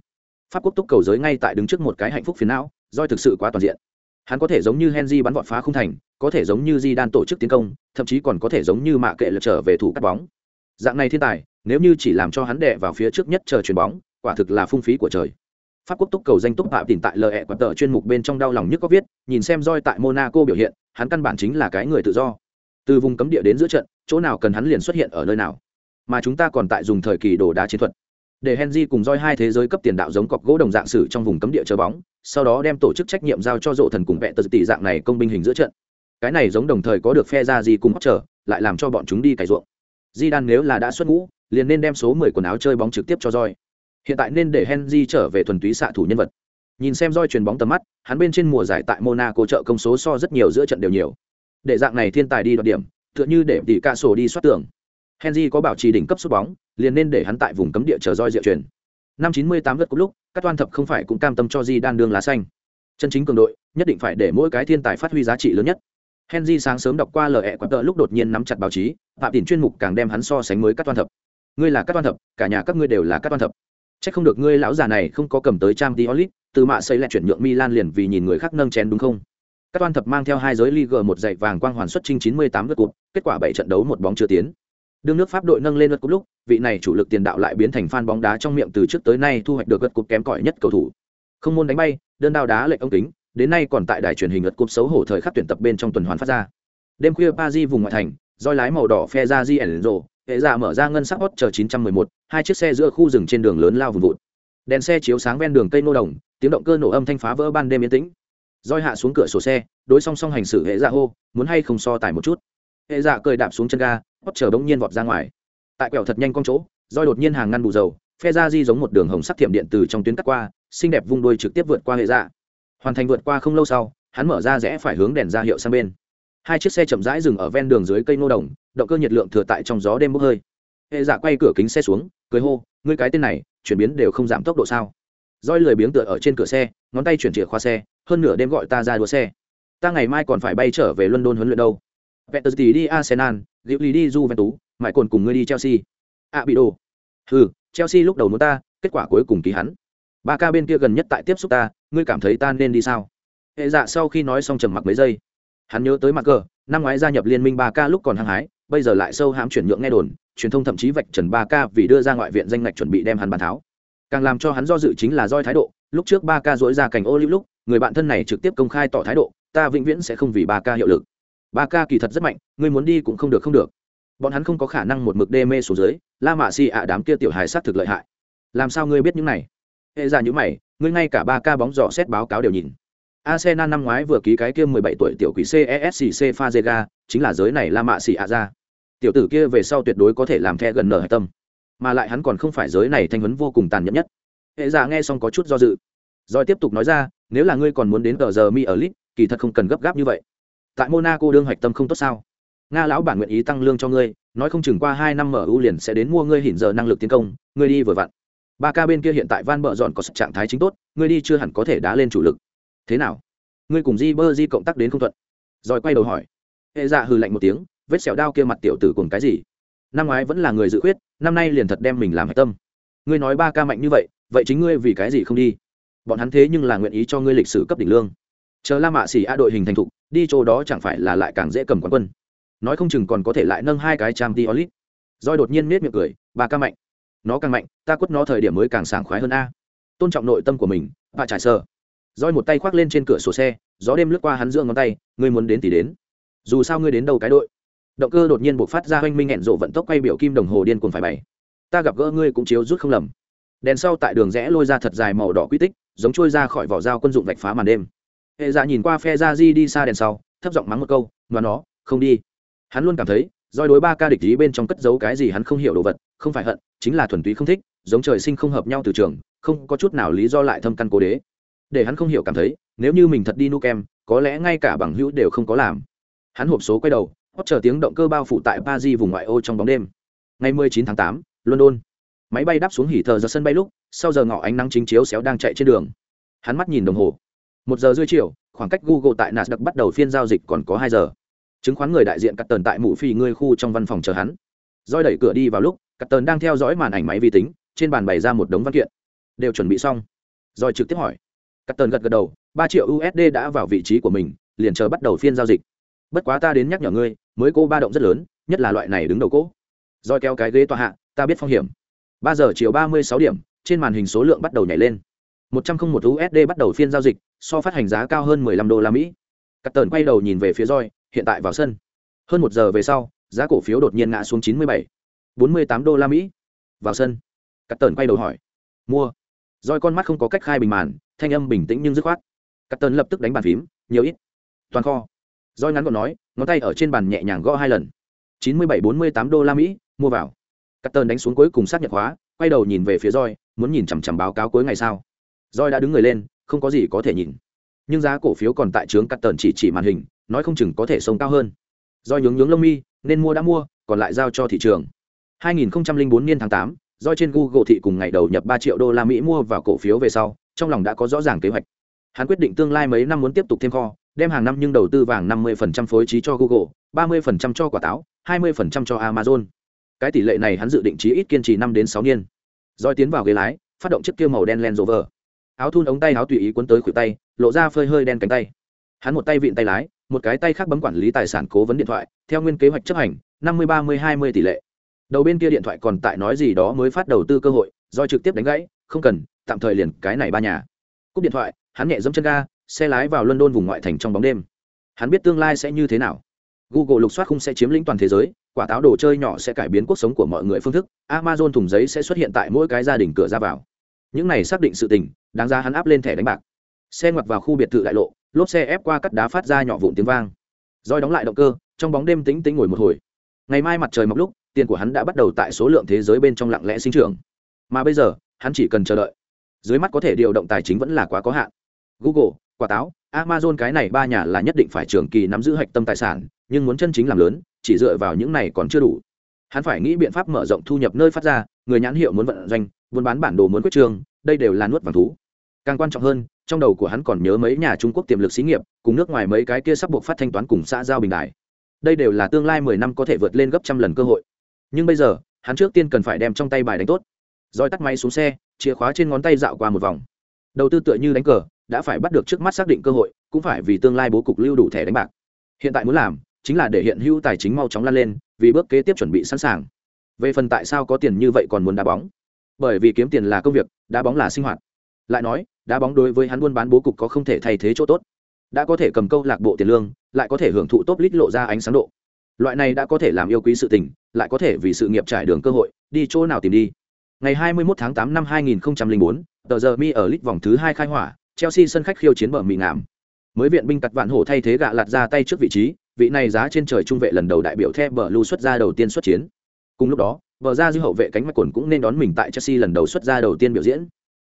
Pháp quốc túc cầu giới ngay tại đứng trước một cái hạnh phúc phiền não Doi thực sự quá toàn diện. Hắn có thể giống như henry bắn vọt phá không thành, có thể giống như di đan tổ chức tiến công, thậm chí còn có thể giống như mạ kệ lật trở về thủ cắt bóng. Dạng này thiên tài, nếu như chỉ làm cho hắn đệ vào phía trước nhất chờ chuyền bóng, quả thực là phung phí của trời. Pháp quốc túc cầu danh túc phạm tìm tại lời hẹ quạt tờ chuyên mục bên trong đau lòng nhất có viết, nhìn xem roi tại monaco biểu hiện, hắn căn bản chính là cái người tự do. Từ vùng cấm địa đến giữa trận, chỗ nào cần hắn liền xuất hiện ở nơi nào mà chúng ta còn tại dùng thời kỳ đổ đá chiến thuật. Để henry cùng roi hai thế giới cấp tiền đạo giống cọc gỗ đồng dạng sử trong vùng cấm địa chờ bóng, sau đó đem tổ chức trách nhiệm giao cho rộ thần cùng vẹn tờ tỷ dạng này công binh hình giữa trận. Cái này giống đồng thời có được phe ra gì cùng hóc trở lại làm cho bọn chúng đi cày ruộng. Di đan nếu là đã xuất ngũ, liền nên đem số mười quần áo chơi bóng trực tiếp cho roi hiện tại nên để henry trở về thuần túy xạ thủ nhân vật. Nhìn xem roi truyền bóng tầm mắt, hắn bên trên mùa giải tại monaco trợ công số so rất nhiều giữa trận đều nhiều. Để dạng này thiên tài đi đoạt điểm, tựa như để tỷ ca sổ đi xoát tưởng henry có bảo trì đỉnh cấp sút bóng liền nên để hắn tại vùng cấm địa chờ roi diệu truyền. Năm 98 lượt cúp lúc các toan thập không phải cũng cam tâm cho di đan đương lá xanh. Chân chính cường đội nhất định phải để mỗi cái thiên tài phát huy giá trị lớn nhất. Henry sáng sớm đọc qua lời ẹ quạt tợ lúc đột nhiên nắm chặt báo chí phạm tiền chuyên mục càng đem hắn so sánh mới các toan thập. Ngươi là các toan thập cả nhà các ngươi đều là các toan thập. Chắc không được ngươi lão già này không có cầm tới trang Diolit, từ mạ xây lại chuyển nhượng Milan liền vì nhìn người khác nâng chén đúng không? Các toan thập mang theo hai giới Ligue một giày vàng quang hoàn xuất chinh 98 lượt cúp, kết quả 7 trận đấu một bóng chưa tiến. Đương nước Pháp đội nâng lên lượt cúp lúc, vị này chủ lực tiền đạo lại biến thành fan bóng đá trong miệng từ trước tới nay thu hoạch được lượt cúp kém cỏi nhất cầu thủ. Không môn đánh bay, đơn đao đá lệch ông kính, đến nay còn tại đài truyền hình lượt cúp xấu hổ thời khắc tuyển tập bên trong tuần hoàn phát ra. Đêm khuya Paris vùng ngoại thành, roi lái màu đỏ phe ra Gienzo, hệ giả mở ra ngân sắc hot chờ 911, hai chiếc xe giữa khu rừng trên đường lớn lao vùng vụt đèn xe chiếu sáng ven đường cây nô đồng tiếng động cơ nổ âm thanh phá vỡ ban đêm yên tĩnh roi hạ xuống cửa sổ xe đối song song hành xử hệ ra hô muốn hay không so tài một chút hệ dạ cười đạp xuống chân ga, hót chờ bỗng nhiên vọt ra ngoài. Tại quẹo thật nhanh con chỗ, roi đột nhiên hàng ngăn bù dầu, phe ra di giống một đường hồng sắc thiểm điện từ trong tuyến cắt qua, xinh đẹp vung đôi trực tiếp vượt qua hệ dạ. Hoàn thành vượt qua không lâu sau, hắn mở ra rẽ phải hướng đèn ra hiệu sang bên. Hai chiếc xe chậm rãi dừng ở ven đường dưới cây nô đồng, động cơ nhiệt lượng thừa tại trong gió đêm bốc hơi. Hệ dạ quay cửa kính xe xuống, cười hô, ngươi cái tên này, chuyển biến đều không giảm tốc độ sao? Roi lười biếng tựa ở trên cửa xe, ngón tay chuyển chìa khóa xe, hơn nửa đêm gọi ta ra đua xe. Ta ngày mai còn phải bay trở về london huấn luyện đâu. Peter đi Arsenal, Diệu Lý đi Juventus, mãi còn cùng ngươi đi Chelsea. À bị đồ. Hừ, Chelsea lúc đầu muốn ta, kết quả cuối cùng ký hắn. Ba ca bên kia gần nhất tại tiếp xúc ta, ngươi cảm thấy ta nên đi sao? Hệ dạ sau khi nói xong trầm mặc mấy giây. Hắn nhớ tới mặt cờ, năm ngoái gia nhập liên minh ba ca lúc còn hăng hái, bây giờ lại sâu hãm chuyển nhượng nghe đồn, truyền thông thậm chí vạch trần ba ca vì đưa ra ngoại viện danh ngạch chuẩn bị đem hắn bàn tháo càng làm cho hắn do dự chính là roi thái độ lúc trước ba ca dỗi ra cảnh ô lưu lúc người bạn thân này trực tiếp công khai tỏ thái độ ta vĩnh viễn sẽ không vì ba ca hiệu lực ba ca kỳ thật rất mạnh, ngươi muốn đi cũng không được không được. Bọn hắn không có khả năng một mực đê mê xuống dưới, la mạ xì ạ đám kia tiểu hài sát thực lợi hại. Làm sao ngươi biết những này? Hệ ra những mày, ngươi ngay cả ba ca bóng dò xét báo cáo đều nhìn. Arsenal năm ngoái vừa ký cái kia mười bảy tuổi tiểu quỷ Cesc fazega, chính là giới này la mạ xì ạ ra. Tiểu tử kia về sau tuyệt đối có thể làm the gần nở hạch tâm. Mà lại hắn còn không phải giới này thanh huấn vô cùng tàn nhẫn nhất. Hệ giả nghe xong có chút do dự. Rồi tiếp tục nói ra, nếu là ngươi còn muốn đến tờ giờ mi ở lit kỳ thật không cần gấp gáp như vậy tại monaco đương hoạch tâm không tốt sao? Nga lão bản nguyện ý tăng lương cho ngươi, nói không chừng qua hai năm mở ưu liền sẽ đến mua ngươi hiện giờ năng lực tiến công, ngươi đi vừa vặn. Ba ca bên kia hiện tại van bợ dọn có trạng thái chính tốt, ngươi đi chưa hẳn có thể đá lên chủ lực. Thế nào? Ngươi cùng di bơ di cộng tác đến không thuận. Rồi quay đầu hỏi. Hệ dạ hừ lạnh một tiếng, vết sẹo đao kia mặt tiểu tử cùng cái gì? Năm ngoái vẫn là người dự khuyết, năm nay liền thật đem mình làm hạch tâm. Ngươi nói ba ca mạnh như vậy vậy chính ngươi vì cái gì không đi? Bọn hắn thế nhưng là nguyện ý cho ngươi lịch sử cấp đỉnh lương. Chờ la mạ xỉ a đội hình thành thục đi chỗ đó chẳng phải là lại càng dễ cầm quán quân. Nói không chừng còn có thể lại nâng hai cái trang t olit roi đột nhiên nết miệng cười, bà ca mạnh. Nó càng mạnh, ta quất nó thời điểm mới càng sảng khoái hơn a. Tôn trọng nội tâm của mình, bà trải sợ. roi một tay khoác lên trên cửa sổ xe, gió đêm lướt qua hắn giữa ngón tay, ngươi muốn đến thì đến. Dù sao ngươi đến đâu cái đội. Động cơ đột nhiên buộc phát ra hoanh minh hẹn rộ vận tốc quay biểu kim đồng hồ điên cuồng phải bày. Ta gặp gỡ ngươi cũng chiếu rút không lầm. Đèn sau tại đường rẽ lôi ra thật dài màu đỏ quy tích, giống trôi ra khỏi vỏ dao quân dụng vạch phá màn đêm hệ dạ nhìn qua phe ra di đi xa đèn sau thấp giọng mắng một câu mà nó không đi. Hắn luôn cảm thấy doi đối ba ca địch ý bên trong cất giấu cái gì hắn không hiểu đồ vật không phải hận chính là thuần túy không thích giống trời sinh không hợp nhau từ trường không có chút nào lý do lại thâm căn cố đế. Để hắn không hiểu cảm thấy nếu như mình thật đi nu kem có lẽ ngay cả bằng hữu đều không có làm. Hắn hộp số quay đầu hót chờ tiếng động cơ bao phủ tại paris vùng ngoại ô trong bóng đêm. Ngày 19 tháng 8, london. Máy bay đáp xuống hỉ thờ ra sân bay lúc sau giờ ngọ ánh nắng chính chiếu xéo đang chạy trên đường. Hắn mắt nhìn đồng hồ một giờ rưỡi chiều, khoảng cách google tại nasdaq bắt đầu phiên giao dịch còn có hai giờ. Chứng khoán người đại diện cắt tần tại mụ phi ngươi khu trong văn phòng chờ hắn. Roi đẩy cửa đi vào lúc, cắt tần đang theo dõi màn ảnh máy vi tính, trên bàn bày ra một đống văn kiện. Đều chuẩn bị xong. Roi trực tiếp hỏi. Cắt tần gật gật đầu, ba triệu usd đã vào vị trí của mình, liền chờ bắt đầu phiên giao dịch. Bất quá ta đến nhắc nhở ngươi, mới cô ba động rất lớn, nhất là loại này đứng đầu cỗ roi kéo cái ghế tòa hạ, ta biết phong hiểm. Ba giờ chiều ba mươi sáu điểm, trên màn hình số lượng bắt đầu nhảy lên. Một trăm không một usd bắt đầu phiên giao dịch so phát hành giá cao hơn mười lăm đô la mỹ. Cắt tần quay đầu nhìn về phía roi hiện tại vào sân. Hơn một giờ về sau, giá cổ phiếu đột nhiên ngã xuống chín mươi bảy, bốn mươi tám đô la mỹ. Vào sân. Cắt tần quay đầu hỏi. Mua. Roi con mắt không có cách khai bình màn, thanh âm bình tĩnh nhưng dứt khoát. Cắt tần lập tức đánh bàn phím, nhiều ít. Toàn kho. Roi ngắn gọn nói, ngón tay ở trên bàn nhẹ nhàng gõ hai lần. chín mươi bảy, bốn mươi tám đô la mỹ, mua vào. Cắt tần đánh xuống cuối cùng xác nhận khóa quay đầu nhìn về phía roi muốn nhìn chằm chằm báo cáo cuối ngày sao? roi đã đứng người lên không có gì có thể nhìn nhưng giá cổ phiếu còn tại trướng cắt tần chỉ chỉ màn hình nói không chừng có thể sống cao hơn do nhướng nhướng lông mi nên mua đã mua còn lại giao cho thị trường 2004 niên tháng 8, do trên Google thị cùng ngày đầu nhập 3 triệu đô la Mỹ mua vào cổ phiếu về sau, trong lòng đã có rõ ràng kế hoạch. Hắn quyết định tương lai mấy năm muốn tiếp tục thêm kho, đem hàng năm nhưng đầu tư vàng 50% phối trí cho Google, 30% cho quả táo, 20% cho Amazon. Cái tỷ lệ này hắn dự định chí ít kiên trì 5 đến 6 niên. Rồi tiến vào ghế lái, phát động chiếc kia màu đen Land Rover. Áo thun ống tay áo tùy ý cuốn tới khuỷu tay, lộ ra phơi hơi đen cánh tay. Hắn một tay vịn tay lái, một cái tay khác bấm quản lý tài sản cố vấn điện thoại theo nguyên kế hoạch chấp hành năm mươi ba mươi hai mươi tỷ lệ. Đầu bên kia điện thoại còn tại nói gì đó mới phát đầu tư cơ hội do trực tiếp đánh gãy không cần tạm thời liền cái này ba nhà. Cúp điện thoại hắn nhẹ dẫm chân ga xe lái vào london vùng ngoại thành trong bóng đêm. Hắn biết tương lai sẽ như thế nào. Google lục soát không sẽ chiếm lĩnh toàn thế giới quả táo đồ chơi nhỏ sẽ cải biến cuộc sống của mọi người phương thức amazon thùng giấy sẽ xuất hiện tại mỗi cái gia đình cửa ra vào những này xác định sự tình, đáng ra hắn áp lên thẻ đánh bạc. Xe ngoặt vào khu biệt thự đại lộ, lốp xe ép qua cắt đá phát ra nhỏ vụn tiếng vang. Roi đóng lại động cơ, trong bóng đêm tĩnh tĩnh ngồi một hồi. Ngày mai mặt trời mọc lúc, tiền của hắn đã bắt đầu tại số lượng thế giới bên trong lặng lẽ sinh trưởng. Mà bây giờ, hắn chỉ cần chờ đợi. Dưới mắt có thể điều động tài chính vẫn là quá có hạn. Google, quả táo, amazon cái này ba nhà là nhất định phải trường kỳ nắm giữ hạch tâm tài sản, nhưng muốn chân chính làm lớn, chỉ dựa vào những này còn chưa đủ hắn phải nghĩ biện pháp mở rộng thu nhập nơi phát ra, người nhãn hiệu muốn vận doanh, buôn bán bản đồ muốn quyết trương đây đều là nuốt vàng thú. Càng quan trọng hơn, trong đầu của hắn còn nhớ mấy nhà trung quốc tiềm lực xí nghiệp, cùng nước ngoài mấy cái kia sắp buộc phát thanh toán cùng xã giao bình đại. Đây đều là tương lai mười năm có thể vượt lên gấp trăm lần cơ hội. Nhưng bây giờ, hắn trước tiên cần phải đem trong tay bài đánh tốt. Rồi tắt máy xuống xe, chìa khóa trên ngón tay dạo qua một vòng. Đầu tư tựa như đánh cờ, đã phải bắt được trước mắt xác định cơ hội, cũng phải vì tương lai bố cục lưu đủ thẻ đánh bạc. Hiện tại muốn làm chính là để hiện hữu tài chính mau chóng lan lên vì bước kế tiếp chuẩn bị sẵn sàng. Về phần tại sao có tiền như vậy còn muốn đá bóng? Bởi vì kiếm tiền là công việc đá bóng là sinh hoạt. Lại nói đá bóng đối với hắn buôn bán bố cục có không thể thay thế chỗ tốt. Đã có thể cầm câu lạc bộ tiền lương lại có thể hưởng thụ tốt lít lộ ra ánh sáng độ. Loại này đã có thể làm yêu quý sự tình lại có thể vì sự nghiệp trải đường cơ hội đi chỗ nào tìm đi. Ngày 21 tháng 8 năm 2004, tờ giờ mi ở lít vòng thứ hai khai hỏa chelsea sân khách khiêu chiến bờ mì ngảm mới viện binh cặt vạn hổ thay thế gạ lạt ra tay trước vị trí vị này giá trên trời trung vệ lần đầu đại biểu theo bờ lưu xuất ra đầu tiên xuất chiến. Cùng lúc đó, bờ ra dư hậu vệ cánh mạch quần cũng nên đón mình tại chelsea lần đầu xuất ra đầu tiên biểu diễn.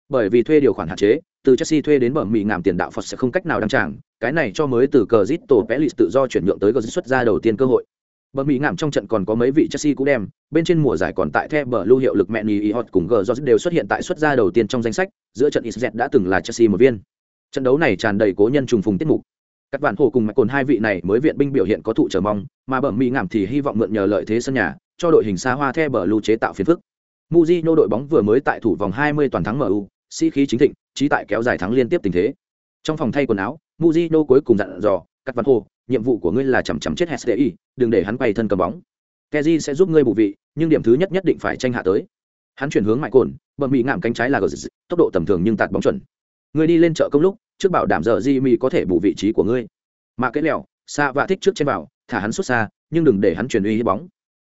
Bởi vì thuê điều khoản hạn chế, từ chelsea thuê đến bờ mỹ ngảm tiền đạo phật sẽ không cách nào đăng tràng, cái này cho mới từ cờ zit tổ pelis tự do chuyển nhượng tới cờ xuất ra đầu tiên cơ hội. Bờ mỹ ngảm trong trận còn có mấy vị chelsea cũ đem, bên trên mùa giải còn tại the bờ lưu hiệu lực mẹ nì hot cùng gờ đều xuất hiện tại xuất ra đầu tiên trong danh sách, giữa trận isz đã từng là chelsea một viên. Trận đấu này tràn đầy cố nhân trùng phùng tiết mục các bạn hồ cùng mạch cồn hai vị này mới viện binh biểu hiện có thụ chờ mong mà bẩm mỹ ngảm thì hy vọng mượn nhờ lợi thế sân nhà cho đội hình xa hoa the bờ lưu chế tạo phiền phức Mujino đội bóng vừa mới tại thủ vòng 20 toàn thắng MU, sĩ khí chính thịnh, trí tại kéo dài thắng liên tiếp tình thế. Trong phòng thay quần áo, Mujino cuối cùng dặn dò, "Cắt Văn Hồ, nhiệm vụ của ngươi là chằm chằm chết HSDI, đừng để hắn quay thân cầm bóng. Kezi sẽ giúp ngươi bù vị, nhưng điểm thứ nhất nhất định phải tranh hạ tới." Hắn chuyển hướng mại cồn, bẩm mị ngạm cánh trái là gờ tốc độ tầm thường nhưng tạt bóng chuẩn. Ngươi đi lên chợ công lúc, trước bảo đảm giờ Jimmy có thể bù vị trí của ngươi. Mà cái lèo, xa và thích trước trên bảo, thả hắn xuất xa, nhưng đừng để hắn chuyển uy hiếp bóng.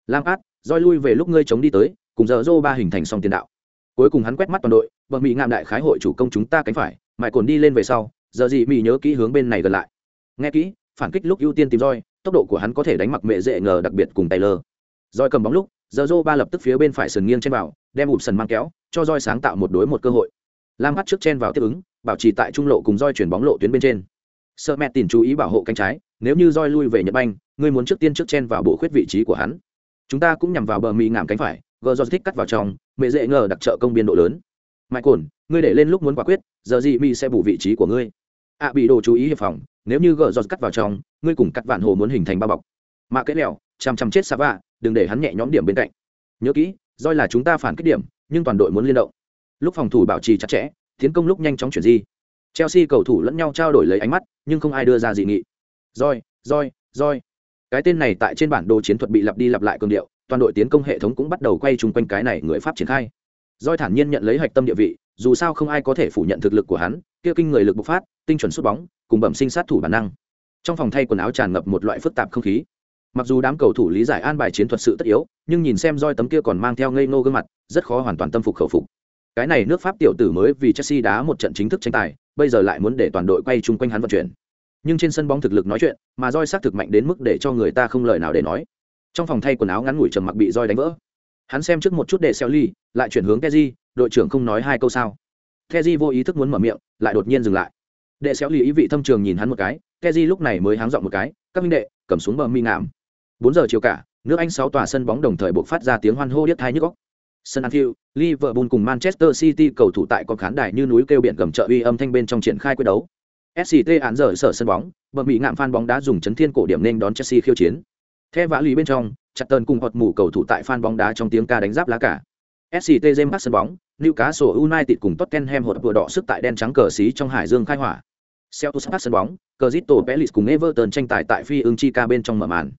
Lam Át, roi lui về lúc ngươi chống đi tới, cùng giờ dô ba hình thành song tiền đạo. Cuối cùng hắn quét mắt toàn đội, bờ mỹ ngạm đại khái hội chủ công chúng ta cánh phải, mãi cồn đi lên về sau, giờ gì mỹ nhớ kỹ hướng bên này gần lại nghe kỹ phản kích lúc ưu tiên tìm roi tốc độ của hắn có thể đánh mặc mệ dễ ngờ đặc biệt cùng taylor roi cầm bóng lúc giờ dô ba lập tức phía bên phải sườn nghiêng trên bảo, đem ụp sần mang kéo cho roi sáng tạo một đối một cơ hội lam bắt trước chen vào tiếp ứng, bảo trì tại trung lộ cùng roi chuyển bóng lộ tuyến bên trên. Sợ mẹ tìm chú ý bảo hộ cánh trái, nếu như roi lui về nhật banh, ngươi muốn trước tiên trước chen vào bộ khuyết vị trí của hắn. Chúng ta cũng nhằm vào bờ mỹ ngảm cánh phải, gờ do thích cắt vào trong, mẹ dễ ngờ đặc trợ công biên độ lớn. Mãi cồn ngươi để lên lúc muốn quả quyết, giờ gì mi sẽ bù vị trí của ngươi. Ạ bị đồ chú ý hiệp phòng, nếu như gờ do cắt vào trong, ngươi cùng cắt vạn hồ muốn hình thành ba bọc. Mạ kết lẹo chằm chằm chết xa vạ đừng để hắn nhẹ nhõm điểm bên cạnh. Nhớ kỹ, roi là chúng ta phản kích điểm, nhưng toàn đội muốn liên động lúc phòng thủ bảo trì chặt chẽ, tiến công lúc nhanh chóng chuyển di. Chelsea cầu thủ lẫn nhau trao đổi lấy ánh mắt, nhưng không ai đưa ra dị nghị. Roi roi roi cái tên này tại trên bản đồ chiến thuật bị lặp đi lặp lại cường điệu, toàn đội tiến công hệ thống cũng bắt đầu quay chung quanh cái này người pháp triển khai. Roi thản nhiên nhận lấy hạch tâm địa vị, dù sao không ai có thể phủ nhận thực lực của hắn, kia kinh người lực bộc phát, tinh chuẩn sút bóng, cùng bẩm sinh sát thủ bản năng. Trong phòng thay quần áo tràn ngập một loại phức tạp không khí. Mặc dù đám cầu thủ lý giải an bài chiến thuật sự tất yếu, nhưng nhìn xem roi tấm kia còn mang theo ngây ngô gương mặt, rất khó hoàn toàn tâm phục khẩu phục cái này nước pháp tiểu tử mới vì chelsea đá một trận chính thức tranh tài, bây giờ lại muốn để toàn đội quay chung quanh hắn vận chuyển. Nhưng trên sân bóng thực lực nói chuyện, mà roi xác thực mạnh đến mức để cho người ta không lời nào để nói. Trong phòng thay quần áo ngắn ngủi trầm mặc bị roi đánh vỡ. Hắn xem trước một chút để xeo ly, lại chuyển hướng keji đội trưởng không nói hai câu sao. Keji vô ý thức muốn mở miệng, lại đột nhiên dừng lại. Đệ xéo ly ý vị thâm trường nhìn hắn một cái keji lúc này mới háng dọn một cái, các minh đệ, cầm xuống bờ mi ngảm bốn giờ chiều cả, nước anh sáu tòa sân bóng đồng thời buộc phát ra tiếng hoan hô điếc thai nhức góc sân Anfield, Liverpool cùng Manchester City cầu thủ tại con khán đài như núi kêu biển gầm trợ uy âm thanh bên trong triển khai quyết đấu. SCT án giờ sở sân bóng, bờ bị ngạm fan bóng đá dùng chấn thiên cổ điểm nên đón Chelsea khiêu chiến. Theo vã lý bên trong, chặt tần cùng hoạt mù cầu thủ tại fan bóng đá trong tiếng ca đánh giáp lá cả. SCT James Park sân bóng, Newcastle United cùng Tottenham hột vừa đỏ sức tại đen trắng cờ xí trong hải dương khai hỏa. Celtic Park sân bóng, Crystal Palace cùng Everton tranh tài tại phi ương chi ca bên trong mở màn.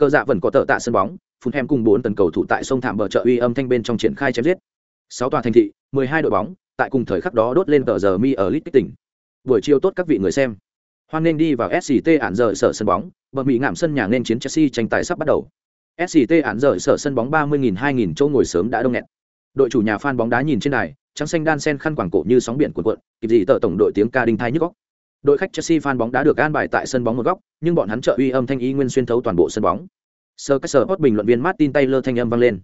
Cờ dạ vẫn có tờ tạ sân bóng, phun hem cùng bốn tần cầu thủ tại sông thảm bờ chợ uy âm thanh bên trong triển khai chém giết. Sáu tòa thành thị, mười hai đội bóng, tại cùng thời khắc đó đốt lên tờ giờ mi ở League tỉnh. Buổi chiều tốt các vị người xem. Hoan nên đi vào SCT ản giờ sở sân bóng, bờ mỹ ngạm sân nhà nên chiến Chelsea tranh tài sắp bắt đầu. SCT ản giờ sở sân bóng 30.000 2000 chỗ ngồi sớm đã đông nghẹt. Đội chủ nhà fan bóng đá nhìn trên đài, trắng xanh đan sen khăn quảng cổ như sóng biển cuộn cuộn, kịp gì tờ tổng đội tiếng ca đinh thai nhức góc. Đội khách Chelsea fan bóng đá được an bài tại sân bóng một góc, nhưng bọn hắn trợ uy âm thanh ý nguyên xuyên thấu toàn bộ sân bóng. Sir Caesar Hot bình luận viên Martin Taylor thanh âm vang lên.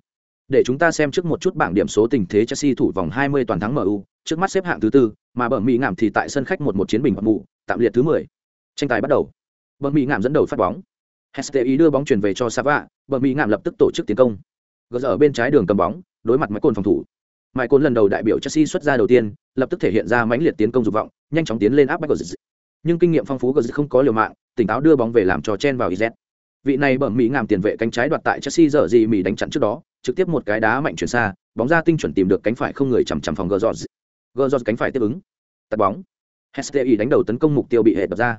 Để chúng ta xem trước một chút bảng điểm số tình thế Chelsea thủ vòng 20 toàn thắng MU, trước mắt xếp hạng thứ tư, mà bờ Mỹ ngạm thì tại sân khách một một chiến bình hoặc mụ, tạm liệt thứ 10. Tranh tài bắt đầu. Bờ Mỹ ngạm dẫn đầu phát bóng. Hestey đưa bóng chuyển về cho Sava, bờ Mỹ ngạm lập tức tổ chức tiến công. Gỡ ở bên trái đường cầm bóng, đối mặt máy cồn phòng thủ. Mai cồn lần đầu đại biểu Chelsea xuất ra đầu tiên, lập tức thể hiện ra mãnh liệt tiến công dục vọng, nhanh chóng tiến lên áp bách Gozz. Nhưng kinh nghiệm phong phú Gozz không có liều mạng, tỉnh táo đưa bóng về làm cho chen vào IZ. Vị này bẩm mỹ ngàm tiền vệ cánh trái đoạt tại Chelsea giờ gì mỹ đánh chặn trước đó, trực tiếp một cái đá mạnh chuyển xa, bóng ra tinh chuẩn tìm được cánh phải không người chằm chằm phòng Gozz. Gozz cánh phải tiếp ứng. Tạt bóng. Hesti đánh đầu tấn công mục tiêu bị hệ đập ra.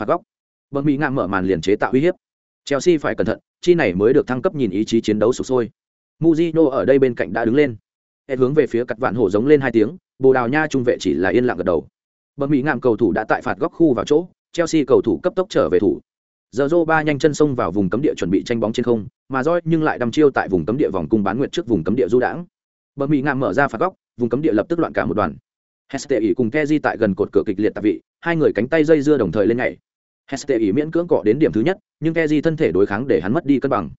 Phạt góc. Bẩm mỹ ngàm mở màn liền chế tạo uy hiếp. Chelsea phải cẩn thận, chi này mới được thăng cấp nhìn ý chí chiến đấu sục sôi. Mujino ở đây bên cạnh đã đứng lên. hết hướng về phía cặt vạn hổ giống lên hai tiếng, Bồ Đào Nha trung vệ chỉ là yên lặng gật đầu. Bẩm mỹ ngạm cầu thủ đã tại phạt góc khu vào chỗ, Chelsea cầu thủ cấp tốc trở về thủ. Giờ ba nhanh chân xông vào vùng cấm địa chuẩn bị tranh bóng trên không, mà roi nhưng lại đâm chiêu tại vùng cấm địa vòng cung bán nguyệt trước vùng cấm địa du đãng. Bờ mỹ ngạm mở ra phạt góc, vùng cấm địa lập tức loạn cả một đoàn. Heste ỉ cùng Keji tại gần cột cửa kịch liệt tạp vị, hai người cánh tay dây dưa đồng thời lên nhảy. Heste ỉ miễn cưỡng cọ đến điểm thứ nhất, nhưng Keji thân thể đối kháng để hắn mất đi cân bằng.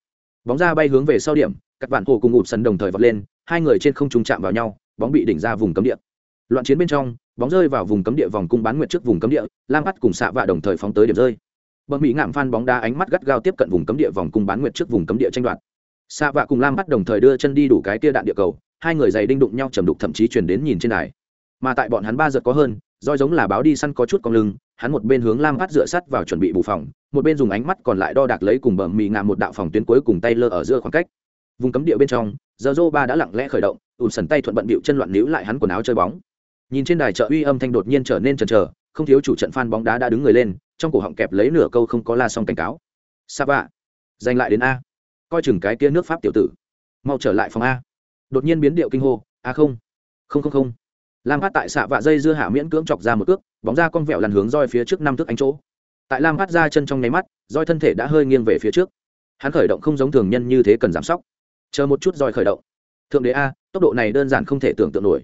Bóng ra bay hướng về sau điểm, các bạn hồ cùng ngụp sân đồng thời vọt lên, hai người trên không trung chạm vào nhau, bóng bị đỉnh ra vùng cấm địa. Loạn chiến bên trong, bóng rơi vào vùng cấm địa vòng cung bán nguyệt trước vùng cấm địa, Lam Bắt cùng xạ vạ đồng thời phóng tới điểm rơi. Bờ Mỹ ngạm phan bóng đá ánh mắt gắt gao tiếp cận vùng cấm địa vòng cung bán nguyệt trước vùng cấm địa tranh đoạt. xạ vạ cùng Lam bắt đồng thời đưa chân đi đủ cái tia đạn địa cầu, hai người giày đinh đụng nhau trầm đục thậm chí truyền đến nhìn trên đài. Mà tại bọn hắn ba giật có hơn, do giống là báo đi săn có chút cong lưng, hắn một bên hướng Lam bắt dựa sắt vào chuẩn bị bù phòng, một bên dùng ánh mắt còn lại đo đạc lấy cùng bờ Mỹ ngạm một đạo phòng tuyến cuối cùng tay lơ ở giữa khoảng cách. Vùng cấm địa bên trong, giờ ba đã lặng lẽ khởi động, ủn sần tay thuận bận bịu chân loạn níu lại hắn quần áo chơi bóng. Nhìn trên đài trợ uy âm thanh đột nhiên trở nên chần chờ, không thiếu chủ trận fan bóng đá đã đứng người lên, trong cổ họng kẹp lấy nửa câu không có la xong cảnh cáo. Sa vạ giành lại đến a. Coi chừng cái kia nước pháp tiểu tử. Mau trở lại phòng a. Đột nhiên biến điệu kinh hô a không không không không. Lam phát tại xạ vạ dây dưa hạ miễn cưỡng chọc ra một cước bóng ra con vẹo lăn hướng roi phía trước năm thước anh chỗ. Tại lam phát ra chân trong nháy mắt roi thân thể đã hơi nghiêng về phía trước. Hắn khởi động không giống thường nhân như thế cần giảm sóc. Chờ một chút roi khởi động. Thượng đế a tốc độ này đơn giản không thể tưởng tượng nổi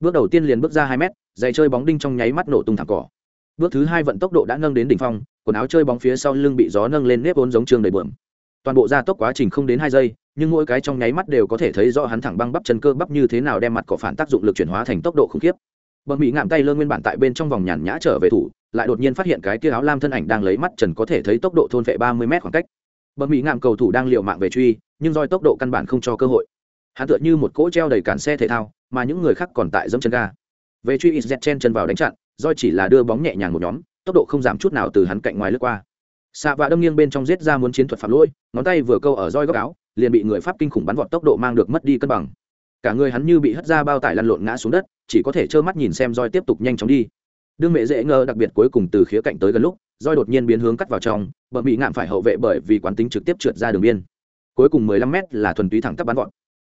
bước đầu tiên liền bước ra hai mét, giày chơi bóng đinh trong nháy mắt nổ tung thẳng cỏ. Bước thứ hai vận tốc độ đã nâng đến đỉnh phong, quần áo chơi bóng phía sau lưng bị gió nâng lên nếp vốn giống trường đầy bượm. Toàn bộ gia tốc quá trình không đến hai giây, nhưng mỗi cái trong nháy mắt đều có thể thấy rõ hắn thẳng băng bắp chân cơ bắp như thế nào đem mặt cỏ phản tác dụng lực chuyển hóa thành tốc độ khủng khiếp. Bờ mỹ ngạm tay lơ nguyên bản tại bên trong vòng nhàn nhã trở về thủ, lại đột nhiên phát hiện cái kia áo lam thân ảnh đang lấy mắt trần có thể thấy tốc độ thôn vệ ba mươi m khoảng cách. Bờ mỹ ngạm cầu thủ đang liều mạng về truy, nhưng doi tốc độ căn bản không cho cơ hội hắn tựa như một cỗ treo đầy cản xe thể thao, mà những người khác còn tại dẫm chân ga. Về truy ít chen chân vào đánh chặn do chỉ là đưa bóng nhẹ nhàng một nhóm, tốc độ không giảm chút nào từ hắn cạnh ngoài lướt qua. Xạ và đâm nghiêng bên trong giết ra muốn chiến thuật phạm lỗi, ngón tay vừa câu ở roi góc áo, liền bị người pháp kinh khủng bắn vọt tốc độ mang được mất đi cân bằng. Cả người hắn như bị hất ra bao tải lăn lộn ngã xuống đất, chỉ có thể trơ mắt nhìn xem roi tiếp tục nhanh chóng đi. Đương mẹ dễ ngờ đặc biệt cuối cùng từ khía cạnh tới gần lúc roi đột nhiên biến hướng cắt vào trong, bờ bị ngạm phải hậu vệ bởi vì quán tính trực tiếp trượt ra đường biên. Cuối cùng 15 mét là thuần túy thẳng tắp bắn vọt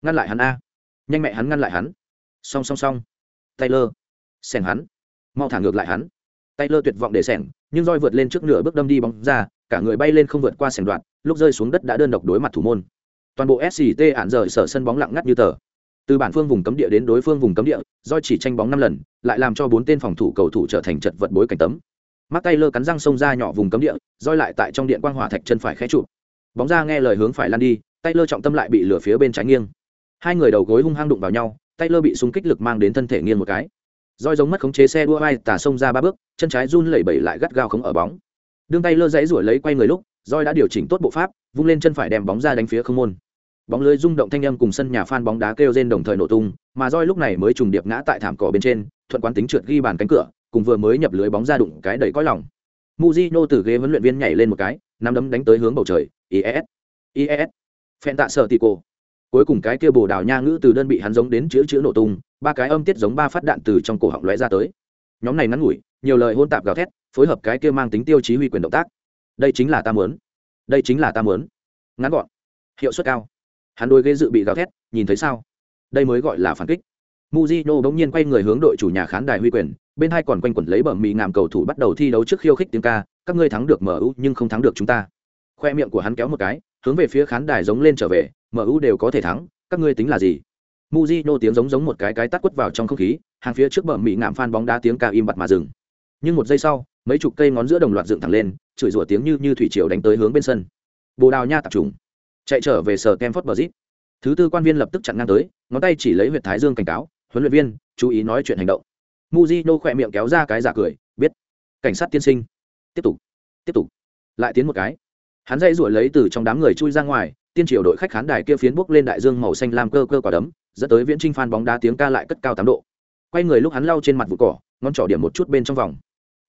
ngăn lại hắn a. Nhanh mẹ hắn ngăn lại hắn. Song song song. Taylor. Sèn hắn. Mau thả ngược lại hắn. Taylor tuyệt vọng để sèn, nhưng roi vượt lên trước nửa bước đâm đi bóng ra cả người bay lên không vượt qua sẻng đoạn lúc rơi xuống đất đã đơn độc đối mặt thủ môn. Toàn bộ sct ạn rời sở sân bóng lặng ngắt như tờ. Từ bản phương vùng cấm địa đến đối phương vùng cấm địa do chỉ tranh bóng năm lần lại làm cho bốn tên phòng thủ cầu thủ trở thành chật vật bối cảnh tấm. Mắt tay lơ cắn răng xông ra nhỏ vùng cấm địa roi lại tại trong điện quang hỏa thạch chân phải khẽ trụ bóng ra nghe lời hướng phải lan đi tay lơ trọng tâm lại bị lửa phía bên trái nghiêng hai người đầu gối hung hăng đụng vào nhau tay lơ bị súng kích lực mang đến thân thể nghiêng một cái. Roi giống mất khống chế xe đua vai tả xông ra ba bước, chân trái run lẩy bẩy lại gắt gao không ở bóng. Đương tay lơ dãy ruổi lấy quay người lúc, roi đã điều chỉnh tốt bộ pháp, vung lên chân phải đem bóng ra đánh phía không môn. Bóng lưới rung động thanh âm cùng sân nhà phan bóng đá kêu rên đồng thời nổ tung, mà roi lúc này mới trùng điệp ngã tại thảm cỏ bên trên, thuận quán tính trượt ghi bàn cánh cửa, cùng vừa mới nhập lưới bóng ra đụng cái đầy cõi lòng. Mujino từ ghế huấn luyện viên nhảy lên một cái, nắm đấm đánh tới hướng bầu trời is is phen tạ sợ tì cô cuối cùng cái kia bồ đào nha ngữ từ đơn bị hắn giống đến chữ chữ nổ tung ba cái âm tiết giống ba phát đạn từ trong cổ họng lóe ra tới. Nhóm này ngắn ngủi nhiều lời hôn tạp gào thét phối hợp cái kia mang tính tiêu chí huy quyền động tác. Đây chính là ta muốn. Đây chính là ta muốn. Ngắn gọn. Hiệu suất cao. Hắn đôi ghế dự bị gào thét nhìn thấy sao? Đây mới gọi là phản kích. Mujino bỗng nhiên quay người hướng đội chủ nhà khán đài huy quyền, bên hai còn quanh quẩn lấy bẩm mì ngàm cầu thủ bắt đầu thi đấu trước khiêu khích tiếng ca, các ngươi thắng được MU nhưng không thắng được chúng ta. Khoe miệng của hắn kéo một cái, hướng về phía khán đài giống lên trở về, MU đều có thể thắng, các ngươi tính là gì? Mujino tiếng giống giống một cái cái tát quất vào trong không khí, hàng phía trước bờ mỹ ngạm phan bóng đá tiếng ca im bặt mà dừng. Nhưng một giây sau, mấy chục cây ngón giữa đồng loạt dựng thẳng lên, chửi rủa tiếng như như thủy triều đánh tới hướng bên sân. Bồ Đào Nha tập trung chạy trở về sở Kemford Bridge. Thứ tư quan viên lập tức chặn ngang tới, ngón tay chỉ lấy huyệt thái dương cảnh cáo, huấn luyện viên, chú ý nói chuyện hành động. Mujino khỏe miệng kéo ra cái giả cười, biết. Cảnh sát tiên sinh. Tiếp tục, tiếp tục. Lại tiến một cái. Hắn dây ruổi lấy từ trong đám người chui ra ngoài, tiên triều đội khách khán đài kia phiến bốc lên đại dương màu xanh lam cơ cơ quả đấm, dẫn tới viễn trinh phan bóng đá tiếng ca lại cất cao tám độ. Quay người lúc hắn lau trên mặt vụ cỏ, ngón trỏ điểm một chút bên trong vòng.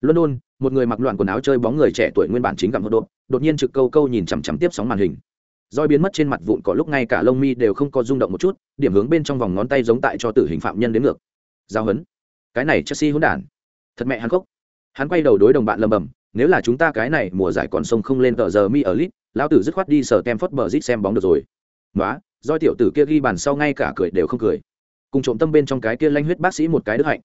London, một người mặc loạn quần áo chơi bóng người trẻ tuổi nguyên bản chính gặm hốt đột, đột nhiên trực câu câu nhìn chằm chằm tiếp sóng màn hình. Roi biến mất trên mặt vụn cỏ lúc ngay cả lông mi đều không có rung động một chút điểm hướng bên trong vòng ngón tay giống tại cho tử hình phạm nhân đến ngược. Giao hấn. Cái này chelsea hỗn đản. Thật mẹ hắn khốc hắn quay đầu đối đồng bạn lầm bầm nếu là chúng ta cái này mùa giải còn sông không lên tờ giờ mi ở lit lão tử dứt khoát đi sở tem phất bờ rít xem bóng được rồi. Nói do tiểu tử kia ghi bàn sau ngay cả cười đều không cười. Cùng trộm tâm bên trong cái kia lanh huyết bác sĩ một cái đức hạnh.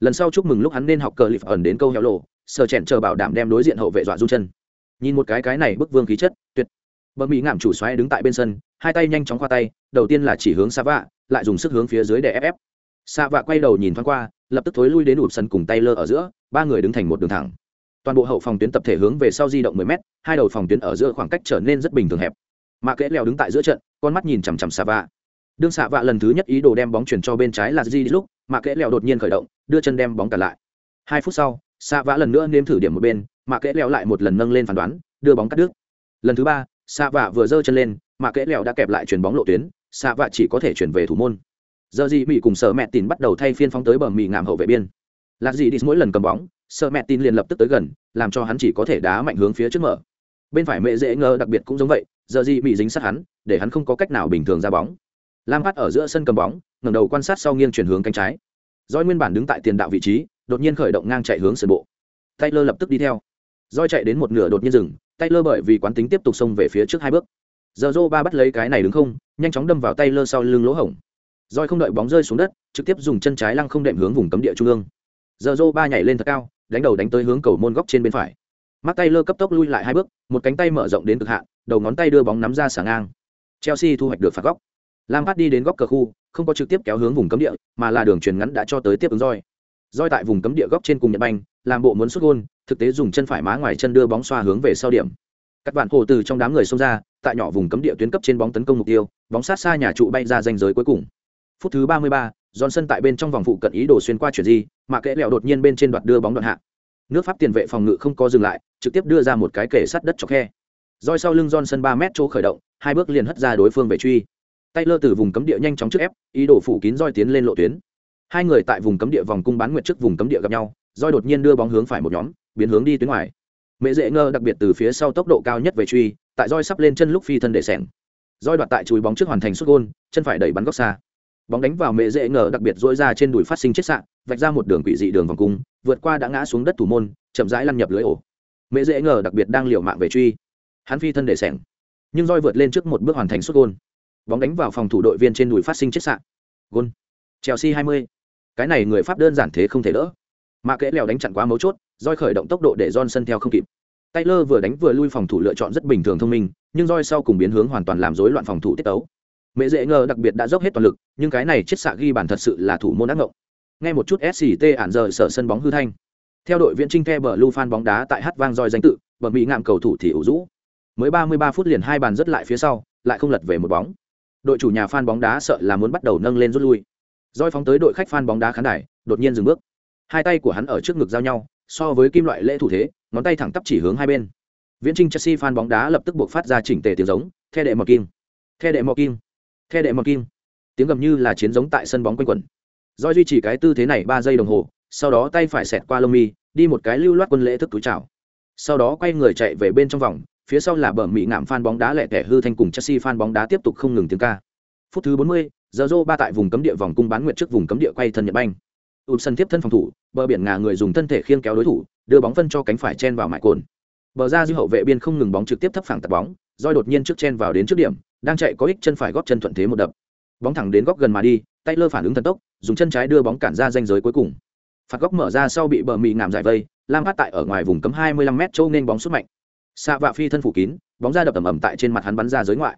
Lần sau chúc mừng lúc hắn nên học cờ lịp ẩn đến câu heo lộ sở chèn chờ bảo đảm đem đối diện hậu vệ dọa run chân. Nhìn một cái cái này bức vương khí chất, tuyệt. Bờ mỹ ngảm chủ xoáy đứng tại bên sân, hai tay nhanh chóng qua tay, đầu tiên là chỉ hướng xa vạ lại dùng sức hướng phía dưới để ép ép. Xa vạ quay đầu nhìn thoáng qua, lập tức thối lui đến ụp sân cùng tay lơ ở giữa, ba người đứng thành một đường thẳng toàn bộ hậu phòng tuyến tập thể hướng về sau di động 10 m hai đầu phòng tuyến ở giữa khoảng cách trở nên rất bình thường hẹp. Mà kẽ leo đứng tại giữa trận, con mắt nhìn chằm chằm xa vạ đương xạ vạ lần thứ nhất ý đồ đem bóng chuyển cho bên trái là di lúc mà kẽ leo đột nhiên khởi động, đưa chân đem bóng cả lại. Hai phút sau xạ vạ lần nữa nếm thử điểm một bên mà kẽ leo lại một lần nâng lên phán đoán, đưa bóng cắt đứt. Lần thứ ba xạ vạ vừa giơ chân lên mà kẽ lẹo đã kẹp lại chuyền bóng lộ tuyến xạ vạ chỉ có thể chuyển về thủ môn. Giờ gì mỹ cùng sở mẹ tin bắt đầu thay phiên phóng tới bờ mỹ ngảm hậu vệ biên. Lạc gì đi mỗi lần cầm bóng sợ mẹ tin liền lập tức tới gần làm cho hắn chỉ có thể đá mạnh hướng phía trước mở bên phải mẹ dễ ngờ đặc biệt cũng giống vậy giờ gì bị dính sát hắn để hắn không có cách nào bình thường ra bóng lam phát ở giữa sân cầm bóng ngẩng đầu quan sát sau nghiêng chuyển hướng cánh trái doi nguyên bản đứng tại tiền đạo vị trí đột nhiên khởi động ngang chạy hướng sườn bộ taylor lập tức đi theo doi chạy đến một nửa đột nhiên dừng Taylor bởi vì quán tính tiếp tục xông về phía trước hai bước. Giờ ba bắt lấy cái này đứng không, nhanh chóng đâm vào Taylor sau lưng lỗ hổng. doi không đợi bóng rơi xuống đất, trực tiếp dùng chân trái lăng không đệm hướng vùng cấm địa trung ương. Giờ ba nhảy lên thật cao, đánh đầu đánh tới hướng cầu môn góc trên bên phải. Mark Taylor cấp tốc lui lại hai bước, một cánh tay mở rộng đến cực hạn, đầu ngón tay đưa bóng nắm ra xả ngang. Chelsea thu hoạch được phạt góc. Lampard đi đến góc cờ khu, không có trực tiếp kéo hướng vùng cấm địa, mà là đường truyền ngắn đã cho tới tiếp ứng roi. roi tại vùng cấm địa góc trên cùng nhận banh làm bộ muốn xuất gôn thực tế dùng chân phải má ngoài chân đưa bóng xoa hướng về sau điểm các bạn hồ từ trong đám người xông ra tại nhỏ vùng cấm địa tuyến cấp trên bóng tấn công mục tiêu bóng sát xa nhà trụ bay ra danh giới cuối cùng phút thứ ba mươi ba, Johnson tại bên trong vòng phụ cận ý đồ xuyên qua chuyển di, mà kẽ lẹo đột nhiên bên trên đoạt đưa bóng đoạn hạ. Nước pháp tiền vệ phòng ngự không có dừng lại, trực tiếp đưa ra một cái kể sắt đất cho khe. Roi sau lưng Johnson ba mét chỗ khởi động, hai bước liền hất ra đối phương về truy. Tay lơ từ vùng cấm địa nhanh chóng trước ép, ý đồ phủ kín roi tiến lên lộ tuyến. Hai người tại vùng cấm địa vòng cung bán nguyệt trước vùng cấm địa gặp nhau, roi đột nhiên đưa bóng hướng phải một nhóm, biến hướng đi tuyến ngoài. Mẹ dễ ngơ đặc biệt từ phía sau tốc độ cao nhất về truy, tại roi sắp lên chân lúc phi thân để sẻng roi đoạt tại chùi bóng trước hoàn thành xuất gôn, chân phải đẩy bắn góc xa bóng đánh vào mẹ dễ ngờ đặc biệt dỗi ra trên đùi phát sinh chết sạn vạch ra một đường quỷ dị đường vòng cung vượt qua đã ngã xuống đất thủ môn chậm rãi lăn nhập lưới ổ. Mẹ dễ ngờ đặc biệt đang liều mạng về truy. Hắn phi thân để sẻng nhưng roi vượt lên trước một bước hoàn thành xuất gôn. Bóng đánh vào phòng thủ đội viên trên đùi phát sinh chết sạn gôn. Chelsea 20. cái này người pháp đơn giản thế không thể đỡ. Mà kẽ lèo đánh chặn quá mấu chốt roi khởi động tốc độ để johnson theo không kịp. Taylor vừa đánh vừa lui phòng thủ lựa chọn rất bình thường thông minh, nhưng roi sau cùng biến hướng hoàn toàn làm rối loạn phòng thủ tiết tấu. Mẹ dễ ngờ đặc biệt đã dốc hết toàn lực, nhưng cái này chết xạ ghi bàn thật sự là thủ môn ác ngộng. Nghe một chút SCT ản rời sở sân bóng hư thanh. Theo đội viện trinh the bờ lu fan bóng đá tại hát vang roi danh tự, bờ mỹ ngạm cầu thủ thì ủ rũ. Mới 33 phút liền hai bàn rất lại phía sau, lại không lật về một bóng. Đội chủ nhà fan bóng đá sợ là muốn bắt đầu nâng lên rút lui. Roi phóng tới đội khách fan bóng đá khán đài, đột nhiên dừng bước. Hai tay của hắn ở trước ngực giao nhau, so với kim loại lễ thủ thế, ngón tay thẳng tắp chỉ hướng hai bên viễn trinh chelsea fan bóng đá lập tức buộc phát ra chỉnh tề tiếng giống the đệ mọc kim the đệ mọc kim the đệ mọc kim. Tiếng gầm như là chiến giống tại sân bóng quanh quẩn. Do duy trì cái tư thế này ba giây đồng hồ sau đó tay phải xẹt qua lông mi đi một cái lưu loát quân lễ thức túi chào. Sau đó quay người chạy về bên trong vòng phía sau là bờ mỹ ngạm fan bóng đá lẹ tẻ hư thanh cùng chelsea fan bóng đá tiếp tục không ngừng tiếng ca. Phút thứ 40, giờ rô ba tại vùng cấm địa vòng cung bán nguyệt trước vùng cấm địa quay thân nhật banh. Ụp sân tiếp thân phòng thủ bờ biển ngà người dùng thân thể khiêng kéo đối thủ đưa bóng phân cho cánh phải chen vào mại cồn. Bờ ra dư hậu vệ biên không ngừng bóng trực tiếp thấp phẳng tạt bóng roi đột nhiên trước chen vào đến trước điểm đang chạy có ích chân phải góp chân thuận thế một đập. Bóng thẳng đến góc gần mà đi tay lơ phản ứng thần tốc dùng chân trái đưa bóng cản ra danh giới cuối cùng. Phạt góc mở ra sau bị bờ mị ngảm giải vây lam hát tại ở ngoài vùng cấm 25 m châu nên bóng xuất mạnh. Xạ vạ phi thân phủ kín bóng ra đập ẩm ẩm tại trên mặt hắn bắn ra giới ngoại.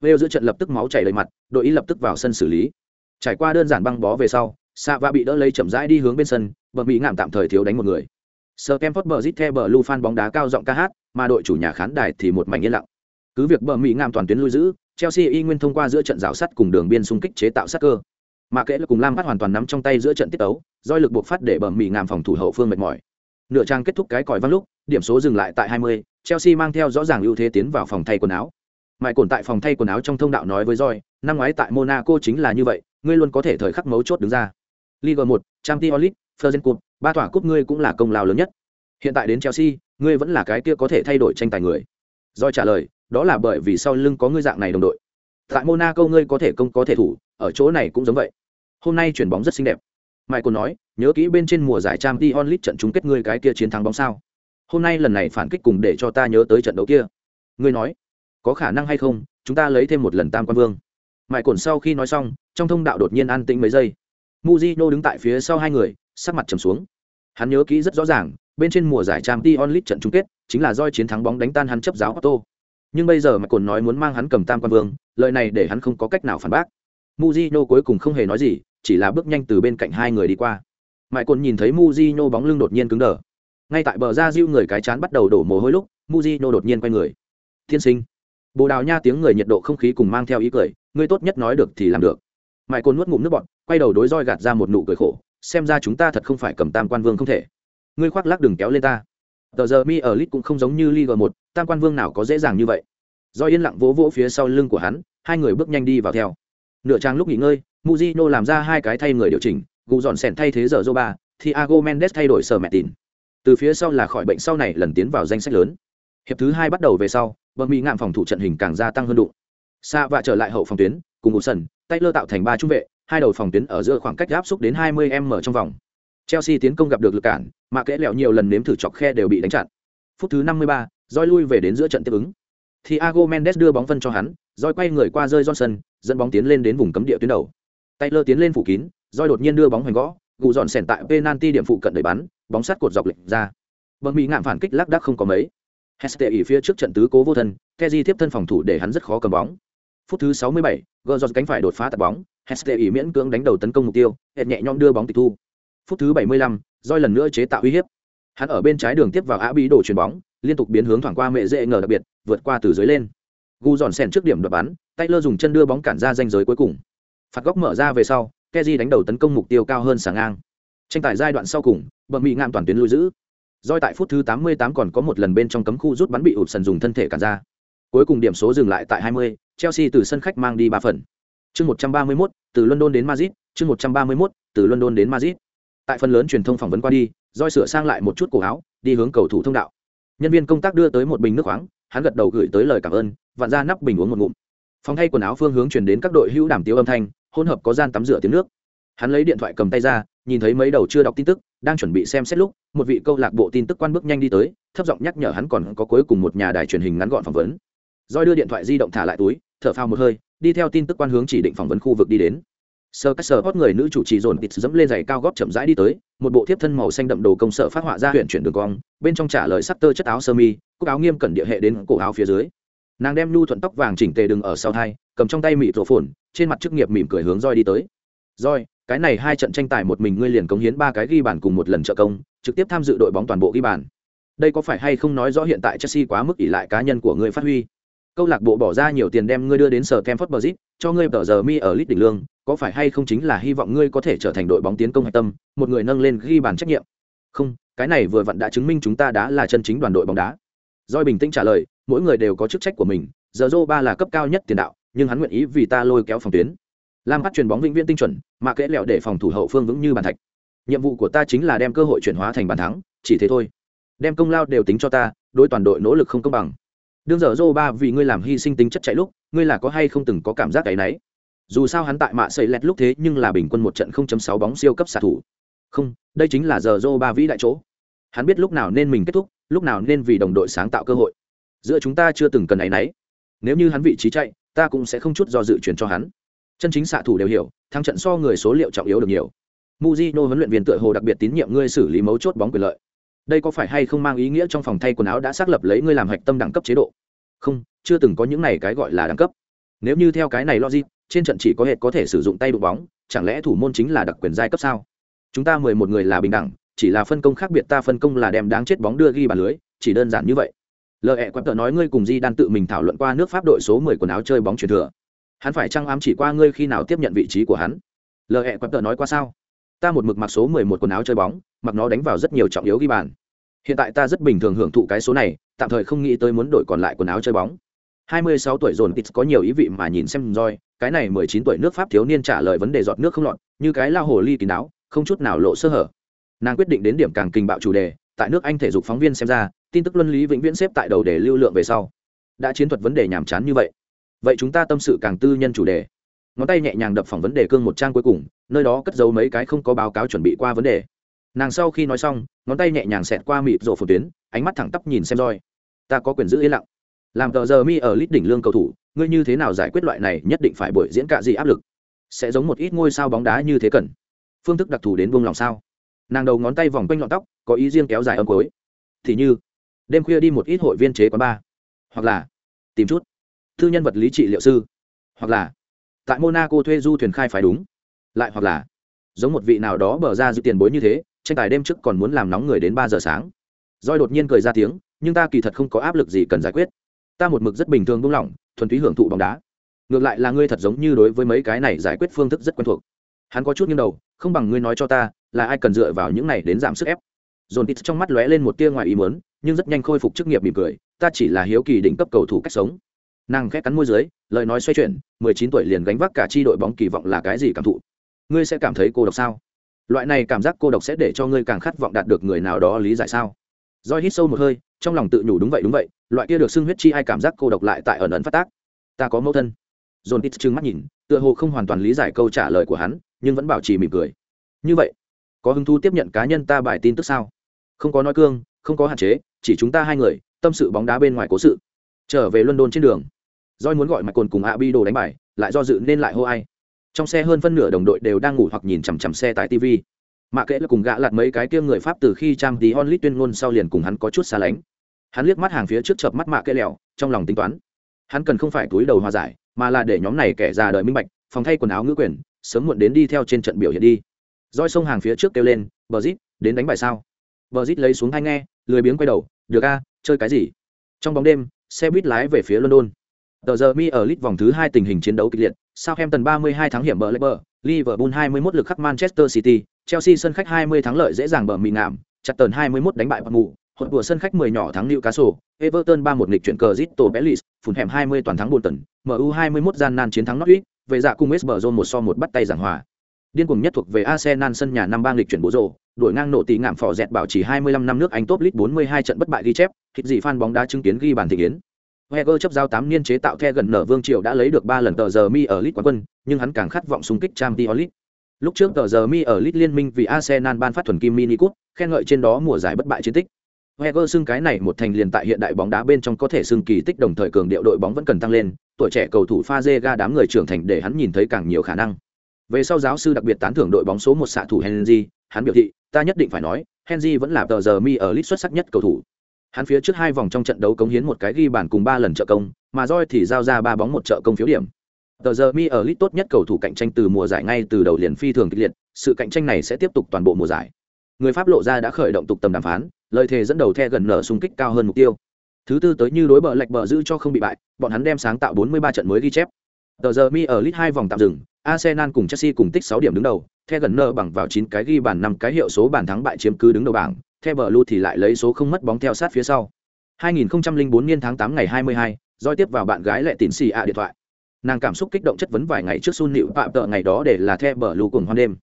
Vêu giữa trận lập tức máu chảy đầy mặt đội ý lập tức vào sân xử lý. Trải qua đơn giản băng bó về sau xạ vạ bị đỡ lấy chậm rãi đi hướng bên sân bờ mỹ ngảm tạm thời thiếu đánh một người. Sergemford bờ jith theo bờ lu fan bóng đá cao giọng ca hát, mà đội chủ nhà khán đài thì một mảnh yên lặng. Cứ việc bờ Mỹ ngam toàn tuyến lui giữ, Chelsea y nguyên thông qua giữa trận rào sắt cùng đường biên xung kích chế tạo sát cơ. Mà kệ là cùng Lam bắt hoàn toàn nắm trong tay giữa trận tiết tấu, doi lực buộc phát để bờ Mỹ ngam phòng thủ hậu phương mệt mỏi. Nửa trang kết thúc cái còi văng lúc, điểm số dừng lại tại 20, Chelsea mang theo rõ ràng ưu thế tiến vào phòng thay quần áo. mãi cồn tại phòng thay quần áo trong thông đạo nói với roi năm ngoái tại Monaco chính là như vậy, ngươi luôn có thể thời khắc mấu chốt đứng ra. League 1, Champions League, Fergen Cup, ba tòa cúp ngươi cũng là công lao lớn nhất hiện tại đến chelsea ngươi vẫn là cái kia có thể thay đổi tranh tài người roi trả lời đó là bởi vì sau lưng có ngươi dạng này đồng đội. Tại monaco ngươi có thể công có thể thủ ở chỗ này cũng giống vậy. Hôm nay chuyển bóng rất xinh đẹp. Mai còn nói nhớ kỹ bên trên mùa giải trang t onlit trận chung kết ngươi cái kia chiến thắng bóng sao. Hôm nay lần này phản kích cùng để cho ta nhớ tới trận đấu kia. Ngươi nói có khả năng hay không chúng ta lấy thêm một lần tam quan vương. Michael sau khi nói xong trong thông đạo đột nhiên an tĩnh mấy giây. Muzino đứng tại phía sau hai người sắc mặt trầm xuống. Hắn nhớ kỹ rất rõ ràng bên trên mùa giải trang Champions League trận chung kết, chính là doi chiến thắng bóng đánh tan hắn chấp giáo Otto. Nhưng bây giờ mà cồn nói muốn mang hắn cầm tam quan vương, lời này để hắn không có cách nào phản bác. muzino cuối cùng không hề nói gì, chỉ là bước nhanh từ bên cạnh hai người đi qua. mãi cồn nhìn thấy muzino bóng lưng đột nhiên cứng đờ. Ngay tại bờ ra diêu người cái chán bắt đầu đổ mồ hôi lúc, muzino đột nhiên quay người. Thiên sinh. Bồ Đào Nha tiếng người nhiệt độ không khí cùng mang theo ý cười, ngươi tốt nhất nói được thì làm được. mãi cồn nuốt ngụm nước bọt, quay đầu đối roi gạt ra một nụ cười khổ, xem ra chúng ta thật không phải cầm tam quan vương không thể ngươi khoác lác đừng kéo lên ta tờ giờ mi ở lit cũng không giống như liga một tam quan vương nào có dễ dàng như vậy. Do yên lặng vỗ vỗ phía sau lưng của hắn hai người bước nhanh đi vào theo. Nửa trang lúc nghỉ ngơi muzino làm ra hai cái thay người điều chỉnh gù dọn sẻn thay thế giờ joba thì ago mendes thay đổi sở mẹ tìn. từ phía sau là khỏi bệnh sau này lần tiến vào danh sách lớn. Hiệp thứ hai bắt đầu về sau bờ mỹ ngạm phòng thủ trận hình càng gia tăng hơn đụng. Xa và trở lại hậu phòng tuyến cùng một sân tay lơ tạo thành ba trung vệ hai đầu phòng tuyến ở giữa khoảng cách áp xúc đến 20 m trong vòng. Chelsea tiến công gặp được lực cản, mà kẽ lẹo nhiều lần nếm thử chọc khe đều bị đánh chặn. Phút thứ 53, roi lui về đến giữa trận tiếp ứng. Thiago Mendes đưa bóng phân cho hắn, roi quay người qua rơi Johnson, dẫn bóng tiến lên đến vùng cấm địa tuyến đầu. Taylor tiến lên phủ kín, roi đột nhiên đưa bóng hoành gõ, gù dọn sèn tại penalty điểm phụ cận đẩy bắn, bóng sát cột dọc lệch ra. Bờ mỹ ngạm phản kích lắc đắc không có mấy. Heste ỉ phía trước trận tứ cố vô thân, Kezi tiếp thân phòng thủ để hắn rất khó cầm bóng. Phút thứ 67, Gordon cánh phải đột phá tạt bóng, Heste ỉ miễn cưỡng đánh đầu tấn công mục tiêu, hệt nhẹ nhõm đưa bóng tịch thu phút thứ 75, roi lần nữa chế tạo uy hiếp hắn ở bên trái đường tiếp vào á bí đồ chuyền bóng liên tục biến hướng thoảng qua mẹ dễ ngờ đặc biệt vượt qua từ dưới lên gu dọn sen trước điểm đập bắn tay lơ dùng chân đưa bóng cản ra danh giới cuối cùng phạt góc mở ra về sau keji đánh đầu tấn công mục tiêu cao hơn sáng ngang tranh tài giai đoạn sau cùng bậm bị ngạn toàn tuyến lưu giữ Doi tại phút thứ 88 còn có một lần bên trong cấm khu rút bắn bị ụp sần dùng thân thể cản ra. Cuối cùng điểm số dừng lại tại 20, Chelsea từ sân khách mang đi ba phần. Chương 131, từ London đến Madrid, chương 131, từ London đến Madrid. Tại phần lớn truyền thông phỏng vấn qua đi, Doi sửa sang lại một chút cổ áo, đi hướng cầu thủ thông đạo. Nhân viên công tác đưa tới một bình nước khoáng, hắn gật đầu gửi tới lời cảm ơn, vặn ra nắp bình uống một ngụm. Phòng thay quần áo phương hướng truyền đến các đội hữu đảm tiếu âm thanh, hỗn hợp có gian tắm rửa tiếng nước. Hắn lấy điện thoại cầm tay ra, nhìn thấy mấy đầu chưa đọc tin tức, đang chuẩn bị xem xét lúc một vị câu lạc bộ tin tức quan bước nhanh đi tới thấp giọng nhắc nhở hắn còn có cuối cùng một nhà đài truyền hình ngắn gọn phỏng vấn roi đưa điện thoại di động thả lại túi thở phao một hơi đi theo tin tức quan hướng chỉ định phỏng vấn khu vực đi đến sơ các sơ hót người nữ chủ trì dồn tịt dẫm lên giày cao góp chậm rãi đi tới, một bộ thiếp thân màu xanh đậm đồ công sở phát họa ra huyện chuyển đường cong, bên trong trả lời sắc tơ chất áo sơ mi, cúc áo nghiêm cẩn địa hệ đến cổ áo phía dưới. Nàng đem nhu thuận tóc vàng chỉnh tề đừng ở sau thai, cầm trong tay mịt rổ phồn, trên mặt chức nghiệp mỉm cười hướng roi đi tới. Roi, cái này hai trận tranh tài một mình ngươi liền cống hiến ba cái ghi bàn cùng một lần trợ công, trực tiếp tham dự đội bóng toàn bộ ghi bàn. Đây có phải hay không nói rõ hiện tại chelsea quá mức ỷ lại cá nhân của ngươi phát huy? Câu lạc bộ bỏ ra nhiều tiền đem ngươi đưa đến sở kem phất cho ngươi tờ giờ mi ở lít đỉnh lương có phải hay không chính là hy vọng ngươi có thể trở thành đội bóng tiến công hạch tâm, một người nâng lên ghi bàn trách nhiệm? Không, cái này vừa vặn đã chứng minh chúng ta đã là chân chính đoàn đội bóng đá. Doi bình tĩnh trả lời, mỗi người đều có chức trách của mình, giờ dô ba là cấp cao nhất tiền đạo, nhưng hắn nguyện ý vì ta lôi kéo phòng tuyến. Lam bắt chuyền bóng vĩnh viễn tinh chuẩn, mà kẽ lẹo để phòng thủ hậu phương vững như bàn thạch. Nhiệm vụ của ta chính là đem cơ hội chuyển hóa thành bàn thắng, chỉ thế thôi. Đem công lao đều tính cho ta, đối toàn đội nỗ lực không công bằng. Đương giờ dô ba vì ngươi làm hy sinh tính chất chạy lúc, ngươi là có hay không từng có cảm giác cái náy dù sao hắn tại mạ xây lẹt lúc thế nhưng là bình quân một trận 0.6 bóng siêu cấp xạ thủ. Không, đây chính là giờ dô ba vĩ đại chỗ. Hắn biết lúc nào nên mình kết thúc, lúc nào nên vì đồng đội sáng tạo cơ hội. Giữa chúng ta chưa từng cần áy náy. Nếu như hắn vị trí chạy, ta cũng sẽ không chút do dự chuyển cho hắn. Chân chính xạ thủ đều hiểu, thắng trận so người số liệu trọng yếu được nhiều. Muzino huấn luyện viên tựa hồ đặc biệt tín nhiệm ngươi xử lý mấu chốt bóng quyền lợi. Đây có phải hay không mang ý nghĩa trong phòng thay quần áo đã xác lập lấy ngươi làm hạch tâm đẳng cấp chế độ? Không, chưa từng có những này cái gọi là đẳng cấp. Nếu như theo cái này logic trên trận chỉ có hệ có thể sử dụng tay đụng bóng, chẳng lẽ thủ môn chính là đặc quyền giai cấp sao? Chúng ta mười một người là bình đẳng, chỉ là phân công khác biệt ta phân công là đem đáng chết bóng đưa ghi bàn lưới, chỉ đơn giản như vậy. Lợi ẹ quẹp tợ nói ngươi cùng di đan tự mình thảo luận qua nước pháp đội số mười quần áo chơi bóng truyền thừa. Hắn phải trăng ám chỉ qua ngươi khi nào tiếp nhận vị trí của hắn? Lờ ẹ quẹp tợ nói qua sao? Ta một mực mặc số mười một quần áo chơi bóng, mặc nó đánh vào rất nhiều trọng yếu ghi bàn. Hiện tại ta rất bình thường hưởng thụ cái số này, tạm thời không nghĩ tới muốn đổi còn lại quần áo chơi bóng. 26 tuổi dồn tịt có nhiều ý vị mà nhìn xem roi cái này 19 tuổi nước pháp thiếu niên trả lời vấn đề giọt nước không lọt, như cái lao hồ ly kín đáo, không chút nào lộ sơ hở. Nàng quyết định đến điểm càng kinh bạo chủ đề, tại nước anh thể dục phóng viên xem ra, tin tức luân lý vĩnh viễn xếp tại đầu để lưu lượng về sau. Đã chiến thuật vấn đề nhàm chán như vậy. Vậy chúng ta tâm sự càng tư nhân chủ đề. Ngón tay nhẹ nhàng đập phỏng vấn đề cương một trang cuối cùng, nơi đó cất giấu mấy cái không có báo cáo chuẩn bị qua vấn đề. Nàng sau khi nói xong, ngón tay nhẹ nhàng xẹt qua mịp rộ phổ tuyến, ánh mắt thẳng tắp nhìn xem roi ta có quyền giữ yên lặng làm tờ giờ mi ở lít đỉnh lương cầu thủ ngươi như thế nào giải quyết loại này nhất định phải buổi diễn cạ gì áp lực? Sẽ giống một ít ngôi sao bóng đá như thế cần. Phương thức đặc thù đến buông lòng sao? Nàng đầu ngón tay vòng quanh lọn tóc có ý riêng kéo dài âm cối, thì như đêm khuya đi một ít hội viên chế quán bar. Hoặc là tìm chút thư nhân vật lý trị liệu sư. Hoặc là tại monaco thuê du thuyền khai phải đúng. Lại hoặc là giống một vị nào đó bở ra giữ tiền bối như thế tranh tài đêm trước còn muốn làm nóng người đến ba giờ sáng. Roi đột nhiên cười ra tiếng nhưng ta kỳ thật không có áp lực gì cần giải quyết ta một mực rất bình thường buông lỏng, thuần túy hưởng thụ bóng đá. Ngược lại là ngươi thật giống như đối với mấy cái này giải quyết phương thức rất quen thuộc. Hắn có chút nghiêng đầu, không bằng ngươi nói cho ta, là ai cần dựa vào những này đến giảm sức ép? Dồn tít trong mắt lóe lên một tia ngoài ý muốn, nhưng rất nhanh khôi phục chức nghiệp mỉm cười, ta chỉ là hiếu kỳ đỉnh cấp cầu thủ cách sống. Nàng khét cắn môi dưới, lời nói xoay chuyển, mười chín tuổi liền gánh vác cả chi đội bóng kỳ vọng là cái gì cảm thụ? Ngươi sẽ cảm thấy cô độc sao? Loại này cảm giác cô độc sẽ để cho ngươi càng khát vọng đạt được người nào đó lý giải sao? Doi hít sâu một hơi trong lòng tự nhủ đúng vậy đúng vậy loại kia được xưng huyết chi ai cảm giác cô độc lại tại ẩn ẩn phát tác. Ta có mẫu thân. Dồn tít trừng mắt nhìn tựa hồ không hoàn toàn lý giải câu trả lời của hắn nhưng vẫn bảo trì mỉm cười. Như vậy có hứng thú tiếp nhận cá nhân ta bài tin tức sao? Không có nói cương không có hạn chế chỉ chúng ta hai người tâm sự bóng đá bên ngoài cố sự. Trở về london trên đường. Doi muốn gọi mạch cồn cùng Abi đồ đánh bài, lại do dự nên lại hô ai. Trong xe hơn phân nửa đồng đội đều đang ngủ hoặc nhìn chằm chằm xe tại TV. Mạ kệ là cùng gã lạt mấy cái kia người Pháp từ khi Trang Tí Onlit tuyên ngôn sau liền cùng hắn có chút xa lánh. Hắn liếc mắt hàng phía trước chợp mắt mạ kệ lẹo, trong lòng tính toán. Hắn cần không phải túi đầu hòa giải, mà là để nhóm này kẻ già đời minh bạch, phòng thay quần áo ngữ quyền, sớm muộn đến đi theo trên trận biểu hiện đi. roi sông hàng phía trước kêu lên bờ rít đến đánh bài sao bờ rít lấy xuống hai nghe lười biếng quay đầu được a chơi cái gì trong bóng đêm xe buýt lái về phía london tờ giờ mi ở lit vòng thứ hai tình hình chiến đấu kịch liệt Southampton 32 tháng hiểm bờ Leicester, Liverpool 21 lực khắc Manchester City, Chelsea sân khách 20 thắng lợi dễ dàng bờ mì ngạm, chặt tờn 21 đánh bại Bournemouth, hột của sân khách 10 nhỏ thắng Newcastle, Everton 3-1 nghịch chuyển cờ Crystal Palace, phủn hẻm 20 toàn thắng Bolton, MU 21 gian nan chiến thắng Norwich, về dạ cùng West Brom 1 so 1 bắt tay giảng hòa. Điên cuồng nhất thuộc về Arsenal sân nhà năm bang lịch chuyển bố rồ, đuổi ngang nổ tỷ ngạm phò dẹt bảo trì 25 năm nước Anh top league 42 trận bất bại ghi chép, thịt gì fan bóng đá chứng kiến ghi bàn thị yến. Wenger chấp giao 8 niên chế tạo the gần nở vương triều đã lấy được 3 lần tờ giờ mi ở League quán quân, nhưng hắn càng khát vọng xung kích Champions League. Lúc trước tờ giờ mi ở Lit liên minh vì Arsenal ban phát thuần kim mini cúp, khen ngợi trên đó mùa giải bất bại chiến tích. Wenger xưng cái này một thành liền tại hiện đại bóng đá bên trong có thể xưng kỳ tích đồng thời cường điệu đội bóng vẫn cần tăng lên, tuổi trẻ cầu thủ Fazega đám người trưởng thành để hắn nhìn thấy càng nhiều khả năng. Về sau giáo sư đặc biệt tán thưởng đội bóng số một xạ thủ Henry, hắn biểu thị, ta nhất định phải nói, Henry vẫn là tờ giờ mi ở Lit xuất sắc nhất cầu thủ. Hắn phía trước hai vòng trong trận đấu cống hiến một cái ghi bàn cùng ba lần trợ công, mà Joy thì giao ra ba bóng một trợ công phiếu điểm. Tờ giờ mi ở lit tốt nhất cầu thủ cạnh tranh từ mùa giải ngay từ đầu liền phi thường kịch liệt, sự cạnh tranh này sẽ tiếp tục toàn bộ mùa giải. Người Pháp lộ ra đã khởi động tục tầm đàm phán, lời thề dẫn đầu the gần nở xung kích cao hơn mục tiêu. Thứ tư tới như đối bờ lệch bờ giữ cho không bị bại, bọn hắn đem sáng tạo 43 trận mới ghi chép. Tờ giờ mi ở lit hai vòng tạm dừng, Arsenal cùng Chelsea cùng tích 6 điểm đứng đầu, The gần nở bằng vào 9 cái ghi bàn 5 cái hiệu số bàn thắng bại chiếm cứ đứng đầu bảng, The Blue thì lại lấy số không mất bóng theo sát phía sau. 2004 niên tháng 8 ngày 22, doi tiếp vào bạn gái lệ tín xì ạ điện thoại. Nàng cảm xúc kích động chất vấn vài ngày trước Sun Nịu phạm tợ ngày đó để là The Blue cùng hoan đêm.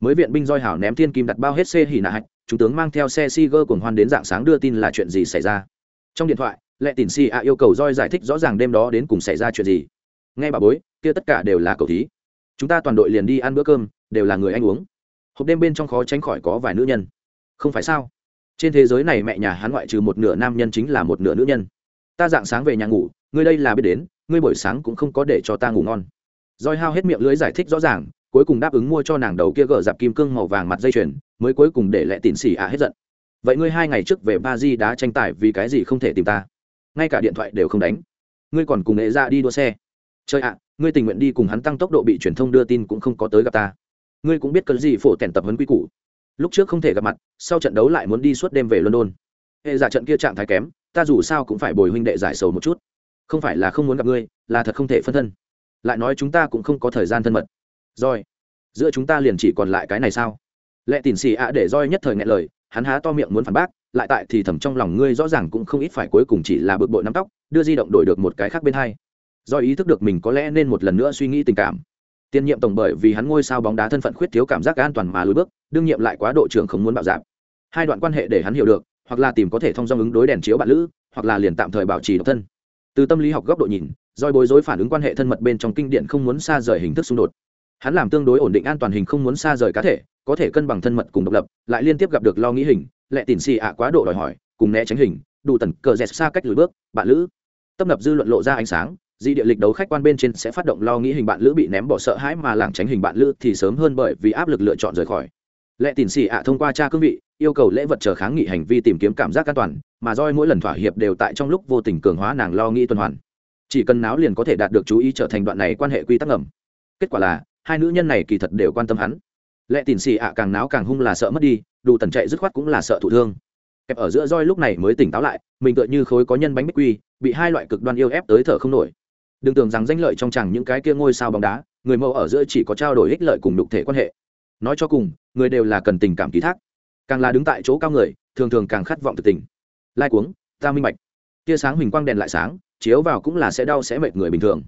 Mới viện binh roi hảo ném thiên kim đặt bao hết xe hỉ nạ hạch, chúng tướng mang theo xe Siger cùng hoan đến dạng sáng đưa tin là chuyện gì xảy ra. Trong điện thoại, lệ tỉn si ạ yêu cầu roi giải thích rõ ràng đêm đó đến cùng xảy ra chuyện gì. Nghe bà bối, kia tất cả đều là cầu thí chúng ta toàn đội liền đi ăn bữa cơm đều là người anh uống hộp đêm bên trong khó tránh khỏi có vài nữ nhân không phải sao trên thế giới này mẹ nhà hắn ngoại trừ một nửa nam nhân chính là một nửa nữ nhân ta dạng sáng về nhà ngủ ngươi đây là biết đến ngươi buổi sáng cũng không có để cho ta ngủ ngon. Roi hao hết miệng lưới giải thích rõ ràng, cuối cùng đáp ứng mua cho nàng đầu kia gỡ dạp kim cương màu vàng mặt dây chuyền, mới cuối cùng để lẹ tịn xỉ ạ hết giận. Vậy ngươi hai ngày trước về ba di đã tranh tài vì cái gì không thể tìm ta? Ngay cả điện thoại đều không đánh. Ngươi còn cùng nghệ ra dạ đi đua xe. Chơi ạ, ngươi tình nguyện đi cùng hắn tăng tốc độ bị truyền thông đưa tin cũng không có tới gặp ta. Ngươi cũng biết cần gì phổ tèn tập huấn quy củ. Lúc trước không thể gặp mặt, sau trận đấu lại muốn đi suốt đêm về london. Hệ giả trận kia trạng thái kém, ta dù sao cũng phải bồi huynh đệ giải sầu một chút không phải là không muốn gặp ngươi, là thật không thể phân thân. Lại nói chúng ta cũng không có thời gian thân mật. Rồi, giữa chúng ta liền chỉ còn lại cái này sao? Lẽ tỉn xì ạ để roi nhất thời nghe lời, hắn há to miệng muốn phản bác, lại tại thì thầm trong lòng ngươi rõ ràng cũng không ít phải cuối cùng chỉ là bực bội nắm tóc, đưa di động đổi được một cái khác bên hai. Do ý thức được mình có lẽ nên một lần nữa suy nghĩ tình cảm. Tiền nhiệm tổng bởi vì hắn ngôi sao bóng đá thân phận khuyết thiếu cảm giác an toàn mà lùi bước, đương nhiệm lại quá độ trưởng không muốn bạo dạp hai đoạn quan hệ để hắn hiểu được, hoặc là tìm có thể thông do ứng đối đèn chiếu bạn lữ, hoặc là liền tạm thời bảo trì độc thân từ tâm lý học góc độ nhìn doi bối rối phản ứng quan hệ thân mật bên trong kinh điển không muốn xa rời hình thức xung đột. Hắn làm tương đối ổn định an toàn hình không muốn xa rời cá thể, có thể cân bằng thân mật cùng độc lập, lại liên tiếp gặp được lo nghĩ hình lệ tỉn xì ạ quá độ đòi hỏi, cùng né tránh hình, đủ tần cờ dẹt xa cách lùi bước, bạn lữ. Tâm lập dư luận lộ ra ánh sáng di địa lịch đấu khách quan bên trên sẽ phát động lo nghĩ hình bạn lữ bị ném bỏ sợ hãi mà lảng tránh hình bạn lữ thì sớm hơn bởi vì áp lực lựa chọn rời khỏi. Lệ tỉn xì ạ thông qua tra cương vị yêu cầu lễ vật chờ kháng nghị hành vi tìm kiếm cảm giác an toàn, mà roi mỗi lần thỏa hiệp đều tại trong lúc vô tình cường hóa nàng lo nghĩ tuần hoàn. Chỉ cần náo liền có thể đạt được chú ý trở thành đoạn này quan hệ quy tắc ngầm. Kết quả là, hai nữ nhân này kỳ thật đều quan tâm hắn. Lệ tỉn xì ạ càng náo càng hung là sợ mất đi, đủ tần chạy dứt khoát cũng là sợ thụ thương. Kẹp ở giữa roi lúc này mới tỉnh táo lại, mình tựa như khối có nhân bánh bích quy, bị hai loại cực đoan yêu ép tới thở không nổi. Đừng tưởng rằng danh lợi trong chẳng những cái kia ngôi sao bóng đá, người mẫu ở giữa chỉ có trao đổi ích lợi cùng đục thể quan hệ. Nói cho cùng, người đều là cần tình cảm ký thác càng là đứng tại chỗ cao người thường thường càng khát vọng thực tình. Lai cuống ta minh bạch. Tia sáng huỳnh quang đèn lại sáng chiếu vào cũng là sẽ đau sẽ mệt người bình thường.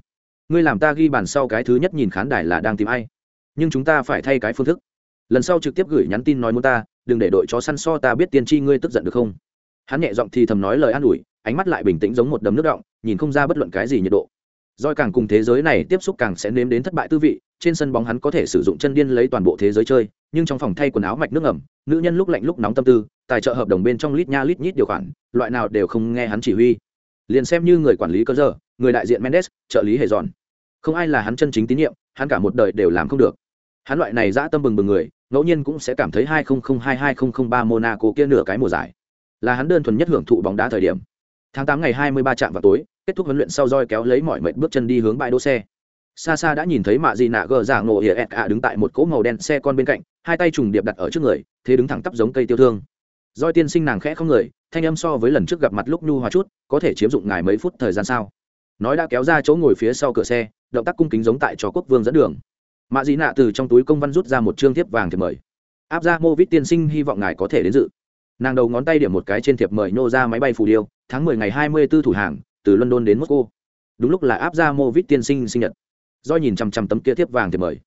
Ngươi làm ta ghi bàn sau cái thứ nhất nhìn khán đài là đang tìm ai? Nhưng chúng ta phải thay cái phương thức. Lần sau trực tiếp gửi nhắn tin nói muốn ta đừng để đội chó săn so ta biết tiên tri ngươi tức giận được không? Hắn nhẹ giọng thì thầm nói lời an ủi ánh mắt lại bình tĩnh giống một đấm nước động nhìn không ra bất luận cái gì nhiệt độ. Doi càng cùng thế giới này tiếp xúc càng sẽ nếm đến thất bại tư vị, trên sân bóng hắn có thể sử dụng chân điên lấy toàn bộ thế giới chơi, nhưng trong phòng thay quần áo mạch nước ẩm, nữ nhân lúc lạnh lúc nóng tâm tư, tài trợ hợp đồng bên trong lít nha lít nhít điều khoản, loại nào đều không nghe hắn chỉ huy. Liền xem như người quản lý cơ giờ, người đại diện Mendes, trợ lý hề dọn. Không ai là hắn chân chính tín nhiệm, hắn cả một đời đều làm không được. Hắn loại này dã tâm bừng bừng người, ngẫu nhiên cũng sẽ cảm thấy 2002-2003 Monaco kia nửa cái mùa giải. Là hắn đơn thuần nhất hưởng thụ bóng đá thời điểm. Tháng tám ngày 23 trạm vào tối, kết thúc huấn luyện sau roi kéo lấy mọi mệt bước chân đi hướng bãi đỗ xe xa xa đã nhìn thấy mạ dị nạ gờ giả ngộ hiệa ẹt ạ đứng tại một cỗ màu đen xe con bên cạnh, hai tay trùng điệp đặt ở trước người, thế đứng thẳng tắp giống cây tiêu thương. Doi tiên sinh nàng khẽ không người, thanh âm so với lần trước gặp mặt lúc nhu hòa chút, có thể chiếm dụng ngài mấy phút thời gian sao? Nói đã kéo ra chỗ ngồi phía sau cửa xe, động tác cung kính giống tại cho quốc vương dẫn đường. Mạ dị nạ từ trong túi công văn rút ra một chương thiếp vàng thiệp mời. Áp ra mô vít tiên sinh hy vọng ngài có thể đến dự. Nàng đầu ngón tay điểm một cái trên thiệp mời nô ra máy bay phù điêu, tháng mười ngày hai mươi 24 thủ hàng, từ london đến moscow. Đúng lúc là áp ra mô vít tiên sinh sinh nhật do nhìn chằm chằm tấm kia tiếp vàng thì mời.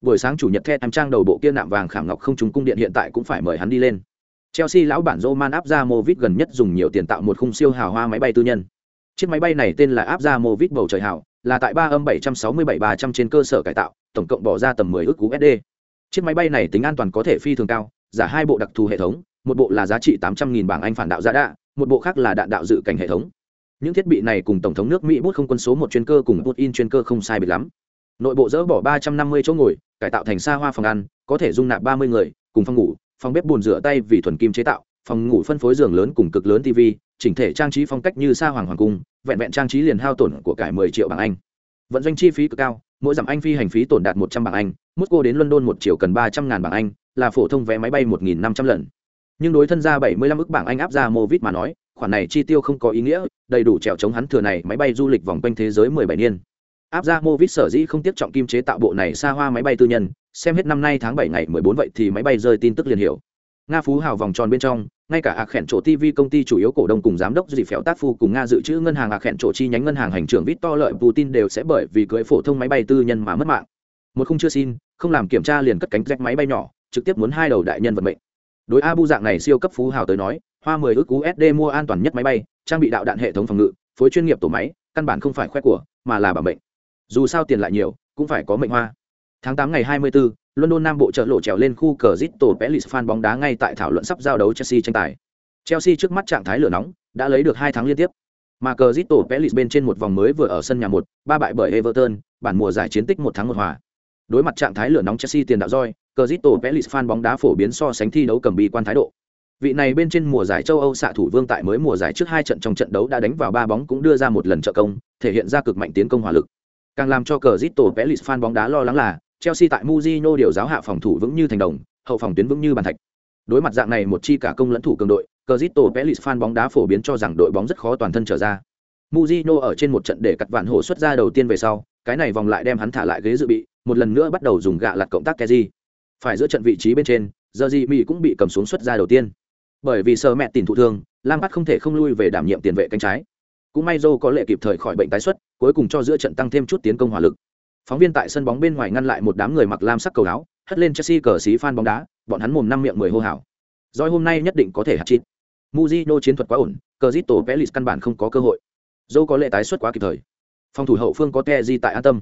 Buổi sáng chủ nhật the em trang đầu bộ kia nạm vàng khảm ngọc không trúng cung điện hiện tại cũng phải mời hắn đi lên. Chelsea lão bản roman áp ra gần nhất dùng nhiều tiền tạo một khung siêu hào hoa máy bay tư nhân. Chiếc máy bay này tên là áp ra bầu trời hào, là tại ba âm bảy trăm sáu mươi bảy ba trăm trên cơ sở cải tạo, tổng cộng bỏ ra tầm mười ước usd chiếc máy bay này tính an toàn có thể phi thường cao, giả hai bộ đặc thù hệ thống, một bộ là giá trị tám trăm nghìn bảng anh phản đạo giá đạ một bộ khác là đạn đạo dự cảnh hệ thống. Những thiết bị này cùng tổng thống nước mỹ bút không quân số một chuyên cơ cùng bút in chuyên cơ không sai biệt lắm nội bộ dỡ bỏ ba trăm năm mươi chỗ ngồi, cải tạo thành xa hoa phòng ăn, có thể dung nạp ba mươi người, cùng phòng ngủ, phòng bếp bồn rửa tay vì thuần kim chế tạo, phòng ngủ phân phối giường lớn cùng cực lớn tv chỉnh thể trang trí phong cách như xa hoàng hoàng cung, vẹn vẹn trang trí liền hao tổn của cải mười triệu bảng anh. Vận doanh chi phí cực cao, mỗi dặm anh phi hành phí tổn đạt một trăm bảng anh moscow đến london một triệu cần ba trăm ngàn bảng anh, là phổ thông vé máy bay một nghìn năm trăm lần. Nhưng đối thân ra bảy mươi lăm ức bảng anh áp ra movit mà nói, khoản này chi tiêu không có ý nghĩa, đầy đủ trèo chống hắn thừa này máy bay du lịch vòng quanh thế giới mười bảy niên áp ra movit sở dĩ không tiếp trọng kim chế tạo bộ này xa hoa máy bay tư nhân, xem hết năm nay tháng bảy ngày mười bốn vậy thì máy bay rơi tin tức liền hiểu. Nga phú hào vòng tròn bên trong, ngay cả ạc khẻn chỗ tv công ty chủ yếu cổ đông cùng giám đốc dì phéo tác phu cùng nga dự trữ ngân hàng ạc khẻn chỗ chi nhánh ngân hàng hành trưởng vít to lợi putin đều sẽ bởi vì cưới phổ thông máy bay tư nhân mà mất mạng. Một không chưa xin, không làm kiểm tra liền cất cánh rách máy bay nhỏ, trực tiếp muốn hai đầu đại nhân vận mệnh. Đối abu dạng này siêu cấp phú hào tới nói, hoa mười ước usd mua an toàn nhất máy bay, trang bị đạo đạn hệ thống phòng ngự, phối chuyên nghiệp tổ máy, căn bản không phải khoe của, mà là bảo mệnh dù sao tiền lại nhiều cũng phải có mệnh hoa tháng tám ngày hai mươi 24, London Nam bộ chợ lộ trèo lên khu cờ Crystal Palace fan bóng đá ngay tại thảo luận sắp giao đấu Chelsea tranh tài. Chelsea trước mắt trạng thái lửa nóng, đã lấy được hai tháng liên tiếp. Mà cờ Crystal Palace bên trên một vòng mới vừa ở sân nhà một, ba bại bởi Everton, bản mùa giải chiến tích một tháng một hòa. Đối mặt trạng thái lửa nóng Chelsea tiền đạo roi, cờ Crystal Palace fan bóng đá phổ biến so sánh thi đấu cầm bi quan thái độ. Vị này bên trên mùa giải châu Âu xạ thủ vương tại mới mùa giải trước hai trận trong trận đấu đã đánh vào ba bóng cũng đưa ra một lần trợ công, thể hiện ra cực mạnh tiến công hỏa lực. Càng làm cho cờ vẽ lịch fan bóng đá lo lắng là Chelsea tại Mourinho điều giáo hạ phòng thủ vững như thành đồng, hậu phòng tuyến vững như bàn thạch. Đối mặt dạng này một chi cả công lẫn thủ cường đội, Cazorreta vẽ lịch fan bóng đá phổ biến cho rằng đội bóng rất khó toàn thân trở ra. Mourinho ở trên một trận để cắt vạn hổ xuất ra đầu tiên về sau, cái này vòng lại đem hắn thả lại ghế dự bị, một lần nữa bắt đầu dùng gạ lật cộng tác Kezi. Phải giữa trận vị trí bên trên, giờ gì Mỹ cũng bị cầm xuống xuất ra đầu tiên. Bởi vì sờ mẹ tiền thụ thương, Lam Bắt không thể không lui về đảm nhiệm tiền vệ cánh trái. Cũng may Joe có lệ kịp thời khỏi bệnh tái xuất, cuối cùng cho giữa trận tăng thêm chút tiến công hỏa lực. Phóng viên tại sân bóng bên ngoài ngăn lại một đám người mặc lam sắc cầu áo hất lên chelsea cờ xí fan bóng đá bọn hắn mồm năm miệng mười hô hào. Doi hôm nay nhất định có thể hạt chít. Mujino chiến thuật quá ổn cờ pelis căn bản không có cơ hội. Joe có lệ tái xuất quá kịp thời. Phòng thủ hậu phương có Teji tại an tâm.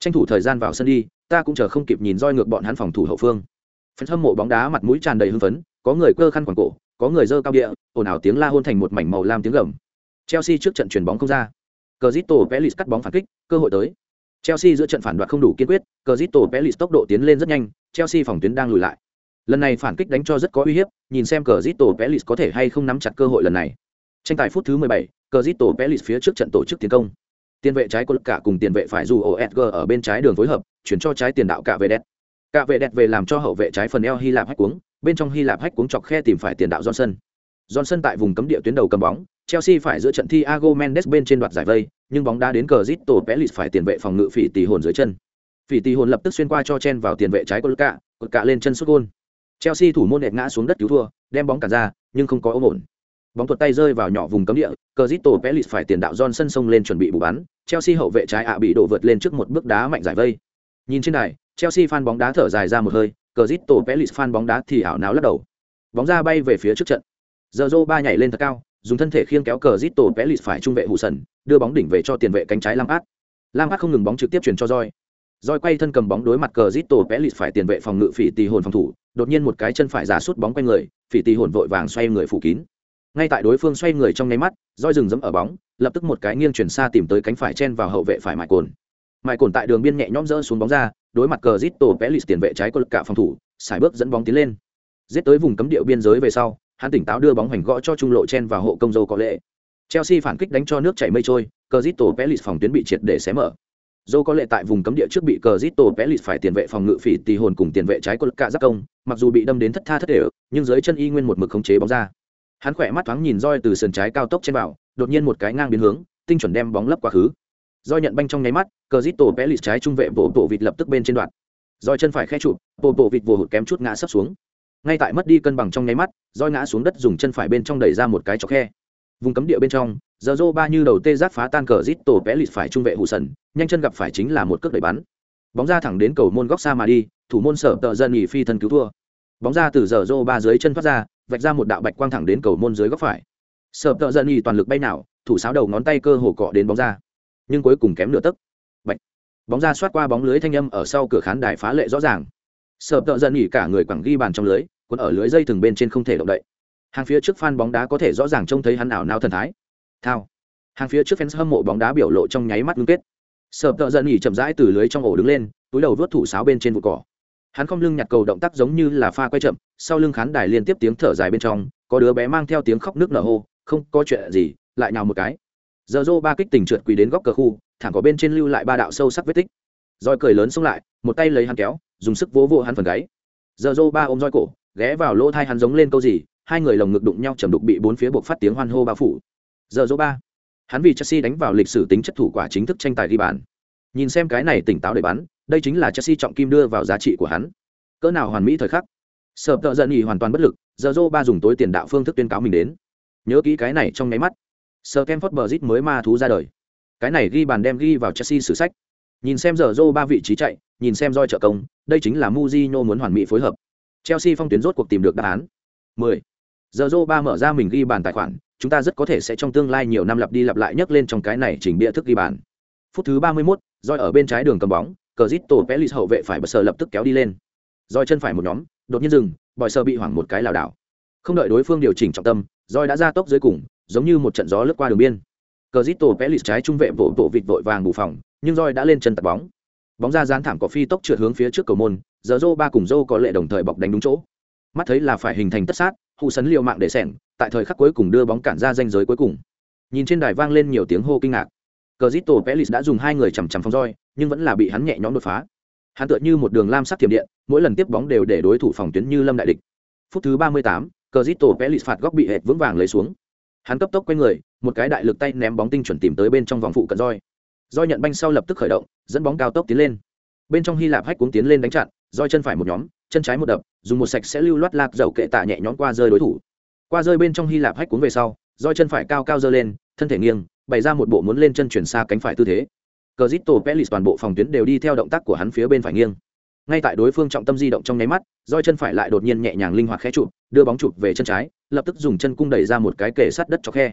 Tranh thủ thời gian vào sân đi ta cũng chờ không kịp nhìn roi ngược bọn hắn phòng thủ hậu phương. Phần hâm mộ bóng đá mặt mũi tràn đầy hưng phấn có người cơ khăn quàng cổ có người dơ cao địa ồn ào tiếng la hôn thành một mảnh màu lam tiếng gầm chelsea trước trận chuyển bóng không ra cờ pelis cắt bóng phản kích cơ hội tới Chelsea giữa trận phản đoạt không đủ kiên quyết, Crystal Pelis tốc độ tiến lên rất nhanh, Chelsea phòng tuyến đang lùi lại. Lần này phản kích đánh cho rất có uy hiếp, nhìn xem Crystal Pelis có thể hay không nắm chặt cơ hội lần này. Tranh tài phút thứ 17, Crystal Pelis phía trước trận tổ chức tiến công. Tiền vệ trái của cả cùng tiền vệ phải dù OSG ở bên trái đường phối hợp, chuyển cho trái tiền đạo cả về đẹp. Cả về đẹp về làm cho hậu vệ trái phần eo Hy Lạp hách cuống, bên trong Hy Lạp hách cuống chọc khe tìm phải tiền đạo Johnson. Johnson tại vùng cấm địa tuyến đầu cầm bóng, Chelsea phải giữa trận Thiago Mendes bên trên đoạt giải vây, nhưng bóng đá đến cờ Zito Pelis phải tiền vệ phòng ngự phỉ tỷ hồn dưới chân. Phỉ tỷ hồn lập tức xuyên qua cho chen vào tiền vệ trái của Luka, cột cả lên chân sút gol. Chelsea thủ môn đệt ngã xuống đất cứu thua, đem bóng cả ra, nhưng không có ổn ổn. Bóng tuột tay rơi vào nhỏ vùng cấm địa, cờ Zito Pelis phải tiền đạo Johnson xông lên chuẩn bị bù bắn, Chelsea hậu vệ trái ạ bị đổ vượt lên trước một bước đá mạnh giải vây. Nhìn trên này, Chelsea fan bóng đá thở dài ra một hơi, cờ Zito Pelis fan bóng đá thì ảo não lắc đầu. Bóng ra bay về phía trước trận. Zorro ba nhảy lên thật cao, dùng thân thể khiêng kéo cờ Zito lịt phải trung vệ hụ sần, đưa bóng đỉnh về cho tiền vệ cánh trái Lam Át. Lam Át không ngừng bóng trực tiếp chuyển cho roi roi quay thân cầm bóng đối mặt cờ Zito lịt phải tiền vệ phòng ngự phỉ tì hồn phòng thủ, đột nhiên một cái chân phải giả sút bóng quanh người, phỉ tì hồn vội vàng xoay người phủ kín. Ngay tại đối phương xoay người trong nháy mắt, roi dừng dẫm ở bóng, lập tức một cái nghiêng chuyển xa tìm tới cánh phải chen vào hậu vệ phải mại cồn. Mại cồn tại đường biên nhẹ nhõm rỡ xuống bóng ra, đối mặt cờ Zito lịt tiền vệ trái có lực cả phòng thủ, xài bước dẫn bóng tiến lên. Giết tới vùng cấm địa biên giới về sau, hắn tỉnh táo đưa bóng hoành gõ cho trung lộ chen vào hộ công dâu có lệ. Chelsea phản kích đánh cho nước chảy mây trôi, Crystal Palace phòng tuyến bị triệt để xé mở. dâu có lệ tại vùng cấm địa trước bị cờ zito pelit phải tiền vệ phòng ngự phỉ tì hồn cùng tiền vệ trái cột cả giáp công mặc dù bị đâm đến thất tha thất đều nhưng dưới chân y nguyên một mực khống chế bóng ra hắn khỏe mắt thoáng nhìn roi từ sườn trái cao tốc trên bảo. đột nhiên một cái ngang biến hướng tinh chuẩn đem bóng lấp quá khứ roi nhận banh trong nháy mắt cờ zito pelit trái trung vệ bộ bộ vịt lập tức bên trên đoạn roi chân phải khe chụp bộ bộ vịt vồ hụt kém chút ngã sấp xuống ngay tại mất đi cân bằng trong nháy mắt, roi ngã xuống đất dùng chân phải bên trong đẩy ra một cái chọc khe. Vùng cấm địa bên trong, giờ ba như đầu tê giác phá tan cờ rít tổ vẽ lịt phải trung vệ hụ sần, nhanh chân gặp phải chính là một cước đẩy bắn. Bóng ra thẳng đến cầu môn góc xa mà đi, thủ môn sở tợ dân nghỉ phi thân cứu thua. Bóng ra từ giờ ba dưới chân thoát ra, vạch ra một đạo bạch quang thẳng đến cầu môn dưới góc phải. Sở tợ dân nghỉ toàn lực bay nào, thủ sáo đầu ngón tay cơ hồ cọ đến bóng ra. Nhưng cuối cùng kém nửa tấc. Bạch. Bóng ra xoát qua bóng lưới thanh âm ở sau cửa khán đài phá lệ rõ ràng sợ tợ dần nghỉ cả người quẳng ghi bàn trong lưới, cuốn ở lưới dây thừng bên trên không thể động đậy. Hàng phía trước phan bóng đá có thể rõ ràng trông thấy hắn ảo nao thần thái. Thao. Hàng phía trước fans hâm mộ bóng đá biểu lộ trong nháy mắt ngưng kết. Sợ tợ dần nghỉ chậm rãi từ lưới trong ổ đứng lên, túi đầu vớt thủ sáo bên trên vụ cỏ. Hắn không lưng nhặt cầu động tác giống như là pha quay chậm, sau lưng khán đài liên tiếp tiếng thở dài bên trong, có đứa bé mang theo tiếng khóc nước nở hô, không, có chuyện gì, lại nhào một cái. Giờ dô ba kích tình trượt quỳ đến góc cờ khu, thẳng có bên trên lưu lại ba đạo sâu sắc vết tích roi cười lớn xông lại, một tay lấy hắn kéo, dùng sức vỗ vỗ hắn phần gáy. Giờ dô ba ôm roi cổ, ghé vào lỗ thai hắn giống lên câu gì, hai người lồng ngực đụng nhau chầm đục bị bốn phía buộc phát tiếng hoan hô bao phủ. Giờ dô ba, hắn vì chelsea đánh vào lịch sử tính chất thủ quả chính thức tranh tài ghi bàn. Nhìn xem cái này tỉnh táo để bắn, đây chính là chelsea trọng kim đưa vào giá trị của hắn. Cỡ nào hoàn mỹ thời khắc. Sợ tợ giận ý hoàn toàn bất lực, giờ dô ba dùng tối tiền đạo phương thức tuyên cáo mình đến. Nhớ kỹ cái này trong nháy mắt. Sợ kem phớt bờ rít mới ma thú ra đời. Cái này ghi bàn đem ghi vào chelsea sử sách nhìn xem giờ dô ba vị trí chạy nhìn xem roi trợ công đây chính là Mujino muốn hoàn mỹ phối hợp. Chelsea phong tuyến rốt cuộc tìm được đáp án. 10. giờ dô ba mở ra mình ghi bàn tài khoản chúng ta rất có thể sẽ trong tương lai nhiều năm lặp đi lặp lại nhấc lên trong cái này chỉnh bịa thức ghi bàn. Phút thứ 31, roi ở bên trái đường cầm bóng cờ zit tổ pelis hậu vệ phải bật sờ lập tức kéo đi lên. Roi chân phải một nhóm đột nhiên dừng bòi sờ bị hoảng một cái lảo đảo. Không đợi đối phương điều chỉnh trọng tâm roi đã ra tốc dưới cùng giống như một trận gió lướt qua đường biên. Cờ zit tổ pelis trái trung vệ vội bộ vịt vội vàng bù phòng nhưng roi đã lên chân tạt bóng. Bóng ra dán thảm có phi tốc trượt hướng phía trước cầu môn giờ rô ba cùng rô có lệ đồng thời bọc đánh đúng chỗ. Mắt thấy là phải hình thành tất sát hụ sấn liều mạng để sẻng tại thời khắc cuối cùng đưa bóng cản ra danh giới cuối cùng. Nhìn trên đài vang lên nhiều tiếng hô kinh ngạc. Cờ zito pelis đã dùng hai người chằm chằm phong roi nhưng vẫn là bị hắn nhẹ nhõm đột phá. Hắn tựa như một đường lam sắc thiểm điện mỗi lần tiếp bóng đều để đối thủ phòng tuyến như lâm đại địch. Phút thứ ba mươi tám, cờ zito pelis phạt góc bị hệt vững vàng lấy xuống. Hắn cấp tốc quay người một cái đại lực tay ném bóng tinh chuẩn tìm tới bên trong vòng phụ cận roi do nhận banh sau lập tức khởi động, dẫn bóng cao tốc tiến lên. Bên trong hy lạp hách cuống tiến lên đánh chặn roi chân phải một nhóm, chân trái một đập, dùng một sạch sẽ lưu loát lạc dầu kệ tạ nhẹ nhõm qua rơi đối thủ. Qua rơi bên trong hy lạp hách cuốn về sau roi chân phải cao cao dơ lên, thân thể nghiêng, bày ra một bộ muốn lên chân chuyển xa cánh phải tư thế. Cờ zito pelis toàn bộ phòng tuyến đều đi theo động tác của hắn phía bên phải nghiêng. Ngay tại đối phương trọng tâm di động trong nháy mắt roi chân phải lại đột nhiên nhẹ nhàng linh hoạt khẽ chụp, đưa bóng chụp về chân trái, lập tức dùng chân cung đẩy ra một cái kề sát đất cho khe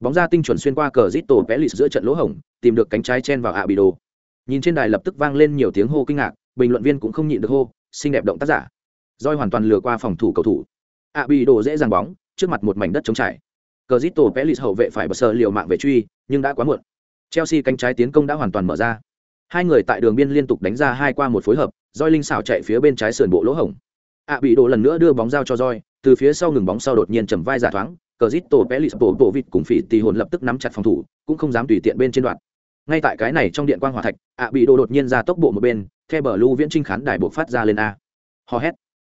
bóng ra tinh chuẩn xuyên qua cờ zito pelis giữa trận lỗ hổng, tìm được cánh trái chen vào ạ bị đồ. Nhìn trên đài lập tức vang lên nhiều tiếng hô kinh ngạc, bình luận viên cũng không nhịn được hô, xinh đẹp động tác giả. Roi hoàn toàn lừa qua phòng thủ cầu thủ. Ạ bị đồ dễ dàng bóng, trước mặt một mảnh đất trống trải. Cờ zito pelis hậu vệ phải bật sờ liều mạng về truy, nhưng đã quá muộn. Chelsea cánh trái tiến công đã hoàn toàn mở ra. Hai người tại đường biên liên tục đánh ra hai qua một phối hợp roi linh xảo chạy phía bên trái sườn bộ lỗ hổng. Ạ bị đồ lần nữa đưa bóng giao cho roi từ phía sau ngừng bóng sau đột nhiên chầm vai giả thoáng cờ zito pelis bộ bộ vịt cùng phỉ tì hồn lập tức nắm chặt phòng thủ, cũng không dám tùy tiện bên trên đoạn. Ngay tại cái này trong điện quang hỏa thạch, ạ bị đồ đột nhiên ra tốc bộ một bên theo bờ lưu viễn trinh khán đài buộc phát ra lên a. Hò hét.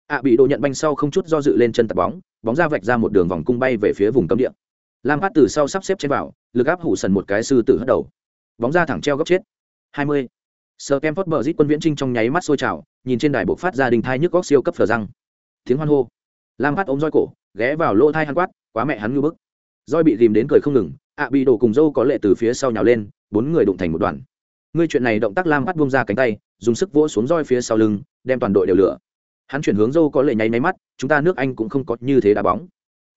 Ạ bị đồ nhận banh sau không chút do dự lên chân tập bóng bóng ra vạch ra một đường vòng cung bay về phía vùng cấm địa. Lam phát từ sau sắp xếp trên vào, lực áp hủ sần một cái sư tử hất đầu. Bóng ra thẳng treo góc chết. 20. sờ kem phớt bờ rít quân viễn trinh trong nháy mắt sôi trào, nhìn trên đài buộc phát ra đình thai nhức góc siêu cấp phở răng. Tiếng hoan hô. Lam phát ôm roi cổ, ghé vào lỗ thai hắn quát quá mẹ hắn ngư bức. Roi bị dìm đến cười không ngừng, ạ, bị đổ cùng dâu có lệ từ phía sau nhào lên, bốn người đụng thành một đoàn. Ngươi chuyện này động tác lam bắt buông ra cánh tay, dùng sức vỗ xuống roi phía sau lưng, đem toàn đội đều lửa. Hắn chuyển hướng dâu có lệ nháy máy mắt, chúng ta nước anh cũng không có như thế đá bóng.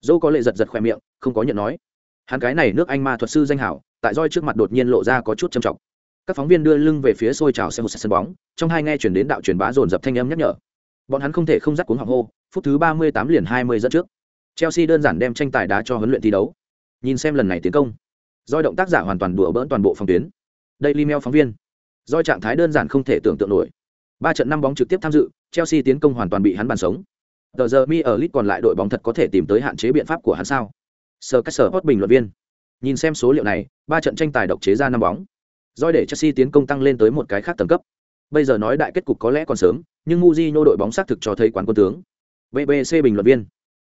Dâu có lệ giật giật khoe miệng, không có nhận nói. Hắn cái này nước anh ma thuật sư danh hảo, tại roi trước mặt đột nhiên lộ ra có chút trầm trọng. Các phóng viên đưa lưng về phía xôi trào xe một sân bóng, trong hai nghe chuyển đến đạo truyền bá dồn dập thanh âm nhắc nhở. Bọn hắn không thể không dắt cuống hoàng hô, phút thứ ba mươi tám liền hai mươi dẫn trước chelsea đơn giản đem tranh tài đá cho huấn luyện thi đấu. Nhìn xem lần này tiến công. Doi động tác giả hoàn toàn đùa bỡn toàn bộ phòng tuyến. Đây limel phóng viên. Doi trạng thái đơn giản không thể tưởng tượng nổi. Ba trận năm bóng trực tiếp tham dự chelsea tiến công hoàn toàn bị hắn bàn sống. Tờ giờ mi ở lit còn lại đội bóng thật có thể tìm tới hạn chế biện pháp của hắn sao? Sir Caster hot bình luận viên. Nhìn xem số liệu này ba trận tranh tài độc chế ra năm bóng. Doi để Chelsea tiến công tăng lên tới một cái khác tầng cấp. Bây giờ nói đại kết cục có lẽ còn sớm, nhưng Mujinho đội bóng xác thực cho thấy quán quân tướng. BBC bình luận viên.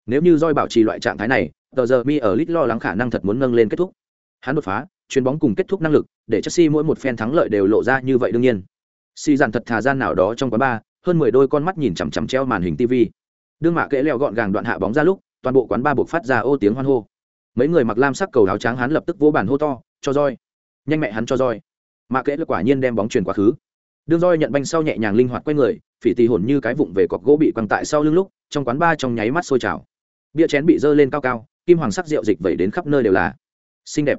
Nếu như roi bảo trì loại trạng thái này, tờ giờ mi ở lit lo lắng khả năng thật muốn nâng lên kết thúc. Hắn đột phá, chuyền bóng cùng kết thúc năng lực, để Chelsea mỗi một phen thắng lợi đều lộ ra như vậy đương nhiên. Si dàn thật thà gian nào đó trong quán bar, hơn mười đôi con mắt nhìn chằm chằm treo màn hình TV. Đương mạ kẽ leo gọn gàng đoạn hạ bóng ra lúc, toàn bộ quán bar buộc phát ra ô tiếng hoan hô. Mấy người mặc lam sắc cầu áo trắng hắn lập tức vỗ bàn hô to, cho roi. Nhanh mẹ hắn cho roi. Mạ kẽ quả nhiên đem bóng truyền quá khứ. Đương roi nhận banh sau nhẹ nhàng linh hoạt quay người, phỉ tì hồn như cái vụng về cọc gỗ bị quăng tại sau lưng lúc, trong quán bar trong nháy mắt sôi trào. Bia chén bị dơ lên cao cao, kim hoàng sắc rượu dịch vẩy đến khắp nơi đều là. Xinh đẹp.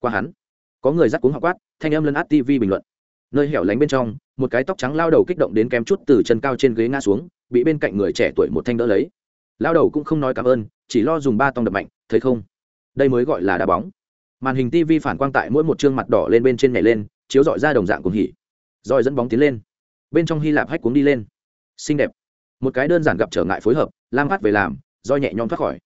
Qua hắn. Có người dắt cuống họ quát, thanh âm lên át TV bình luận. Nơi hẻo lánh bên trong một cái tóc trắng lao đầu kích động đến kém chút từ chân cao trên ghế ngã xuống bị bên cạnh người trẻ tuổi một thanh đỡ lấy. Lao đầu cũng không nói cảm ơn chỉ lo dùng ba tông đập mạnh thấy không? Đây mới gọi là đá bóng. Màn hình tv phản quang tại mỗi một chương mặt đỏ lên bên trên nhảy lên chiếu dọi ra đồng dạng cùng hỉ. Rồi dẫn bóng tiến lên. Bên trong hy lạp hách cuống đi lên. Xinh đẹp. Một cái đơn giản gặp trở ngại phối hợp lam hát về làm roi nhẹ nhõm thoát khỏi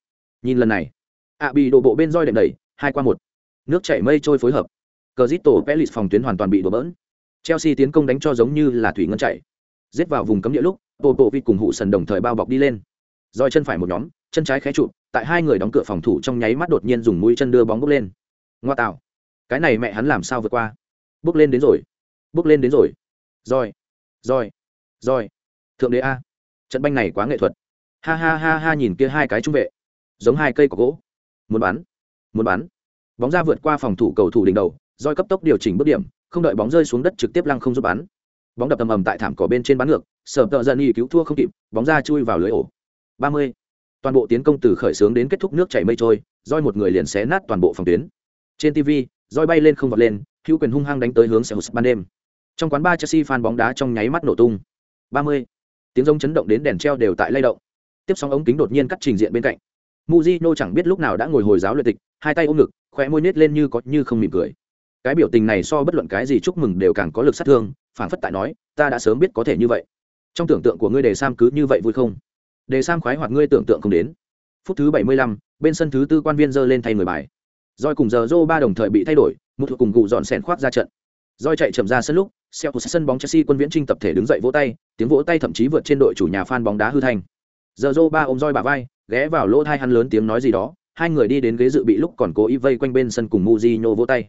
nhìn lần này ạ bị đổ bộ bên roi đệm đầy hai qua một nước chảy mây trôi phối hợp cờ zit tổ pelis phòng tuyến hoàn toàn bị đổ bỡn Chelsea tiến công đánh cho giống như là thủy ngân chạy. Giết vào vùng cấm địa lúc, Bộ Bộ Vi cùng Hụ Sần đồng thời bao bọc đi lên. Roi chân phải một nhóm, chân trái khé trụ, tại hai người đóng cửa phòng thủ trong nháy mắt đột nhiên dùng mũi chân đưa bóng bốc lên. Ngoa tạo. Cái này mẹ hắn làm sao vượt qua? Bốc lên đến rồi. Bốc lên đến rồi. Rồi. Rồi. Rồi. Thượng đế a. Trận banh này quá nghệ thuật. Ha ha ha ha nhìn kia hai cái trung vệ, giống hai cây cỏ gỗ. Muốn bắn. Muốn bắn. Bóng ra vượt qua phòng thủ cầu thủ đỉnh đầu, roi cấp tốc điều chỉnh bước điểm, không đợi bóng rơi xuống đất trực tiếp lăng không giúp bắn. Bóng đập ầm ầm tại thảm cỏ bên trên bắn ngược sở tợ dần y cứu thua không kịp bóng ra chui vào lưới ổ. Ba mươi. Toàn bộ tiến công từ khởi xướng đến kết thúc nước chảy mây trôi roi một người liền xé nát toàn bộ phòng tuyến. Trên tv roi bay lên không vọt lên hữu quyền hung hăng đánh tới hướng Seoul ban đêm. Trong quán ba Chelsea fan bóng đá trong nháy mắt nổ tung. Ba mươi. Tiếng rông chấn động đến đèn treo đều tại lay động tiếp sóng ống kính đột nhiên cắt trình diện bên cạnh. Muzino chẳng biết lúc nào đã ngồi hồi giáo luyện tịch, hai tay ôm ngực, khóe môi nết lên như có như không mỉm cười. Cái biểu tình này so bất luận cái gì chúc mừng đều càng có lực sát thương phản phất tại nói, ta đã sớm biết có thể như vậy. Trong tưởng tượng của ngươi đề sam cứ như vậy vui không? Đề sam khoái hoặc ngươi tưởng tượng không đến. Phút thứ bảy mươi lăm, bên sân thứ tư quan viên giơ lên thay người bài. Roi cùng giờ rô ba đồng thời bị thay đổi, một thuộc cùng cụ dọn sèn khoác ra trận. Roi chạy chậm ra sân lúc, xeo của sân bóng chelsea quân viễn trinh tập thể đứng dậy vỗ tay, tiếng vỗ tay thậm chí vượt trên đội chủ nhà fan bóng đá hư thành giờ dô ba ôm roi bà vai, ghé vào lỗ thai hắn lớn tiếng nói gì đó. Hai người đi đến ghế dự bị lúc còn cố ý vây quanh bên sân cùng Mujinho vỗ tay.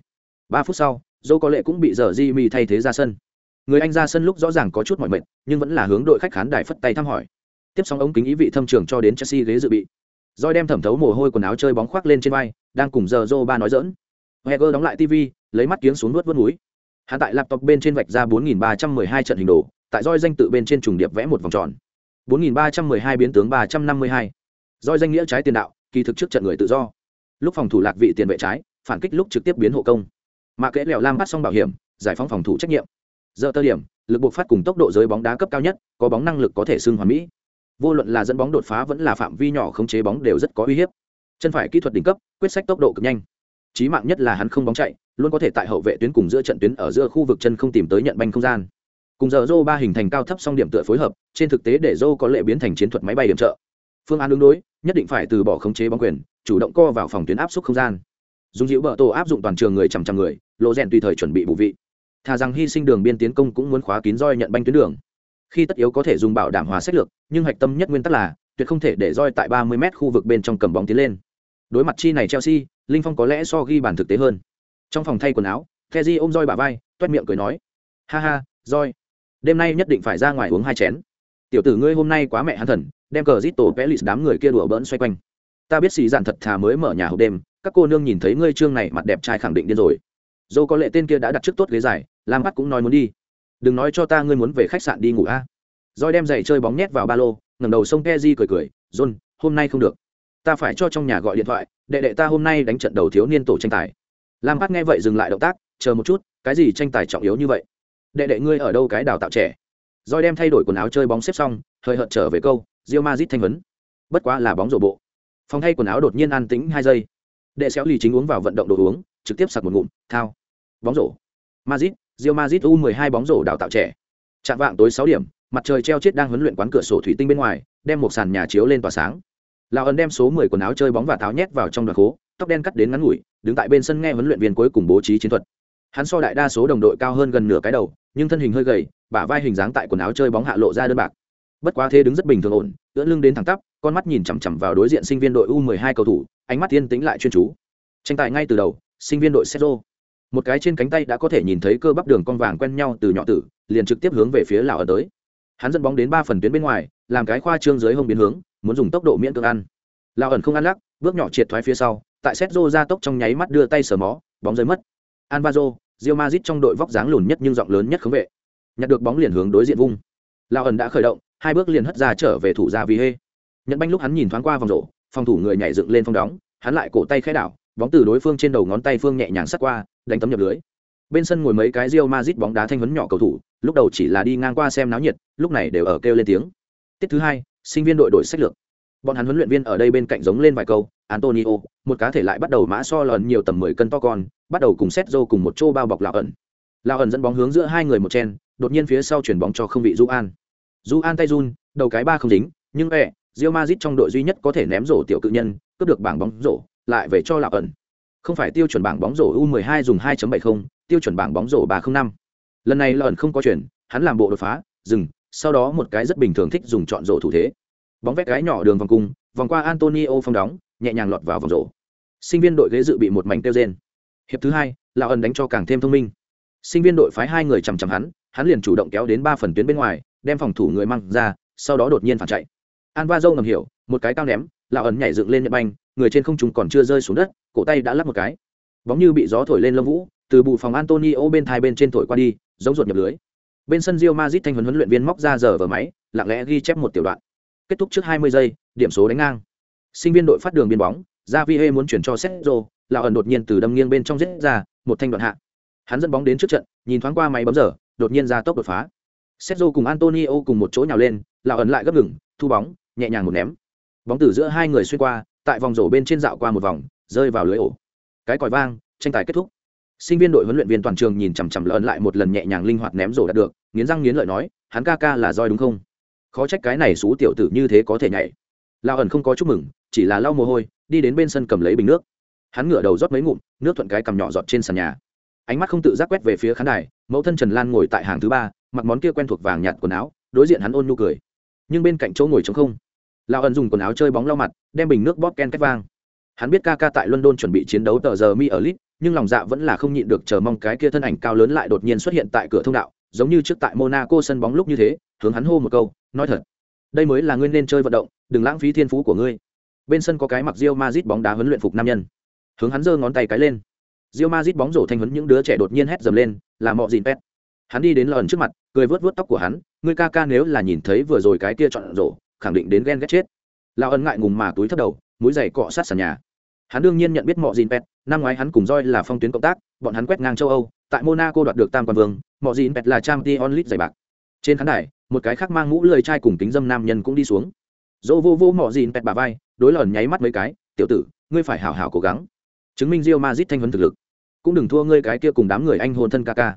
Ba phút sau dô có lệ cũng bị giờ di mi thay thế ra sân. Người anh ra sân lúc rõ ràng có chút mỏi mệt, nhưng vẫn là hướng đội khách khán đài phất tay thăm hỏi. Tiếp xong ống kính ý vị thâm trường cho đến chelsea ghế dự bị. Roi đem thẩm thấu mồ hôi quần áo chơi bóng khoác lên trên vai, đang cùng giờ dô ba nói dỡn heger đóng lại tv lấy mắt kiếng xuống nuốt vớt núi. Hắn tại laptop bên trên vạch ra 4.312 trận hình đồ, tại roi danh tự bên trên trùng điệp vẽ một vòng tròn. 4.312 biến tướng 352. roi danh nghĩa trái tiền đạo, kỳ thực trước trận người tự do. Lúc phòng thủ lạc vị tiền vệ trái, phản kích lúc trực tiếp biến hộ công. Mà kẽ lèo lam bắt xong bảo hiểm, giải phóng phòng thủ trách nhiệm. Giờ tơ điểm, lực buộc phát cùng tốc độ giới bóng đá cấp cao nhất, có bóng năng lực có thể xưng hoàn mỹ. Vô luận là dẫn bóng đột phá vẫn là phạm vi nhỏ khống chế bóng đều rất có uy hiếp. Chân phải kỹ thuật đỉnh cấp, quyết sách tốc độ cực nhanh. Chí mạng nhất là hắn không bóng chạy, luôn có thể tại hậu vệ tuyến cùng giữa trận tuyến ở giữa khu vực chân không tìm tới nhận banh không gian cùng giờ Zô ba hình thành cao thấp song điểm tựa phối hợp, trên thực tế để Zô có lệ biến thành chiến thuật máy bay điểm trợ. Phương án ứng đối, nhất định phải từ bỏ khống chế bóng quyền, chủ động co vào phòng tuyến áp suất không gian. Dùng dịu bờ tổ áp dụng toàn trường người chằm chằm người, lộ rèn tùy thời chuẩn bị bù vị. Thà rằng hy sinh đường biên tiến công cũng muốn khóa kín roi nhận banh tuyến đường. Khi tất yếu có thể dùng bảo đảm hòa sách lược, nhưng hạch tâm nhất nguyên tắc là, tuyệt không thể để roi tại 30 m khu vực bên trong cầm bóng tiến lên. Đối mặt chi này chelsea, linh phong có lẽ so ghi bàn thực tế hơn. Trong phòng thay quần áo Kheji ôm roi bả vai, toét miệng cười nói, ha ha, roi đêm nay nhất định phải ra ngoài uống hai chén. Tiểu tử ngươi hôm nay quá mẹ hắn thần, đem cờ rít tổ vẽ pelis đám người kia đùa bỡn xoay quanh. Ta biết xì dạn thật thà mới mở nhà hộp đêm, các cô nương nhìn thấy ngươi trương này mặt đẹp trai khẳng định điên rồi. Dâu có lệ tên kia đã đặt trước tốt ghế dài lam bắt cũng nói muốn đi. Đừng nói cho ta ngươi muốn về khách sạn đi ngủ a. À. roi đem giày chơi bóng nhét vào ba lô, ngẩng đầu sông keji cười cười, john, hôm nay không được. Ta phải cho trong nhà gọi điện thoại, đệ đệ ta hôm nay đánh trận đầu thiếu niên tổ tranh tài. Lam bắt nghe vậy dừng lại động tác, chờ một chút, cái gì tranh tài trọng yếu như vậy? Đệ đệ ngươi ở đâu cái đào tạo trẻ? Roi đem thay đổi quần áo chơi bóng xếp xong hơi hợt trở về câu rio mazit thanh vấn bất quá là bóng rổ bộ. Phòng thay quần áo đột nhiên an tĩnh hai giây. Đệ xéo lì chính uống vào vận động đồ uống, trực tiếp sặc một ngụm, thao. Bóng rổ. Mazit rio mazit u 12 bóng rổ đào tạo trẻ. Chạm vạng tối sáu điểm, mặt trời treo chết đang huấn luyện quán cửa sổ thủy tinh bên ngoài, đem một sàn nhà chiếu lên tỏa sáng. Lào ấn đem số 10 quần áo chơi bóng và tháo nhét vào trong đoàn khố, tóc đen cắt đến ngắn ngủi, đứng tại bên sân nghe huấn luyện viên cuối cùng bố trí chiến thuật. Hắn so đại đa số đồng đội cao hơn gần nửa cái đầu nhưng thân hình hơi gầy, bả vai hình dáng tại quần áo chơi bóng hạ lộ ra đơn bạc. Bất quá thế đứng rất bình thường ổn, ưỡn lưng đến thẳng tắp, con mắt nhìn chằm chằm vào đối diện sinh viên đội u 12 cầu thủ, ánh mắt yên tĩnh lại chuyên chú. Tranh tài ngay từ đầu, sinh viên đội Sergio. Một cái trên cánh tay đã có thể nhìn thấy cơ bắp đường con vàng quen nhau từ nhỏ tử, liền trực tiếp hướng về phía lào ở tới. Hắn dẫn bóng đến ba phần tuyến bên ngoài, làm cái khoa trương dưới hông biến hướng, muốn dùng tốc độ miễn cưỡng ăn. Lào ẩn không ăn lắc, bước nhỏ triệt thoái phía sau, tại Sergio ra tốc trong nháy mắt đưa tay sờ mó, bóng rơi mất. Alvaro Real Madrid trong đội vóc dáng lùn nhất nhưng giọng lớn nhất khống vệ. Nhặt được bóng liền hướng đối diện vung. Lao ẩn đã khởi động, hai bước liền hất ra trở về thủ ra vì hê nhận banh lúc hắn nhìn thoáng qua vòng rổ, phòng thủ người nhảy dựng lên phong đóng, hắn lại cổ tay khẽ đảo, bóng từ đối phương trên đầu ngón tay phương nhẹ nhàng sát qua, đánh tấm nhập lưới. Bên sân ngồi mấy cái Real Madrid bóng đá thanh vấn nhỏ cầu thủ, lúc đầu chỉ là đi ngang qua xem náo nhiệt, lúc này đều ở kêu lên tiếng. Tiết thứ hai, sinh viên đội đổi sách lược bọn hắn huấn luyện viên ở đây bên cạnh giống lên vài câu antonio một cá thể lại bắt đầu mã so lần nhiều tầm mười cân to con bắt đầu cùng xét dô cùng một chỗ bao bọc lão ẩn. Lão ẩn dẫn bóng hướng giữa hai người một chen đột nhiên phía sau chuyển bóng cho không vị du an du an tay run đầu cái ba không dính nhưng ẹ rio mazit trong đội duy nhất có thể ném rổ tiểu cự nhân cướp được bảng bóng rổ lại về cho lão ẩn. Không phải tiêu chuẩn bảng bóng rổ u 12 dùng 2.70, tiêu chuẩn bảng bóng rổ 305. lần này lợn không có chuyển hắn làm bộ đột phá dừng sau đó một cái rất bình thường thích dùng chọn rổ thủ thế bóng vét gái nhỏ đường vòng cung, vòng qua antonio phong đóng, nhẹ nhàng lọt vào vòng rổ. Sinh viên đội ghế dự bị một mảnh tiêu trên hiệp thứ hai là ẩn đánh cho càng thêm thông minh. Sinh viên đội phái hai người chằm chằm hắn hắn liền chủ động kéo đến ba phần tuyến bên ngoài, đem phòng thủ người mang ra, sau đó đột nhiên phản chạy. An va dâu ngầm hiểu, một cái cao ném là ẩn nhảy dựng lên nhật banh, người trên không trung còn chưa rơi xuống đất, cổ tay đã lắp một cái. Bóng như bị gió thổi lên lông vũ, từ bù phòng antonio bên thai bên trên thổi qua đi, giống ruột nhập lưới. Bên sân rio mazit thanh huấn huấn luyện viên móc ra giờ vở máy, lặng lẽ ghi chép một tiểu đoạn kết thúc trước 20 giây điểm số đánh ngang. Sinh viên đội phát đường biên bóng ra muốn chuyển cho Sergio, lão ẩn đột nhiên từ đâm nghiêng bên trong giết ra một thanh đoạn hạ. Hắn dẫn bóng đến trước trận nhìn thoáng qua máy bấm giờ đột nhiên ra tốc đột phá. Sergio cùng Antonio cùng một chỗ nhào lên lão ẩn lại gấp ngừng thu bóng nhẹ nhàng một ném. Bóng từ giữa hai người xuyên qua tại vòng rổ bên trên dạo qua một vòng rơi vào lưới ổ. Cái còi vang tranh tài kết thúc. Sinh viên đội huấn luyện viên toàn trường nhìn chằm chằm ẩn lại một lần nhẹ nhàng linh hoạt ném rổ đạt được nghiến răng nghiến lợi nói hắn ca ca là roi đúng không? Khó trách cái này xú tiểu tử như thế có thể nhảy. Lao ẩn không có chúc mừng, chỉ là lau mồ hôi, đi đến bên sân cầm lấy bình nước. Hắn ngửa đầu rót mấy ngụm, nước thuận cái cầm nhỏ giọt trên sàn nhà. Ánh mắt không tự giác quét về phía khán đài, mẫu thân trần lan ngồi tại hàng thứ ba, mặc món kia quen thuộc vàng nhạt quần áo, đối diện hắn ôn nhu cười. Nhưng bên cạnh chỗ ngồi trống không. Lao ẩn dùng quần áo chơi bóng lau mặt, đem bình nước bóp ken cách vang. Hắn biết ca ca tại london chuẩn bị chiến đấu tờ giờ mi ở lit nhưng lòng dạ vẫn là không nhịn được chờ mong cái kia thân ảnh cao lớn lại đột nhiên xuất hiện tại cửa thông đạo giống như trước tại monaco sân bóng lúc như thế, hướng hắn hô một câu, nói thật, đây mới là ngươi nên chơi vận động, đừng lãng phí thiên phú của ngươi. Bên sân có cái mặc Real Madrid bóng đá huấn luyện phục nam nhân. Hướng hắn giơ ngón tay cái lên. Real Madrid bóng rổ thanh huấn những đứa trẻ đột nhiên hét dầm lên, là mọ gìn pet. Hắn đi đến lần trước mặt, cười vớt vớt tóc của hắn, ngươi ca ca nếu là nhìn thấy vừa rồi cái kia chọn rổ, khẳng định đến ghen ghét chết. Lao ân ngại ngùng mà túi thấp đầu, mũi giày cọ sát sàn nhà. Hắn đương nhiên nhận biết mọ gìn pet, năm ngoái hắn cùng roi là phong tuyến cộng tác, bọn hắn quét ngang châu âu tại monaco đoạt được tam quan vương, mọi gìn Bẹt là trang t onlit giày bạc. Trên khán đài, một cái khác mang mũ lười trai cùng kính dâm nam nhân cũng đi xuống. Dỗ vô vô Mọ gìn Bẹt bà vai, đối lòn nháy mắt mấy cái, tiểu tử, ngươi phải hảo hảo cố gắng. Chứng minh rio Madrid thanh vấn thực lực. Cũng đừng thua ngươi cái kia cùng đám người anh hôn thân Kaka.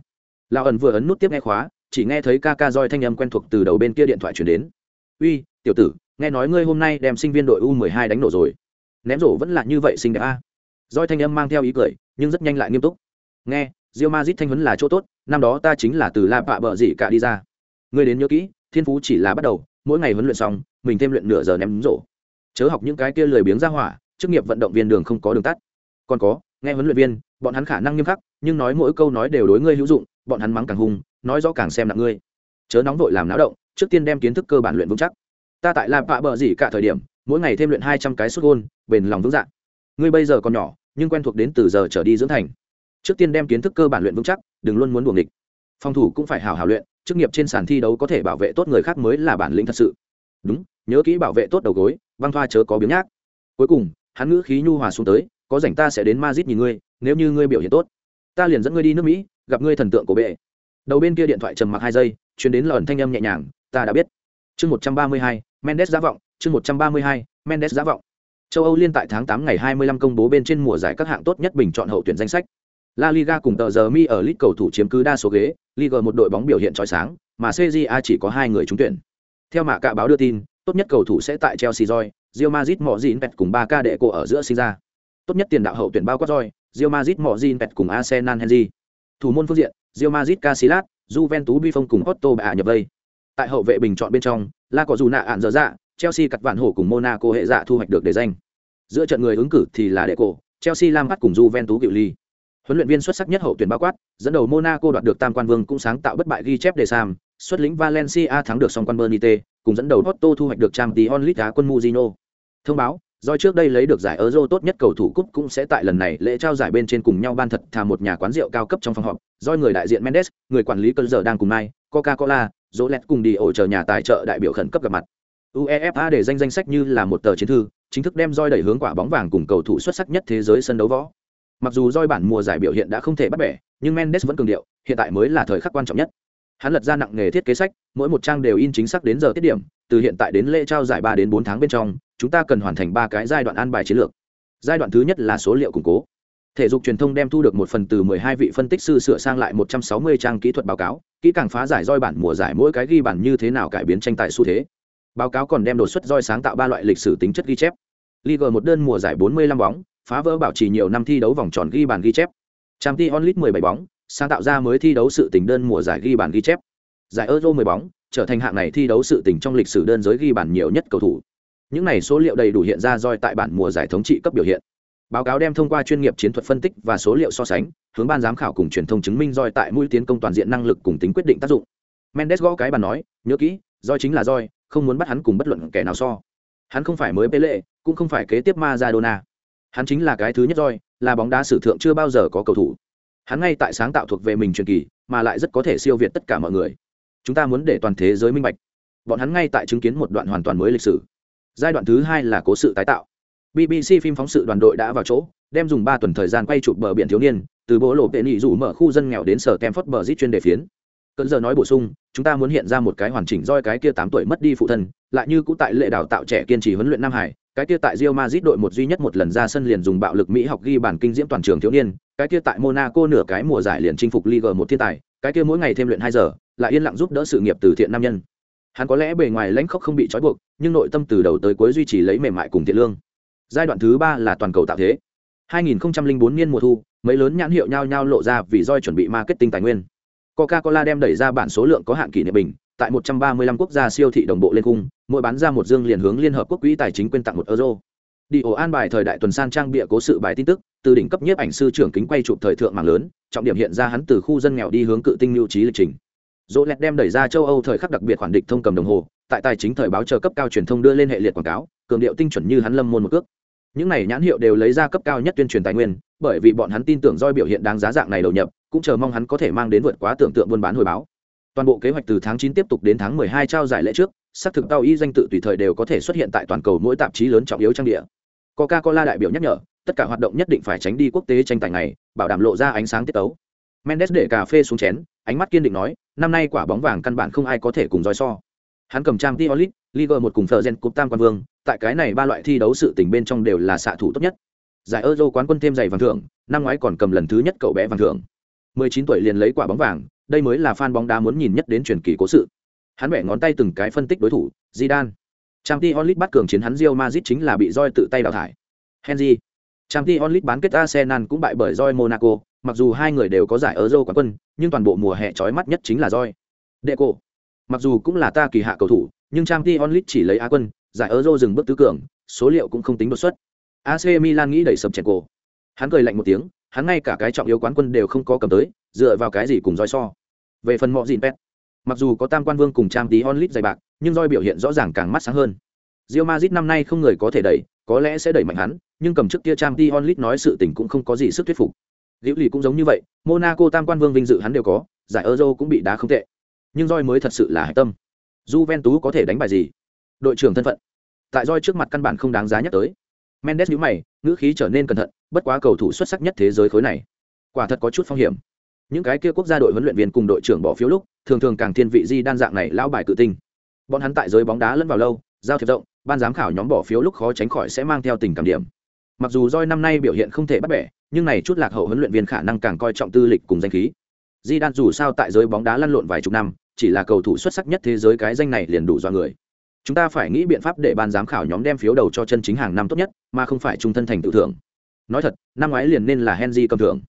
lão ẩn vừa ấn nút tiếp nghe khóa, chỉ nghe thấy Kaka roi thanh âm quen thuộc từ đầu bên kia điện thoại truyền đến. Uy, tiểu tử, nghe nói ngươi hôm nay đem sinh viên đội u 12 đánh nổ rồi. Ném rổ vẫn là như vậy xinh đẹp a. À. thanh âm mang theo ý cười, nhưng rất nhanh lại nghiêm túc. Nghe Real Madrid thanh huấn là chỗ tốt, năm đó ta chính là từ la bạ bợ gì cả đi ra. Ngươi đến nhớ kỹ, thiên phú chỉ là bắt đầu, mỗi ngày huấn luyện xong, mình thêm luyện nửa giờ ném rổ. Chớ học những cái kia lười biếng ra hỏa, chức nghiệp vận động viên đường không có đường tắt. Còn có, nghe huấn luyện viên, bọn hắn khả năng nghiêm khắc, nhưng nói mỗi câu nói đều đối ngươi hữu dụng, bọn hắn mắng càng hung, nói rõ càng xem nặng ngươi. Chớ nóng vội làm náo động, trước tiên đem kiến thức cơ bản luyện vững chắc. Ta tại La Pạ bờ gì cả thời điểm, mỗi ngày thêm luyện hai trăm cái sút gôn, bền lòng vững dạng ngươi bây giờ còn nhỏ, nhưng quen thuộc đến từ giờ trở đi dưỡng thành trước tiên đem kiến thức cơ bản luyện vững chắc, đừng luôn muốn buồng địch phòng thủ cũng phải hào hào luyện, chức nghiệp trên sàn thi đấu có thể bảo vệ tốt người khác mới là bản lĩnh thật sự. Đúng, nhớ kỹ bảo vệ tốt đầu gối, băng thoa chớ có biếng nhác. Cuối cùng, hắn ngữ khí nhu hòa xuống tới, có rảnh ta sẽ đến mazit nhìn ngươi, nếu như ngươi biểu hiện tốt. Ta liền dẫn ngươi đi nước mỹ, gặp ngươi thần tượng của bệ. Đầu bên kia điện thoại trầm mặc hai giây chuyến đến lần thanh âm nhẹ nhàng, ta đã biết. Chương một trăm ba mươi hai, mendes giá vọng, chương một trăm ba mươi hai, mendes giá vọng. Châu âu liên tại tháng tám ngày hai mươi lăm công bố bên trên mùa giải các hạng tốt nhất bình chọn hậu tuyển danh sách. La Liga cùng tờ giờ mi ở lit cầu thủ chiếm cứ đa số ghế, Liga một đội bóng biểu hiện chói sáng, mà CJA chỉ có hai người trúng tuyển. Theo mạ cạ báo đưa tin, tốt nhất cầu thủ sẽ tại Chelsea Joy, Real Madrid mọ Dìn Pet cùng 3 ca đệ cổ ở giữa sinh ra. Tốt nhất tiền đạo hậu tuyển bao quát Joy, Real Madrid mọ Dìn Pet cùng Arsenal Henry Thủ môn phương diện, Real Madrid Casillas, Juventus Buffon cùng Otto bạ nhập vây. Tại hậu vệ bình chọn bên trong, La có dù nạ ạn dở dạ, Chelsea cặt vạn hổ cùng Monaco hệ dạ thu hoạch được để danh. Giữa trận người ứng cử thì là Deco, Chelsea Lampard cùng Juventus Diệu Ly. Huấn luyện viên xuất sắc nhất hậu tuyển bao quát, dẫn đầu Monaco đoạt được tam quan vương cũng sáng tạo bất bại ghi chép đề Sam, xuất lĩnh Valencia thắng được song quan Bernite, cùng dẫn đầu Otto thu hoạch được trang tí onlit đá quân muzino Thông báo, do trước đây lấy được giải Euro tốt nhất cầu thủ cúp cũng sẽ tại lần này lễ trao giải bên trên cùng nhau ban thật thà một nhà quán rượu cao cấp trong phòng họp, do người đại diện Mendes, người quản lý cơn giờ đang cùng mai, Coca-Cola, Rolex cùng đi ổ chờ nhà tài trợ đại biểu khẩn cấp gặp mặt. UEFA để danh danh sách như là một tờ chiến thư, chính thức đem roi đẩy hướng quả bóng vàng cùng cầu thủ xuất sắc nhất thế giới sân đấu võ. Mặc dù roi bản mùa giải biểu hiện đã không thể bắt bẻ, nhưng Mendes vẫn cường điệu, hiện tại mới là thời khắc quan trọng nhất. Hắn lật ra nặng nghề thiết kế sách, mỗi một trang đều in chính xác đến giờ tiết điểm, từ hiện tại đến lễ trao giải ba đến bốn tháng bên trong, chúng ta cần hoàn thành ba cái giai đoạn an bài chiến lược. Giai đoạn thứ nhất là số liệu củng cố. Thể dục truyền thông đem thu được một phần từ 12 vị phân tích sư sửa sang lại 160 trang kỹ thuật báo cáo, kỹ càng phá giải roi bản mùa giải mỗi cái ghi bản như thế nào cải biến tranh tài xu thế. Báo cáo còn đem đột xuất roi sáng tạo ba loại lịch sử tính chất ghi chép. Liga một đơn mùa giải 45 bóng, phá vỡ bảo trì nhiều năm thi đấu vòng tròn ghi bàn ghi chép. Champions League 17 bóng, sáng tạo ra mới thi đấu sự tình đơn mùa giải ghi bàn ghi chép. Giải Euro 10 bóng, trở thành hạng này thi đấu sự tình trong lịch sử đơn giới ghi bàn nhiều nhất cầu thủ. Những này số liệu đầy đủ hiện ra roi tại bản mùa giải thống trị cấp biểu hiện. Báo cáo đem thông qua chuyên nghiệp chiến thuật phân tích và số liệu so sánh, hướng ban giám khảo cùng truyền thông chứng minh roi tại mũi tiến công toàn diện năng lực cùng tính quyết định tác dụng. Mendes gõ cái bàn nói, nhớ kỹ, roi chính là roi, không muốn bắt hắn cùng bất luận kẻ nào so. Hắn không phải mới Pele, cũng không phải kế tiếp Maradona. Hắn chính là cái thứ nhất roi, là bóng đá sử thượng chưa bao giờ có cầu thủ. Hắn ngay tại sáng tạo thuộc về mình truyền kỳ, mà lại rất có thể siêu việt tất cả mọi người. Chúng ta muốn để toàn thế giới minh bạch. Bọn hắn ngay tại chứng kiến một đoạn hoàn toàn mới lịch sử. Giai đoạn thứ hai là cố sự tái tạo. BBC phim phóng sự đoàn đội đã vào chỗ, đem dùng ba tuần thời gian quay chụp bờ biển thiếu niên, từ bộ lộ tệ nị rủ mở khu dân nghèo đến sở Stamford bờ chuyên đề phiến. Cận giờ nói bổ sung, chúng ta muốn hiện ra một cái hoàn chỉnh roi cái kia tám tuổi mất đi phụ thân, lại như cũ tại lệ đào tạo trẻ kiên trì huấn luyện Nam Hải, cái kia tại Real Madrid đội một duy nhất một lần ra sân liền dùng bạo lực Mỹ học ghi bản kinh diễm toàn trường thiếu niên, cái kia tại Monaco nửa cái mùa giải liền chinh phục Ligue một thiên tài, cái kia mỗi ngày thêm luyện hai giờ, lại yên lặng giúp đỡ sự nghiệp từ thiện nam nhân. Hắn có lẽ bề ngoài lãnh khốc không bị trói buộc, nhưng nội tâm từ đầu tới cuối duy trì lấy mềm mại cùng thiện lương. Giai đoạn thứ ba là toàn cầu tạo thế. 2004 niên mùa thu, mấy lớn nhãn hiệu nhau nhau lộ ra vì roi chuẩn bị marketing tài nguyên. Coca-Cola đem đẩy ra bản số lượng có hạn kỷ niệm bình, tại 135 quốc gia siêu thị đồng bộ lên cung, mỗi bán ra một dương liền hướng Liên hợp quốc quỹ tài chính quyên tặng một euro. Đi ổ an bài thời đại tuần san trang bịa cố sự bài tin tức, từ đỉnh cấp nhiếp ảnh sư trưởng kính quay chụp thời thượng mạng lớn, trọng điểm hiện ra hắn từ khu dân nghèo đi hướng cự tinh lưu trí lịch trình. Dỗ lẹt đem đẩy ra châu Âu thời khắc đặc biệt khoản địch thông cầm đồng hồ, tại tài chính thời báo chờ cấp cao truyền thông đưa lên hệ liệt quảng cáo, cường điệu tinh chuẩn như hắn lâm môn một cước. Những này nhãn hiệu đều lấy ra cấp cao nhất tuyên truyền tài nguyên, bởi vì bọn hắn tin tưởng roi biểu hiện đáng giá dạng này đầu nhập, cũng chờ mong hắn có thể mang đến vượt quá tưởng tượng buôn bán hồi báo. Toàn bộ kế hoạch từ tháng 9 tiếp tục đến tháng 12 trao giải lễ trước, xác thực tao y danh tự tùy thời đều có thể xuất hiện tại toàn cầu mỗi tạp chí lớn trọng yếu trang địa. Coca-Cola đại biểu nhắc nhở, tất cả hoạt động nhất định phải tránh đi quốc tế tranh tài này, bảo đảm lộ ra ánh sáng tiết tấu. Mendes để cà phê xuống chén, ánh mắt kiên định nói, năm nay quả bóng vàng căn bản không ai có thể cùng roi so. Hắn cầm trang Tiolit, Liga một cùng Fergen cúp Tam Quan Vương, tại cái này ba loại thi đấu sự tình bên trong đều là xạ thủ tốt nhất. Giải Euro quán quân thêm giày vàng thưởng, năm ngoái còn cầm lần thứ nhất cậu bé vàng thưởng. 19 tuổi liền lấy quả bóng vàng, đây mới là fan bóng đá muốn nhìn nhất đến truyền kỳ cố sự. Hắn bẻ ngón tay từng cái phân tích đối thủ, Zidane. Champions League bắt cường chiến hắn Real Madrid chính là bị roi tự tay đào thải. Henry. Champions League bán kết Arsenal cũng bại bởi roi Monaco, mặc dù hai người đều có giải Euro quán quân, nhưng toàn bộ mùa hè chói mắt nhất chính là roi. Deco. Mặc dù cũng là ta kỳ hạ cầu thủ, nhưng Champions League chỉ lấy Á quân, giải Euro dừng bước tứ cường, số liệu cũng không tính đột xuất. AC Milan nghĩ đẩy sập chèn cổ. Hắn cười lạnh một tiếng, hắn ngay cả cái trọng yếu quán quân đều không có cầm tới, dựa vào cái gì cùng roi so. Về phần mọi dịn pet, mặc dù có tam quan vương cùng trang tí onlit dày bạc, nhưng roi biểu hiện rõ ràng càng mắt sáng hơn. rio mazit năm nay không người có thể đẩy, có lẽ sẽ đẩy mạnh hắn, nhưng cầm trước kia trang tí onlit nói sự tình cũng không có gì sức thuyết phục. Liễu lì cũng giống như vậy, Monaco tam quan vương vinh dự hắn đều có, giải Euro cũng bị đá không tệ. Nhưng roi mới thật sự là hải tâm. Juventus có thể đánh bài gì? Đội trưởng thân phận. Tại roi trước mặt căn bản không đáng giá nhắc tới. Mendes nhíu mày, ngữ khí trở nên cẩn thận, bất quá cầu thủ xuất sắc nhất thế giới khối này, quả thật có chút phong hiểm. Những cái kia quốc gia đội huấn luyện viên cùng đội trưởng bỏ phiếu lúc, thường thường càng thiên vị di đan dạng này lão bài cự tinh. Bọn hắn tại giới bóng đá lẫn vào lâu, giao thiệp rộng, ban giám khảo nhóm bỏ phiếu lúc khó tránh khỏi sẽ mang theo tình cảm điểm. Mặc dù roi năm nay biểu hiện không thể bắt bẻ, nhưng này chút lạc hậu huấn luyện viên khả năng càng coi trọng tư lịch cùng danh khí. Di đan dù sao tại giới bóng đá lăn lộn vài chục năm, chỉ là cầu thủ xuất sắc nhất thế giới cái danh này liền đủ do người chúng ta phải nghĩ biện pháp để ban giám khảo nhóm đem phiếu đầu cho chân chính hàng năm tốt nhất mà không phải trung thân thành tự thưởng nói thật năm ngoái liền nên là henry cầm thưởng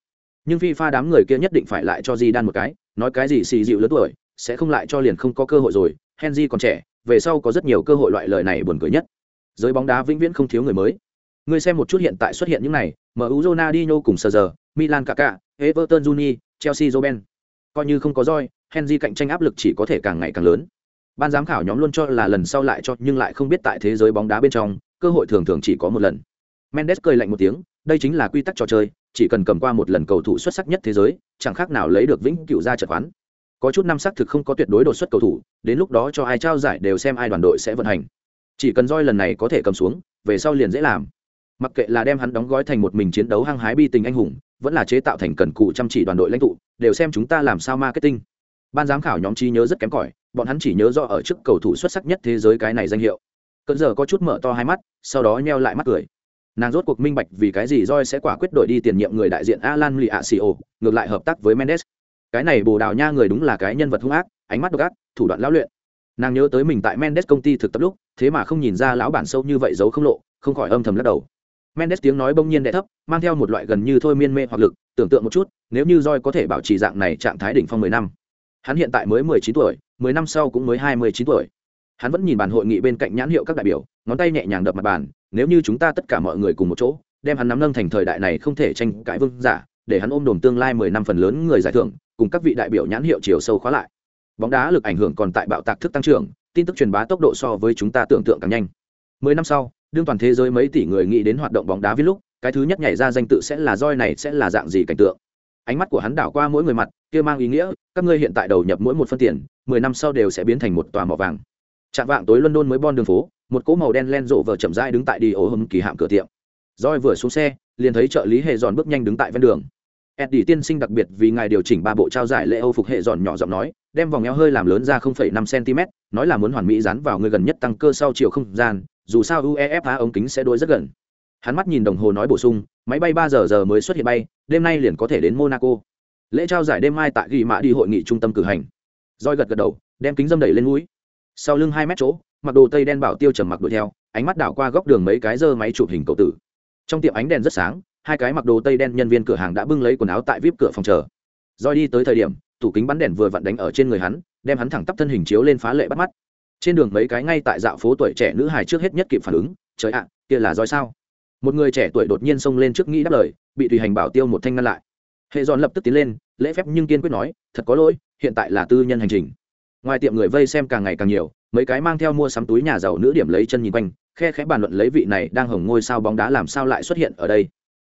nhưng FIFA đám người kia nhất định phải lại cho Di đan một cái, nói cái gì xì dịu lớn tuổi, sẽ không lại cho liền không có cơ hội rồi, Henry còn trẻ, về sau có rất nhiều cơ hội loại lời này buồn cười nhất. Giới bóng đá vĩnh viễn không thiếu người mới. Người xem một chút hiện tại xuất hiện những này, MU Ronaldinho cùng Sergio, Milan kaka Everton Juni, Chelsea joben Coi như không có roi, Henry cạnh tranh áp lực chỉ có thể càng ngày càng lớn. Ban giám khảo nhóm luôn cho là lần sau lại cho nhưng lại không biết tại thế giới bóng đá bên trong, cơ hội thường thường chỉ có một lần. Mendes cười lạnh một tiếng, đây chính là quy tắc trò chơi, chỉ cần cầm qua một lần cầu thủ xuất sắc nhất thế giới, chẳng khác nào lấy được vĩnh cửu ra trận quán. Có chút năm xác thực không có tuyệt đối đột xuất cầu thủ, đến lúc đó cho ai trao giải đều xem ai đoàn đội sẽ vận hành. Chỉ cần roi lần này có thể cầm xuống, về sau liền dễ làm. Mặc kệ là đem hắn đóng gói thành một mình chiến đấu hăng hái bi tình anh hùng, vẫn là chế tạo thành cần cụ chăm chỉ đoàn đội lãnh tụ, đều xem chúng ta làm sao marketing. Ban giám khảo nhóm trí nhớ rất kém cỏi, bọn hắn chỉ nhớ rõ ở trước cầu thủ xuất sắc nhất thế giới cái này danh hiệu. cận giờ có chút mở to hai mắt, sau đó nheo lại mắt cười nàng rốt cuộc minh bạch vì cái gì roi sẽ quả quyết đổi đi tiền nhiệm người đại diện alan lì ạ xì ồ ngược lại hợp tác với mendes. Cái này bồ đào nha người đúng là cái nhân vật hung ác, ánh mắt độc ác, thủ đoạn lão luyện. Nàng nhớ tới mình tại mendes công ty thực tập lúc, thế mà không nhìn ra lão bản sâu như vậy giấu không lộ, không khỏi âm thầm lắc đầu. Mendes tiếng nói bỗng nhiên đẹ thấp, mang theo một loại gần như thôi miên mê hoặc lực, tưởng tượng một chút, nếu như roi có thể bảo trì dạng này trạng thái đỉnh phong mười năm. Hắn hiện tại mới mười chín tuổi, mười năm sau cũng mới hai mươi chín tuổi. Hắn vẫn nhìn bàn hội nghị bên cạnh nhãn hiệu các đại biểu ngón tay nhẹ nhàng đập mặt bàn nếu như chúng ta tất cả mọi người cùng một chỗ đem hắn nắm nâng thành thời đại này không thể tranh cãi vương giả để hắn ôm đồm tương lai mười năm phần lớn người giải thưởng cùng các vị đại biểu nhãn hiệu chiều sâu khóa lại. Bóng đá lực ảnh hưởng còn tại bạo tạc thức tăng trưởng tin tức truyền bá tốc độ so với chúng ta tưởng tượng càng nhanh. Mười năm sau đương toàn thế giới mấy tỷ người nghĩ đến hoạt động bóng đá viết lúc cái thứ nhất nhảy ra danh tự sẽ là roi này sẽ là dạng gì cảnh tượng? Ánh mắt của hắn đảo qua mỗi người mặt kia mang ý nghĩa các ngươi hiện tại đầu nhập mỗi một phân tiền mười năm sau đều sẽ biến thành một tòa mỏ vàng. Chạm vạng tối London mới bon đường phố, một cỗ màu đen len rộ vờ chậm rãi đứng tại đi ổ hầm kỳ hạm cửa tiệm. Rồi vừa xuống xe, liền thấy trợ lý hệ giòn bước nhanh đứng tại ven đường. Eddie tiên sinh đặc biệt vì ngài điều chỉnh ba bộ trao giải lễ Âu phục hệ giòn nhỏ giọng nói, đem vòng eo hơi làm lớn ra 0,5 cm, nói là muốn hoàn mỹ dán vào người gần nhất tăng cơ sau chiều không gian, dù sao UEFA ống kính sẽ đối rất gần. Hắn mắt nhìn đồng hồ nói bổ sung, máy bay ba giờ giờ mới xuất hiện bay, đêm nay liền có thể đến Monaco. Lễ trao giải đêm mai tại ghi mã đi hội nghị trung tâm cử hành. Rồi gật gật đầu, đem kính dâm đẩy lên mũi sau lưng hai mét chỗ mặc đồ tây đen bảo tiêu trầm mặc đuổi theo, ánh mắt đảo qua góc đường mấy cái dơ máy chụp hình cậu tử. Trong tiệm ánh đèn rất sáng, hai cái mặc đồ tây đen nhân viên cửa hàng đã bưng lấy quần áo tại vip cửa phòng chờ. Roi đi tới thời điểm, tủ kính bắn đèn vừa vặn đánh ở trên người hắn, đem hắn thẳng tắp thân hình chiếu lên phá lệ bắt mắt. Trên đường mấy cái ngay tại dạo phố tuổi trẻ nữ hài trước hết nhất kịp phản ứng, trời ạ, kia là roi sao? Một người trẻ tuổi đột nhiên xông lên trước nghĩ đáp lời, bị tùy hành bảo tiêu một thanh ngăn lại. Hệ dọn lập tức tiến lên, lễ phép nhưng kiên quyết nói, thật có lỗi, hiện tại là tư nhân hành trình. Ngoài tiệm người vây xem càng ngày càng nhiều mấy cái mang theo mua sắm túi nhà giàu nữ điểm lấy chân nhìn quanh, khe khẽ bàn luận lấy vị này đang hồng ngôi sao bóng đá làm sao lại xuất hiện ở đây.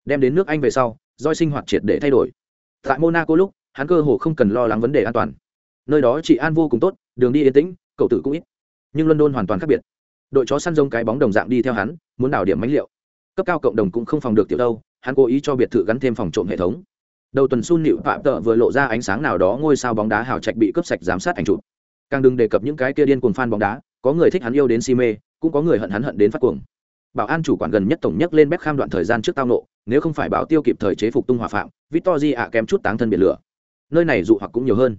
Đem đến nước anh về sau doi sinh hoạt triệt để thay đổi. Tại monaco lúc, hắn cơ hồ không cần lo lắng vấn đề an toàn. Nơi đó chị an vô cùng tốt, đường đi yên tĩnh, cậu tử cũng ít. Nhưng london hoàn toàn khác biệt. Đội chó săn rông cái bóng đồng dạng đi theo hắn, muốn đảo điểm mánh liệu. Cấp cao cộng đồng cũng không phòng được tiểu đâu, hắn cố ý cho biệt thự gắn thêm phòng trộm hệ thống. Đầu tuần sun nịu phạm tợ vừa lộ ra ánh sáng nào đó ngôi sao bóng đá hào trạch bị cướp sạch giám sát ảnh chụp càng đừng đề cập những cái kia điên cuồng fan bóng đá, có người thích hắn yêu đến si mê, cũng có người hận hắn hận đến phát cuồng. Bảo an chủ quản gần nhất tổng nhất lên bếp kham đoạn thời gian trước tao nộ, nếu không phải bảo tiêu kịp thời chế phục tung hỏa phạm victor ạ kém chút táng thân biển lửa. Nơi này dụ hoặc cũng nhiều hơn.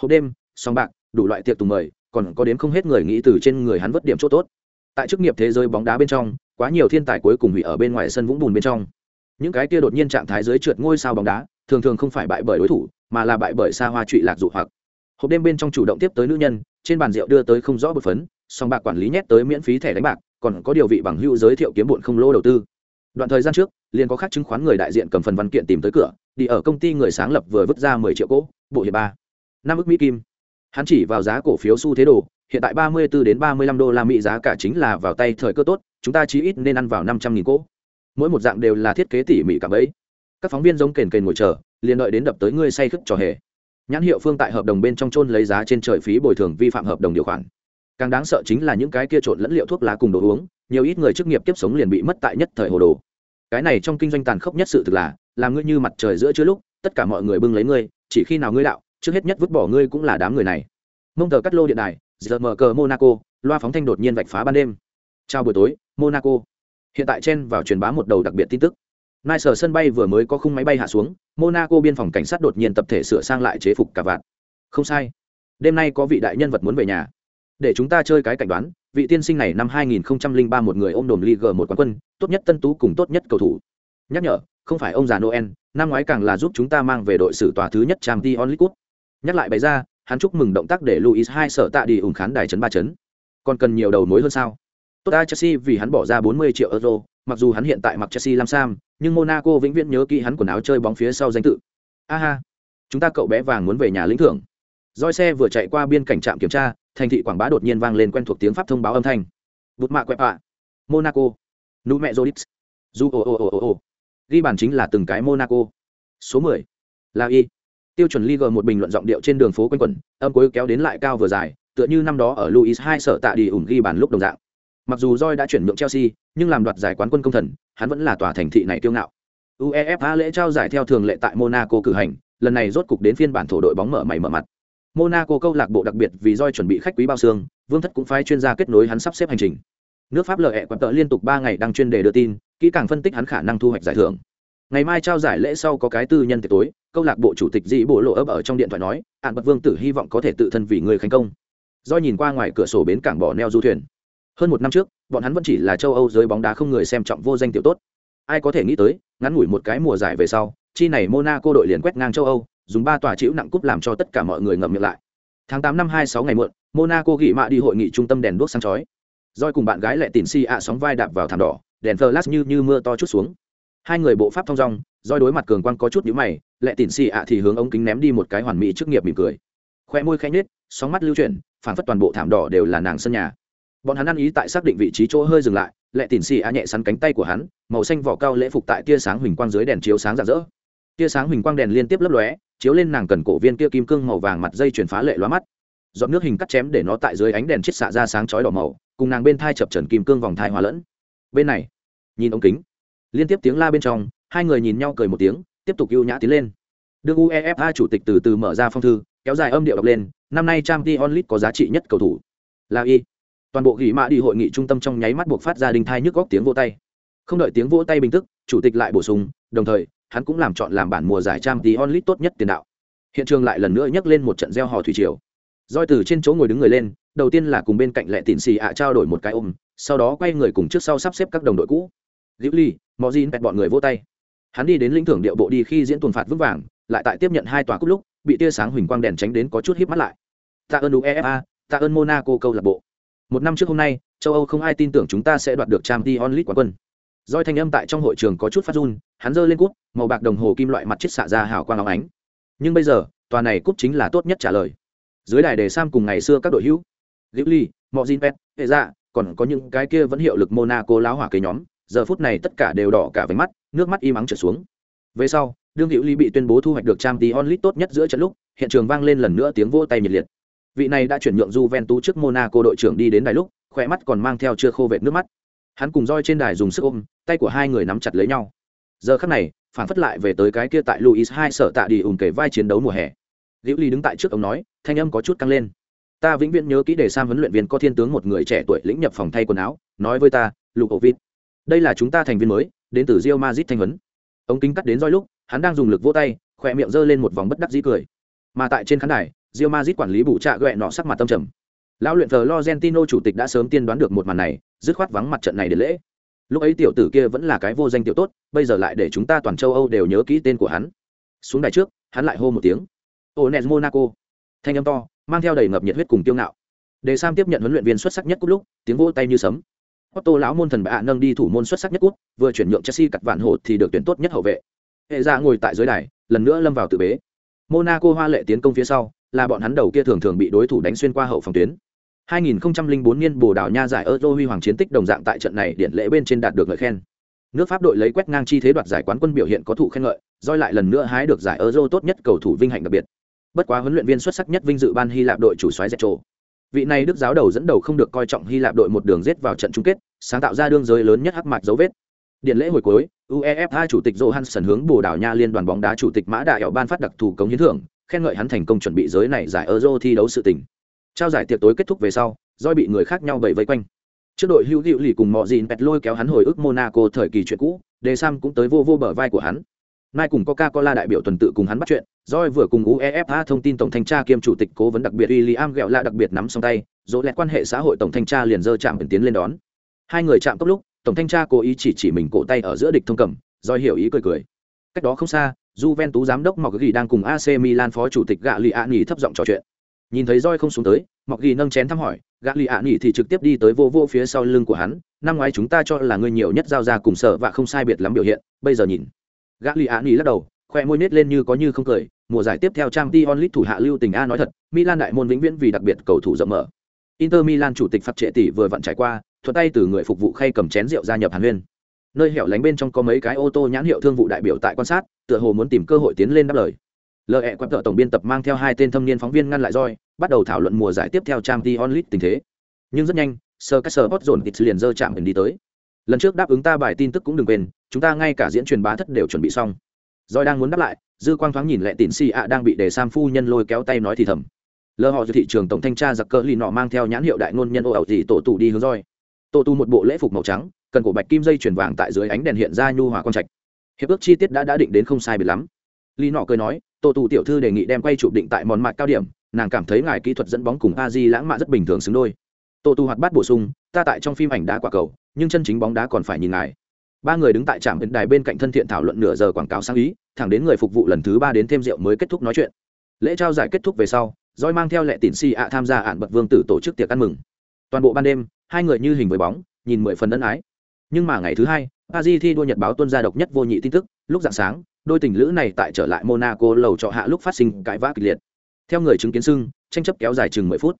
Hộp đêm song bạc, đủ loại tiệc tùng mời, còn có đến không hết người nghĩ từ trên người hắn vất điểm chỗ tốt. Tại chức nghiệp thế giới bóng đá bên trong, quá nhiều thiên tài cuối cùng hủy ở bên ngoài sân vũng bùn bên trong. Những cái kia đột nhiên trạng thái dưới trượt ngôi sao bóng đá, thường thường không phải bại bởi đối thủ, mà là bại bởi xa hoa trụy lạc dụ hoặc hộp đêm bên trong chủ động tiếp tới nữ nhân, trên bàn rượu đưa tới không rõ bột phấn, song bạc quản lý nhét tới miễn phí thẻ đánh bạc, còn có điều vị bằng hữu giới thiệu kiếm bụn không lỗ đầu tư. Đoạn thời gian trước, liền có khác chứng khoán người đại diện cầm phần văn kiện tìm tới cửa, đi ở công ty người sáng lập vừa vứt ra mười triệu cỗ bộ hiệp ba. Năm ước mỹ kim. Hắn chỉ vào giá cổ phiếu xu thế đồ, hiện tại ba mươi 34 đến ba mươi lăm đô la mỹ giá cả chính là vào tay thời cơ tốt, chúng ta chí ít nên ăn vào năm trăm nghìn cỗ mỗi một dạng đều là thiết kế tỉ mỉ cả bấy. Các phóng viên giống kền kền ngồi chờ, liền đợi đến đập tới ngươi say khức trò hề nhãn hiệu phương tại hợp đồng bên trong trôn lấy giá trên trời phí bồi thường vi phạm hợp đồng điều khoản. Càng đáng sợ chính là những cái kia trộn lẫn liệu thuốc lá cùng đồ uống, nhiều ít người chức nghiệp kiếp sống liền bị mất tại nhất thời hồ đồ. Cái này trong kinh doanh tàn khốc nhất sự thực là, làm ngươi như mặt trời giữa chưa lúc, tất cả mọi người bưng lấy ngươi, chỉ khi nào ngươi đạo, trước hết nhất vứt bỏ ngươi cũng là đám người này. Mông tờ cắt lô điện đài giờ mở cờ monaco, loa phóng thanh đột nhiên vạch phá ban đêm. Chào buổi tối, monaco. Hiện tại chen vào truyền bá một đầu đặc biệt tin tức. Nice sân bay vừa mới có khung máy bay hạ xuống, Monaco biên phòng cảnh sát đột nhiên tập thể sửa sang lại chế phục cả vạn. Không sai. Đêm nay có vị đại nhân vật muốn về nhà. Để chúng ta chơi cái cảnh đoán, vị tiên sinh này năm 2003 một người ôm đồm Liga một quán quân, tốt nhất tân tú cùng tốt nhất cầu thủ. Nhắc nhở, không phải ông già noel năm ngoái càng là giúp chúng ta mang về đội xử tòa thứ nhất trang t onlit nhắc lại bày ra hắn chúc mừng động tác để luis hai sở tạ đi ủng khán đài chấn ba chấn còn cần nhiều đầu mối hơn sao tốt ta chelsea vì hắn bỏ ra 40 triệu euro, mặc dù hắn hiện tại mặc chelsea làm sam, nhưng monaco vĩnh viễn nhớ kỹ hắn quần áo chơi bóng phía sau danh tự. Aha chúng ta cậu bé vàng muốn về nhà lĩnh thưởng. Roi xe vừa chạy qua biên cảnh trạm kiểm tra, thành thị quảng bá đột nhiên vang lên quen thuộc tiếng pháp thông báo âm thanh. Bụt mạ quẹt ạ monaco. Nụ mẹ jodix du ồ ồ ồ ồ. ghi bàn chính là từng cái monaco. Số 10. là y tiêu chuẩn Liga một bình luận giọng điệu trên đường phố quanh quẩn, âm cuối kéo đến lại cao vừa dài, tựa như năm đó ở Luis hai sở tạ đi ủng ghi bàn lúc đồng dạng mặc dù Roy đã chuyển nhượng Chelsea, nhưng làm đoạt giải quán quân công thần, hắn vẫn là tòa thành thị này kiêu ngạo. UEFA lễ trao giải theo thường lệ tại Monaco cử hành, lần này rốt cục đến phiên bản thổ đội bóng mở mày mở mặt. Monaco câu lạc bộ đặc biệt vì Roy chuẩn bị khách quý bao xương, Vương Thất cũng phái chuyên gia kết nối hắn sắp xếp hành trình. Nước Pháp lợi ẹ quặn tợ liên tục ba ngày đăng chuyên đề đưa tin, kỹ càng phân tích hắn khả năng thu hoạch giải thưởng. Ngày mai trao giải lễ sau có cái tư nhân tiệc tối, câu lạc bộ chủ tịch dĩ bộ lộ ấp ở trong điện thoại nói, "Ản bật vương tử hy vọng có thể tự thân vì người khánh công. Do nhìn qua ngoài cửa sổ bến cảng bỏ neo du thuyền hơn một năm trước, bọn hắn vẫn chỉ là châu âu giới bóng đá không người xem trọng vô danh tiểu tốt. Ai có thể nghĩ tới, ngắn ngủi một cái mùa giải về sau, chi này monaco đội liền quét ngang châu âu, dùng ba tòa chịu nặng cúp làm cho tất cả mọi người ngậm miệng lại. Tháng tám năm hai sáu ngày muộn, monaco gỉ mạ đi hội nghị trung tâm đèn đuốc sáng chói. Roi cùng bạn gái lại tìm si ạ sóng vai đạp vào thảm đỏ, đèn flash như như mưa to chút xuống. Hai người bộ pháp thong dong roi đối mặt cường quang có chút nhíu mày lệ tìm si ạ thì hướng ống kính ném đi một cái hoàn mỹ trước nghiệp mỉm cười. Khoe môi khẽ nhếch, sóng mắt lưu chuyển phản phất toàn bộ thảm đỏ đều là nàng sân nhà bọn hắn ăn ý tại xác định vị trí chỗ hơi dừng lại lệ tỉn xì a nhẹ sắn cánh tay của hắn, màu xanh vỏ cao lễ phục tại tia sáng huỳnh quang dưới đèn chiếu sáng rạng rỡ. Tia sáng huỳnh quang đèn liên tiếp lấp lóe, chiếu lên nàng cần cổ viên kia kim cương màu vàng mặt dây chuyển phá lệ lóa mắt. Dọn nước hình cắt chém để nó tại dưới ánh đèn chiết xạ ra sáng chói đỏ màu, cùng nàng bên thai chập trần kim cương vòng thai hòa lẫn. Bên này, nhìn ống kính, liên tiếp tiếng la bên trong, hai người nhìn nhau cười một tiếng, tiếp tục ưu nhã tiến lên. Đương uefa chủ tịch từ từ mở ra phong thư, kéo dài âm điệu đọc lên, năm nay trang t onlit có giá trị nhất cầu thủ. Là y toàn bộ ghi mã đi hội nghị trung tâm trong nháy mắt buộc phát ra đình thai nhức góc tiếng vỗ tay. Không đợi tiếng vỗ tay bình tức, chủ tịch lại bổ sung, đồng thời, hắn cũng làm chọn làm bản mùa giải trang tí onlit tốt nhất tiền đạo. Hiện trường lại lần nữa nhắc lên một trận gieo hò thủy triều. Roi từ trên chỗ ngồi đứng người lên, đầu tiên là cùng bên cạnh lệ tịn xì ạ trao đổi một cái ôm, sau đó quay người cùng trước sau sắp xếp các đồng đội cũ. Liễu ly mọi gì bẹt bọn người vô tay. Hắn đi đến lĩnh thưởng điệu bộ đi khi diễn tuần phạt vững vàng, lại tại tiếp nhận hai tòa cúp lúc, bị tia sáng huỳnh quang đèn tránh đến có chút híp mắt lại. Tạ ơn uefa tạ ơn monaco câu lạc bộ một năm trước hôm nay, châu âu không ai tin tưởng chúng ta sẽ đoạt được trang t onlit quán quân. Doi thanh âm tại trong hội trường có chút phát run, hắn giơ lên cúp, màu bạc đồng hồ kim loại mặt chết xạ ra hào quang óng ánh. Nhưng bây giờ, tòa này cúp chính là tốt nhất trả lời. Dưới đài đề sam cùng ngày xưa các đội hữu liễu ly mọi gin pet hệ dạ còn có những cái kia vẫn hiệu lực monaco láo hỏa kế nhóm, giờ phút này tất cả đều đỏ cả váy mắt, nước mắt im ắng trở xuống. Về sau, đương hữu ly bị tuyên bố thu hoạch được trang tí onlit tốt nhất giữa trận lúc, hiện trường vang lên lần nữa tiếng vỗ tay nhiệt liệt vị này đã chuyển nhượng Juventus trước Monaco đội trưởng đi đến đài lúc khỏe mắt còn mang theo chưa khô vệt nước mắt. Hắn cùng roi trên đài dùng sức ôm tay của hai người nắm chặt lấy nhau. Giờ khắc này phản phất lại về tới cái kia tại Luis hai sở tạ đi ủng kể vai chiến đấu mùa hè. Liễu Ly đứng tại trước ông nói, thanh âm có chút căng lên. Ta vĩnh viễn nhớ kỹ để Sam huấn luyện viên có thiên tướng một người trẻ tuổi lĩnh nhập phòng thay quần áo, nói với ta, Lukovic, đây là chúng ta thành viên mới đến từ Real Madrid thanh huấn. Ông kính cắt đến roi lúc hắn đang dùng lực vỗ tay khỏe miệng giơ lên một vòng bất đắc dĩ cười. Mà tại trên khán đài Real Madrid quản lý bù trạ ghẹ nọ sắc mặt tâm trầm. Lão luyện thờ logentino chủ tịch đã sớm tiên đoán được một màn này dứt khoát vắng mặt trận này để lễ. Lúc ấy tiểu tử kia vẫn là cái vô danh tiểu tốt bây giờ lại để chúng ta toàn châu âu đều nhớ kỹ tên của hắn. Xuống đài trước hắn lại hô một tiếng. Ones monaco. Thanh âm to mang theo đầy ngập nhiệt huyết cùng tiêu ngạo. Để sam tiếp nhận huấn luyện viên xuất sắc nhất cúp lúc tiếng vỗ tay như sấm. Otto lão môn thần bạ nâng đi thủ môn xuất sắc nhất cúp, vừa chuyển nhượng Chelsea cặt vạn hộ thì được tuyển tốt nhất hậu vệ. Hệ ra ngồi tại dưới đài, lần nữa lâm vào tự bế. Monaco hoa lệ tiến công phía sau, là bọn hắn đầu kia thường thường bị đối thủ đánh xuyên qua hậu phòng tuyến. 2004 niên Bồ Đào Nha giải Euro huy hoàng chiến tích đồng dạng tại trận này điện lễ bên trên đạt được ngợi khen. Nước Pháp đội lấy quét ngang chi thế đoạt giải quán quân biểu hiện có thụ khen ngợi, roi lại lần nữa hái được giải Euro tốt nhất cầu thủ vinh hạnh đặc biệt. Bất quá huấn luyện viên xuất sắc nhất vinh dự ban Hy Lạp đội chủ soái Zetro vị này đức giáo đầu dẫn đầu không được coi trọng hy lạp đội một đường giết vào trận chung kết sáng tạo ra đương giới lớn nhất hắc mạc dấu vết điện lễ hồi cuối uefa chủ tịch johansson hướng bồ đào nha liên đoàn bóng đá chủ tịch mã đại ban phát đặc thù cống hiến thưởng khen ngợi hắn thành công chuẩn bị giới này giải euro thi đấu sự tình. Trao giải tiệc tối kết thúc về sau doi bị người khác nhau bầy vây quanh. Trước đội hữu hữu lì cùng Mọ dìn Pet lôi kéo hắn hồi ức monaco thời kỳ chuyện cũ đề sam cũng tới vô vô bờ vai của hắn. Nay cùng Coca-Cola đại biểu tuần tự cùng hắn bắt chuyện, Joy vừa cùng UEFA thông tin tổng thanh tra kiêm chủ tịch cố vấn đặc biệt William gẹo lạ đặc biệt nắm song tay, dỗ lẹt quan hệ xã hội tổng thanh tra liền dơ chạm tiến lên đón. Hai người chạm tốc lúc, tổng thanh tra cố ý chỉ chỉ mình cổ tay ở giữa địch thông cầm, Joy hiểu ý cười cười. cách đó không xa Juventus giám đốc Mọc Ghi đang cùng AC Milan phó chủ tịch Gạ Lì Ạ Nhỉ thấp giọng trò chuyện. Nhìn thấy roi không xuống tới, Mọc Ghi nâng chén thăm hỏi, Gạ Lì Ạ Nhỉ thì trực tiếp đi tới vô vô phía sau lưng của hắn, năm ngoái chúng ta cho là người nhiều nhất giao ra cùng sở và không sai biệt lắm biểu hiện, bây giờ nhìn. Gạ Lì Ạ Nhỉ lắc đầu, khoe môi nết lên như có như không cười, mùa giải tiếp theo Trang Champions League thủ hạ lưu tình a nói thật, Milan đại môn vĩnh viễn vì đặc biệt cầu thủ rộng mở. Inter Milan chủ tịch phạt trệ tỷ vừa vặn trải qua, thuận tay từ người phục vụ khay cầm chén rượu gia nhập Hàn Huyên. Nơi hẻo lánh bên trong có mấy cái ô tô nhãn hiệu thương vụ đại biểu tại quan sát, tựa hồ muốn tìm cơ hội tiến lên đáp lời. lợi hẹ quẹp tổng biên tập mang theo hai tên thâm niên phóng viên ngăn lại roi, bắt đầu thảo luận mùa giải tiếp theo trang t onlit tình thế. Nhưng rất nhanh, Sir sơ bót dồn tịt liền dơ chạm đi tới. Lần trước đáp ứng ta bài tin tức cũng đừng quên, chúng ta ngay cả diễn truyền bá thất đều chuẩn bị xong. Roi đang muốn đáp lại, dư quang thoáng nhìn lẹ tịn xì ạ đang bị đề sam phu nhân lôi kéo tay nói thì thầm lơ họ dự thị trường tổng thanh tra giặc cỡ lì nọ mang theo nhãn hiệu đại ngôn nhân ô ẩu gì tổ tụ đi hướng roi Tô Tu một bộ lễ phục màu trắng, cần cổ bạch kim dây chuyển vàng tại dưới ánh đèn hiện ra nhu hòa con trạch. Hiệp ước chi tiết đã đã định đến không sai biệt lắm. Lý nọ cười nói, Tô Tu tiểu thư đề nghị đem quay chụp định tại mòn mạc cao điểm, nàng cảm thấy ngài kỹ thuật dẫn bóng cùng a di lãng mạn rất bình thường xứng đôi. Tô Tu hoạt bát bổ sung, ta tại trong phim ảnh đá quả cầu, nhưng chân chính bóng đá còn phải nhìn ngài. Ba người đứng tại trạm đài bên cạnh thân thiện thảo luận nửa giờ quảng cáo sáng ý, thẳng đến người phục vụ lần thứ ba đến thêm rượu mới kết thúc nói chuyện. Lễ trao giải kết thúc về sau roi mang theo lệ tịn si ạ tham gia ạn bậc vương tử tổ chức tiệc ăn mừng. Toàn bộ ban đêm hai người như hình với bóng, nhìn mười phần ân ái. Nhưng mà ngày thứ hai a di thi đua nhật báo tuân ra độc nhất vô nhị tin tức, lúc dạng sáng, đôi tình lữ này tại trở lại monaco lầu trọ hạ lúc phát sinh cãi vã kịch liệt. Theo người chứng kiến sưng tranh chấp kéo dài chừng mười phút.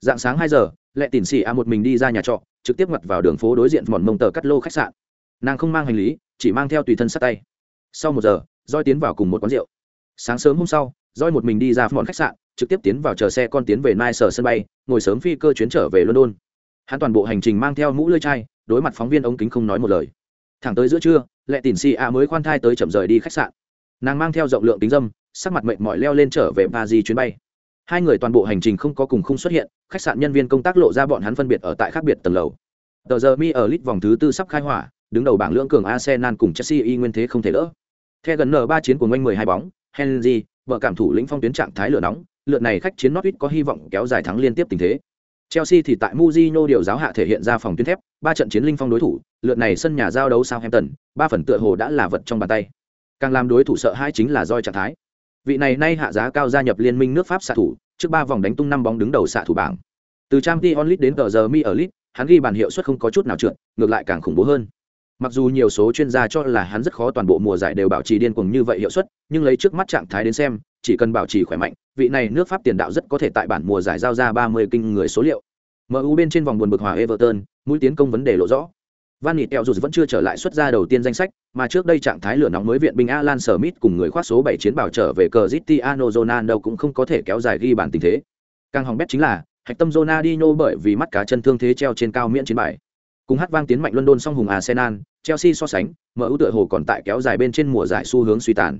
Dạng sáng hai giờ, lệ tịn xì a một mình đi ra nhà trọ, trực tiếp ngặt vào đường phố đối diện mòn mông tờ cắt lô khách sạn. Nàng không mang hành lý, chỉ mang theo tùy thân sát tay. Sau một giờ roi tiến vào cùng một quán rượu. Sáng sớm hôm sau roi một mình đi ra mòn khách sạn, trực tiếp tiến vào chờ xe con tiến về nai sở sân bay, ngồi sớm phi cơ chuyến trở về london hắn toàn bộ hành trình mang theo mũ lưỡi chai, đối mặt phóng viên ống kính không nói một lời. Thẳng tới giữa trưa, lệ tỉn xì a mới khoan thai tới chậm rời đi khách sạn. Nàng mang theo rộng lượng tính dâm, sắc mặt mệt mỏi leo lên trở về paris chuyến bay. Hai người toàn bộ hành trình không có cùng không xuất hiện, khách sạn nhân viên công tác lộ ra bọn hắn phân biệt ở tại khác biệt tầng lầu. Tờ giờ mi ở lit vòng thứ tư sắp khai hỏa, đứng đầu bảng lưỡng cường arsenal cùng chelsea y nguyên thế không thể lỡ theo gần n ba chiến của ngoanh mười hai bóng, henry, vợ cảm thủ lĩnh phong tuyến trạng thái lửa nóng, lượt này khách chiến Norwich có hy vọng kéo dài thắng liên tiếp tình thế. Chelsea thì tại Mourinho điều giáo hạ thể hiện ra phòng tuyến thép, ba trận chiến linh phong đối thủ, lượt này sân nhà giao đấu Southampton, ba phần tựa hồ đã là vật trong bàn tay. Càng làm đối thủ sợ hãi chính là roi trạng thái. Vị này nay hạ giá cao gia nhập liên minh nước Pháp xạ thủ, trước ba vòng đánh tung năm bóng đứng đầu xạ thủ bảng. Từ Champions League đến tờ giờ mi ở League, hắn ghi bàn hiệu suất không có chút nào trượt, ngược lại càng khủng bố hơn. Mặc dù nhiều số chuyên gia cho là hắn rất khó toàn bộ mùa giải đều bảo trì điên cuồng như vậy hiệu suất, nhưng lấy trước mắt trạng thái đến xem, chỉ cần bảo trì khỏe mạnh, vị này nước Pháp tiền đạo rất có thể tại bản mùa giải giao ra 30 kinh người số liệu. MU bên trên vòng buồn bực hòa Everton, mũi tiến công vấn đề lộ rõ. Van Nịt dù vẫn chưa trở lại xuất ra đầu tiên danh sách, mà trước đây trạng thái lửa nóng mới viện binh Alan Smith cùng người khoác số 7 chiến bảo trở về cờ Cristiano Ronaldo cũng không có thể kéo dài ghi bàn tình thế. Càng hỏng bét chính là, hạch tâm Ronaldinho bởi vì mắt cá chân thương thế treo trên cao miễn chiến bài. Cùng hát vang tiến mạnh London song hùng Arsenal, Chelsea so sánh, MU tựa hồ còn tại kéo dài bên trên mùa giải xu hướng suy tàn.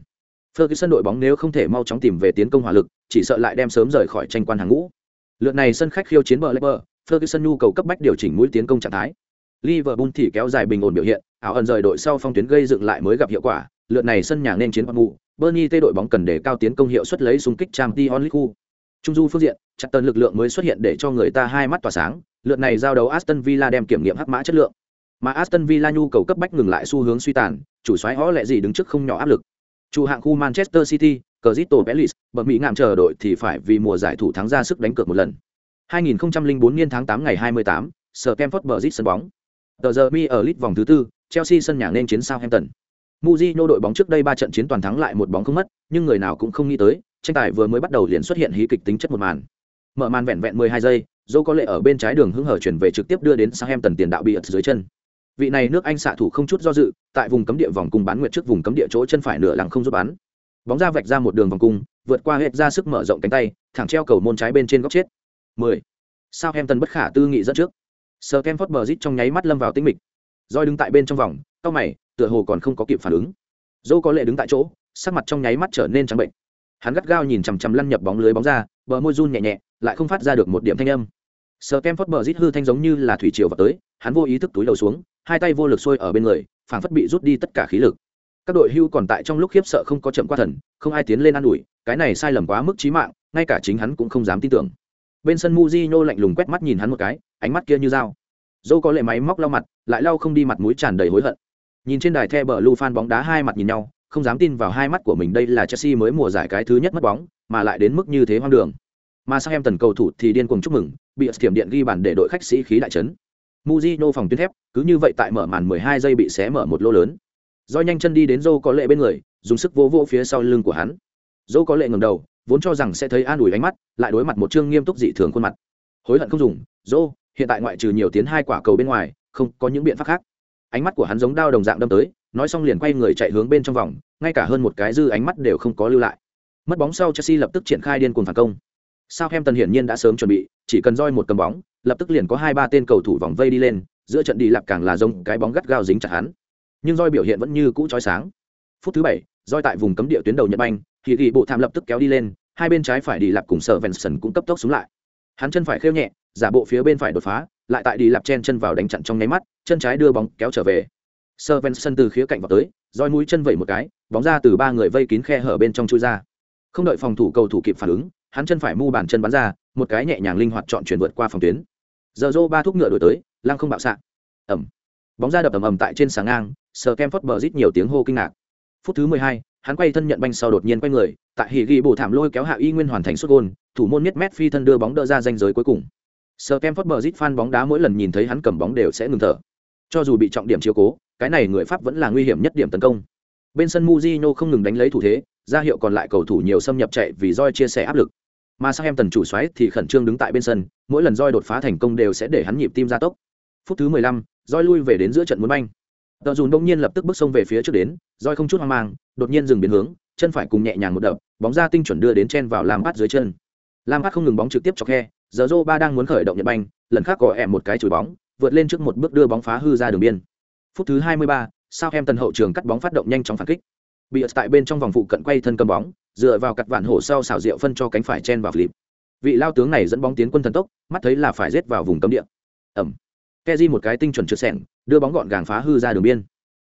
Ferguson đội bóng nếu không thể mau chóng tìm về tiến công hỏa lực, chỉ sợ lại đem sớm rời khỏi tranh quan hàng ngũ. Lượt này sân khách khiêu chiến bờ Leicester, Ferguson nhu cầu cấp bách điều chỉnh mũi tiến công trạng thái. Liverpool thì kéo dài bình ổn biểu hiện, áo ẩn rời đội sau phong tuyến gây dựng lại mới gặp hiệu quả, lượt này sân nhà nên chiến Bournemouth, Burnley tê đội bóng cần để cao tiến công hiệu suất lấy xung kích Champions League. Trung du phương diện, chặt tần lực lượng mới xuất hiện để cho người ta hai mắt tỏa sáng, lượt này giao đấu Aston Villa đem kiểm nghiệm hắc mã chất lượng. Mà Aston Villa nhu cầu cấp bách ngừng lại xu hướng suy tàn, chủ soái họ lẽ gì đứng trước không nhỏ áp lực. Chủ hạng khu Manchester City, Crystal Palace, bậc Mỹ ngạm chờ đội thì phải vì mùa giải thủ thắng ra sức đánh cược một lần. 2004 niên tháng 8 ngày 28, Stamford Bridge sân bóng. Tờ giờ mi ở lít vòng thứ tư, Chelsea sân nhà nên chiến Southampton. Mourinho đội bóng trước đây 3 trận chiến toàn thắng lại một bóng không mất, nhưng người nào cũng không nghĩ tới, tranh tài vừa mới bắt đầu liền xuất hiện hí kịch tính chất một màn. Mở màn vẹn vẹn 12 giây, Joe có lệ ở bên trái đường hứng hở chuyển về trực tiếp đưa đến Southampton tiền đạo bị ật dưới chân. Vị này nước Anh xạ thủ không chút do dự, tại vùng cấm địa vòng cung bán nguyệt trước vùng cấm địa chỗ chân phải nửa lằng không giúp bắn. Bóng ra vạch ra một đường vòng cung, vượt qua hết ra sức mở rộng cánh tay, thẳng treo cầu môn trái bên trên góc chết. 10. tân bất khả tư nghị dẫn trước. Stamford Bridge trong nháy mắt lâm vào tĩnh mịch. roi đứng tại bên trong vòng, cao mày, tựa hồ còn không có kịp phản ứng. Joe có lệ đứng tại chỗ, sắc mặt trong nháy mắt trở nên trắng bệnh. Hắn gắt gao nhìn chằm chằm lăn nhập bóng lưới bóng ra, bờ môi run nhẹ nhẹ, lại không phát ra được một điểm thanh âm. Stamford Bridge hư thanh giống như là thủy triều vào tới, hắn vô ý thức túi đầu xuống, hai tay vô lực xuôi ở bên người, phảng phất bị rút đi tất cả khí lực. Các đội hưu còn tại trong lúc khiếp sợ không có chậm qua thần, không ai tiến lên an ủi, cái này sai lầm quá mức trí mạng, ngay cả chính hắn cũng không dám tin tưởng. Bên sân Mujinho lạnh lùng quét mắt nhìn hắn một cái, ánh mắt kia như dao. Dâu có lệ máy móc lau mặt, lại lau không đi mặt mũi tràn đầy hối hận. Nhìn trên đài The lu fan bóng đá hai mặt nhìn nhau, không dám tin vào hai mắt của mình đây là Chelsea mới mùa giải cái thứ nhất mất bóng, mà lại đến mức như thế hoang đường. Mà sang em tần cầu thủ thì điên cuồng chúc mừng, bị thiểm điện ghi bàn để đội khách sĩ khí đại chấn. Mujino phòng tuyến thép, cứ như vậy tại mở màn 12 giây bị xé mở một lỗ lớn. Do nhanh chân đi đến Zhou có lệ bên người, dùng sức vỗ vỗ phía sau lưng của hắn. Zhou có lệ ngẩng đầu, vốn cho rằng sẽ thấy an ủi ánh mắt, lại đối mặt một trương nghiêm túc dị thường khuôn mặt. Hối hận không dùng, Zhou, hiện tại ngoại trừ nhiều tiến hai quả cầu bên ngoài, không có những biện pháp khác. Ánh mắt của hắn giống đao đồng dạng đâm tới, nói xong liền quay người chạy hướng bên trong vòng, ngay cả hơn một cái dư ánh mắt đều không có lưu lại. Mất bóng sau Chelsea lập tức triển khai điên cuồng phản công. Southampton hiển nhiên đã sớm chuẩn bị, chỉ cần roi một cầm bóng, lập tức liền có hai ba tên cầu thủ vòng vây đi lên, giữa trận đi lạp càng là rông, cái bóng gắt gao dính chặt hắn. Nhưng roi biểu hiện vẫn như cũ chói sáng. Phút thứ bảy, roi tại vùng cấm địa tuyến đầu Nhật Banh, thì ghi bộ tham lập tức kéo đi lên, hai bên trái phải đi lạp cùng sở Venson cũng cấp tốc xuống lại. Hắn chân phải khêu nhẹ, giả bộ phía bên phải đột phá, lại tại đi lạp chen chân vào đánh chặn trong nháy mắt, chân trái đưa bóng kéo trở về. Sir Venson từ khía cạnh vào tới, roi mũi chân vẩy một cái, bóng ra từ ba người vây kín khe hở bên trong chui ra. Không đợi phòng thủ cầu thủ kịp phản ứng, hắn chân phải mu bàn chân bắn ra, một cái nhẹ nhàng linh hoạt chọn chuyển vượt qua phòng tuyến. Giờ dô ba thúc ngựa đổi tới, lăng không bạo sạc. Ẩm. Bóng ra đập ầm ầm tại trên sáng ngang, Sir Kemford bờ rít nhiều tiếng hô kinh ngạc. Phút thứ 12, hắn quay thân nhận banh sau đột nhiên quay người, tại hỉ ghi bổ thảm lôi kéo hạ y nguyên hoàn thành xuất gôn thủ môn nhất mét phi thân đưa bóng đỡ ra danh giới cuối cùng. Sir Kemford bờ rít fan bóng đá mỗi lần nhìn thấy hắn cầm bóng đều sẽ ngừng thở. Cho dù bị trọng điểm chiếu cố, cái này người Pháp vẫn là nguy hiểm nhất điểm tấn công. Bên sân Mujino không ngừng đánh lấy thủ thế, ra hiệu còn lại cầu thủ nhiều xâm nhập chạy vì roi chia sẻ áp lực. Mà sang em tần chủ xoáy thì khẩn trương đứng tại bên sân, mỗi lần roi đột phá thành công đều sẽ để hắn nhịp tim gia tốc. Phút thứ 15, roi lui về đến giữa trận muốn banh. Tờ dùn đông nhiên lập tức bước sông về phía trước đến, roi không chút hoang mang, đột nhiên dừng biến hướng, chân phải cùng nhẹ nhàng một đập, bóng ra tinh chuẩn đưa đến chen vào làm bắt dưới chân. Lam bắt không ngừng bóng trực tiếp cho khe, giờ Zoro đang muốn khởi động nhận banh, lần khác có ẻm một cái chùi bóng, vượt lên trước một bước đưa bóng phá hư ra đường biên. Phút thứ hai mươi ba, sao em tần hậu trường cắt bóng phát động nhanh chóng phản kích. Bị tại bên trong vòng phụ cận quay thân cầm bóng, dựa vào cặt vạn hổ sau xảo diệu phân cho cánh phải chen vào philip Vị lao tướng này dẫn bóng tiến quân thần tốc, mắt thấy là phải giết vào vùng cấm địa. Ẩm. keji một cái tinh chuẩn trượt sẹn, đưa bóng gọn gàng phá hư ra đường biên.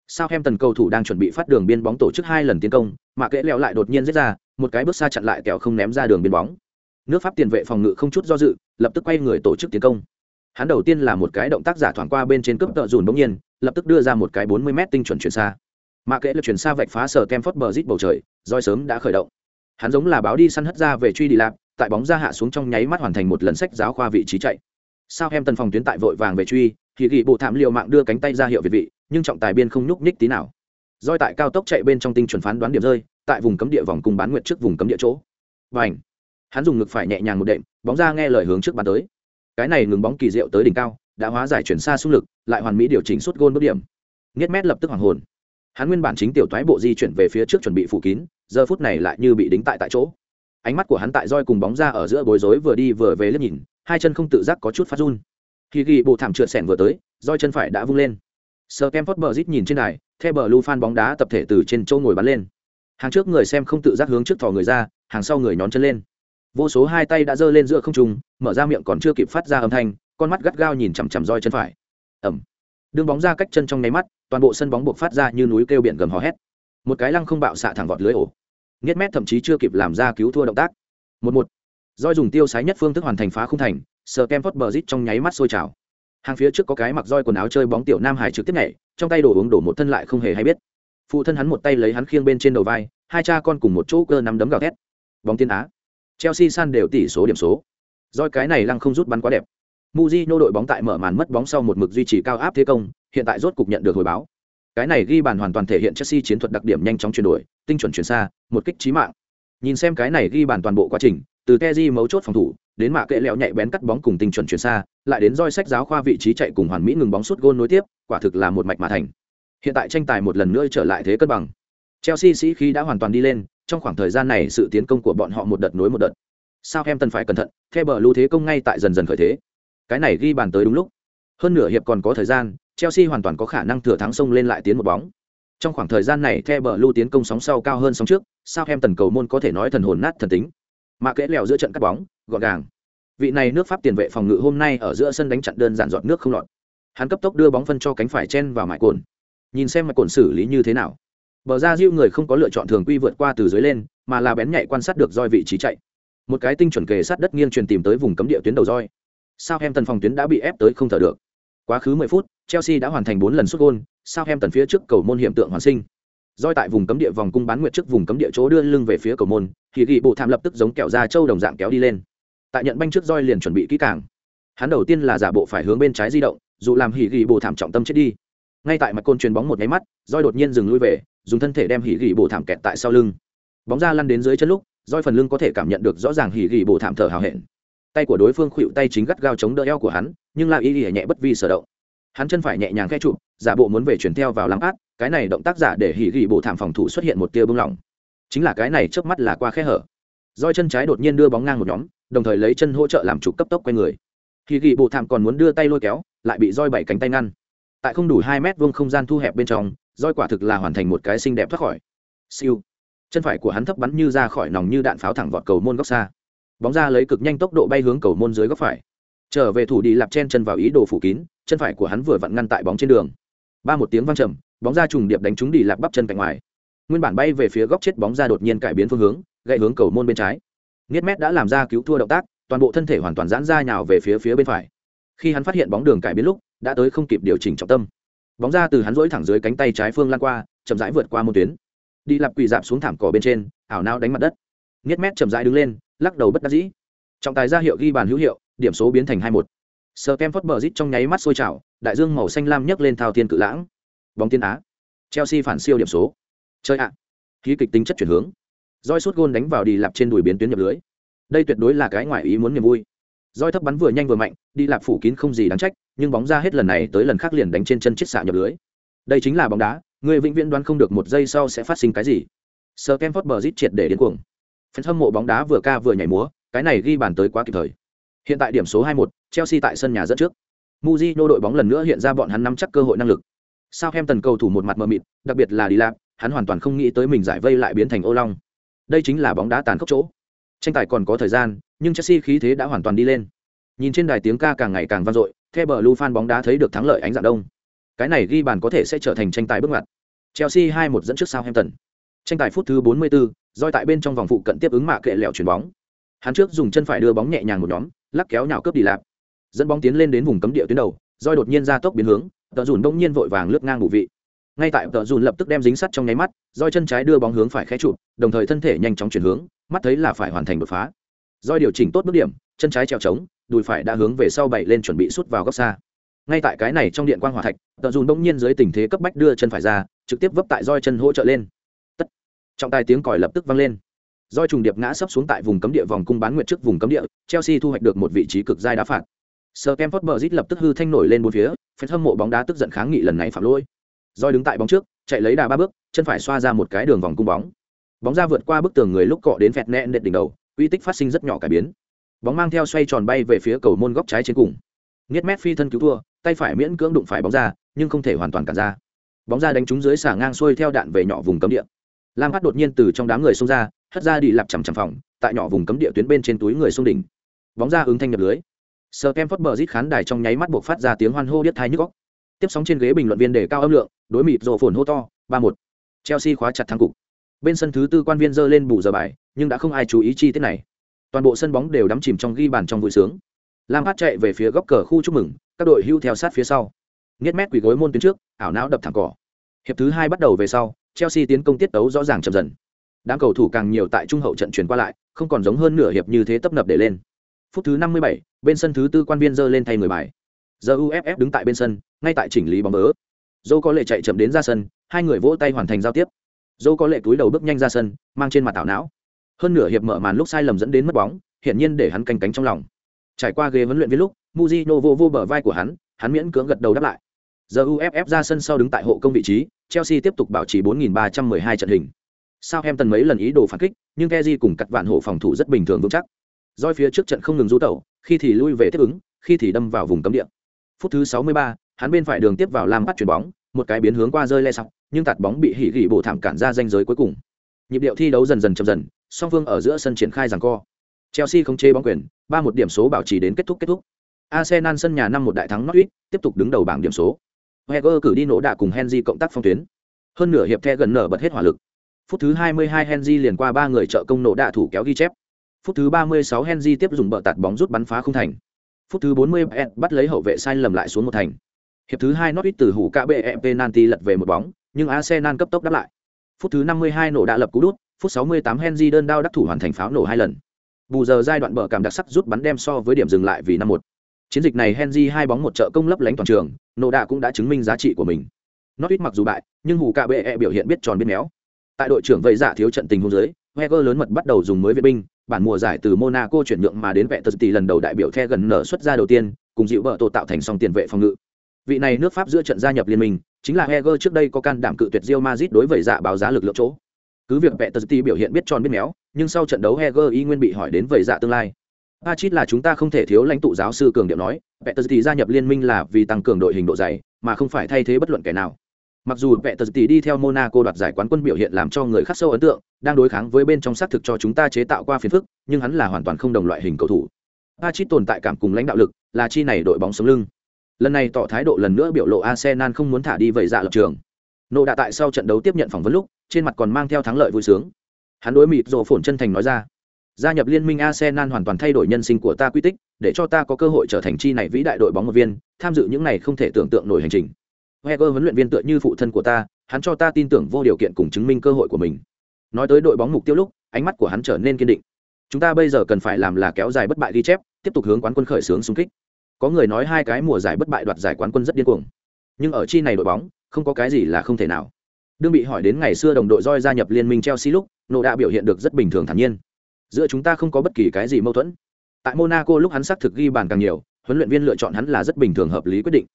Southampton cầu thủ đang chuẩn bị phát đường biên bóng tổ chức hai lần tiến công, mà kẽ leo lại đột nhiên giết ra, một cái bước xa chặn lại kẹo không ném ra đường biên bóng. Nước Pháp tiền vệ phòng ngự không chút do dự, lập tức quay người tổ chức tiến công. Hắn đầu tiên là một cái động tác giả thoảng qua bên trên cướp tợ dùn bỗng nhiên, lập tức đưa ra một cái 40m tinh chuẩn chuyển xa. Mà kệ lực chuyển xa vạch phá sở phớt bờ rít bầu trời, roi sớm đã khởi động. Hắn giống là báo đi săn hất ra về truy đi lạc, tại bóng ra hạ xuống trong nháy mắt hoàn thành một lần sách giáo khoa vị trí chạy. Sao em tần phòng tuyến tại vội vàng về truy, thì ghi bộ thảm liều mạng đưa cánh tay ra hiệu việt vị, nhưng trọng tài biên không nhúc nhích tí nào. Roi tại cao tốc chạy bên trong tinh chuẩn phán đoán điểm rơi, tại vùng cấm địa vòng cùng bán nguyệt trước vùng cấm địa chỗ. Bành! Hắn dùng ngực phải nhẹ nhàng một đệm, bóng ra nghe lời hướng trước bàn tới. Cái này ngừng bóng kỳ diệu tới đỉnh cao, đã hóa giải chuyển xa xung lực, lại hoàn mỹ điều chỉnh suốt gôn bước điểm. nghiết mét lập tức hoàng hồn. Hắn nguyên bản chính tiểu thoái bộ di chuyển về phía trước chuẩn bị phủ kín, giờ phút này lại như bị đính tại tại chỗ. Ánh mắt của hắn tại roi cùng bóng ra ở giữa bối rối vừa đi vừa về liếc nhìn, hai chân không tự giác có chút phát run. Khi ghi bộ thảm trượt sẻn vừa tới, roi chân phải đã vung lên. Sir bờ rít nhìn trên đài, theo bờ lu fan bóng đá tập thể từ trên chỗ ngồi bắn lên. Hàng trước người xem không tự giác hướng trước thò người ra, hàng sau người nhón chân lên. Vô số hai tay đã giơ lên giữa không trung, mở ra miệng còn chưa kịp phát ra âm thanh, con mắt gắt gao nhìn chằm chằm roi chân phải. Ầm. Đường bóng ra cách chân trong nháy mắt, toàn bộ sân bóng buộc phát ra như núi kêu biển gầm hò hét. Một cái lăng không bạo xạ thẳng vọt lưới ổ. nghiết mét thậm chí chưa kịp làm ra cứu thua động tác. Một một. Roi dùng tiêu sái nhất phương thức hoàn thành phá không thành, sờ kem phớt bờ rít trong nháy mắt sôi trào. Hàng phía trước có cái mặc roi quần áo chơi bóng tiểu nam hải trực tiếp nhảy, trong tay đổ uống đổ một thân lại không hề hay biết. Phụ thân hắn một tay lấy hắn khiêng bên trên đầu vai, hai cha con cùng một chỗ cơ nắm đấm gào thét. Bóng tiên á. Chelsea san đều tỷ số điểm số. Roi cái này lăng không rút bắn quá đẹp. Mujino đội bóng tại mở màn mất bóng sau một mực duy trì cao áp thế công, hiện tại rốt cục nhận được hồi báo. Cái này ghi bàn hoàn toàn thể hiện Chelsea chiến thuật đặc điểm nhanh chóng chuyển đổi, tinh chuẩn chuyển xa, một kích chí mạng. Nhìn xem cái này ghi bàn toàn bộ quá trình, từ Kezi mấu chốt phòng thủ, đến mạ kệ lẹo nhạy bén cắt bóng cùng tinh chuẩn chuyển xa, lại đến roi sách giáo khoa vị trí chạy cùng hoàn mỹ ngừng bóng sút gôn nối tiếp, quả thực là một mạch mà thành. Hiện tại tranh tài một lần nữa trở lại thế cân bằng. Chelsea sĩ khí đã hoàn toàn đi lên, trong khoảng thời gian này sự tiến công của bọn họ một đợt nối một đợt. Sao em cần phải cẩn thận, theo bờ lưu thế công ngay tại dần dần khởi thế. Cái này ghi bàn tới đúng lúc. Hơn nửa hiệp còn có thời gian, Chelsea hoàn toàn có khả năng thừa thắng sông lên lại tiến một bóng. Trong khoảng thời gian này The Blue tiến công sóng sau cao hơn sóng trước, sao em tần cầu môn có thể nói thần hồn nát thần tính. Mà kẽ lèo giữa trận cắt bóng, gọn gàng. Vị này nước Pháp tiền vệ phòng ngự hôm nay ở giữa sân đánh chặn đơn giản giọt nước không lọt. Hắn cấp tốc đưa bóng phân cho cánh phải chen vào mại cồn. Nhìn xem mại cồn xử lý như thế nào. Bờ ra diu người không có lựa chọn thường quy vượt qua từ dưới lên, mà là bén nhạy quan sát được roi vị trí chạy. Một cái tinh chuẩn kề sát đất nghiêng truyền tìm tới vùng cấm địa tuyến đầu roi. Sao em tần phòng tuyến đã bị ép tới không thở được. Quá khứ 10 phút, Chelsea đã hoàn thành 4 lần sút gol, sao em tần phía trước cầu môn hiểm tượng hoàn sinh. Doi tại vùng cấm địa vòng cung bán nguyệt trước vùng cấm địa chỗ đưa lưng về phía cầu môn thì ghi bộ thảm lập tức giống kẹo ra châu đồng dạng kéo đi lên. Tại nhận banh trước roi liền chuẩn bị kỹ càng. Hắn đầu tiên là giả bộ phải hướng bên trái di động dù làm hỉ ghi bộ thảm trọng tâm chết đi. Ngay tại mặt côn truyền bóng một nháy mắt roi đột nhiên dừng lui về dùng thân thể đem hỉ ghi bộ thảm kẹt tại sau lưng. Bóng ra lăn đến dưới chân lúc roi phần lưng có thể cảm nhận được rõ ràng hỉ ghi bộ thảm thở hào hẹn tay của đối phương khuỵu tay chính gắt gao chống đỡ eo của hắn, nhưng lại y ỉa nhẹ bất vi sở động. Hắn chân phải nhẹ nhàng khẽ trụ, giả bộ muốn về chuyển theo vào lắm át, cái này động tác giả để hỉ ghi bộ thảm phòng thủ xuất hiện một tia bưng lỏng. Chính là cái này trước mắt là qua khe hở. Roi chân trái đột nhiên đưa bóng ngang một nhóm, đồng thời lấy chân hỗ trợ làm trục cấp tốc quay người. Hỉ ghi bộ thảm còn muốn đưa tay lôi kéo, lại bị roi bảy cánh tay ngăn. Tại không đủ hai mét vuông không gian thu hẹp bên trong, roi quả thực là hoàn thành một cái xinh đẹp thoát khỏi. Siêu. Chân phải của hắn thấp bắn như ra khỏi nòng như đạn pháo thẳng vọt cầu môn góc xa bóng ra lấy cực nhanh tốc độ bay hướng cầu môn dưới góc phải. Trở về thủ đi lạp chen chân vào ý đồ phủ kín, chân phải của hắn vừa vặn ngăn tại bóng trên đường. Ba một tiếng văng trầm, bóng ra trùng điệp đánh trúng đi lạp bắp chân cạnh ngoài. Nguyên bản bay về phía góc chết bóng ra đột nhiên cải biến phương hướng gậy hướng cầu môn bên trái. Niết mét đã làm ra cứu thua động tác, toàn bộ thân thể hoàn toàn giãn ra nhào về phía phía bên phải. Khi hắn phát hiện bóng đường cải biến lúc, đã tới không kịp điều chỉnh trọng tâm. Bóng ra từ hắn dỗi thẳng dưới cánh tay trái phương lan qua, chậm rãi vượt qua một tuyến. Đi lặp quỳ dạp xuống thảm cỏ bên trên, ảo nao đánh mặt đất. Niết mét chậm rãi đứng lên lắc đầu bất đắc dĩ. Trọng tài ra hiệu ghi bàn hữu hiệu, điểm số biến thành hai một. Sờ kem phớt bờ rít trong nháy mắt sôi trào, đại dương màu xanh lam nhấc lên thao thiên cự lãng. Bóng tiên á. Chelsea phản siêu điểm số. Chơi ạ. Khí kịch tính chất chuyển hướng. Roi sút gôn đánh vào đi lạp trên đùi biến tuyến nhập lưới. Đây tuyệt đối là cái ngoại ý muốn niềm vui. Roi thấp bắn vừa nhanh vừa mạnh, đi lạp phủ kín không gì đáng trách, nhưng bóng ra hết lần này tới lần khác liền đánh trên chân chiết xạ nhập lưới. Đây chính là bóng đá, người vĩnh viễn đoán không được một giây sau sẽ phát sinh cái gì. Sờ kem phớt bờ rít triệt để điên cuồng phần hâm mộ bóng đá vừa ca vừa nhảy múa cái này ghi bàn tới quá kịp thời. Hiện tại điểm số 2-1, chelsea tại sân nhà dẫn trước. Mujino đội bóng lần nữa hiện ra bọn hắn nắm chắc cơ hội năng lực. Southampton cầu thủ một mặt mờ mịt đặc biệt là đi lạc hắn hoàn toàn không nghĩ tới mình giải vây lại biến thành ô long đây chính là bóng đá tàn khốc chỗ. Tranh tài còn có thời gian nhưng chelsea khí thế đã hoàn toàn đi lên. Nhìn trên đài tiếng ca càng ngày càng vang dội theo bờ lu fan bóng đá thấy được thắng lợi ánh dạng đông. Cái này ghi bàn có thể sẽ trở thành tranh tài bước ngoặt. Chelsea 2-1 dẫn trước Southampton. Tranh tài phút thứ 44, roi tại bên trong vòng phụ cận tiếp ứng mạ kệ lẹo chuyển bóng. Hắn trước dùng chân phải đưa bóng nhẹ nhàng một nhóm, lắc kéo nhào cướp đi lạp. Dẫn bóng tiến lên đến vùng cấm địa tuyến đầu, roi đột nhiên ra tốc biến hướng, tờ dùn đông nhiên vội vàng lướt ngang ngủ vị. Ngay tại tờ dùn lập tức đem dính sắt trong nháy mắt, roi chân trái đưa bóng hướng phải khé chụp, đồng thời thân thể nhanh chóng chuyển hướng, mắt thấy là phải hoàn thành đột phá. Roi điều chỉnh tốt bước điểm, chân trái treo trống, đùi phải đã hướng về sau bảy lên chuẩn bị sút vào góc xa. Ngay tại cái này trong điện quang hỏa thạch, tờ dùn đông nhiên dưới tình thế cấp bách đưa chân phải ra, trực tiếp vấp tại roi chân hỗ trợ lên trọng tài tiếng còi lập tức vang lên Doi trùng điệp ngã sấp xuống tại vùng cấm địa vòng cung bán nguyệt trước vùng cấm địa, Chelsea thu hoạch được một vị trí cực giai đá phạt. Sir bờ Bridge lập tức hư thanh nổi lên bốn phía, phen hâm mộ bóng đá tức giận kháng nghị lần này phạm lỗi. Doi đứng tại bóng trước, chạy lấy đà ba bước, chân phải xoa ra một cái đường vòng cung bóng. Bóng ra vượt qua bức tường người lúc cọ đến phẹt nện đỉnh đầu, uy tích phát sinh rất nhỏ cải biến. Bóng mang theo xoay tròn bay về phía cầu môn góc trái trên cùng. nghiết mét phi thân cứu thua, tay phải miễn cưỡng đụng phải bóng ra, nhưng không thể hoàn toàn cản ra. Bóng ra đánh trúng dưới xả ngang xuôi theo đạn về nhỏ vùng cấm địa. Lam Phát đột nhiên từ trong đám người xông ra, hất ra đi lạp chằm chằm phòng tại nhỏ vùng cấm địa tuyến bên trên túi người xung đỉnh. Bóng ra ứng thanh nhập lưới. Sờ kem phớt bờ rít khán đài trong nháy mắt buộc phát ra tiếng hoan hô điếc thai nhức góc tiếp sóng trên ghế bình luận viên để cao âm lượng đối mịt rộ phồn hô to ba một. Chelsea khóa chặt thắng cục. Bên sân thứ tư quan viên dơ lên bù giờ bài nhưng đã không ai chú ý chi tiết này. Toàn bộ sân bóng đều đắm chìm trong ghi bàn trong vui sướng. Lam hát chạy về phía góc cờ khu chúc mừng các đội hưu theo sát phía sau. Nghiết mét quỳ gối môn tuyến trước ảo não đập thẳng cỏ. Hiệp thứ hai bắt đầu về sau chelsea tiến công tiết tấu rõ ràng chậm dần. Đám cầu thủ càng nhiều tại trung hậu trận chuyển qua lại không còn giống hơn nửa hiệp như thế tấp nập để lên. Phút thứ năm mươi bảy, bên sân thứ tư quan viên giơ lên thay người bài. Giờ uff đứng tại bên sân ngay tại chỉnh lý bóng bớ. Dâu có lệ chạy chậm đến ra sân hai người vỗ tay hoàn thành giao tiếp. Dâu có lệ túi đầu bước nhanh ra sân mang trên mặt tảo não. Hơn nửa hiệp mở màn lúc sai lầm dẫn đến mất bóng hiển nhiên để hắn canh cánh trong lòng. Trải qua ghế huấn luyện viên lúc muzino vô vô bờ vai của hắn hắn miễn cưỡng gật đầu đáp lại giờ uff ra sân sau đứng tại hộ công vị trí chelsea tiếp tục bảo trì 4.312 trận hình. Sao em tần mấy lần ý đồ phản kích nhưng keji cùng cặt vạn hộ phòng thủ rất bình thường vững chắc. Doi phía trước trận không ngừng du tẩu khi thì lui về tiếp ứng khi thì đâm vào vùng cấm địa. Phút thứ 63, hắn bên phải đường tiếp vào lam bắt chuyền bóng một cái biến hướng qua rơi le sọc nhưng tạt bóng bị hỉ gỉ bộ thảm cản ra danh giới cuối cùng. Nhịp điệu thi đấu dần dần chậm dần song phương ở giữa sân triển khai rằng co. Chelsea không chê bóng quyền ba một điểm số bảo trì đến kết thúc kết thúc. Arsenal sân nhà năm một đại thắng norwich tiếp tục đứng đầu bảng điểm số heger cử đi nổ đạ cùng henry cộng tác phong tuyến. Hơn nửa hiệp the gần nở bật hết hỏa lực. Phút thứ 22 Henry liền qua ba người trợ công nổ đạ thủ kéo ghi chép. Phút thứ 36 Henry tiếp dùng bờ tạt bóng rút bắn phá không thành. Phút thứ 40 Ed bắt lấy hậu vệ sai lầm lại xuống một thành. Hiệp thứ hai Norwich từ hủ cả bệ penalty lật về một bóng, nhưng Arsenal cấp tốc đáp lại. Phút thứ 52 nổ đạ lập cú đút, phút 68 Henry đơn đao đắc thủ hoàn thành pháo nổ hai lần. Bù giờ giai đoạn bờ cảm đặc sắc rút bắn đem so với điểm dừng lại vì năm một chiến dịch này Henry hai bóng một trợ công lấp lánh toàn trường, Nô đạ cũng đã chứng minh giá trị của mình. Norwich mặc dù bại, nhưng hù cạ bệ e biểu hiện biết tròn biết méo. Tại đội trưởng vây giả thiếu trận tình hôn giới Heger lớn mật bắt đầu dùng mới vệ binh, bản mùa giải từ Monaco chuyển nhượng mà đến vệ tờ tỷ lần đầu đại biểu the gần nở xuất ra đầu tiên, cùng dịu vợ tổ tạo thành song tiền vệ phòng ngự. Vị này nước pháp giữa trận gia nhập liên minh, chính là Heger trước đây có can đảm cự tuyệt Real Madrid đối với giả dạ báo giá lực lượng chỗ. Cứ việc vệ tờ tỷ biểu hiện biết tròn biết méo, nhưng sau trận đấu Heger y nguyên bị hỏi đến vầy dạ tương lai Pachit là chúng ta không thể thiếu lãnh tụ giáo sư cường điệu nói, Peterzi gia nhập liên minh là vì tăng cường đội hình độ dày, mà không phải thay thế bất luận kẻ nào. Mặc dù Peterzi đi theo Monaco đoạt giải quán quân biểu hiện làm cho người khác sâu ấn tượng, đang đối kháng với bên trong xác thực cho chúng ta chế tạo qua phiền phức, nhưng hắn là hoàn toàn không đồng loại hình cầu thủ. Pachit tồn tại cảm cùng lãnh đạo lực, là chi này đội bóng sống lưng. Lần này tỏ thái độ lần nữa biểu lộ Arsenal không muốn thả đi vậy dạ lập trường. Nô đã tại sau trận đấu tiếp nhận phỏng vấn lúc, trên mặt còn mang theo thắng lợi vui sướng. Hắn đối mịt rồ phồn chân thành nói ra, gia nhập liên minh Arsenal hoàn toàn thay đổi nhân sinh của ta quy tích, để cho ta có cơ hội trở thành chi này vĩ đại đội bóng một viên, tham dự những này không thể tưởng tượng nổi hành trình. heger huấn luyện viên tựa như phụ thân của ta, hắn cho ta tin tưởng vô điều kiện cùng chứng minh cơ hội của mình. Nói tới đội bóng mục tiêu lúc, ánh mắt của hắn trở nên kiên định. Chúng ta bây giờ cần phải làm là kéo dài bất bại ghi chép, tiếp tục hướng quán quân khởi xướng xung kích. Có người nói hai cái mùa giải bất bại đoạt giải quán quân rất điên cuồng, nhưng ở chi này đội bóng, không có cái gì là không thể nào. Đương bị hỏi đến ngày xưa đồng đội roi gia nhập liên minh Chelsea lúc, nô đã biểu hiện được rất bình thường thản nhiên giữa chúng ta không có bất kỳ cái gì mâu thuẫn. Tại monaco lúc hắn xác thực ghi bàn càng nhiều huấn luyện viên lựa chọn hắn là rất bình thường hợp lý quyết định.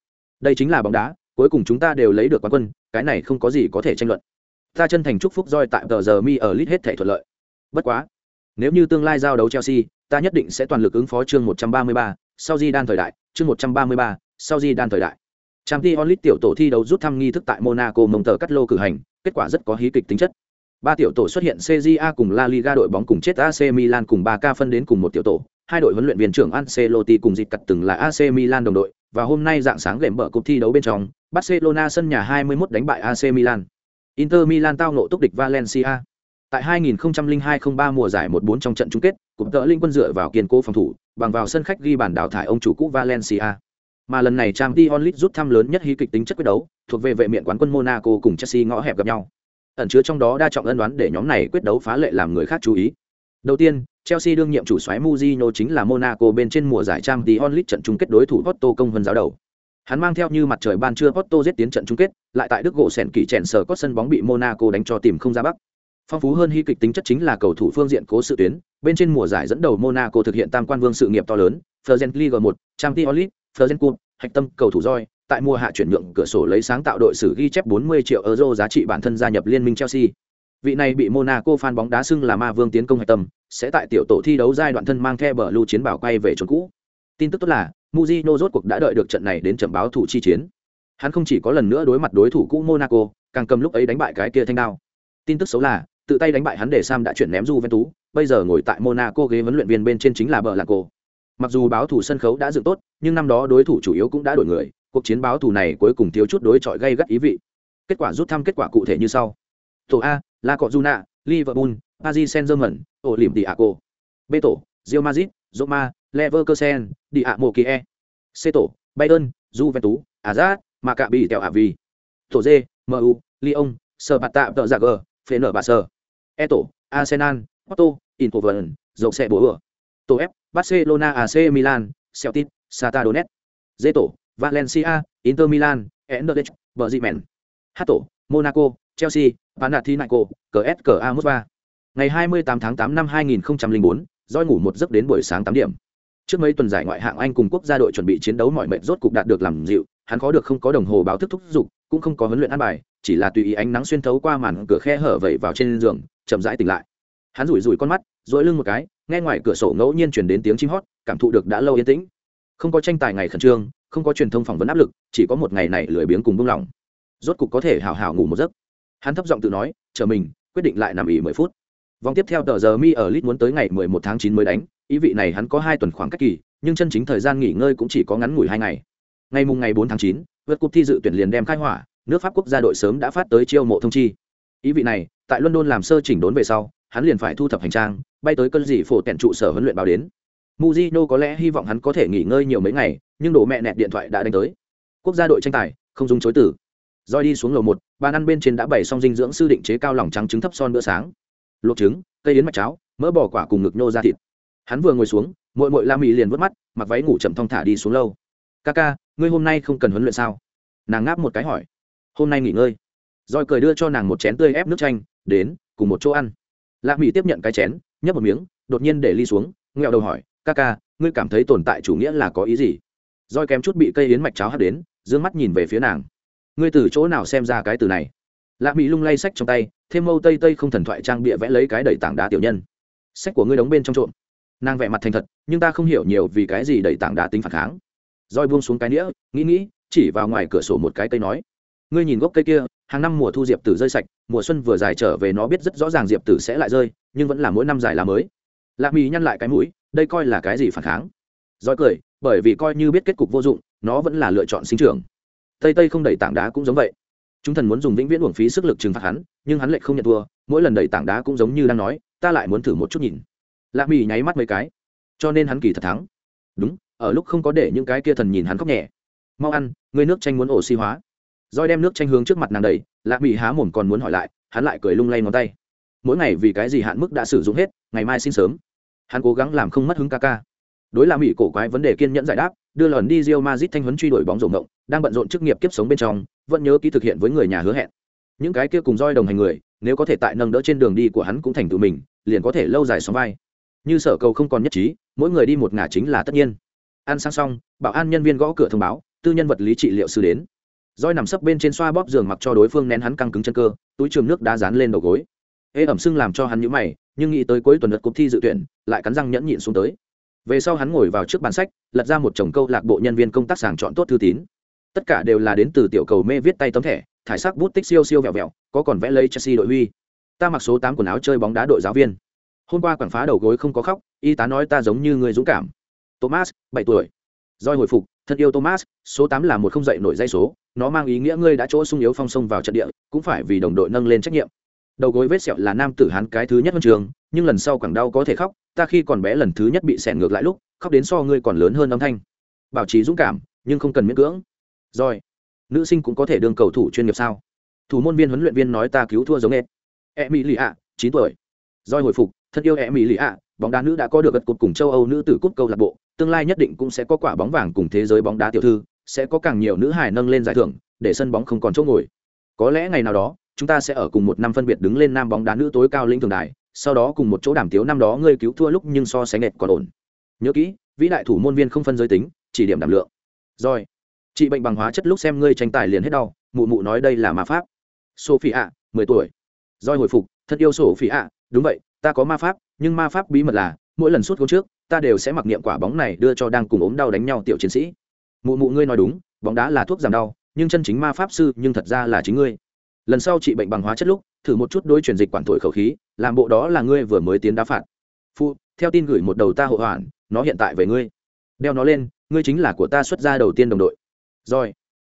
Đây chính là bóng đá cuối cùng chúng ta đều lấy được quán quân cái này không có gì có thể tranh luận. Ta chân thành chúc phúc roi tại tờ giờ mi ở lit hết thể thuận lợi. Bất quá nếu như tương lai giao đấu chelsea ta nhất định sẽ toàn lực ứng phó chương 133, sau di đan thời đại chương 133, sau di đan thời đại. Trang t onlit tiểu tổ thi đấu rút thăm nghi thức tại monaco mông tờ cắt lô cử hành kết quả rất có hí kịch tính chất ba tiểu tổ xuất hiện CJA cùng La Liga đội bóng cùng chết AC Milan cùng 3K phân đến cùng một tiểu tổ. Hai đội huấn luyện viên trưởng Ancelotti cùng dịch cật từng là AC Milan đồng đội và hôm nay dạng sáng lệm bở cuộc thi đấu bên trong, Barcelona sân nhà 21 đánh bại AC Milan. Inter Milan tao ngộ túc địch Valencia. Tại 2002-03 mùa giải 1-4 trong trận chung kết, cụm tợ linh quân dựa vào kiên cố phòng thủ, bằng vào sân khách ghi bàn đào thải ông chủ cũ Valencia. Mà lần này Champions League rút thăm lớn nhất hí kịch tính chất quyết đấu, thuộc về vệ miện quán quân Monaco cùng Chelsea ngõ hẹp gặp nhau ẩn chứa trong đó đa trọng ân đoán để nhóm này quyết đấu phá lệ làm người khác chú ý. Đầu tiên, Chelsea đương nhiệm chủ soái Mourinho chính là Monaco bên trên mùa giải Champions League trận chung kết đối thủ Porto công vân giáo đầu. Hắn mang theo như mặt trời ban trưa Porto giết tiến trận chung kết, lại tại Đức gỗ sèn kỳ chèn sở có sân bóng bị Monaco đánh cho tìm không ra bắc. Phong phú hơn hy kịch tính chất chính là cầu thủ phương diện cố sự tuyến, bên trên mùa giải dẫn đầu Monaco thực hiện tam quan vương sự nghiệp to lớn, Fergen League 1, Champions League, Fergen Cup, hạch tâm cầu thủ roi, tại mùa hạ chuyển nhượng cửa sổ lấy sáng tạo đội sử ghi chép 40 triệu euro giá trị bản thân gia nhập liên minh Chelsea. Vị này bị Monaco fan bóng đá xưng là ma vương tiến công hạch tâm, sẽ tại tiểu tổ thi đấu giai đoạn thân mang theo bờ lưu chiến bảo quay về chỗ cũ. Tin tức tốt là, Mujino rốt cuộc đã đợi được trận này đến trận báo thủ chi chiến. Hắn không chỉ có lần nữa đối mặt đối thủ cũ Monaco, càng cầm lúc ấy đánh bại cái kia thanh đao. Tin tức xấu là, tự tay đánh bại hắn để Sam đã chuyển ném Juventus, bây giờ ngồi tại Monaco ghế huấn luyện viên bên trên chính là bờ lạc cô. Mặc dù báo thủ sân khấu đã dựng tốt, nhưng năm đó đối thủ chủ yếu cũng đã đổi người, cuộc chiến báo thù này cuối cùng thiếu chút đối chọi gây gắt ý vị. Kết quả rút thăm kết quả cụ thể như sau. Tổ a, la cọ juna liverpool, paris saint germain olympiaco b tổ, real madrid, roma, leverkusen đi kie c tổ, bayern, juventus azad maccabi tèo avi tổ d mu lyon sơ bạt tạm tợ giả g phê nở bà e tổ, arsenal, porto, Inter dầu xe bố ửa tổ f, barcelona ac milan, celtic sata donet d tổ Valencia, Inter Milan, Anderlecht, Bremen. Hát tổ, Monaco, Chelsea, Panathinaikos, CSKA Moskva. Ngày 28 tháng 8 năm 2004, doi ngủ một giấc đến buổi sáng 8 điểm. Trước mấy tuần giải ngoại hạng Anh cùng quốc gia đội chuẩn bị chiến đấu mọi mệnh rốt cục đạt được làm dịu, hắn khó được không có đồng hồ báo thức thúc dục, cũng không có huấn luyện ăn bài, chỉ là tùy ý ánh nắng xuyên thấu qua màn cửa khe hở vẩy vào trên giường, chậm rãi tỉnh lại. Hắn rủi rủi con mắt, duỗi lưng một cái, nghe ngoài cửa sổ ngẫu nhiên truyền đến tiếng chim hót, cảm thụ được đã lâu yên tĩnh. Không có tranh tài ngày khẩn trương, không có truyền thông phỏng vấn áp lực chỉ có một ngày này lười biếng cùng buông lỏng. Rốt cục có thể hào hào ngủ một giấc. Hắn thấp giọng tự nói chờ mình quyết định lại nằm ỉ mười phút. Vòng tiếp theo tờ giờ mi ở lit muốn tới ngày mười một tháng chín mới đánh ý vị này hắn có hai tuần khoảng cách kỳ nhưng chân chính thời gian nghỉ ngơi cũng chỉ có ngắn ngủi hai ngày. Ngày mùng ngày bốn tháng chín vượt cúp thi dự tuyển liền đem khai hỏa nước pháp quốc gia đội sớm đã phát tới chiêu mộ thông chi. Ý vị này tại london làm sơ chỉnh đốn về sau hắn liền phải thu thập hành trang bay tới cơn dị phổ tẹn trụ sở huấn luyện báo đến. Mujino có lẽ hy vọng hắn có thể nghỉ ngơi nhiều mấy ngày, nhưng đổ mẹ nẹt điện thoại đã đánh tới. Quốc gia đội tranh tài, không dung chối từ. roi đi xuống lầu một bàn ăn bên trên đã bày xong dinh dưỡng sư định chế cao lòng trắng trứng thấp son bữa sáng. Luộc trứng cây yến mạch cháo mỡ bò quả cùng ngực nô ra thịt. Hắn vừa ngồi xuống muội muội la mỹ liền vớt mắt mặc váy ngủ chậm thong thả đi xuống lâu Kaka, ngươi hôm nay không cần huấn luyện sao? Nàng ngáp một cái hỏi. Hôm nay nghỉ ngơi. Roi cười đưa cho nàng một chén tươi ép nước chanh đến cùng một chỗ ăn. La mỹ tiếp nhận cái chén nhấp một miếng đột nhiên để ly xuống ngẹo đầu hỏi ca ca, ngươi cảm thấy tồn tại chủ nghĩa là có ý gì? Roi kém chút bị cây yến mạch cháo hắt đến d ư ơ n g mắt nhìn về phía nàng. Ngươi từ chỗ nào xem ra cái từ này? Lạ mỹ lung lay sách trong tay, thêm mâu tây tây không thần thoại trang bịa vẽ lấy cái đầy tảng đá tiểu nhân. Sách của ngươi đóng bên trong trộm. Nàng vẽ mặt thành thật, nhưng ta không hiểu nhiều vì cái gì đầy tảng đá tính phản kháng. Roi buông xuống cái nĩa, nghĩ nghĩ, chỉ vào ngoài cửa sổ một cái cây nói. Ngươi nhìn gốc cây kia, hàng năm mùa thu diệp tử rơi sạch, mùa xuân vừa dài trở về nó biết rất rõ ràng diệp tử sẽ lại rơi, nhưng vẫn là mỗi năm dài là mới. Lạ mỹ nhăn lại cái mũi đây coi là cái gì phản kháng? Roi cười, bởi vì coi như biết kết cục vô dụng, nó vẫn là lựa chọn sinh trưởng. Tây tây không đẩy tảng đá cũng giống vậy. Chúng thần muốn dùng vĩnh viễn uổng phí sức lực trừng phạt hắn, nhưng hắn lại không nhận thua, mỗi lần đẩy tảng đá cũng giống như đang nói, ta lại muốn thử một chút nhìn. Lạ mỹ nháy mắt mấy cái. Cho nên hắn kỳ thật thắng. Đúng, ở lúc không có để những cái kia thần nhìn hắn khóc nhẹ. Mau ăn, ngươi nước chanh muốn oxy hóa. Roi đem nước chanh hướng trước mặt nàng đầy lạ mỹ há mồm còn muốn hỏi lại, hắn lại cười lung lay ngón tay. Mỗi ngày vì cái gì hạn mức đã sử dụng hết, ngày mai xin sớm hắn cố gắng làm không mất hứng ca ca. Đối là mỹ cổ quái vấn đề kiên nhẫn giải đáp, đưa lần đi Real Madrid thanh huấn truy đuổi bóng rổ ngộng, đang bận rộn chức nghiệp kiếp sống bên trong, vẫn nhớ ký thực hiện với người nhà hứa hẹn. Những cái kia cùng roi đồng hành người, nếu có thể tại nâng đỡ trên đường đi của hắn cũng thành tự mình, liền có thể lâu dài sống vai. Như sở cầu không còn nhất trí, mỗi người đi một ngả chính là tất nhiên. Ăn sang xong, bảo an nhân viên gõ cửa thông báo, tư nhân vật lý trị liệu sư đến. Roi nằm sấp bên trên xoa bóp giường mặc cho đối phương nén hắn căng cứng chân cơ, túi trường nước đá dán lên đầu gối. Ê, ẩm sưng làm cho hắn nhíu mày nhưng nghĩ tới cuối tuần lượt cuộc thi dự tuyển, lại cắn răng nhẫn nhịn xuống tới. Về sau hắn ngồi vào trước bàn sách, lật ra một chồng câu lạc bộ nhân viên công tác sàng chọn tốt thư tín. Tất cả đều là đến từ tiểu cầu mê viết tay tấm thẻ, thải sắc bút tích siêu siêu vẹo vẹo, có còn vẽ lấy chelsea đội huy. Ta mặc số tám quần áo chơi bóng đá đội giáo viên. Hôm qua quảng phá đầu gối không có khóc, y tá nói ta giống như người dũng cảm. Thomas, bảy tuổi. Doi hồi phục, thân yêu thomas, số tám là một không dậy nổi dây số, nó mang ý nghĩa ngươi đã chỗ sung yếu phong sông vào trận địa, cũng phải vì đồng đội nâng lên trách nhiệm đầu gối vết sẹo là nam tử hán cái thứ nhất huân trường nhưng lần sau càng đau có thể khóc ta khi còn bé lần thứ nhất bị xẻn ngược lại lúc khóc đến so ngươi còn lớn hơn âm thanh. Bảo trì dũng cảm nhưng không cần miễn cưỡng. Rồi nữ sinh cũng có thể đương cầu thủ chuyên nghiệp sao? Thủ môn viên huấn luyện viên nói ta cứu thua giống e, e mỹ lì ạ chín tuổi. Rồi hồi phục thân yêu e mỹ lì ạ bóng đá nữ đã có được gật cột cùng châu âu nữ tử cúp câu lạc bộ tương lai nhất định cũng sẽ có quả bóng vàng cùng thế giới bóng đá tiểu thư sẽ có càng nhiều nữ hài nâng lên giải thưởng để sân bóng không còn chỗ ngồi. Có lẽ ngày nào đó chúng ta sẽ ở cùng một năm phân biệt đứng lên nam bóng đá nữ tối cao lĩnh thường đài, sau đó cùng một chỗ đàm tiếu năm đó ngươi cứu thua lúc nhưng so sánh nệt còn ổn. Nhớ kỹ, vĩ đại thủ môn viên không phân giới tính, chỉ điểm đảm lượng. Rồi, trị bệnh bằng hóa chất lúc xem ngươi tranh tài liền hết đau, mụ mụ nói đây là ma pháp. Sophie ạ mười tuổi. Rồi hồi phục, thật yêu sophie ạ đúng vậy, ta có ma pháp, nhưng ma pháp bí mật là, mỗi lần suốt gôn trước, ta đều sẽ mặc niệm quả bóng này đưa cho đang cùng ốm đau đánh nhau tiểu chiến sĩ. Mụ mụ ngươi nói đúng, bóng đá là thuốc giảm đau, nhưng chân chính ma pháp sư, nhưng thật ra là chính ngươi lần sau trị bệnh bằng hóa chất lúc, thử một chút đôi truyền dịch quản thổi khẩu khí, làm bộ đó là ngươi vừa mới tiến đá phạt. Phụ theo tin gửi một đầu ta hộ hoàn, nó hiện tại về ngươi. Đeo nó lên, ngươi chính là của ta xuất gia đầu tiên đồng đội. Roi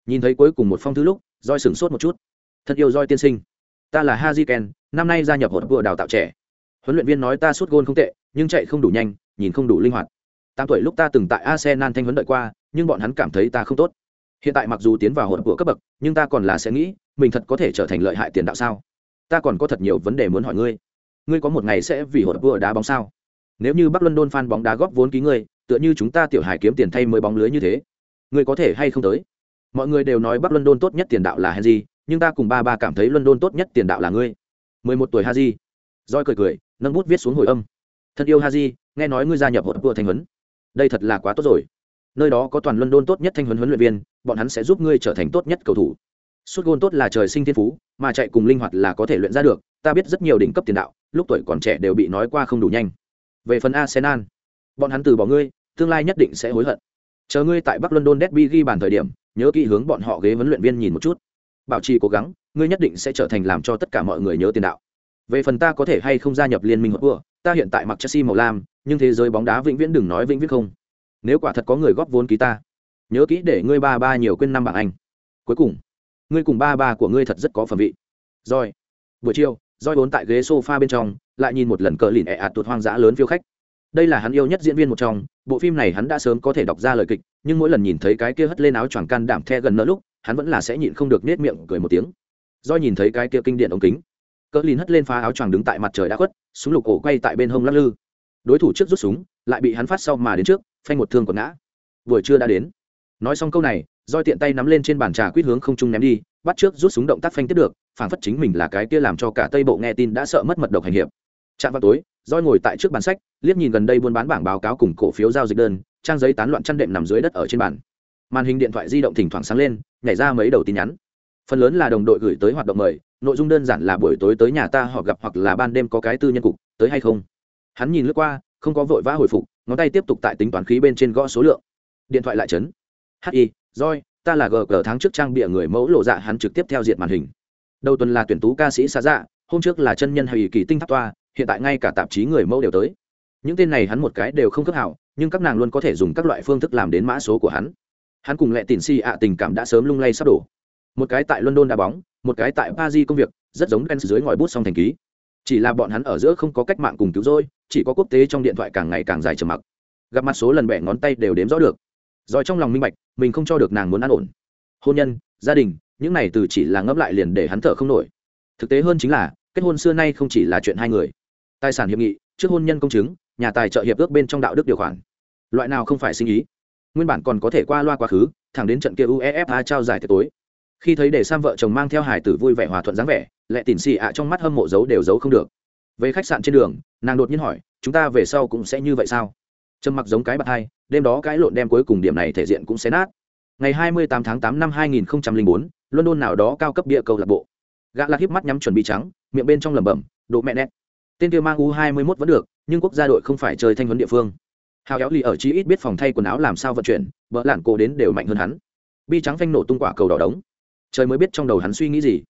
nhìn thấy cuối cùng một phong thư lúc roi sửng sốt một chút. Thật yêu roi tiên sinh. Ta là haji ken, năm nay gia nhập hội vừa đào tạo trẻ. Huấn luyện viên nói ta sút gôn không tệ, nhưng chạy không đủ nhanh, nhìn không đủ linh hoạt. Tám tuổi lúc ta từng tại arsenal thanh huấn đợi qua, nhưng bọn hắn cảm thấy ta không tốt. Hiện tại mặc dù tiến vào hội vừa cấp bậc, nhưng ta còn là sẽ nghĩ mình thật có thể trở thành lợi hại tiền đạo sao? Ta còn có thật nhiều vấn đề muốn hỏi ngươi. Ngươi có một ngày sẽ vì hội vừa đá bóng sao? Nếu như bắc london fan bóng đá góp vốn ký ngươi, tựa như chúng ta tiểu hải kiếm tiền thay mới bóng lưới như thế, ngươi có thể hay không tới? Mọi người đều nói bắc london tốt nhất tiền đạo là henry, nhưng ta cùng ba ba cảm thấy london tốt nhất tiền đạo là ngươi. Mười một tuổi haji. Roi cười cười, nâng bút viết xuống hồi âm. Thân yêu haji, nghe nói ngươi gia nhập hội vừa thành huấn. Đây thật là quá tốt rồi. Nơi đó có toàn london tốt nhất thanh huấn huấn luyện viên, bọn hắn sẽ giúp ngươi trở thành tốt nhất cầu thủ. Sút gôn tốt là trời sinh thiên phú, mà chạy cùng linh hoạt là có thể luyện ra được, ta biết rất nhiều đỉnh cấp tiền đạo, lúc tuổi còn trẻ đều bị nói qua không đủ nhanh. Về phần Arsenal, bọn hắn từ bỏ ngươi, tương lai nhất định sẽ hối hận. Chờ ngươi tại Bắc London Derby ghi bàn thời điểm, nhớ kỹ hướng bọn họ ghế huấn luyện viên nhìn một chút. Bảo trì cố gắng, ngươi nhất định sẽ trở thành làm cho tất cả mọi người nhớ tiền đạo. Về phần ta có thể hay không gia nhập liên minh của ta hiện tại mặc Chelsea màu lam, nhưng thế giới bóng đá vĩnh viễn đừng nói vĩnh viễn không. Nếu quả thật có người góp vốn ký ta, nhớ kỹ để ngươi ba ba nhiều quên năm bảng anh. Cuối cùng, ngươi cùng ba ba của ngươi thật rất có phẩm vị. Rồi. Buổi chiều roi vốn tại ghế sofa bên trong, lại nhìn một lần cờ lìn ẹ ạt tuột hoang dã lớn phiêu khách. Đây là hắn yêu nhất diễn viên một trong, bộ phim này hắn đã sớm có thể đọc ra lời kịch, nhưng mỗi lần nhìn thấy cái kia hất lên áo choàng can đảm the gần nỡ lúc, hắn vẫn là sẽ nhịn không được nết miệng cười một tiếng. Do nhìn thấy cái kia kinh điện ống kính. Cỡ lìn hất lên phá áo choàng đứng tại mặt trời đã khuất, súng lục cổ quay tại bên hông lắc lư. Đối thủ trước rút súng, lại bị hắn phát sau mà đến trước, phanh một thương còn ngã. Buổi trưa đã đến. Nói xong câu này roi tiện tay nắm lên trên bàn trà quýt hướng không trung ném đi, bắt trước rút súng động tác phanh tiếp được phản phất chính mình là cái kia làm cho cả tây bộ nghe tin đã sợ mất mật độc hành hiệp. Chạm vào tối, roi ngồi tại trước bàn sách, liếc nhìn gần đây buôn bán bảng báo cáo cùng cổ phiếu giao dịch đơn, trang giấy tán loạn chăn đệm nằm dưới đất ở trên bàn. Màn hình điện thoại di động thỉnh thoảng sáng lên, nhảy ra mấy đầu tin nhắn. Phần lớn là đồng đội gửi tới hoạt động mời, nội dung đơn giản là buổi tối tới nhà ta họ gặp hoặc là ban đêm có cái tư nhân cục, tới hay không. Hắn nhìn lướt qua, không có vội vã hồi phục, ngón tay tiếp tục tại tính toán khí bên trên gõ số lượng. Điện thoại lại chấn. Hi roi ta là gg tháng trước trang bịa người mẫu lộ dạ hắn trực tiếp theo diệt màn hình. Đầu tuần là tuyển tú ca sĩ xa dạ hôm trước là chân nhân hay kỳ tinh tháp toa, hiện tại ngay cả tạp chí người mẫu đều tới. Những tên này hắn một cái đều không cấp hảo, nhưng các nàng luôn có thể dùng các loại phương thức làm đến mã số của hắn. Hắn cùng lệ tỉn si ạ tình cảm đã sớm lung lay sắp đổ. Một cái tại london đá bóng, một cái tại paris công việc, rất giống ben dưới ngòi bút song thành ký. Chỉ là bọn hắn ở giữa không có cách mạng cùng cứu rỗi, chỉ có quốc tế trong điện thoại càng ngày càng dài trầm mặc. Gặp mặt số lần bẻ ngón tay đều đếm rõ được rồi trong lòng minh bạch, mình không cho được nàng muốn an ổn. Hôn nhân, gia đình, những này từ chỉ là ngấp lại liền để hắn thở không nổi. Thực tế hơn chính là, kết hôn xưa nay không chỉ là chuyện hai người. Tài sản hiệp nghị, trước hôn nhân công chứng, nhà tài trợ hiệp ước bên trong đạo đức điều khoản. Loại nào không phải sinh ý? Nguyên bản còn có thể qua loa quá khứ, thẳng đến trận kia uefa trao giải tiệc tối. Khi thấy để sam vợ chồng mang theo hải tử vui vẻ hòa thuận dáng vẻ lại tỉn xì ạ trong mắt hâm mộ giấu đều giấu không được. Về khách sạn trên đường, nàng đột nhiên hỏi, chúng ta về sau cũng sẽ như vậy sao? Trầm mặc giống cái bạc hai đêm đó cái lộn đem cuối cùng điểm này thể diện cũng sẽ nát. Ngày 28 tháng 8 năm 2004, london nào đó cao cấp địa cầu lạc bộ. Gã lạc hiếp mắt nhắm chuẩn bị trắng miệng bên trong lẩm bẩm độ mẹ nét tên kia mang u 21 vẫn được nhưng quốc gia đội không phải chơi thanh huấn địa phương. Hào éo lì ở chí ít biết phòng thay quần áo làm sao vận chuyển vợ lạn cô đến đều mạnh hơn hắn. Bi trắng phanh nổ tung quả cầu đỏ đống. Trời mới biết trong đầu hắn suy nghĩ gì.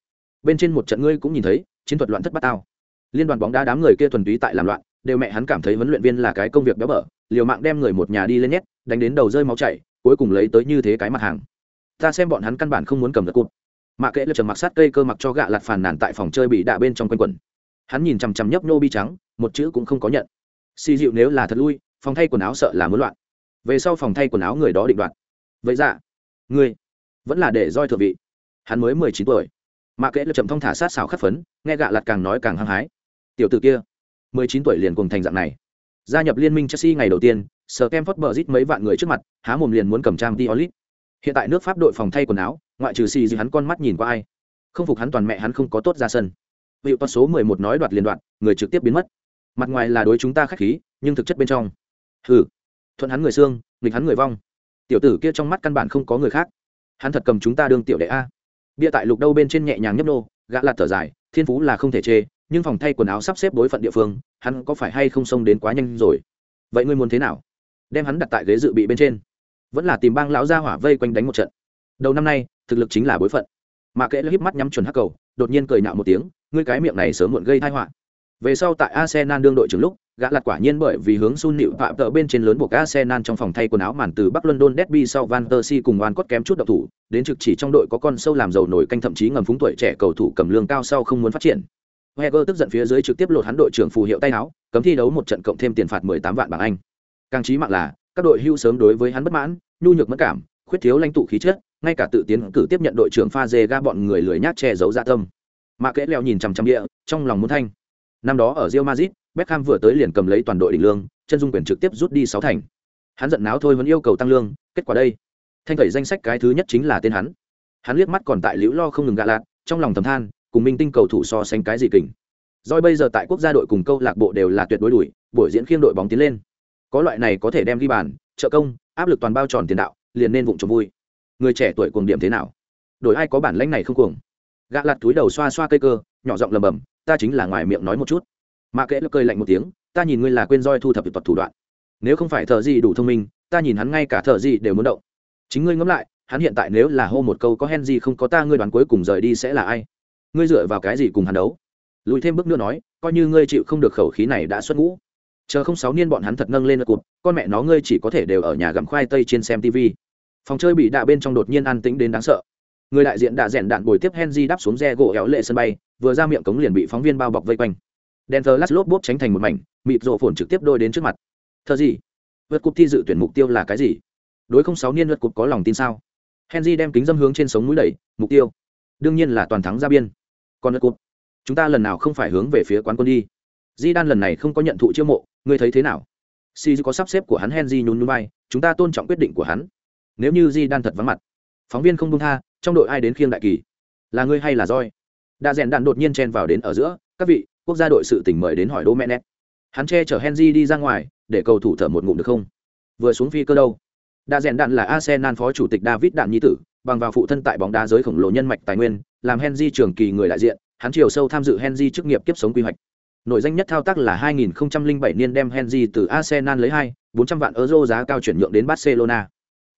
Bên trên một trận ngươi cũng nhìn thấy chiến thuật loạn thất bắt tao. Liên đoàn bóng đá đám người kia thuần túy tại làm loạn đều mẹ hắn cảm thấy huấn luyện viên là cái công việc béo bở liều mạng đem người một nhà đi lên nhét, đánh đến đầu rơi máu chảy, cuối cùng lấy tới như thế cái mặt hàng. Ta xem bọn hắn căn bản không muốn cầm được cụt. Mạ kệ lập trầm mặc sát cây cơ mặc cho gạ lạt phàn nàn tại phòng chơi bị đạ bên trong quanh quần hắn nhìn chằm chằm nhấp nhô bi trắng, một chữ cũng không có nhận. Xì dịu nếu là thật lui, phòng thay quần áo sợ là muốn loạn. Về sau phòng thay quần áo người đó định đoạt. Vậy dạ ngươi vẫn là để roi thượng vị. Hắn mới mười chín tuổi. Mạ kệ lập trầm thong thả sát xào khắc phấn, nghe gạ lạt càng nói càng hăng hái. Tiểu t ử kia, mười chín tuổi liền cùng thành dạng này gia nhập liên minh chelsea ngày đầu tiên sờ kem phớt bờ rít mấy vạn người trước mặt, há mồm liền muốn cầm trang đi olit hiện tại nước pháp đội phòng thay quần áo, ngoại trừ xì hắn con mắt nhìn qua ai. Không phục hắn toàn mẹ hắn không có tốt ra sân. Vị toa số mười một nói đoạt liên đoạn người trực tiếp biến mất. Mặt ngoài là đối chúng ta khách khí, nhưng thực chất bên trong. Hừ. Thuận hắn người xương, nghịch hắn người vong. Tiểu tử kia trong mắt căn bản không có người khác. Hắn thật cầm chúng ta đương tiểu đệ a. Bia tại lục đâu bên trên nhẹ nhàng nhấp nô, gã lạt thở dài, thiên phú là không thể chê, nhưng phòng thay quần áo sắp xếp đối phận địa phương hắn có phải hay không xông đến quá nhanh rồi? Vậy ngươi muốn thế nào? Đem hắn đặt tại ghế dự bị bên trên. Vẫn là tìm bang lão gia hỏa vây quanh đánh một trận. Đầu năm nay, thực lực chính là bối phận. Mà kệ híp mắt nhắm chuẩn hắc cầu, đột nhiên cười nhạo một tiếng, ngươi cái miệng này sớm muộn gây tai họa. Về sau tại arsenal đương đội trưởng lúc, gã lạt quả nhiên bởi vì hướng sun nịu phạm tợ bên trên lớn buộc arsenal trong phòng thay quần áo màn từ bắc london derby sau van der si cùng oan cốt kém chút độc thủ, đến trực chỉ trong đội có con sâu làm dầu nổi canh thậm chí ngầm phúng tuổi trẻ cầu thủ cầm lương cao sau không muốn phát triển. Heger tức giận phía dưới trực tiếp lột hắn đội trưởng phù hiệu tay áo, cấm thi đấu một trận cộng thêm tiền phạt 18 vạn bảng Anh. Càng chí mạng là, các đội hưu sớm đối với hắn bất mãn, nhu nhược mất cảm, khuyết thiếu lãnh tụ khí chất, ngay cả tự tiến cử tiếp nhận đội trưởng pha dê ga bọn người lười nhác che giấu dạ tâm. Mà kẽ leo nhìn chằm chằm địa, trong lòng muốn thanh. Năm đó ở Real Madrid, Beckham vừa tới liền cầm lấy toàn đội đỉnh lương, chân dung quyền trực tiếp rút đi 6 thành. Hắn giận náo thôi vẫn yêu cầu tăng lương, kết quả đây, thanh tẩy danh sách cái thứ nhất chính là tên hắn. Hắn liếc mắt còn tại liễu lo không ngừng gạ lạt, trong lòng thầm than, cùng minh tinh cầu thủ so sánh cái gì kình Doi bây giờ tại quốc gia đội cùng câu lạc bộ đều là tuyệt đối đuổi, buổi diễn khiêng đội bóng tiến lên. Có loại này có thể đem ghi bàn, trợ công, áp lực toàn bao tròn tiền đạo, liền nên vụng trộm vui. Người trẻ tuổi cuồng điểm thế nào? Đổi ai có bản lĩnh này không cuồng? Gã lật túi đầu xoa xoa cây cơ, nhỏ giọng lẩm bẩm, ta chính là ngoài miệng nói một chút. Mạ Kệ cười lạnh một tiếng, ta nhìn ngươi là quên roi thu thập thuật thủ đoạn. Nếu không phải thợ gì đủ thông minh, ta nhìn hắn ngay cả thợ gì đều muốn động. Chính ngươi ngẫm lại, hắn hiện tại nếu là hô một câu có hen gì không có ta ngươi đoán cuối cùng rời đi sẽ là ai? Ngươi dựa vào cái gì cùng hắn đấu? Lùi thêm bước nữa nói, coi như ngươi chịu không được khẩu khí này đã xuất ngũ. Chờ không sáu niên bọn hắn thật nâng lên lượt cụt, con mẹ nó ngươi chỉ có thể đều ở nhà gặm khoai tây trên xem tv phòng chơi bị đạ bên trong đột nhiên an tĩnh đến đáng sợ. Người đại diện đã rèn đạn bồi tiếp henry đáp xuống xe gỗ éo lệ sân bay, vừa ra miệng cống liền bị phóng viên bao bọc vây quanh. Đèn thờ lát lốp bốp tránh thành một mảnh, mịt rộ phồn trực tiếp đôi đến trước mặt. Thơ gì? Vượt cúp thi dự tuyển mục tiêu là cái gì? Đối không sáu niên vượt cục có lòng tin sao? Henry đem kính dâm hướng trên sống mũi đẩy, mục tiêu. Đương nhiên là toàn thắng ra biên còn đất cụt. Chúng ta lần nào không phải hướng về phía quán quân đi. Di đan lần này không có nhận thụ chiêu mộ, ngươi thấy thế nào? Si có sắp xếp của hắn henry nhún núi bay chúng ta tôn trọng quyết định của hắn. Nếu như di đan thật vắng mặt, phóng viên không đông tha, trong đội ai đến khiêng đại kỳ? Là ngươi hay là roi? Đã rèn đạn đột nhiên chen vào đến ở giữa, các vị, quốc gia đội sự tỉnh mời đến hỏi đô mẹ nét hắn che chở henry đi ra ngoài, để cầu thủ thở một ngụm được không? Vừa xuống phi cơ đâu? Đã rèn đạn là arsenal phó chủ tịch david đạn nhi tử, bằng vào phụ thân tại bóng đá giới khổng lồ nhân mạch tài nguyên làm henry trưởng kỳ người đại diện hắn chiều sâu tham dự henry chức nghiệp kiếp sống quy hoạch Nội danh nhất thao tác là 2007 niên đem Henry từ Arsenal lấy 2, 400 vạn euro giá cao chuyển nhượng đến Barcelona.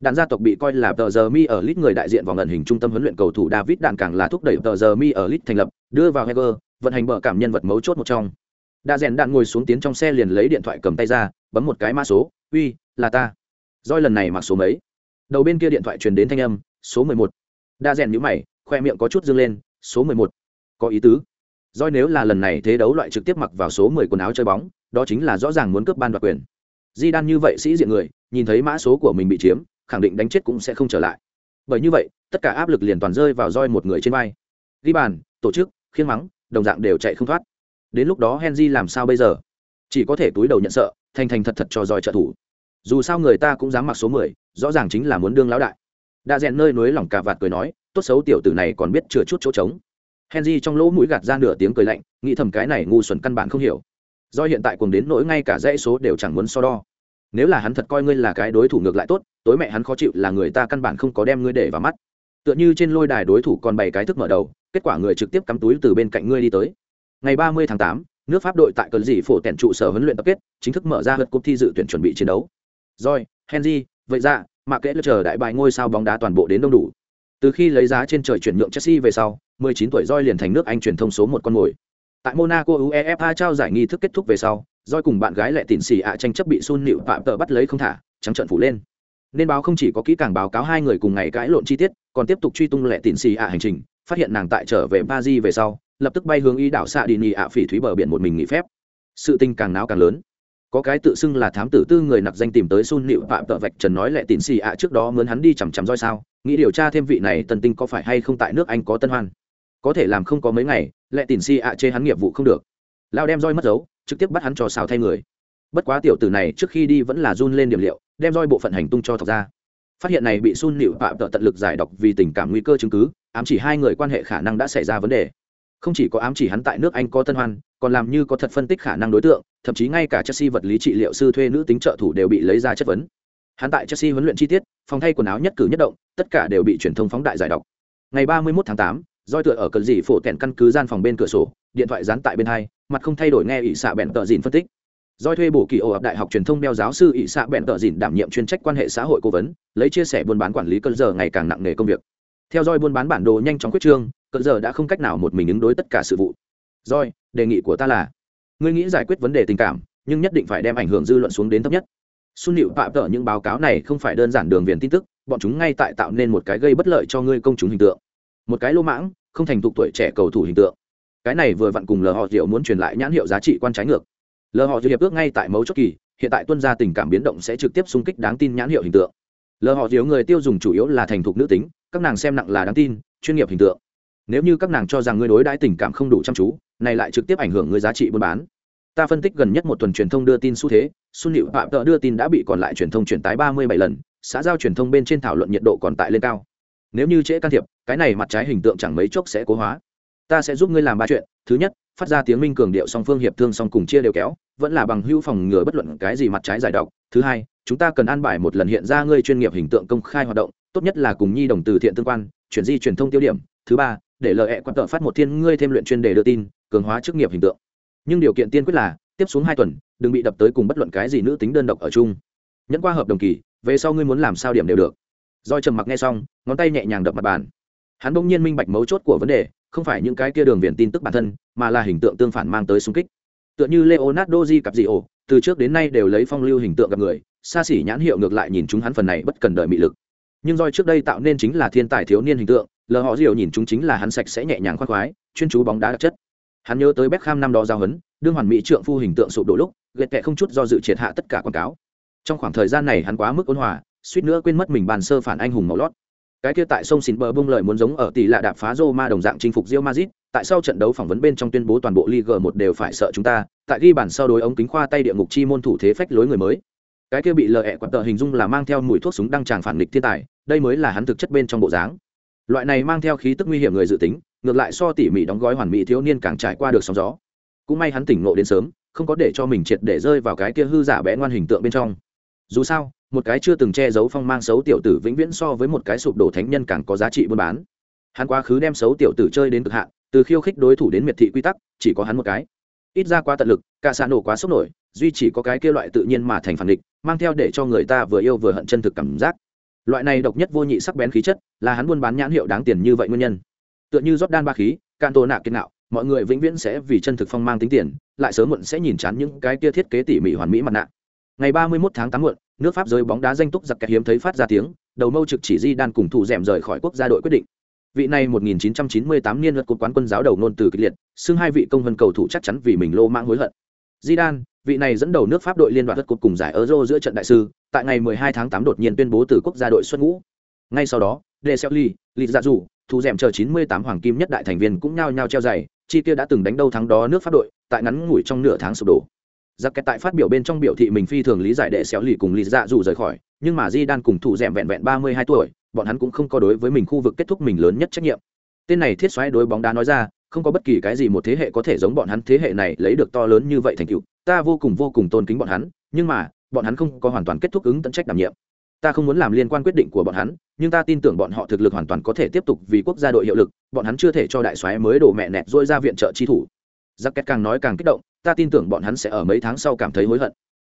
Đàn gia tộc bị coi là tờ giờ mi ở lit người đại diện vào ngân hình trung tâm huấn luyện cầu thủ David đạn càng là thúc đẩy tờ giờ mi ở lit thành lập, đưa vào Heger, vận hành bờ cảm nhân vật mấu chốt một trong. Đã rèn đạn ngồi xuống tiến trong xe liền lấy điện thoại cầm tay ra, bấm một cái mã số, "Uy, là ta." Rồi lần này mặc số mấy? Đầu bên kia điện thoại truyền đến thanh âm, "Số 11." Đã rèn nhíu mày, khoe miệng có chút dương lên, "Số 11." Có ý tứ. Doi nếu là lần này thế đấu loại trực tiếp mặc vào số 10 quần áo chơi bóng, đó chính là rõ ràng muốn cướp ban đoạt quyền. Di Đan như vậy sĩ diện người, nhìn thấy mã số của mình bị chiếm, khẳng định đánh chết cũng sẽ không trở lại. Bởi như vậy, tất cả áp lực liền toàn rơi vào Doi một người trên vai. Ghi bàn, tổ chức, khiêng mắng, đồng dạng đều chạy không thoát. Đến lúc đó Henry làm sao bây giờ? Chỉ có thể túi đầu nhận sợ, thành thành thật thật cho roi trợ thủ. Dù sao người ta cũng dám mặc số 10, rõ ràng chính là muốn đương lão đại. đa rèn nơi núi lỏng cả vạt cười nói, tốt xấu tiểu tử này còn biết chừa chút chỗ trống. Henry trong lỗ mũi gạt ra nửa tiếng cười lạnh nghĩ thầm cái này ngu xuẩn căn bản không hiểu. Do hiện tại cùng đến nỗi ngay cả dãy số đều chẳng muốn so đo. Nếu là hắn thật coi ngươi là cái đối thủ ngược lại tốt tối mẹ hắn khó chịu là người ta căn bản không có đem ngươi để vào mắt. Tựa như trên lôi đài đối thủ còn bày cái thức mở đầu kết quả người trực tiếp cắm túi từ bên cạnh ngươi đi tới. Ngày 30 tháng 8, nước pháp đội tại cơn dị phổ tèn trụ sở huấn luyện tập kết chính thức mở ra lượt cúp thi dự tuyển chuẩn bị chiến đấu. Rồi henry vậy ra mà kệ chờ đại bài ngôi sao bóng đá toàn bộ đến đông đủ từ khi lấy giá trên trời chuyển nhượng chelsea về sau 19 tuổi Joy liền thành nước Anh truyền thông số một con mồi. Tại Monaco UEFA trao giải nghi thức kết thúc về sau, Joy cùng bạn gái lệ tịn xì ạ tranh chấp bị Sun Nịu phạm tợ bắt lấy không thả, trắng trận phủ lên. Nên báo không chỉ có kỹ càng báo cáo hai người cùng ngày cãi lộn chi tiết, còn tiếp tục truy tung lệ tịn xì ạ hành trình, phát hiện nàng tại trở về Paris về sau, lập tức bay hướng ý đảo xạ đi nhì ạ phỉ thúy bờ biển một mình nghỉ phép. Sự tình càng náo càng lớn có cái tự xưng là thám tử tư người nặc danh tìm tới sun nịu phạm tợ vạch trần nói lẹ tín xì ạ trước đó mướn hắn đi chằm chằm roi sao. Nghĩ điều tra thêm vị này tân tinh có phải hay không tại nước anh có tân hoan. Có thể làm không có mấy ngày, lẹ tỉn xì ạ chê hắn nghiệp vụ không được. Lao đem roi mất dấu, trực tiếp bắt hắn cho xào thay người. Bất quá tiểu tử này trước khi đi vẫn là run lên điểm liệu, đem roi bộ phận hành tung cho thọc ra. Phát hiện này bị sun nịu phạm tợ tận lực giải độc vì tình cảm nguy cơ chứng cứ, ám chỉ hai người quan hệ khả năng đã xảy ra vấn đề. Không chỉ có ám chỉ hắn tại nước anh có tân hoan, còn làm như có thật phân tích khả năng đối tượng thậm chí ngay cả chelsea vật lý trị liệu sư thuê nữ tính trợ thủ đều bị lấy ra chất vấn. Hắn tại chelsea huấn luyện chi tiết phòng thay quần áo nhất cử nhất động tất cả đều bị truyền thông phóng đại giải độc ngày 31 tháng 8, doi tựa ở cần gì phổ tẹn căn cứ gian phòng bên cửa sổ điện thoại dán tại bên hai mặt không thay đổi nghe ỷ xạ bèn tờ dìn phân tích. Doi thuê bổ kỳ ổ ập đại học truyền thông đeo giáo sư ỷ xạ bèn tờ dìn đảm nhiệm chuyên trách quan hệ xã hội cố vấn lấy chia sẻ buôn bán quản lý cơn giờ ngày càng nặng nề công việc. Theo doi buôn bán bản đồ nhanh chóng quyết trương cơn giờ đã không cách nào một mình ứng đối tất cả sự vụ. Doi, đề nghị của ta là ngươi nghĩ giải quyết vấn đề tình cảm, nhưng nhất định phải đem ảnh hưởng dư luận xuống đến thấp nhất. Xuân hiệu tạm tở những báo cáo này không phải đơn giản đường viền tin tức, bọn chúng ngay tại tạo nên một cái gây bất lợi cho ngươi công chúng hình tượng. Một cái lô mãng, không thành thục tuổi trẻ cầu thủ hình tượng. Cái này vừa vặn cùng lờ họ diệu muốn truyền lại nhãn hiệu giá trị quan trái ngược. Lờ họ diệu hiệp ước ngay tại mấu chốt kỳ, hiện tại tuân gia tình cảm biến động sẽ trực tiếp xung kích đáng tin nhãn hiệu hình tượng. Lờ họ diệu người tiêu dùng chủ yếu là thành thục nữ tính, các nàng xem nặng là đáng tin, chuyên nghiệp hình tượng. Nếu như các nàng cho rằng ngươi đối đãi tình cảm không đủ chăm chú này lại trực tiếp ảnh hưởng người giá trị buôn bán. Ta phân tích gần nhất một tuần truyền thông đưa tin xu thế xuân hiệu phạm tợ đưa tin đã bị còn lại truyền thông truyền tái ba mươi bảy lần, xã giao truyền thông bên trên thảo luận nhiệt độ còn tại lên cao. Nếu như trễ can thiệp, cái này mặt trái hình tượng chẳng mấy chốc sẽ cố hóa. Ta sẽ giúp ngươi làm ba chuyện. Thứ nhất, phát ra tiếng minh cường điệu song phương hiệp thương song cùng chia đều kéo, vẫn là bằng hữu phòng ngừa bất luận cái gì mặt trái giải độc. Thứ hai, chúng ta cần an bài một lần hiện ra ngươi chuyên nghiệp hình tượng công khai hoạt động, tốt nhất là cùng nhi đồng từ thiện tương quan, chuyển di truyền thông tiêu điểm. Thứ ba, để lợi hẹ quan tợ phát một thiên ngươi thêm luyện chuyên đề đưa tin cường hóa chức nghiệp hình tượng nhưng điều kiện tiên quyết là tiếp xuống hai tuần đừng bị đập tới cùng bất luận cái gì nữ tính đơn độc ở chung nhẫn qua hợp đồng kỳ về sau ngươi muốn làm sao điểm đều được Doi trầm mặc nghe xong, ngón tay nhẹ nhàng đập mặt bàn. Hắn bỗng nhiên minh bạch mấu chốt của vấn đề, không phải những cái kia đường viền tin tức bản thân, mà là hình tượng tương phản mang tới xung kích. Tựa như Leonardo Di cặp gì ổ, từ trước đến nay đều lấy phong lưu hình tượng gặp người, xa xỉ nhãn hiệu ngược lại nhìn chúng hắn phần này bất cần đợi mị lực. Nhưng Doi trước đây tạo nên chính là thiên tài thiếu niên hình tượng, lờ họ diều nhìn chúng chính là hắn sạch sẽ nhẹ nhàng khoác khoái, chuyên chú bóng đá đặc chất. Hắn nhớ tới Beckham năm đó giao hấn, đương hoàn mỹ trượng phu hình tượng sụp đổ lúc, gật kệ không chút do dự triệt hạ tất cả quảng cáo. Trong khoảng thời gian này hắn quá mức ôn hòa, suýt nữa quên mất mình bàn sơ phản anh hùng màu lót cái kia tại sông xin bờ bung lợi muốn giống ở tỷ lạ đạp phá Roma đồng dạng chinh phục Real Madrid, tại sau trận đấu phỏng vấn bên trong tuyên bố toàn bộ Liga 1 đều phải sợ chúng ta, tại ghi bản sau đối ống kính khoa tay địa ngục chi môn thủ thế phách lối người mới. Cái kia bị lờ ẹ quạt tờ hình dung là mang theo mùi thuốc súng đang tràng phản nghịch thiên tài, đây mới là hắn thực chất bên trong bộ dáng. Loại này mang theo khí tức nguy hiểm người dự tính, ngược lại so tỉ mỉ đóng gói hoàn mỹ thiếu niên càng trải qua được sóng gió. Cũng may hắn tỉnh ngộ đến sớm, không có để cho mình triệt để rơi vào cái kia hư giả bé ngoan hình tượng bên trong. Dù sao, một cái chưa từng che giấu phong mang xấu tiểu tử vĩnh viễn so với một cái sụp đổ thánh nhân càng có giá trị buôn bán hắn quá khứ đem xấu tiểu tử chơi đến cực hạn từ khiêu khích đối thủ đến miệt thị quy tắc chỉ có hắn một cái ít ra quá tận lực cả xa nổ quá sốc nổi duy chỉ có cái kia loại tự nhiên mà thành phản địch mang theo để cho người ta vừa yêu vừa hận chân thực cảm giác loại này độc nhất vô nhị sắc bén khí chất là hắn buôn bán nhãn hiệu đáng tiền như vậy nguyên nhân tựa như đan ba khí can tô nạ kiên nạo mọi người vĩnh viễn sẽ vì chân thực phong mang tính tiền, lại sớm muộn sẽ nhìn chán những cái kia thiết kế tỉ mỉ hoàn mỹ mặt nạ. Ngày 31 tháng 8 muộn, nước pháp giới bóng đá danh túc giặc kẹt hiếm thấy phát ra tiếng, đầu mâu trực chỉ di đan cùng thủ dẻm rời khỏi quốc gia đội quyết định. Vị này 1998 niên luật cột quán quân giáo đầu nôn từ kịch liệt, xưng hai vị công vân cầu thủ chắc chắn vì mình lô mạng hối hận. Di đan vị này dẫn đầu nước pháp đội liên đoàn luật cột cùng giải euro giữa trận đại sư, tại ngày 12 tháng 8 đột nhiên tuyên bố từ quốc gia đội xuất ngũ. Ngay sau đó, de Selly, dạ dù thủ m chờ 98 hoàng kim nhất đại thành viên cũng nhao nhao treo dày chi kia đã từng đánh đâu thắng đó nước pháp đội tại ngắn ngủi trong nửa tháng sụp đổ. Giặc kẹt tại phát biểu bên trong biểu thị mình phi thường lý giải đệ xéo lì cùng lý dạ dù rời khỏi nhưng mà di đan cùng thủ d vẹn vẹn ba mươi hai tuổi bọn hắn cũng không có đối với mình khu vực kết thúc mình lớn nhất trách nhiệm. Tên này thiết xoáy đối bóng đá nói ra không có bất kỳ cái gì một thế hệ có thể giống bọn hắn thế hệ này lấy được to lớn như vậy thành tựu ta vô cùng vô cùng tôn kính bọn hắn nhưng mà bọn hắn không có hoàn toàn kết thúc ứng tận trách đảm nhiệm. Ta không muốn làm liên quan quyết định của bọn hắn nhưng ta tin tưởng bọn họ thực lực hoàn toàn có thể tiếp tục vì quốc gia đội hiệu lực, bọn hắn chưa thể cho đại soái mới đổ mẹ nẹt dôi ra viện trợ chi thủ. Giặc két càng nói càng kích động, ta tin tưởng bọn hắn sẽ ở mấy tháng sau cảm thấy hối hận.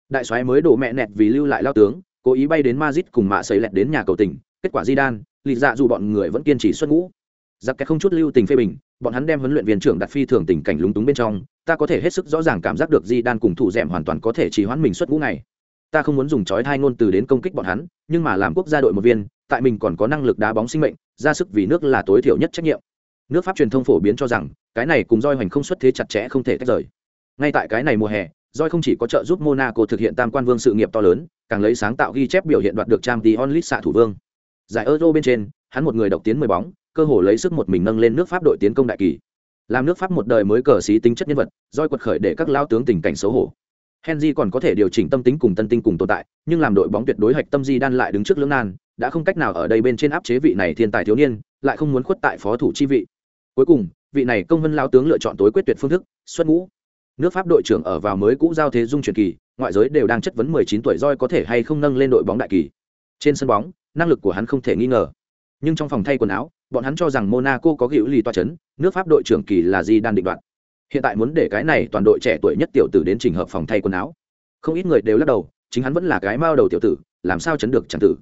Đại soái mới đổ mẹ nẹt vì lưu lại lao tướng, cố ý bay đến mazit cùng mạ sấy lẹt đến nhà cầu tỉnh kết quả di đan lì dạ dù bọn người vẫn kiên trì xuất ngũ. Giặc kẹt không chút lưu tình phê bình, bọn hắn đem huấn luyện viên trưởng đặt phi thường tình cảnh lúng túng bên trong, ta có thể hết sức rõ ràng cảm giác được di đan cùng thủ d hoàn toàn có thể trì hoãn mình xuất ngũ này. Ta không muốn dùng chói hai ngôn từ đến công kích bọn hắn, nhưng mà làm quốc gia đội một viên tại mình còn có năng lực đá bóng sinh mệnh, ra sức vì nước là tối thiểu nhất trách nhiệm. Nước pháp truyền thông phổ biến cho rằng, cái này cùng roi hoành không xuất thế chặt chẽ không thể tách rời. Ngay tại cái này mùa hè, roi không chỉ có trợ giúp monaco thực hiện tam quan vương sự nghiệp to lớn, càng lấy sáng tạo ghi chép biểu hiện đoạt được trang tí onlit xạ thủ vương. Giải euro bên trên, hắn một người độc tiến mười bóng, cơ hồ lấy sức một mình nâng lên nước pháp đội tiến công đại kỳ. Làm nước pháp một đời mới cờ xí tính chất nhân vật, roi quật khởi để các lao tướng tình cảnh xấu hổ. Henry còn có thể điều chỉnh tâm tính cùng tân tinh cùng tồn tại, nhưng làm đội bóng tuyệt đối hạch tâm di đan lại đứng trước lưỡng nan đã không cách nào ở đây bên trên áp chế vị này thiên tài thiếu niên, lại không muốn khuất tại phó thủ chi vị. Cuối cùng, vị này công vân lao tướng lựa chọn tối quyết tuyệt phương thức, xuất ngũ. Nước pháp đội trưởng ở vào mới cũ giao thế dung truyền kỳ, ngoại giới đều đang chất vấn 19 tuổi roi có thể hay không nâng lên đội bóng đại kỳ. Trên sân bóng, năng lực của hắn không thể nghi ngờ. Nhưng trong phòng thay quần áo, bọn hắn cho rằng monaco có hữu lì toa chấn, nước pháp đội trưởng kỳ là gì đang định đoạt. Hiện tại muốn để cái này toàn đội trẻ tuổi nhất tiểu tử đến trình hợp phòng thay quần áo. Không ít người đều lắc đầu, chính hắn vẫn là cái mao đầu tiểu tử, làm sao chấn được chẳng tử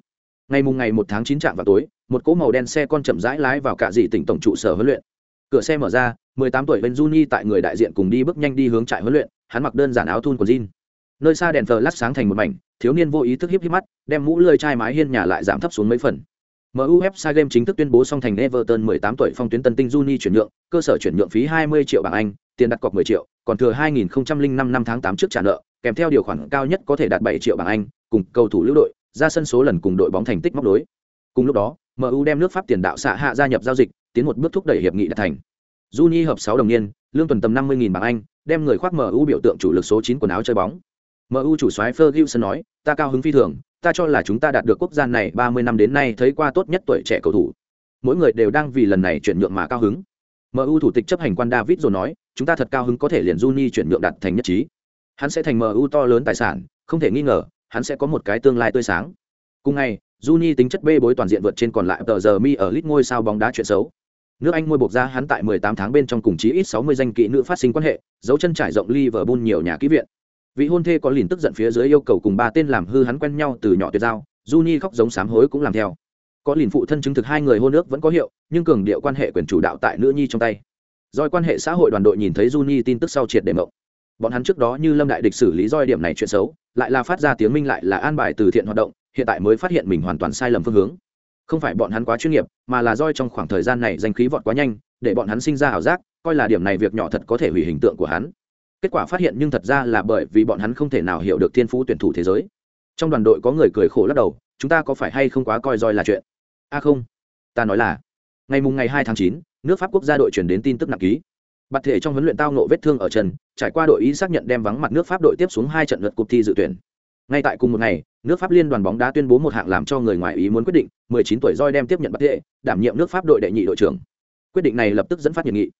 ngày mùng ngày một tháng chín trạm vào tối một cỗ màu đen xe con chậm rãi lái vào cả dị tỉnh tổng trụ sở huấn luyện cửa xe mở ra 18 tuổi Ben Juni tại người đại diện cùng đi bước nhanh đi hướng trại huấn luyện, hắn mặc đơn giản áo thun của jean. Nơi xa đèn lát sáng thành một mảnh, thiếu niên vô ý thức híp híp mắt, đem mũ lưỡi chai mái hiên nhà lại giảm thấp xuống mấy phần. MUFC game chính thức tuyên bố xong thành Everton 18 tuổi phong tuyến tân tinh Juni chuyển nhượng, cơ sở chuyển nhượng phí 20 triệu bảng Anh, tiền đặt cọc 10 triệu, còn thừa 2005 năm tháng 8 trước trả nợ, kèm theo điều khoản cao nhất có thể đạt 7 triệu bảng Anh, cùng cầu thủ lưu đội, ra sân số lần cùng đội bóng thành tích móc đối. Cùng lúc đó, MU đem nước Pháp tiền đạo xạ hạ gia nhập giao dịch, tiến một bước thúc đẩy hiệp nghị đạt thành. Juni hợp 6 đồng niên, lương tuần tầm 50.000 bảng Anh, đem người khoác MU biểu tượng chủ lực số 9 quần áo chơi bóng. MU chủ soái Ferguson nói, ta cao hứng phi thường, ta cho là chúng ta đạt được quốc gia này 30 năm đến nay thấy qua tốt nhất tuổi trẻ cầu thủ. Mỗi người đều đang vì lần này chuyển nhượng mà cao hứng. MU thủ tịch chấp hành quan David rồi nói, chúng ta thật cao hứng có thể liền Juni chuyển nhượng đạt thành nhất trí. Hắn sẽ thành MU to lớn tài sản, không thể nghi ngờ, hắn sẽ có một cái tương lai tươi sáng. Cùng ngày, Juni tính chất bê bối toàn diện vượt trên còn lại tờ giờ mi ở lít ngôi sao bóng đá chuyện xấu. Nước anh môi buộc ra hắn tại 18 tháng bên trong cùng chí ít 60 danh kỹ nữ phát sinh quan hệ dấu chân trải rộng liverpool nhiều nhà kỹ viện. Vị hôn thê có liền tức giận phía dưới yêu cầu cùng ba tên làm hư hắn quen nhau từ nhỏ tuyệt giao Juni khóc giống sám hối cũng làm theo. Có liền phụ thân chứng thực hai người hôn ước vẫn có hiệu nhưng cường điệu quan hệ quyền chủ đạo tại nữ nhi trong tay. Rồi quan hệ xã hội đoàn đội nhìn thấy Juni tin tức sau triệt để mộng bọn hắn trước đó như lâm đại địch xử lý roi điểm này chuyện xấu, lại là phát ra tiếng minh lại là an bài từ thiện hoạt động, hiện tại mới phát hiện mình hoàn toàn sai lầm phương hướng. Không phải bọn hắn quá chuyên nghiệp, mà là doi trong khoảng thời gian này danh khí vọt quá nhanh, để bọn hắn sinh ra ảo giác, coi là điểm này việc nhỏ thật có thể hủy hình tượng của hắn. Kết quả phát hiện nhưng thật ra là bởi vì bọn hắn không thể nào hiểu được thiên phú tuyển thủ thế giới. Trong đoàn đội có người cười khổ lắc đầu, chúng ta có phải hay không quá coi roi là chuyện? A không, ta nói là, ngày mùng ngày hai tháng chín, nước pháp quốc gia đội chuyển đến tin tức nặng ký bạt thể trong huấn luyện tao nộ vết thương ở chân, trải qua đội ý xác nhận đem vắng mặt nước pháp đội tiếp xuống hai trận lượt cuộc thi dự tuyển. Ngay tại cùng một ngày, nước pháp liên đoàn bóng đá tuyên bố một hạng làm cho người ngoài ý muốn quyết định 19 tuổi roi đem tiếp nhận bạt thể, đảm nhiệm nước pháp đội đệ nhị đội trưởng. Quyết định này lập tức dẫn phát nhiệt nghị.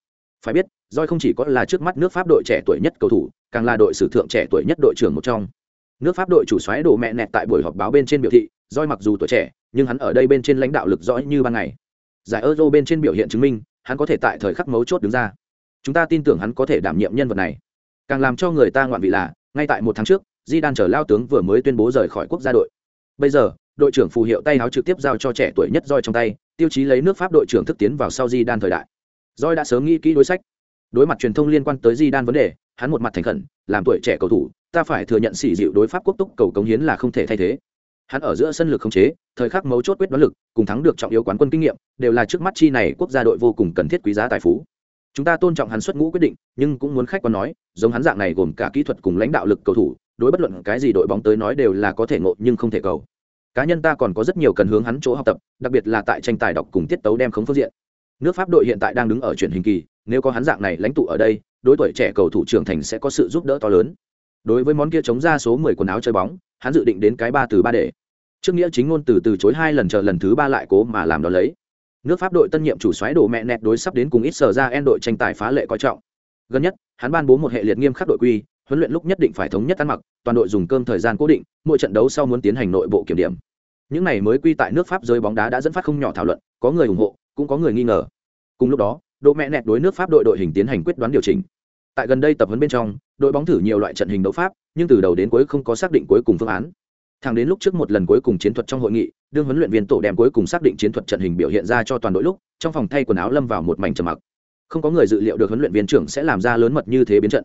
Phải biết roi không chỉ có là trước mắt nước pháp đội trẻ tuổi nhất cầu thủ, càng là đội sử thượng trẻ tuổi nhất đội trưởng một trong. Nước pháp đội chủ xoáy đổ mẹ nẹt tại buổi họp báo bên trên biểu thị roi mặc dù tuổi trẻ, nhưng hắn ở đây bên trên lãnh đạo lực rõ như ban ngày. Giải euro bên trên biểu hiện chứng minh, hắn có thể tại thời khắc mấu chốt đứng ra chúng ta tin tưởng hắn có thể đảm nhiệm nhân vật này. Càng làm cho người ta ngoạn vị là, ngay tại một tháng trước, di đan chở lao tướng vừa mới tuyên bố rời khỏi quốc gia đội. Bây giờ, đội trưởng phù hiệu tay áo trực tiếp giao cho trẻ tuổi nhất roi trong tay, tiêu chí lấy nước pháp đội trưởng thức tiến vào sau di đan thời đại. Roi đã sớm nghĩ kỹ đối sách. Đối mặt truyền thông liên quan tới di đan vấn đề, hắn một mặt thành khẩn, làm tuổi trẻ cầu thủ, ta phải thừa nhận sỉ dịu đối pháp quốc túc cầu cống hiến là không thể thay thế. Hắn ở giữa sân lực không chế, thời khắc mấu chốt quyết đoán lực, cùng thắng được trọng yếu quán quân kinh nghiệm, đều là trước mắt chi này quốc gia đội vô cùng cần thiết quý giá tài phú chúng ta tôn trọng hắn xuất ngũ quyết định, nhưng cũng muốn khách quan nói, giống hắn dạng này gồm cả kỹ thuật cùng lãnh đạo lực cầu thủ, đối bất luận cái gì đội bóng tới nói đều là có thể ngộ nhưng không thể cầu. Cá nhân ta còn có rất nhiều cần hướng hắn chỗ học tập, đặc biệt là tại tranh tài đọc cùng tiết tấu đem khống phương diện. Nước pháp đội hiện tại đang đứng ở chuyển hình kỳ, nếu có hắn dạng này lãnh tụ ở đây, đối tuổi trẻ cầu thủ trưởng thành sẽ có sự giúp đỡ to lớn. Đối với món kia chống ra số 10 quần áo chơi bóng, hắn dự định đến cái ba từ ba để. Trước nghĩa chính ngôn từ từ chối hai lần chờ lần thứ ba lại cố mà làm đó lấy nước pháp đội tân nhiệm chủ xoáy đổ mẹ nẹt đối sắp đến cùng ít sở ra en đội tranh tài phá lệ coi trọng. Gần nhất, hắn ban bố một hệ liệt nghiêm khắc đội quy, huấn luyện lúc nhất định phải thống nhất ăn mặc, toàn đội dùng cơm thời gian cố định, mỗi trận đấu sau muốn tiến hành nội bộ kiểm điểm. Những này mới quy tại nước pháp rơi bóng đá đã dẫn phát không nhỏ thảo luận, có người ủng hộ, cũng có người nghi ngờ. Cùng lúc đó đội mẹ nẹt đối nước pháp đội đội hình tiến hành quyết đoán điều chỉnh. Tại gần đây tập huấn bên trong, đội bóng thử nhiều loại trận hình đấu pháp, nhưng từ đầu đến cuối không có xác định cuối cùng phương án thẳng đến lúc trước một lần cuối cùng chiến thuật trong hội nghị, đương huấn luyện viên tổ đem cuối cùng xác định chiến thuật trận hình biểu hiện ra cho toàn đội lúc, trong phòng thay quần áo lâm vào một mảnh trầm mặc. Không có người dự liệu được huấn luyện viên trưởng sẽ làm ra lớn mật như thế biến trận.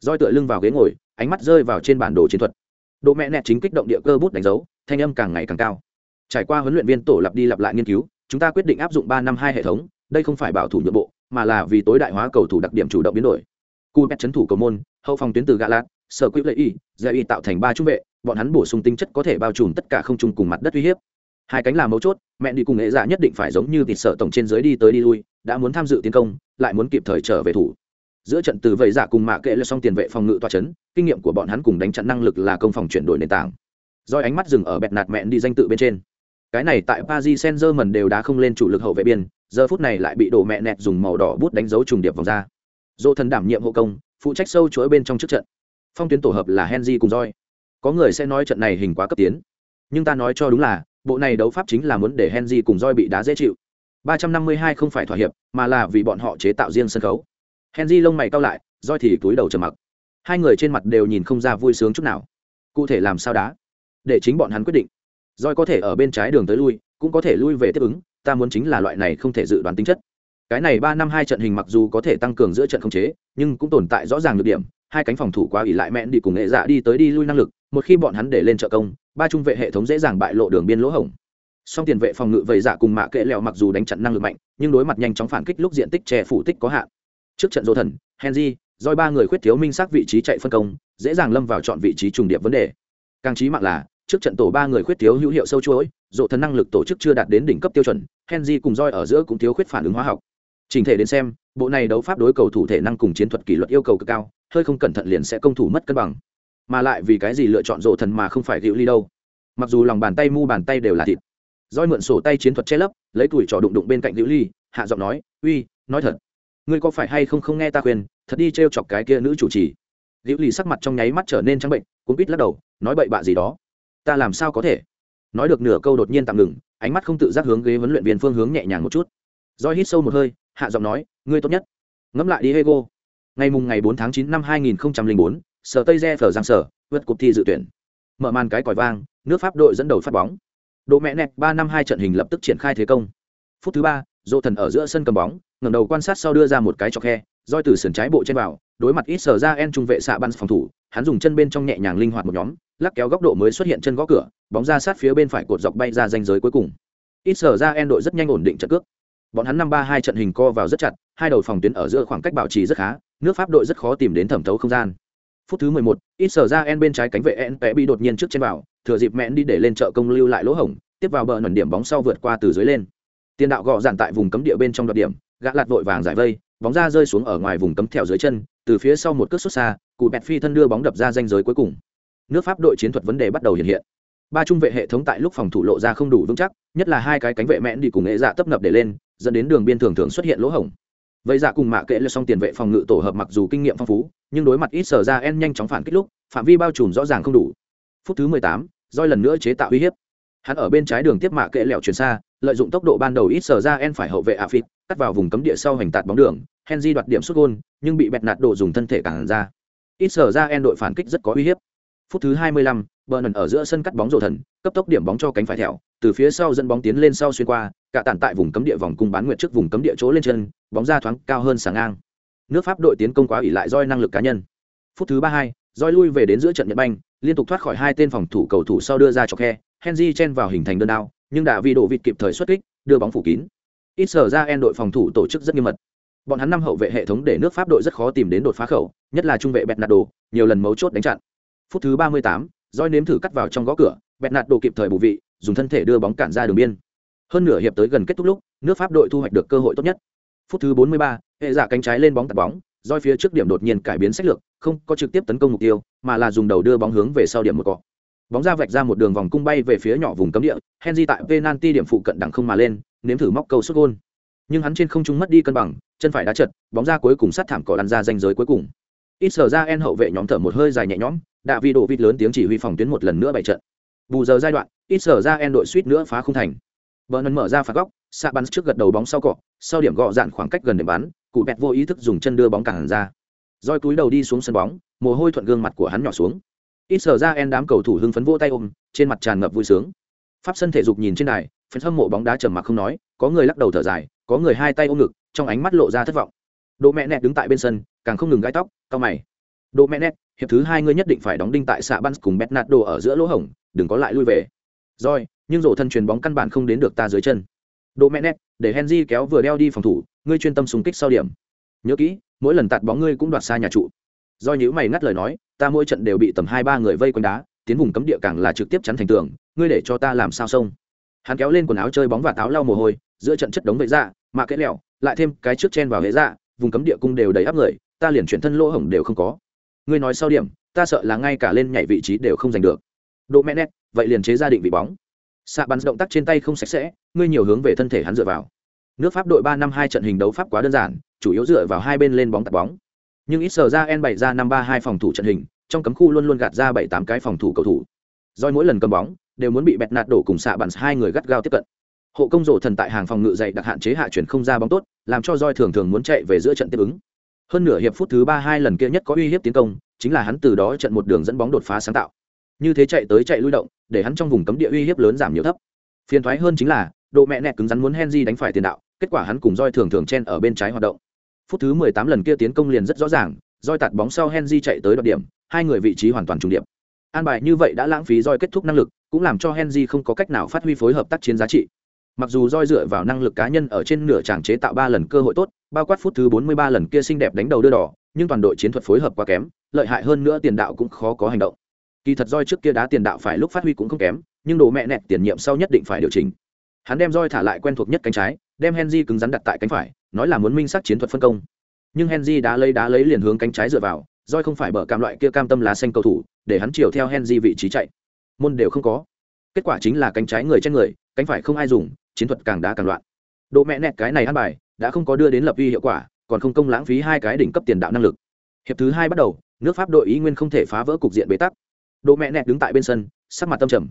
Roi tựa lưng vào ghế ngồi, ánh mắt rơi vào trên bản đồ chiến thuật. Độ mẹ nẹt chính kích động địa cơ bút đánh dấu, thanh âm càng ngày càng cao. Trải qua huấn luyện viên tổ lặp đi lặp lại nghiên cứu, chúng ta quyết định áp dụng ba năm hai hệ thống, đây không phải bảo thủ nhượng bộ, mà là vì tối đại hóa cầu thủ đặc điểm chủ động biến đổi. Cu pet trấn thủ cầu môn, hậu phòng tuyến từ gạ lạt sở quỹ lệ y giải y tạo thành ba trung vệ, bọn hắn bổ sung tinh chất có thể bao trùm tất cả không trung cùng mặt đất uy hiếp. Hai cánh là mấu chốt, mẹ đi cùng nghệ giả nhất định phải giống như thịt sở tổng trên dưới đi tới đi lui, đã muốn tham dự tiến công, lại muốn kịp thời trở về thủ. Giữa trận từ vậy giả cùng mạ kệ là xong tiền vệ phòng ngự toa chấn, kinh nghiệm của bọn hắn cùng đánh chặn năng lực là công phòng chuyển đổi nền tảng. Do ánh mắt dừng ở bẹt nạt mẹn đi danh tự bên trên. Cái này tại paris saint germain đều đã không lên chủ lực hậu vệ biên, giờ phút này lại bị đổ mẹ nẹt dùng màu đỏ bút đánh dấu trùng điệp vòng ra. Dỗ thần đảm nhiệm hộ công, phụ trách sâu chuỗi bên trong trước trận phong tuyến tổ hợp là henry cùng roi có người sẽ nói trận này hình quá cấp tiến. Nhưng ta nói cho đúng là, bộ này đấu pháp chính là muốn để henry cùng roi bị đá dễ chịu. 352 không phải thỏa hiệp, mà là vì bọn họ chế tạo riêng sân khấu. Henry lông mày cau lại roi thì túi đầu trầm mặc. Hai người trên mặt đều nhìn không ra vui sướng chút nào. Cụ thể làm sao đá? Để chính bọn hắn quyết định. Roi có thể ở bên trái đường tới lui, cũng có thể lui về tiếp ứng, ta muốn chính là loại này không thể dự đoán tính chất. Cái này ba năm hai trận hình mặc dù có thể tăng cường giữa trận không chế, nhưng cũng tồn tại rõ ràng nhược điểm hai cánh phòng thủ quá ỉ lại mẹn đi cùng nghệ dạ đi tới đi lui năng lực, một khi bọn hắn để lên trợ công, ba trung vệ hệ thống dễ dàng bại lộ đường biên lỗ hổng. Song tiền vệ phòng ngự vầy dạ cùng mạ kệ lẹo mặc dù đánh chặn năng lực mạnh, nhưng đối mặt nhanh chóng phản kích lúc diện tích che phủ tích có hạn. Trước trận dỗ thần, henry doi ba người khuyết thiếu minh xác vị trí chạy phân công, dễ dàng lâm vào chọn vị trí trùng điệp vấn đề. Càng trí mạng là, trước trận tổ ba người khuyết thiếu hữu hiệu sâu chuỗi, dỗ thần năng lực tổ chức chưa đạt đến đỉnh cấp tiêu chuẩn, henry cùng roi ở giữa cũng thiếu khuyết phản ứng hóa học trình thể đến xem, bộ này đấu pháp đối cầu thủ thể năng cùng chiến thuật kỷ luật yêu cầu cực cao, hơi không cẩn thận liền sẽ công thủ mất cân bằng. Mà lại vì cái gì lựa chọn rộ thần mà không phải hữu ly đâu? Mặc dù lòng bàn tay mu bàn tay đều là thịt. Roi mượn sổ tay chiến thuật che lấp, lấy tuổi trò đụng đụng bên cạnh hữu ly, hạ giọng nói, uy, nói thật, ngươi có phải hay không không nghe ta khuyên, thật đi t chọc cái kia nữ chủ trì? Hữu ly sắc mặt trong nháy mắt trở nên trắng bệnh cuốn quýt lắc đầu, nói bậy bạ gì đó? Ta làm sao có thể? Nói được nửa câu đột nhiên tạm ngừng, ánh mắt không tự giác hướng ghế huấn luyện viên phương hướng nhẹ nhàng một chút. Roi hít sâu một hơi hạ giọng nói ngươi tốt nhất. Ngẫm lại đi hego. Ngày mùng ngày 4 tháng 9 năm 2004, sở tây re phở giang sở vượt cuộc thi dự tuyển. Mở màn cái còi vang nước pháp đội dẫn đầu phát bóng. Độ mẹ nẹt ba năm hai trận hình lập tức triển khai thế công. Phút thứ ba dỗ thần ở giữa sân cầm bóng ngẩng đầu quan sát sau đưa ra một cái chọc khe roi từ sườn trái bộ trên vào đối mặt ít sở ra en trung vệ xạ bắn phòng thủ hắn dùng chân bên trong nhẹ nhàng linh hoạt một nhóm lắc kéo góc độ mới xuất hiện chân gõ cửa bóng ra sát phía bên phải cột dọc bay ra danh giới cuối cùng. Ít sở ra en đội rất nhanh ổn định trận cước bọn hắn năm ba hai trận hình co vào rất chặt hai đầu phòng tuyến ở giữa khoảng cách bảo trì rất khá nước pháp đội rất khó tìm đến thẩm thấu không gian. Phút thứ mười một, ít sở ra en bên trái cánh vệ en pé bị đột nhiên trước trên vào thừa dịp mẹn đi để lên chợ công lưu lại lỗ hổng tiếp vào bờ nẩn điểm bóng sau vượt qua từ dưới lên. Tiền đạo gọ dạn tại vùng cấm địa bên trong đoạt điểm gã lạt vội vàng giải vây bóng ra rơi xuống ở ngoài vùng cấm theo dưới chân từ phía sau một cước xuất xa cụ bẹt phi thân đưa bóng đập ra danh giới cuối cùng. Nước pháp đội chiến thuật vấn đề bắt đầu hiện hiện. Ba trung vệ hệ thống tại lúc phòng thủ lộ ra không đủ vững chắc nhất là hai cái cánh vệ mẹn đi cùng nghệ dạ tấp nập để lên dẫn đến đường biên thường thường xuất hiện lỗ hổng. Vậy dạ cùng mạ kệ lượt xong tiền vệ phòng ngự tổ hợp mặc dù kinh nghiệm phong phú nhưng đối mặt ít sở ra en nhanh chóng phản kích lúc phạm vi bao trùm rõ ràng không đủ. Phút thứ mười tám, roi lần nữa chế tạo uy hiếp. Hắn ở bên trái đường tiếp mạ kệ lẹo chuyển xa lợi dụng tốc độ ban đầu ít sở ra en phải hậu vệ ả phịt cắt vào vùng cấm địa sau hành tạt bóng đường henry đoạt điểm xuất gôn nhưng bị bẹt nạt độ dùng thân thể cản ra. Ít sở ra en đội phản kích rất có uy hiếp. Phút thứ 25, Burnham ở giữa sân cắt bóng rổ thần, cấp tốc điểm bóng cho cánh phải thẹo, từ phía sau dẫn bóng tiến lên sau xuyên qua, cả tản tại vùng cấm địa vòng cung bán nguyệt trước vùng cấm địa chỗ lên chân, bóng ra thoáng cao hơn sáng ngang. Nước Pháp đội tiến công quá ủy lại roi năng lực cá nhân. Phút thứ 32, roi lui về đến giữa trận Nhật Banh, liên tục thoát khỏi hai tên phòng thủ cầu thủ sau đưa ra cho khe, Henry chen vào hình thành đơn đao, nhưng đã vì độ vịt kịp thời xuất kích, đưa bóng phủ kín. Ít sở ra en đội phòng thủ tổ chức rất nghiêm mật. Bọn hắn năm hậu vệ hệ thống để nước Pháp đội rất khó tìm đến đột phá khẩu, nhất là trung vệ Bernardo, nhiều lần mấu chốt đánh chặn phút thứ ba mươi tám roi nếm thử cắt vào trong gõ cửa bẹt nạt đồ kịp thời bù vị dùng thân thể đưa bóng cản ra đường biên hơn nửa hiệp tới gần kết thúc lúc, nước pháp đội thu hoạch được cơ hội tốt nhất. Phút thứ bốn mươi ba, hệ giả cánh trái lên bóng tạt bóng, roi phía trước điểm đột nhiên cải biến sách lược, không có trực tiếp tấn công mục tiêu, mà là dùng đầu đưa bóng hướng về sau điểm một cọ. Bóng ra vạch ra một đường vòng cung bay về phía nhỏ vùng cấm địa, henry tại penalty điểm phụ cận đẳng không mà lên, nếm thử móc cầu xuất gôn. Nhưng hắn trên không trung mất đi cân bằng, chân phải đá chật, bóng ra cuối cùng sát thảm cỏ lăn ra danh giới cuối cùng. Ít sở ra en hậu vệ nhóm thở một hơi dài nhẹ nhõm đạ vi đổ vịt lớn tiếng chỉ huy phòng tuyến một lần nữa bày trận. Bù giờ giai đoạn, ít sở ra en đội suýt nữa phá không thành bờ nần mở ra phạt góc xạ bắn trước gật đầu bóng sau cọ, sau điểm gọ dạn khoảng cách gần để bắn cụ bẹt vô ý thức dùng chân đưa bóng cản ra. Rồi túi đầu đi xuống sân bóng, mồ hôi thuận gương mặt của hắn nhỏ xuống. Ít sở ra en đám cầu thủ hưng phấn vỗ tay ôm, trên mặt tràn ngập vui sướng. Pháp sân thể dục nhìn trên đài, phần hâm mộ bóng đá trầm mặc không nói, có người lắc đầu thở dài, có người hai tay ôm ngực, trong ánh mắt lộ ra thất vọng. Đỗ mẹ nẹt đứng tại bên sân, càng không ngừng gãi tóc cao mày. Đỗ mẹ nẹt, hiệp thứ hai ngươi nhất định phải đóng đinh tại xạ bắn cùng bernardo ở giữa lỗ hổng, đừng có lại lui về. Rồi nhưng rổ thân truyền bóng căn bản không đến được ta dưới chân. Độ mẹ nét, để henry kéo vừa đeo đi phòng thủ, ngươi chuyên tâm súng kích sau điểm. Nhớ kỹ, mỗi lần tạt bóng ngươi cũng đoạt xa nhà trụ. Do nhữ mày ngắt lời nói, ta mỗi trận đều bị tầm hai ba người vây quanh đá, tiến vùng cấm địa càng là trực tiếp chắn thành tường, ngươi để cho ta làm sao sông hắn kéo lên quần áo chơi bóng và táo lau mồ hôi, giữa trận chất đống vậy ra mà cái lẹo, lại thêm cái trước chen vào hệ dạ vùng cấm địa cung đều đầy áp người, ta liền chuyển thân lỗ hổng đều không có. Ngươi nói sau điểm, ta sợ là ngay cả lên nhảy vị trí đều không giành được. Độ mẹ nét, vậy liền chế ra định vị bóng xạ bắn động tác trên tay không sạch sẽ, ngươi nhiều hướng về thân thể hắn dựa vào. Nước pháp đội ba năm hai trận hình đấu pháp quá đơn giản, chủ yếu dựa vào hai bên lên bóng tạt bóng. Nhưng ít sờ ra en bảy, ra năm ba hai phòng thủ trận hình, trong cấm khu luôn luôn gạt ra bảy tám cái phòng thủ cầu thủ. Doi mỗi lần cầm bóng, đều muốn bị bẹt nạt đổ cùng xạ bắn hai người gắt gao tiếp cận. Hộ công rổ thần tại hàng phòng ngự dày đặc hạn chế hạ chuyển không ra bóng tốt, làm cho roi thường thường muốn chạy về giữa trận tiếp ứng. Hơn nửa hiệp phút thứ ba hai lần kia nhất có uy hiếp tiến công, chính là hắn từ đó trận một đường dẫn bóng đột phá sáng tạo như thế chạy tới chạy lui động, để hắn trong vùng cấm địa uy hiếp lớn giảm nhiều thấp. Phiền thoái hơn chính là, độ mẹ nẹt cứng rắn muốn henry đánh phải tiền đạo, kết quả hắn cùng roi thường thường chen ở bên trái hoạt động. Phút thứ mười tám lần kia tiến công liền rất rõ ràng roi tạt bóng sau henry chạy tới đoạt điểm, hai người vị trí hoàn toàn trùng điểm an bài như vậy đã lãng phí roi kết thúc năng lực, cũng làm cho henry không có cách nào phát huy phối hợp tác chiến giá trị. Mặc dù roi dựa vào năng lực cá nhân ở trên nửa tràng chế tạo ba lần cơ hội tốt, bao quát phút thứ bốn mươi ba lần kia xinh đẹp đánh đầu đưa đỏ, nhưng toàn đội chiến thuật phối hợp quá kém, lợi hại hơn nữa tiền đạo cũng khó có hành động kỳ thật roi trước kia đá tiền đạo phải lúc phát huy cũng không kém, nhưng đồ mẹ nẹt tiền nhiệm sau nhất định phải điều chỉnh. Hắn đem roi thả lại quen thuộc nhất cánh trái, đem henry cứng rắn đặt tại cánh phải, nói là muốn minh xác chiến thuật phân công. Nhưng henry đá lấy đá lấy liền hướng cánh trái dựa vào, roi không phải bở cam loại kia cam tâm lá xanh cầu thủ, để hắn chiều theo henry vị trí chạy. Môn đều không có. Kết quả chính là cánh trái người trên người, cánh phải không ai dùng, chiến thuật càng đá càng loạn. Độ mẹ nẹt cái này ăn bài, đã không có đưa đến lập uy hiệu quả, còn không công lãng phí hai cái đỉnh cấp tiền đạo năng lực. Hiệp thứ hai bắt đầu, nước pháp đội ý nguyên không thể phá vỡ cục diện bế tắc. Đỗ mẹ nẹt đứng tại bên sân sắc mặt tâm trầm.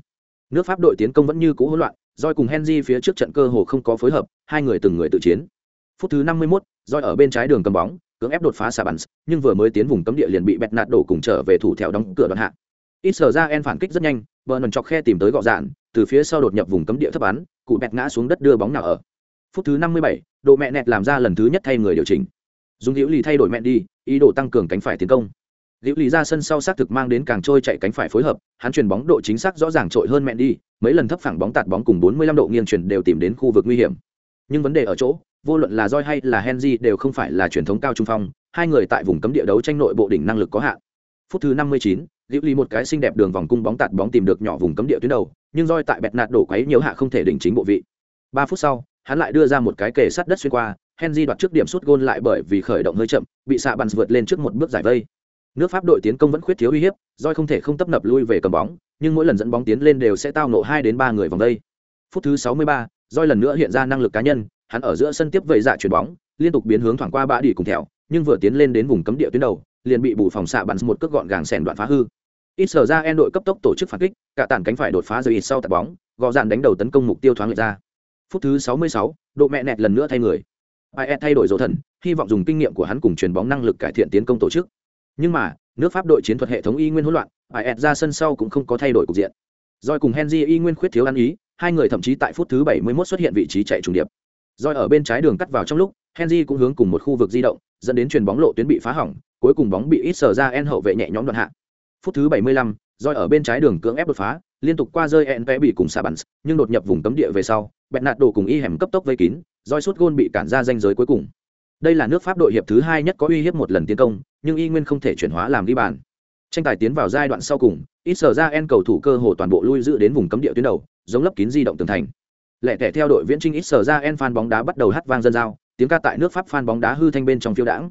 Nước pháp đội tiến công vẫn như cũ hỗn loạn roi cùng henry phía trước trận cơ hồ không có phối hợp hai người từng người tự chiến. Phút thứ 51, roi ở bên trái đường cầm bóng cưỡng ép đột phá xà bắn nhưng vừa mới tiến vùng cấm địa liền bị bẹt nạt đổ cùng trở về thủ theo đóng cửa đoạn hạ. Ít sở ra en phản kích rất nhanh Bernard chọc khe tìm tới gọ dạn từ phía sau đột nhập vùng cấm địa thấp bắn cụ bẹt ngã xuống đất đưa bóng nào ở. Phút thứ 57, Đỗ mẹ nẹt làm ra lần thứ nhất thay người điều chỉnh. Dùng hữu lì thay đổi mẹ đi ý đồ tăng cường cánh phải tiến công. Liễu Lý ra sân sau xác thực mang đến càng trôi chạy cánh phải phối hợp hắn chuyển bóng độ chính xác rõ ràng trội hơn mẹ đi mấy lần thấp phẳng bóng tạt bóng cùng 45 độ nghiêng chuyển đều tìm đến khu vực nguy hiểm. Nhưng vấn đề ở chỗ vô luận là Joy hay là henry đều không phải là truyền thống cao trung phong hai người tại vùng cấm địa đấu tranh nội bộ đỉnh năng lực có hạn. Phút thứ 59, Liễu Lý một cái xinh đẹp đường vòng cung bóng tạt bóng tìm được nhỏ vùng cấm địa tuyến đầu, nhưng Joy tại bẹt nạt đổ quấy nhiều hạ không thể đỉnh chính bộ vị. 3 phút sau, hắn lại đưa ra một cái kề sát đất xuyên qua henry đoạt trước điểm sút gôn lại bởi vì khởi động hơi chậm bị xạ Bàn vượt lên trước một bước giải vây nước pháp đội tiến công vẫn khuyết thiếu uy hiếp doi không thể không tấp nập lui về cầm bóng nhưng mỗi lần dẫn bóng tiến lên đều sẽ tao nộ hai đến ba người vòng đây. Phút thứ 63, doi lần nữa hiện ra năng lực cá nhân hắn ở giữa sân tiếp vẩy dạ chuyển bóng liên tục biến hướng thoảng qua bã đi cùng theo nhưng vừa tiến lên đến vùng cấm địa tuyến đầu liền bị bù phòng xạ bắn một cước gọn gàng sèn đoạn phá hư. Ít sở ra en đội cấp tốc tổ chức phản kích cả tản cánh phải đột phá rồi ít sau tạt bóng gò dàn đánh đầu tấn công mục tiêu thoáng lệch ra. Phút thứ 66, độ mẹ nẹt lần nữa thay người. Ai thay đổi dấu thần hy vọng dùng kinh nghiệm của hắn cùng truyền bóng năng lực cải thiện tiến công tổ chức nhưng mà nước pháp đội chiến thuật hệ thống y nguyên hỗn loạn ai ra sân sau cũng không có thay đổi cục diện Doi cùng Henry y nguyên khuyết thiếu ăn ý, hai người thậm chí tại phút thứ 71 xuất hiện vị trí chạy trùng điệp. Doi ở bên trái đường cắt vào trong lúc, Henry cũng hướng cùng một khu vực di động, dẫn đến chuyền bóng lộ tuyến bị phá hỏng, cuối cùng bóng bị ít sở ra en hậu vệ nhẹ nhõm đoạn hạ. Phút thứ 75, Doi ở bên trái đường cưỡng ép đột phá, liên tục qua rơi en bị cùng Sabans, nhưng đột nhập vùng cấm địa về sau, Bernardo cùng y hẻm cấp tốc vây kín, Doi sút gôn bị cản ra danh giới cuối cùng. Đây là nước Pháp đội hiệp thứ hai nhất có uy hiếp một lần tiến công, nhưng y nguyên không thể chuyển hóa làm ghi bàn. Tranh tài tiến vào giai đoạn sau cùng, ít sở ra en cầu thủ cơ hồ toàn bộ lui giữ đến vùng cấm địa tuyến đầu, giống lấp kín di động tường thành. lẹ tẻ theo đội viễn trinh ít sở ra en fan bóng đá bắt đầu hát vang dân giao, tiếng ca tại nước Pháp fan bóng đá hư thanh bên trong phiêu đãng.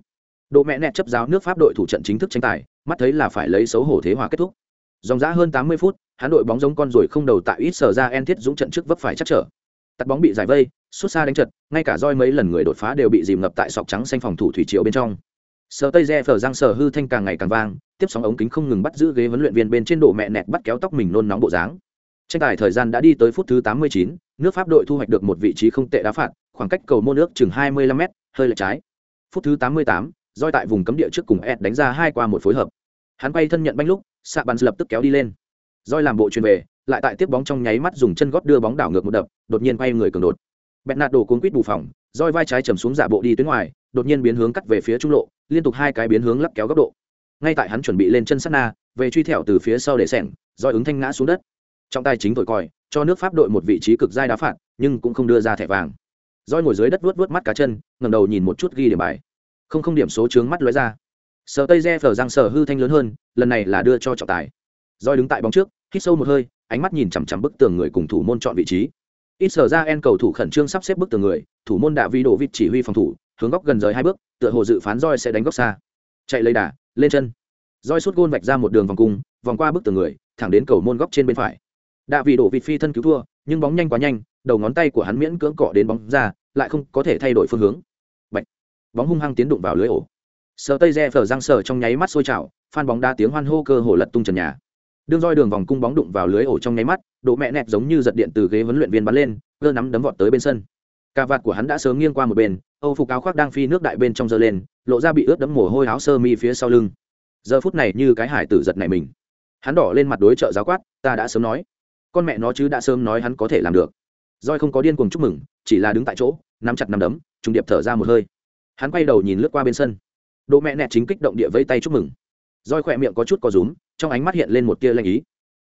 Độ mẹ nẹt chấp giáo nước Pháp đội thủ trận chính thức tranh tài, mắt thấy là phải lấy xấu hổ thế hòa kết thúc. Dòng giá hơn 80 phút, hắn đội bóng giống con ruồi không đầu tại ít sở ra en thiết dũng trận trước vấp phải chắc trở. Tạt bóng bị giải vây, xuất xa đánh trật, ngay cả roi mấy lần người đột phá đều bị dìm ngập tại sọc trắng xanh phòng thủ thủy triều bên trong. Sở Tây Re phở giang sở hư thanh càng ngày càng vang, tiếp sóng ống kính không ngừng bắt giữ ghế huấn luyện viên bên trên độ mẹ nẹt bắt kéo tóc mình nôn nóng bộ dáng. Tranh tài thời gian đã đi tới phút thứ 89, nước Pháp đội thu hoạch được một vị trí không tệ đá phạt, khoảng cách cầu môn nước chừng 25m, hơi lệch trái. Phút thứ 88, roi tại vùng cấm địa trước cùng Ed đánh ra hai qua một phối hợp. Hắn quay thân nhận banh lúc, xạ bắn lập tức kéo đi lên. Roi làm bộ truyền về, lại tại tiếp bóng trong nháy mắt dùng chân gót đưa bóng đảo ngược một đập, đột nhiên quay người cường đột. Bernardo cuốn quýt bù phòng, roi vai trái trầm xuống giả bộ đi tuyến ngoài, đột nhiên biến hướng cắt về phía trung lộ, liên tục hai cái biến hướng lắp kéo góc độ. Ngay tại hắn chuẩn bị lên chân sát na, về truy thẹo từ phía sau để sẹn, roi ứng thanh ngã xuống đất. Trong tay chính thổi còi, cho nước Pháp đội một vị trí cực dai đá phạt, nhưng cũng không đưa ra thẻ vàng. Roi ngồi dưới đất vuốt vuốt mắt cá chân, ngẩng đầu nhìn một chút ghi điểm bài. Không không điểm số trướng mắt lóe ra. Sở Tây Je phở răng sở hư thanh lớn hơn, lần này là đưa cho trọng tài. Roi đứng tại bóng trước, hít sâu một hơi, ánh mắt nhìn chằm chằm bức tường người cùng thủ môn chọn vị trí. Ít sở ra en cầu thủ khẩn trương sắp xếp bức tường người, thủ môn đạ vi đổ vịt chỉ huy phòng thủ, hướng góc gần rời hai bước, tựa hồ dự phán roi sẽ đánh góc xa. Chạy lấy đà, lên chân. Roi suốt gôn vạch ra một đường vòng cung, vòng qua bức tường người, thẳng đến cầu môn góc trên bên phải. Đạ vị đổ vịt phi thân cứu thua, nhưng bóng nhanh quá nhanh, đầu ngón tay của hắn miễn cưỡng cọ đến bóng ra, lại không có thể thay đổi phương hướng. Bạch. bóng hung hăng tiến đụng vào lưới ổ. Sờ tây re phở răng sờ trong nháy mắt sôi trào, phan bóng đa tiếng hoan hô cơ hồ lật tung trần nhà. Đường roi đường vòng cung bóng đụng vào lưới ổ trong nháy mắt, độ mẹ nẹt giống như giật điện từ ghế huấn luyện viên bắn lên, cơ nắm đấm vọt tới bên sân. Cà vạt của hắn đã sớm nghiêng qua một bên, Âu phục áo khoác đang phi nước đại bên trong giơ lên, lộ ra bị ướt đấm mồ hôi áo sơ mi phía sau lưng. Giờ phút này như cái hải tử giật này mình. Hắn đỏ lên mặt đối trợ giáo quát, ta đã sớm nói. Con mẹ nó chứ đã sớm nói hắn có thể làm được. Roi không có điên cuồng chúc mừng, chỉ là đứng tại chỗ, nắm chặt nắm đấm, trung điệp thở ra một hơi. Hắn quay đầu nhìn lướt qua bên sân. Độ mẹ nẹt chính kích động địa vây tay chúc mừng. Roi khỏe miệng có chút có rúm, trong ánh mắt hiện lên một tia lanh ý.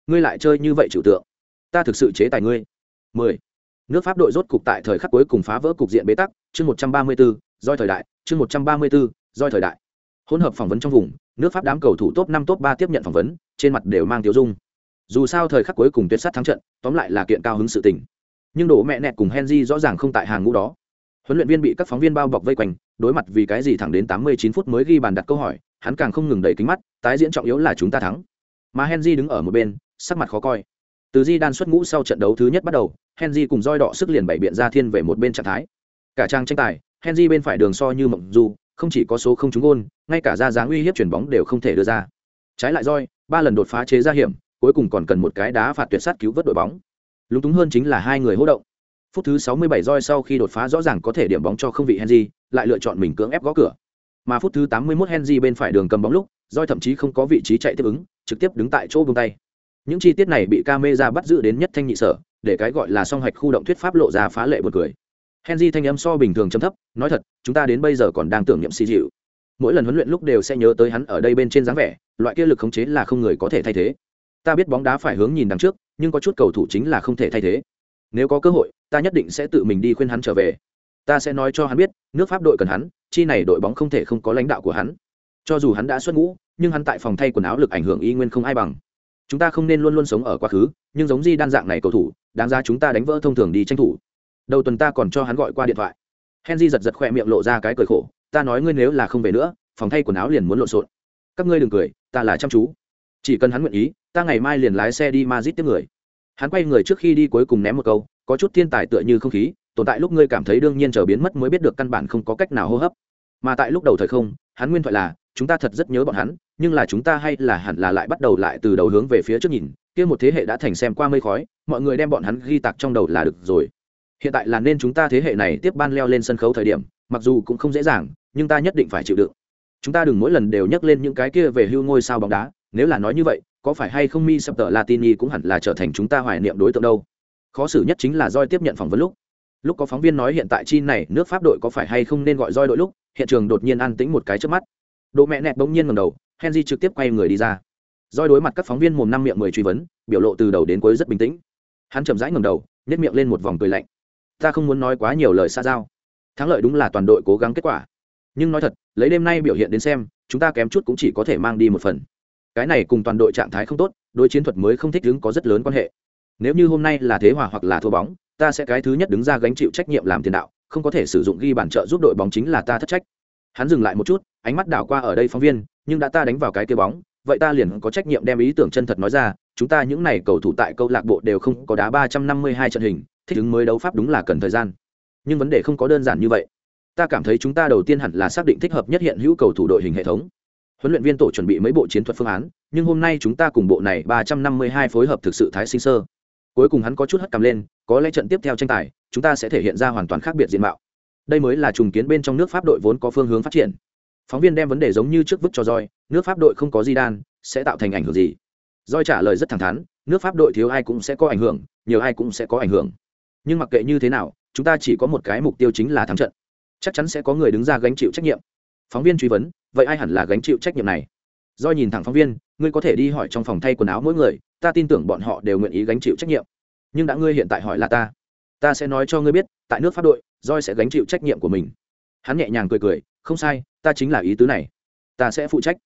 Ngươi lại chơi như vậy trừu tượng. Ta thực sự chế tài ngươi. 10. nước pháp đội rốt cục tại thời khắc cuối cùng phá vỡ cục diện bế tắc chương 134, doi thời đại chương 134, doi thời đại. Hỗn hợp phỏng vấn trong vùng nước pháp đám cầu thủ top năm top ba tiếp nhận phỏng vấn trên mặt đều mang tiêu dung. Dù sao thời khắc cuối cùng tuyệt sát thắng trận tóm lại là kiện cao hứng sự tình. Nhưng đổ mẹ nẹt cùng henry rõ ràng không tại hàng ngũ đó huấn luyện viên bị các phóng viên bao bọc vây quanh, đối mặt vì cái gì thẳng đến 89 phút mới ghi bàn đặt câu hỏi, hắn càng không ngừng đẩy kính mắt, tái diễn trọng yếu là chúng ta thắng. Mà henry đứng ở một bên, sắc mặt khó coi. Từ di đan xuất ngũ sau trận đấu thứ nhất bắt đầu, henry cùng roi đỏ sức liền bảy biện ra thiên về một bên trạng thái. Cả trang tranh tài, henry bên phải đường so như mộng du, không chỉ có số không trúng gôn, ngay cả ra dáng uy hiếp chuyển bóng đều không thể đưa ra. Trái lại roi, ba lần đột phá chế ra hiểm, cuối cùng còn cần một cái đá phạt tuyệt sát cứu vớt đội bóng. Lúng túng hơn chính là hai người hỗ động phút thứ 67 roi sau khi đột phá rõ ràng có thể điểm bóng cho không vị henry, lại lựa chọn mình cưỡng ép gõ cửa. Mà phút thứ 81 henry bên phải đường cầm bóng lúc, roi thậm chí không có vị trí chạy tiếp ứng, trực tiếp đứng tại chỗ buông tay. Những chi tiết này bị camera bắt giữ đến nhất thanh nhị sở, để cái gọi là song hạch khu động thuyết pháp lộ ra phá lệ buồn cười. Henry thanh âm so bình thường trầm thấp, nói thật, chúng ta đến bây giờ còn đang tưởng niệm xì dịu mỗi lần huấn luyện lúc đều sẽ nhớ tới hắn ở đây bên trên dáng vẻ, loại kia lực khống chế là không người có thể thay thế. Ta biết bóng đá phải hướng nhìn đằng trước, nhưng có chút cầu thủ chính là không thể thay thế nếu có cơ hội, ta nhất định sẽ tự mình đi khuyên hắn trở về. Ta sẽ nói cho hắn biết, nước pháp đội cần hắn, chi này đội bóng không thể không có lãnh đạo của hắn. Cho dù hắn đã xuất ngũ, nhưng hắn tại phòng thay quần áo lực ảnh hưởng y nguyên không ai bằng. Chúng ta không nên luôn luôn sống ở quá khứ, nhưng giống di đan dạng này cầu thủ, đáng ra chúng ta đánh vỡ thông thường đi tranh thủ. Đầu tuần ta còn cho hắn gọi qua điện thoại. Henry giật giật khoe miệng lộ ra cái cười khổ, ta nói ngươi nếu là không về nữa, phòng thay quần áo liền muốn lộn xộn. Các ngươi đừng cười, ta là chăm chú. Chỉ cần hắn nguyện ý, ta ngày mai liền lái xe đi mazit tiếp người hắn quay người trước khi đi cuối cùng ném một câu, có chút thiên tài tựa như không khí, tồn tại lúc ngươi cảm thấy đương nhiên trở biến mất mới biết được căn bản không có cách nào hô hấp. Mà tại lúc đầu thời không, hắn nguyên thoại là, chúng ta thật rất nhớ bọn hắn, nhưng là chúng ta hay là hẳn là lại bắt đầu lại từ đầu hướng về phía trước nhìn, kia một thế hệ đã thành xem qua mây khói, mọi người đem bọn hắn ghi tạc trong đầu là được rồi. Hiện tại là nên chúng ta thế hệ này tiếp ban leo lên sân khấu thời điểm, mặc dù cũng không dễ dàng, nhưng ta nhất định phải chịu đựng. Chúng ta đừng mỗi lần đều nhắc lên những cái kia về hưu ngôi sao bóng đá, nếu là nói như vậy có phải hay không mi sập tờ latini cũng hẳn là trở thành chúng ta hoài niệm đối tượng đâu? Khó xử nhất chính là roi tiếp nhận phỏng vấn lúc. Lúc có phóng viên nói hiện tại chi này, nước pháp đội có phải hay không nên gọi roi đội lúc, hiện trường đột nhiên an tĩnh một cái trước mắt. Độ mẹ nẹt bỗng nhiên ngầm đầu, henry trực tiếp quay người đi ra. Roi đối mặt các phóng viên mồm năm miệng mười truy vấn, biểu lộ từ đầu đến cuối rất bình tĩnh. Hắn chậm rãi ngầm đầu nhét miệng lên một vòng cười lạnh. Ta không muốn nói quá nhiều lời xa giao. Thắng lợi đúng là toàn đội cố gắng kết quả. Nhưng nói thật, lấy đêm nay biểu hiện đến xem, chúng ta kém chút cũng chỉ có thể mang đi một phần cái này cùng toàn đội trạng thái không tốt, đối chiến thuật mới không thích đứng có rất lớn quan hệ. Nếu như hôm nay là thế hòa hoặc là thua bóng, ta sẽ cái thứ nhất đứng ra gánh chịu trách nhiệm làm tiền đạo, không có thể sử dụng ghi bàn trợ giúp đội bóng chính là ta thất trách. Hắn dừng lại một chút, ánh mắt đảo qua ở đây phóng viên, nhưng đã ta đánh vào cái kia bóng, vậy ta liền có trách nhiệm đem ý tưởng chân thật nói ra, chúng ta những n à y cầu thủ tại câu lạc bộ đều không có đá ba trăm năm mươi hai trận hình, thích ứng mới đấu pháp đúng là cần thời gian. Nhưng vấn đề không có đơn giản như vậy. Ta cảm thấy chúng ta đầu tiên hẳn là xác định thích hợp nhất hiện hữu cầu thủ đội hình hệ thống huấn luyện viên tổ chuẩn bị mấy bộ chiến thuật phương án, nhưng hôm nay chúng ta cùng bộ này ba trăm năm mươi hai phối hợp thực sự thái sinh sơ. Cuối cùng hắn có chút hất cằm lên, có lẽ trận tiếp theo tranh tài, chúng ta sẽ thể hiện ra hoàn toàn khác biệt diện mạo. Đây mới là trùng kiến bên trong nước pháp đội vốn có phương hướng phát triển. Phóng viên đem vấn đề giống như trước vứt cho roi nước pháp đội không có di đan sẽ tạo thành ảnh hưởng gì? Roi trả lời rất thẳng thắn, nước pháp đội thiếu ai cũng sẽ có ảnh hưởng, nhiều ai cũng sẽ có ảnh hưởng. Nhưng mặc kệ như thế nào, chúng ta chỉ có một cái mục tiêu chính là thắng trận. Chắc chắn sẽ có người đứng ra gánh chịu trách nhiệm phóng viên truy vấn, vậy ai hẳn là gánh chịu trách nhiệm này? Do nhìn thẳng phóng viên, ngươi có thể đi hỏi trong phòng thay quần áo mỗi người, ta tin tưởng bọn họ đều nguyện ý gánh chịu trách nhiệm. Nhưng đã ngươi hiện tại hỏi là ta ta sẽ nói cho ngươi biết, tại nước pháp đội roi sẽ gánh chịu trách nhiệm của mình. Hắn nhẹ nhàng cười cười, không sai, ta chính là ý tứ này. Ta sẽ phụ trách.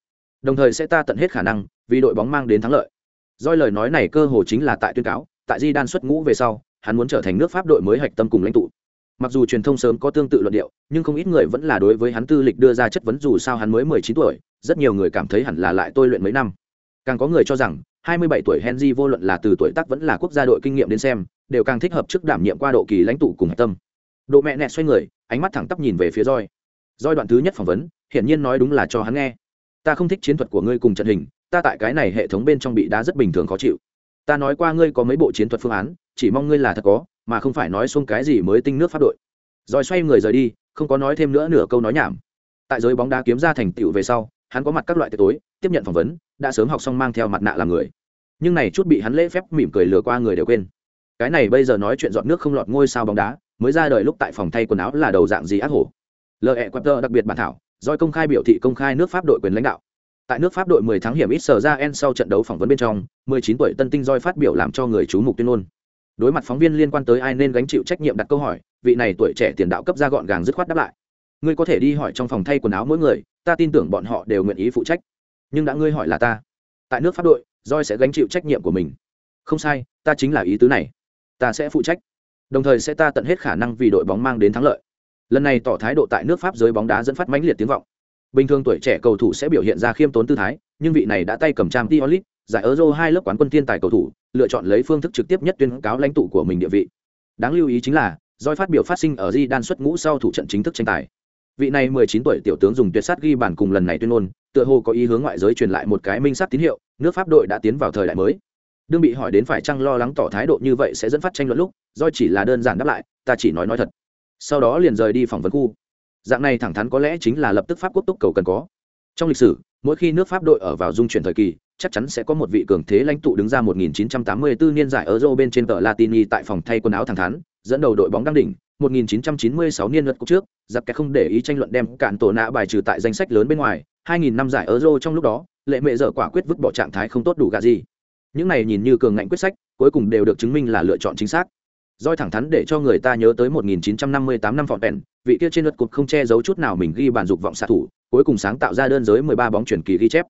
Đồng thời sẽ ta tận hết khả năng, vì đội bóng mang đến thắng lợi. Roi lời nói này cơ hồ chính là tại tuyên cáo, tại di đan xuất ngũ về sau, hắn muốn trở thành nước pháp đội mới hạch tâm cùng lãnh tụ mặc dù truyền thông sớm có tương tự luận điệu, nhưng không ít người vẫn là đối với hắn tư lịch đưa ra chất vấn dù sao hắn mới mười chín tuổi, rất nhiều người cảm thấy hẳn là lại tôi luyện mấy năm. Càng có người cho rằng, hai mươi bảy tuổi henry vô luận là từ tuổi tác vẫn là quốc gia đội kinh nghiệm đến xem, đều càng thích hợp trước đảm nhiệm qua độ kỳ lãnh tụ cùng hạch tâm. Độ mẹ nẹ xoay người, ánh mắt thẳng tắp nhìn về phía roi roi đoạn thứ nhất phỏng vấn, hiển nhiên nói đúng là cho hắn nghe. Ta không thích chiến thuật của ngươi cùng trận hình, ta tại cái này hệ thống bên trong bị đá rất bình thường khó chịu. Ta nói qua ngươi có mấy bộ chiến thuật phương án, chỉ mong ngươi là thật có mà không phải nói xuống cái gì mới tinh nước pháp đội. Rồi xoay người rời đi, không có nói thêm nữa nửa câu nói nhảm. Tại giới bóng đá kiếm ra thành tựu về sau, hắn có mặt các loại tiệc tối, tiếp nhận phỏng vấn, đã sớm học xong mang theo mặt nạ làm người. Nhưng này chút bị hắn lễ phép mỉm cười lừa qua người đều quên. Cái này bây giờ nói chuyện dọn nước không lọt ngôi sao bóng đá, mới ra đời lúc tại phòng thay quần áo là đầu dạng gì ác hổ. Lờ ẹ quẹp đặc biệt bản thảo doi công khai biểu thị công khai nước pháp đội quyền lãnh đạo. Tại nước pháp đội 10 tháng hiểm ít sở ra en sau trận đấu phỏng vấn bên trong 19 tuổi tân tinh roi phát biểu làm cho người chú mục tuyên ngôn đối mặt phóng viên liên quan tới ai nên gánh chịu trách nhiệm đặt câu hỏi, vị này tuổi trẻ tiền đạo cấp ra gọn gàng dứt khoát đáp lại. Ngươi có thể đi hỏi trong phòng thay quần áo mỗi người, ta tin tưởng bọn họ đều nguyện ý phụ trách. Nhưng đã ngươi hỏi là ta, tại nước pháp đội roi sẽ gánh chịu trách nhiệm của mình. Không sai, ta chính là ý tứ này. Ta sẽ phụ trách. Đồng thời sẽ ta tận hết khả năng vì đội bóng mang đến thắng lợi. Lần này tỏ thái độ tại nước pháp giới bóng đá dẫn phát mãnh liệt tiếng vọng. Bình thường tuổi trẻ cầu thủ sẽ biểu hiện ra khiêm tốn tư thái, nhưng vị này đã tay cầm trang t onlit giải euro hai lớp quán quân thiên tài cầu thủ lựa chọn lấy phương thức trực tiếp nhất tuyên cáo lãnh tụ của mình địa vị. Đáng lưu ý chính là doi phát biểu phát sinh ở di đan xuất ngũ sau thủ trận chính thức tranh tài. Vị này 19 tuổi tiểu tướng dùng tuyệt sát ghi bàn cùng lần này tuyên ngôn, tựa hồ có ý hướng ngoại giới truyền lại một cái minh sát tín hiệu, nước pháp đội đã tiến vào thời đại mới. Đương bị hỏi đến phải chăng lo lắng tỏ thái độ như vậy sẽ dẫn phát tranh luận lúc doi chỉ là đơn giản đáp lại, ta chỉ nói nói thật. Sau đó liền rời đi phỏng vấn khu. Dạng này thẳng thắn có lẽ chính là lập tức pháp quốc túc cầu cần có. Trong lịch sử, mỗi khi nước pháp đội ở vào dung chuyển thời kỳ chắc chắn sẽ có một vị cường thế lãnh tụ đứng ra 1984 niên giải Euro bên trên tờ Latini tại phòng thay quần áo thẳng thắn, dẫn đầu đội bóng đăng đỉnh, 1996 niên lượt cúp trước, giặc kẻ không để ý tranh luận đem cản tổ nạ bài trừ tại danh sách lớn bên ngoài, 2000 năm giải Euro trong lúc đó, lệ mẹ dở quả quyết vứt bỏ trạng thái không tốt đủ gà gì. Những này nhìn như cường ngạnh quyết sách, cuối cùng đều được chứng minh là lựa chọn chính xác. Doi thẳng thắn để cho người ta nhớ tới 1958 năm phỏng bèn, vị kia trên lượt cột không che giấu chút nào mình ghi bàn dục vọng xạ thủ, cuối cùng sáng tạo ra đơn giới 13 bóng chuyển kỳ ghi chép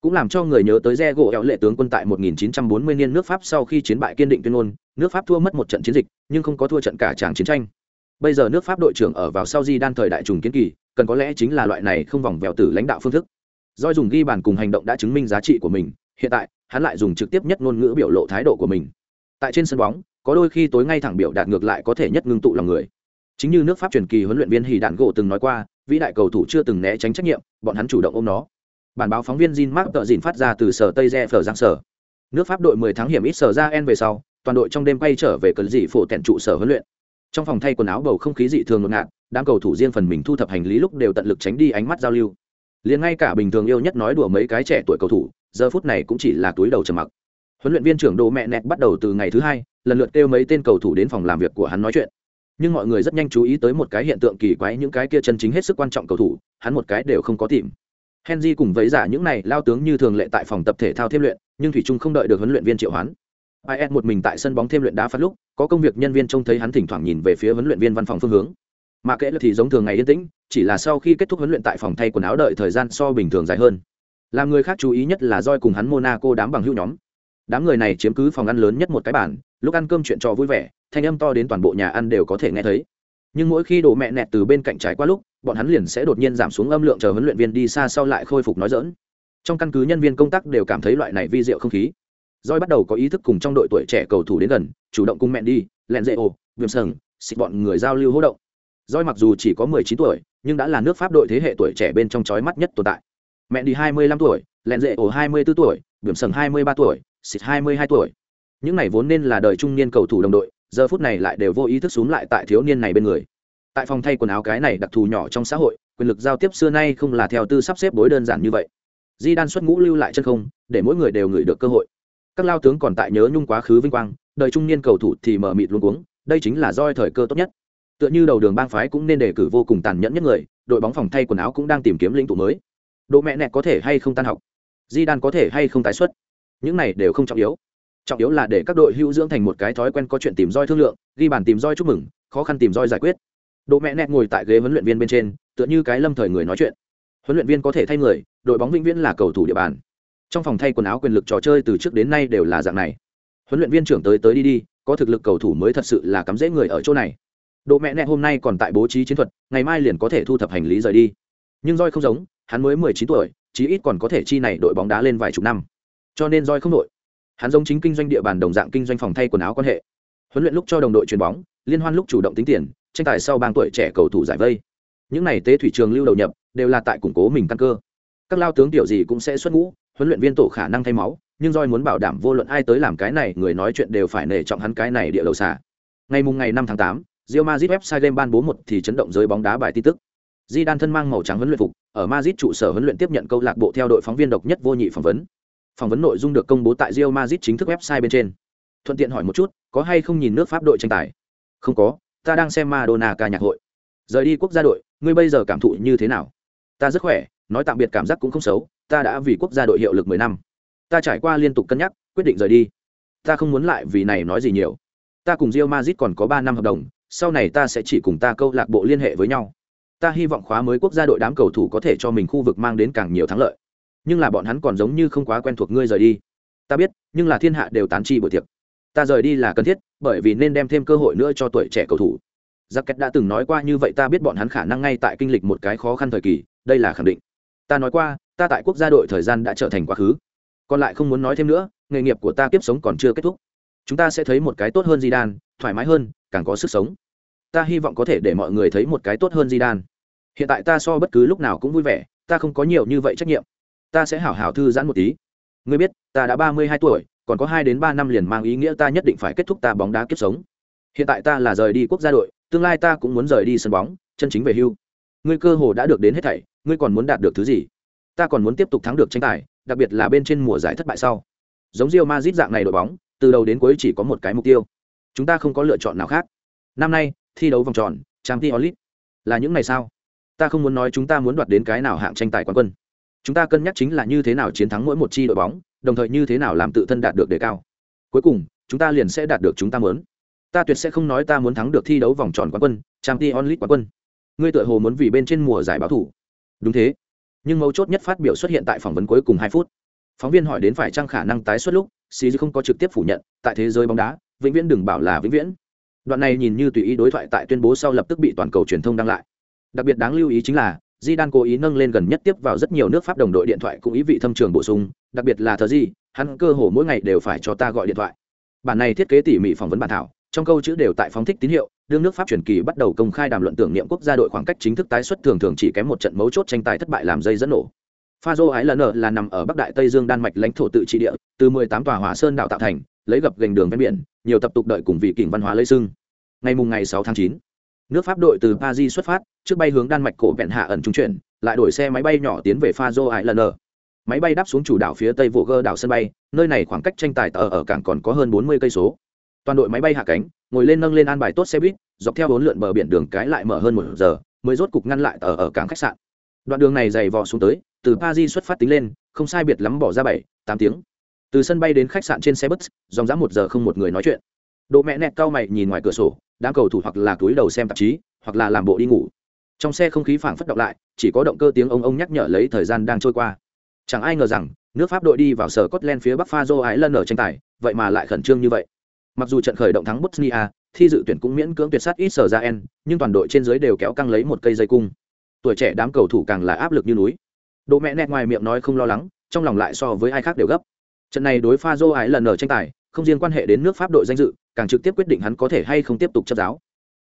cũng làm cho người nhớ tới re gỗ éo lệ tướng quân tại 1940 niên nước pháp sau khi chiến bại kiên định tuyên ngôn nước pháp thua mất một trận chiến dịch nhưng không có thua trận cả tràng chiến tranh Bây giờ nước Pháp đội trưởng ở vào sau Di đan thời đại trùng kiến kỳ, cần có lẽ chính là loại này không vòng vèo tử lãnh đạo phương thức. Doi dùng ghi bàn cùng hành động đã chứng minh giá trị của mình, hiện tại, hắn lại dùng trực tiếp nhất ngôn ngữ biểu lộ thái độ của mình. Tại trên sân bóng, có đôi khi tối ngay thẳng biểu đạt ngược lại có thể nhất ngưng tụ lòng người. Chính như nước Pháp truyền kỳ huấn luyện viên Hỉ Đạn Gỗ từng nói qua, vĩ đại cầu thủ chưa từng né tránh trách nhiệm, bọn hắn chủ động ôm nó. Bản báo phóng viên Jin Mark tự dịn phát ra từ sở Tây Re Phở Giang sở. Nước Pháp đội 10 tháng hiểm ít sở ra en về sau, toàn đội trong đêm quay trở về cẩn dị phổ tẹn trụ sở huấn luyện. Trong phòng thay quần áo bầu không khí dị thường ngột ngạt đám cầu thủ riêng phần mình thu thập hành lý lúc đều tận lực tránh đi ánh mắt giao lưu. Liền ngay cả bình thường yêu nhất nói đùa mấy cái trẻ tuổi cầu thủ giờ phút này cũng chỉ là túi đầu trầm mặc. Huấn luyện viên trưởng đồ mẹ nẹt bắt đầu từ ngày thứ hai lần lượt kêu mấy tên cầu thủ đến phòng làm việc của hắn nói chuyện. Nhưng mọi người rất nhanh chú ý tới một cái hiện tượng kỳ quái những cái kia chân chính hết sức quan trọng cầu thủ hắn một cái đều không có tìm henry cùng với giả những này lao tướng như thường lệ tại phòng tập thể thao thêm luyện nhưng thủy trung không đợi được huấn luyện viên triệu hoán. Is một mình tại sân bóng thêm luyện đá phát lúc có công việc nhân viên trông thấy hắn thỉnh thoảng nhìn về phía huấn luyện viên văn phòng phương hướng. Mà kệ là thì giống thường ngày yên tĩnh chỉ là sau khi kết thúc huấn luyện tại phòng thay quần áo đợi thời gian so bình thường dài hơn. Làm người khác chú ý nhất là roi cùng hắn monaco đám bằng hữu nhóm. Đám người này chiếm cứ phòng ăn lớn nhất một cái bàn, lúc ăn cơm chuyện trò vui vẻ thanh âm to đến toàn bộ nhà ăn đều có thể nghe thấy. Nhưng mỗi khi đồ mẹ nẹt từ bên cạnh trái qua lúc bọn hắn liền sẽ đột nhiên giảm xuống âm lượng chờ huấn luyện viên đi xa sau lại khôi phục nói dỡn trong căn cứ nhân viên công tác đều cảm thấy loại này vi diệu không khí Doi bắt đầu có ý thức cùng trong đội tuổi trẻ cầu thủ đến gần, chủ động cùng mẹ đi, lẹn dễ ồ, viêm sừng, xịt bọn người giao lưu hỗ động. Doi mặc dù chỉ có 19 tuổi, nhưng đã là nước Pháp đội thế hệ tuổi trẻ bên trong chói mắt nhất tồn tại. Mẹ đi 25 tuổi, lẹn dễ ồ 24 tuổi, viêm sừng 23 tuổi, xịt 22 tuổi. Những này vốn nên là đời trung niên cầu thủ đồng đội, giờ phút này lại đều vô ý thức xuống lại tại thiếu niên này bên người. Tại phòng thay quần áo cái này đặc thù nhỏ trong xã hội, quyền lực giao tiếp xưa nay không là theo tư sắp xếp bối đơn giản như vậy. Di đan xuất ngũ lưu lại chân không, để mỗi người đều ngửi được cơ hội. Các lao tướng còn tại nhớ nhung quá khứ vinh quang đời trung niên cầu thủ thì mở mịt luôn cuống đây chính là roi thời cơ tốt nhất. Tựa như đầu đường bang phái cũng nên đề cử vô cùng tàn nhẫn nhất người đội bóng phòng thay quần áo cũng đang tìm kiếm lĩnh tụ mới. Độ mẹ Nẹ có thể hay không tan học? Di đan có thể hay không tái xuất? Những này đều không trọng yếu. Trọng yếu là để các đội hữu dưỡng thành một cái thói quen có chuyện tìm roi thương lượng ghi bàn tìm roi chúc mừng khó khăn tìm roi giải quyết độ mẹ nẹt ngồi tại ghế huấn luyện viên bên trên, tựa như cái lâm thời người nói chuyện. Huấn luyện viên có thể thay người, đội bóng vĩnh viễn là cầu thủ địa bàn. Trong phòng thay quần áo quyền lực trò chơi từ trước đến nay đều là dạng này. Huấn luyện viên trưởng tới tới đi đi, có thực lực cầu thủ mới thật sự là cắm dễ người ở chỗ này. Độ mẹ nẹt hôm nay còn tại bố trí chiến thuật, ngày mai liền có thể thu thập hành lý rời đi. Nhưng roi không giống, hắn mới mười chín tuổi, chí ít còn có thể chi này đội bóng đá lên vài chục năm. Cho nên roi không đội. Hắn giống chính kinh doanh địa bàn đồng dạng kinh doanh phòng thay quần áo quan hệ huấn luyện lúc cho đồng đội chuyền bóng, liên hoan lúc chủ động tính tiền, tranh tài sau bang tuổi trẻ cầu thủ giải vây. Những này tế thủy trường lưu đầu nhập, đều là tại củng cố mình căn cơ. Các lao tướng tiểu gì cũng sẽ xuất ngũ, huấn luyện viên tổ khả năng thay máu, nhưng roi muốn bảo đảm vô luận ai tới làm cái này, người nói chuyện đều phải nể trọng hắn cái này địa đầu xả ngày mùng ngày năm tháng tám, Real Madrid website game ban bố một thì chấn động giới bóng đá bài tin tức. Di đan thân mang màu trắng huấn luyện phục, ở Madrid trụ sở huấn luyện tiếp nhận câu lạc bộ theo đội phóng viên độc nhất vô nhị phỏng vấn. Phỏng vấn nội dung được công bố tại Real Madrid chính thức website bên trên thuận tiện hỏi một chút, có hay không nhìn nước pháp đội tranh tài? Không có, ta đang xem Madonna ca nhạc hội. Rời đi quốc gia đội, ngươi bây giờ cảm thụ như thế nào? Ta rất khỏe, nói tạm biệt cảm giác cũng không xấu, ta đã vì quốc gia đội hiệu lực mười năm. Ta trải qua liên tục cân nhắc, quyết định rời đi. Ta không muốn lại vì này nói gì nhiều. Ta cùng rio mazit còn có ba năm hợp đồng, sau này ta sẽ chỉ cùng ta câu lạc bộ liên hệ với nhau. Ta hy vọng khóa mới quốc gia đội đám cầu thủ có thể cho mình khu vực mang đến càng nhiều thắng lợi. Nhưng là bọn hắn còn giống như không quá quen thuộc ngươi rời đi. Ta biết, nhưng là thiên hạ đều tán chi buổi tiệc ta rời đi là cần thiết bởi vì nên đem thêm cơ hội nữa cho tuổi trẻ cầu thủ. Giặc Kết đã từng nói qua như vậy ta biết bọn hắn khả năng ngay tại kinh lịch một cái khó khăn thời kỳ, đây là khẳng định. Ta nói qua, ta tại quốc gia đội thời gian đã trở thành quá khứ. Còn lại không muốn nói thêm nữa nghề nghiệp của ta kiếp sống còn chưa kết thúc. Chúng ta sẽ thấy một cái tốt hơn di đan thoải mái hơn càng có sức sống. Ta hy vọng có thể để mọi người thấy một cái tốt hơn di đan hiện tại ta so bất cứ lúc nào cũng vui vẻ ta không có nhiều như vậy trách nhiệm. Ta sẽ hảo hảo thư giãn một tí. Ngươi biết ta đã ba mươi hai tuổi còn có hai đến ba năm liền mang ý nghĩa ta nhất định phải kết thúc ta bóng đá kiếp sống hiện tại ta là rời đi quốc gia đội tương lai ta cũng muốn rời đi sân bóng chân chính về hưu ngươi cơ hồ đã được đến hết thảy ngươi còn muốn đạt được thứ gì ta còn muốn tiếp tục thắng được tranh tài, đặc biệt là bên trên mùa giải thất bại sau. Giống Real Madrid dạng này đội bóng, từ đầu đến cuối chỉ có một cái mục tiêu. Chúng ta không có lựa chọn nào khác. Năm nay, thi đấu vòng tròn, Champions League. Là những ngày sao? Ta không muốn nói chúng ta muốn đoạt đến cái nào hạng tranh tài quán quân. Chúng ta cân nhắc chính là như thế nào chiến thắng mỗi một chi đội bóng, đồng thời như thế nào làm tự thân đạt được đề cao. Cuối cùng, chúng ta liền sẽ đạt được chúng ta muốn. Ta tuyệt sẽ không nói ta muốn thắng được thi đấu vòng tròn quán quân, Champions League quán quân. Ngươi tựa hồ muốn vì bên trên mùa giải báo thủ. Đúng thế nhưng mấu chốt nhất phát biểu xuất hiện tại phỏng vấn cuối cùng hai phút phóng viên hỏi đến phải chăng khả năng tái xuất lúc xì không có trực tiếp phủ nhận tại thế giới bóng đá vĩnh viễn đừng bảo là vĩnh viễn đoạn này nhìn như tùy ý đối thoại tại tuyên bố sau lập tức bị toàn cầu truyền thông đăng lại đặc biệt đáng lưu ý chính là di đan cố ý nâng lên gần nhất tiếp vào rất nhiều nước pháp đồng đội điện thoại cũng ý vị thâm trường bổ sung đặc biệt là thờ gì hắn cơ hồ mỗi ngày đều phải cho ta gọi điện thoại. Bản này thiết kế tỉ mỉ phỏng vấn bản thảo trong câu chữ đều tại phóng thích tín hiệu đương nước pháp truyền kỳ bắt đầu công khai đàm luận tưởng niệm quốc gia đội khoảng cách chính thức tái xuất thường thường chỉ kém một trận mấu chốt tranh tài thất bại làm dây dẫn nổ. Pha dô ái lần là nằm ở bắc đại tây dương đan mạch lãnh thổ tự trị địa từ 18 tòa hỏa sơn đạo tạo thành lấy gập gành đường ven biển nhiều tập tục đợi cùng vị kỉnh văn hóa lấy sưng ngày mùng ngày 6 tháng 9, nước pháp đội từ paris xuất phát trước bay hướng đan mạch cổ vẹn hạ ẩn trung chuyển lại đổi xe máy bay nhỏ tiến về pha dô ái lần máy bay đáp xuống chủ đảo phía tây vụ gơ đảo sân bay, nơi này khoảng cách tranh tài tờ ở cảng còn có hơn 40 cây số. Toàn đội máy bay hạ cánh, ngồi lên nâng lên an bài tốt xe buýt, dọc theo bốn lượn bờ biển đường cái lại mở hơn một giờ, mới rốt cục ngăn lại tờ ở cảng khách sạn. Đoạn đường này dày vò xuống tới, từ paris xuất phát tính lên, không sai biệt lắm bỏ ra bảy, tám tiếng. Từ sân bay đến khách sạn trên xe bus, dòng dã một giờ không một người nói chuyện. Độ mẹ nẹt cao mày nhìn ngoài cửa sổ, đám cầu thủ hoặc là túi đầu xem tạp chí, hoặc là làm bộ đi ngủ. Trong xe không khí phảng phất động lại, chỉ có động cơ tiếng ông ông nhắc nhở lấy thời gian đang trôi qua chẳng ai ngờ rằng, nước pháp đội đi vào sở Scotland phía bắc pha dô ái lần ở tranh tài, vậy mà lại khẩn trương như vậy. Mặc dù trận khởi động thắng bosnia, thi dự tuyển cũng miễn cưỡng tuyệt sát ít sở ra en nhưng toàn đội trên dưới đều kéo căng lấy một cây dây cung. Tuổi trẻ đám cầu thủ càng là áp lực như núi. Độ mẹ nẹt ngoài miệng nói không lo lắng, trong lòng lại so với ai khác đều gấp. Trận này đối pha dô ái lần ở tranh tài, không riêng quan hệ đến nước pháp đội danh dự, càng trực tiếp quyết định hắn có thể hay không tiếp tục chấp giáo.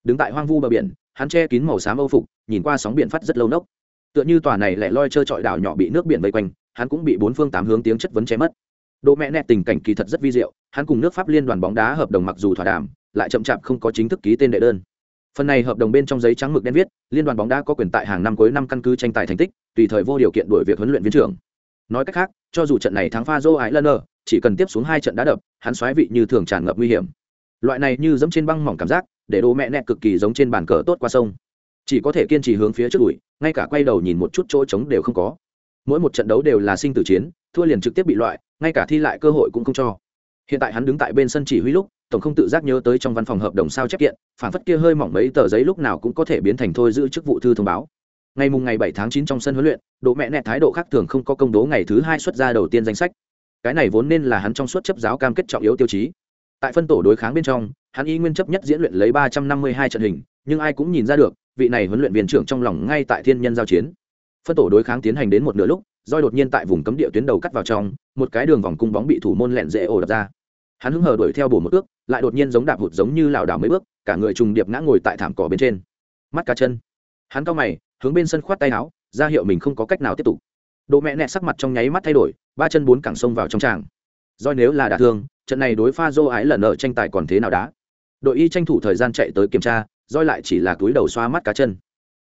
Đứng tại hoang vu bờ biển, hắn che kín màu xám âu phục, nhìn qua sóng biển phát rất lâu nốc. Tựa như tòa này lẻ loi trơ trọi đảo nhỏ bị nước biển vây quanh hắn cũng bị bốn phương tám hướng tiếng chất vấn che mất. Độ mẹ nẹt tình cảnh kỳ thật rất vi diệu, hắn cùng nước pháp liên đoàn bóng đá hợp đồng mặc dù thỏa đàm, lại chậm chạp không có chính thức ký tên đệ đơn. Phần này hợp đồng bên trong giấy trắng mực đen viết, liên đoàn bóng đá có quyền tại hàng năm cuối năm căn cứ tranh tài thành tích, tùy thời vô điều kiện đổi việc huấn luyện viên trưởng. Nói cách khác, cho dù trận này thắng pha joe ái lân chỉ cần tiếp xuống hai trận đá đập, hắn xoáy vị như thường tràn ngập nguy hiểm. Loại này như dẫm trên băng mỏng cảm giác, để đồ mẹ nẹt cực kỳ giống trên bàn cờ tốt qua sông. Chỉ có thể kiên trì hướng phía trước đuổi, ngay cả quay đầu nhìn một chút chỗ trống đều không có mỗi một trận đấu đều là sinh tử chiến, thua liền trực tiếp bị loại, ngay cả thi lại cơ hội cũng không cho. Hiện tại hắn đứng tại bên sân chỉ huy lúc, tổng không tự giác nhớ tới trong văn phòng hợp đồng sao chép kiện, phản phất kia hơi mỏng mấy tờ giấy lúc nào cũng có thể biến thành thôi giữ chức vụ thư thông báo. Ngày mùng ngày 7 tháng 9 trong sân huấn luyện, độ mẹ nẹt thái độ khác thường không có công bố ngày thứ hai xuất ra đầu tiên danh sách. Cái này vốn nên là hắn trong suốt chấp giáo cam kết trọng yếu tiêu chí. Tại phân tổ đối kháng bên trong, hắn y nguyên chấp nhất diễn luyện lấy 352 trận hình, nhưng ai cũng nhìn ra được, vị này huấn luyện viên trưởng trong lòng ngay tại thiên nhân giao chiến phân tổ đối kháng tiến hành đến một nửa lúc roi đột nhiên tại vùng cấm địa tuyến đầu cắt vào trong, một cái đường vòng cung bóng bị thủ môn lẹn dễ ổ đập ra. Hắn hứng hờ đuổi theo bổ một ước, lại đột nhiên giống đạp hụt giống như lảo đảo mấy bước, cả người trùng điệp ngã ngồi tại thảm cỏ bên trên. Mắt cá chân. Hắn cao mày, hướng bên sân khoát tay áo, ra hiệu mình không có cách nào tiếp tục. Độ mẹ nẹ sắc mặt trong nháy mắt thay đổi, ba chân bốn cẳng xông vào trong tràng. Doi nếu là đả thương, trận này đối pha dô ái lần ở tranh tài còn thế nào đá đội y tranh thủ thời gian chạy tới kiểm tra Roi lại chỉ là túi đầu xoa mắt cá chân.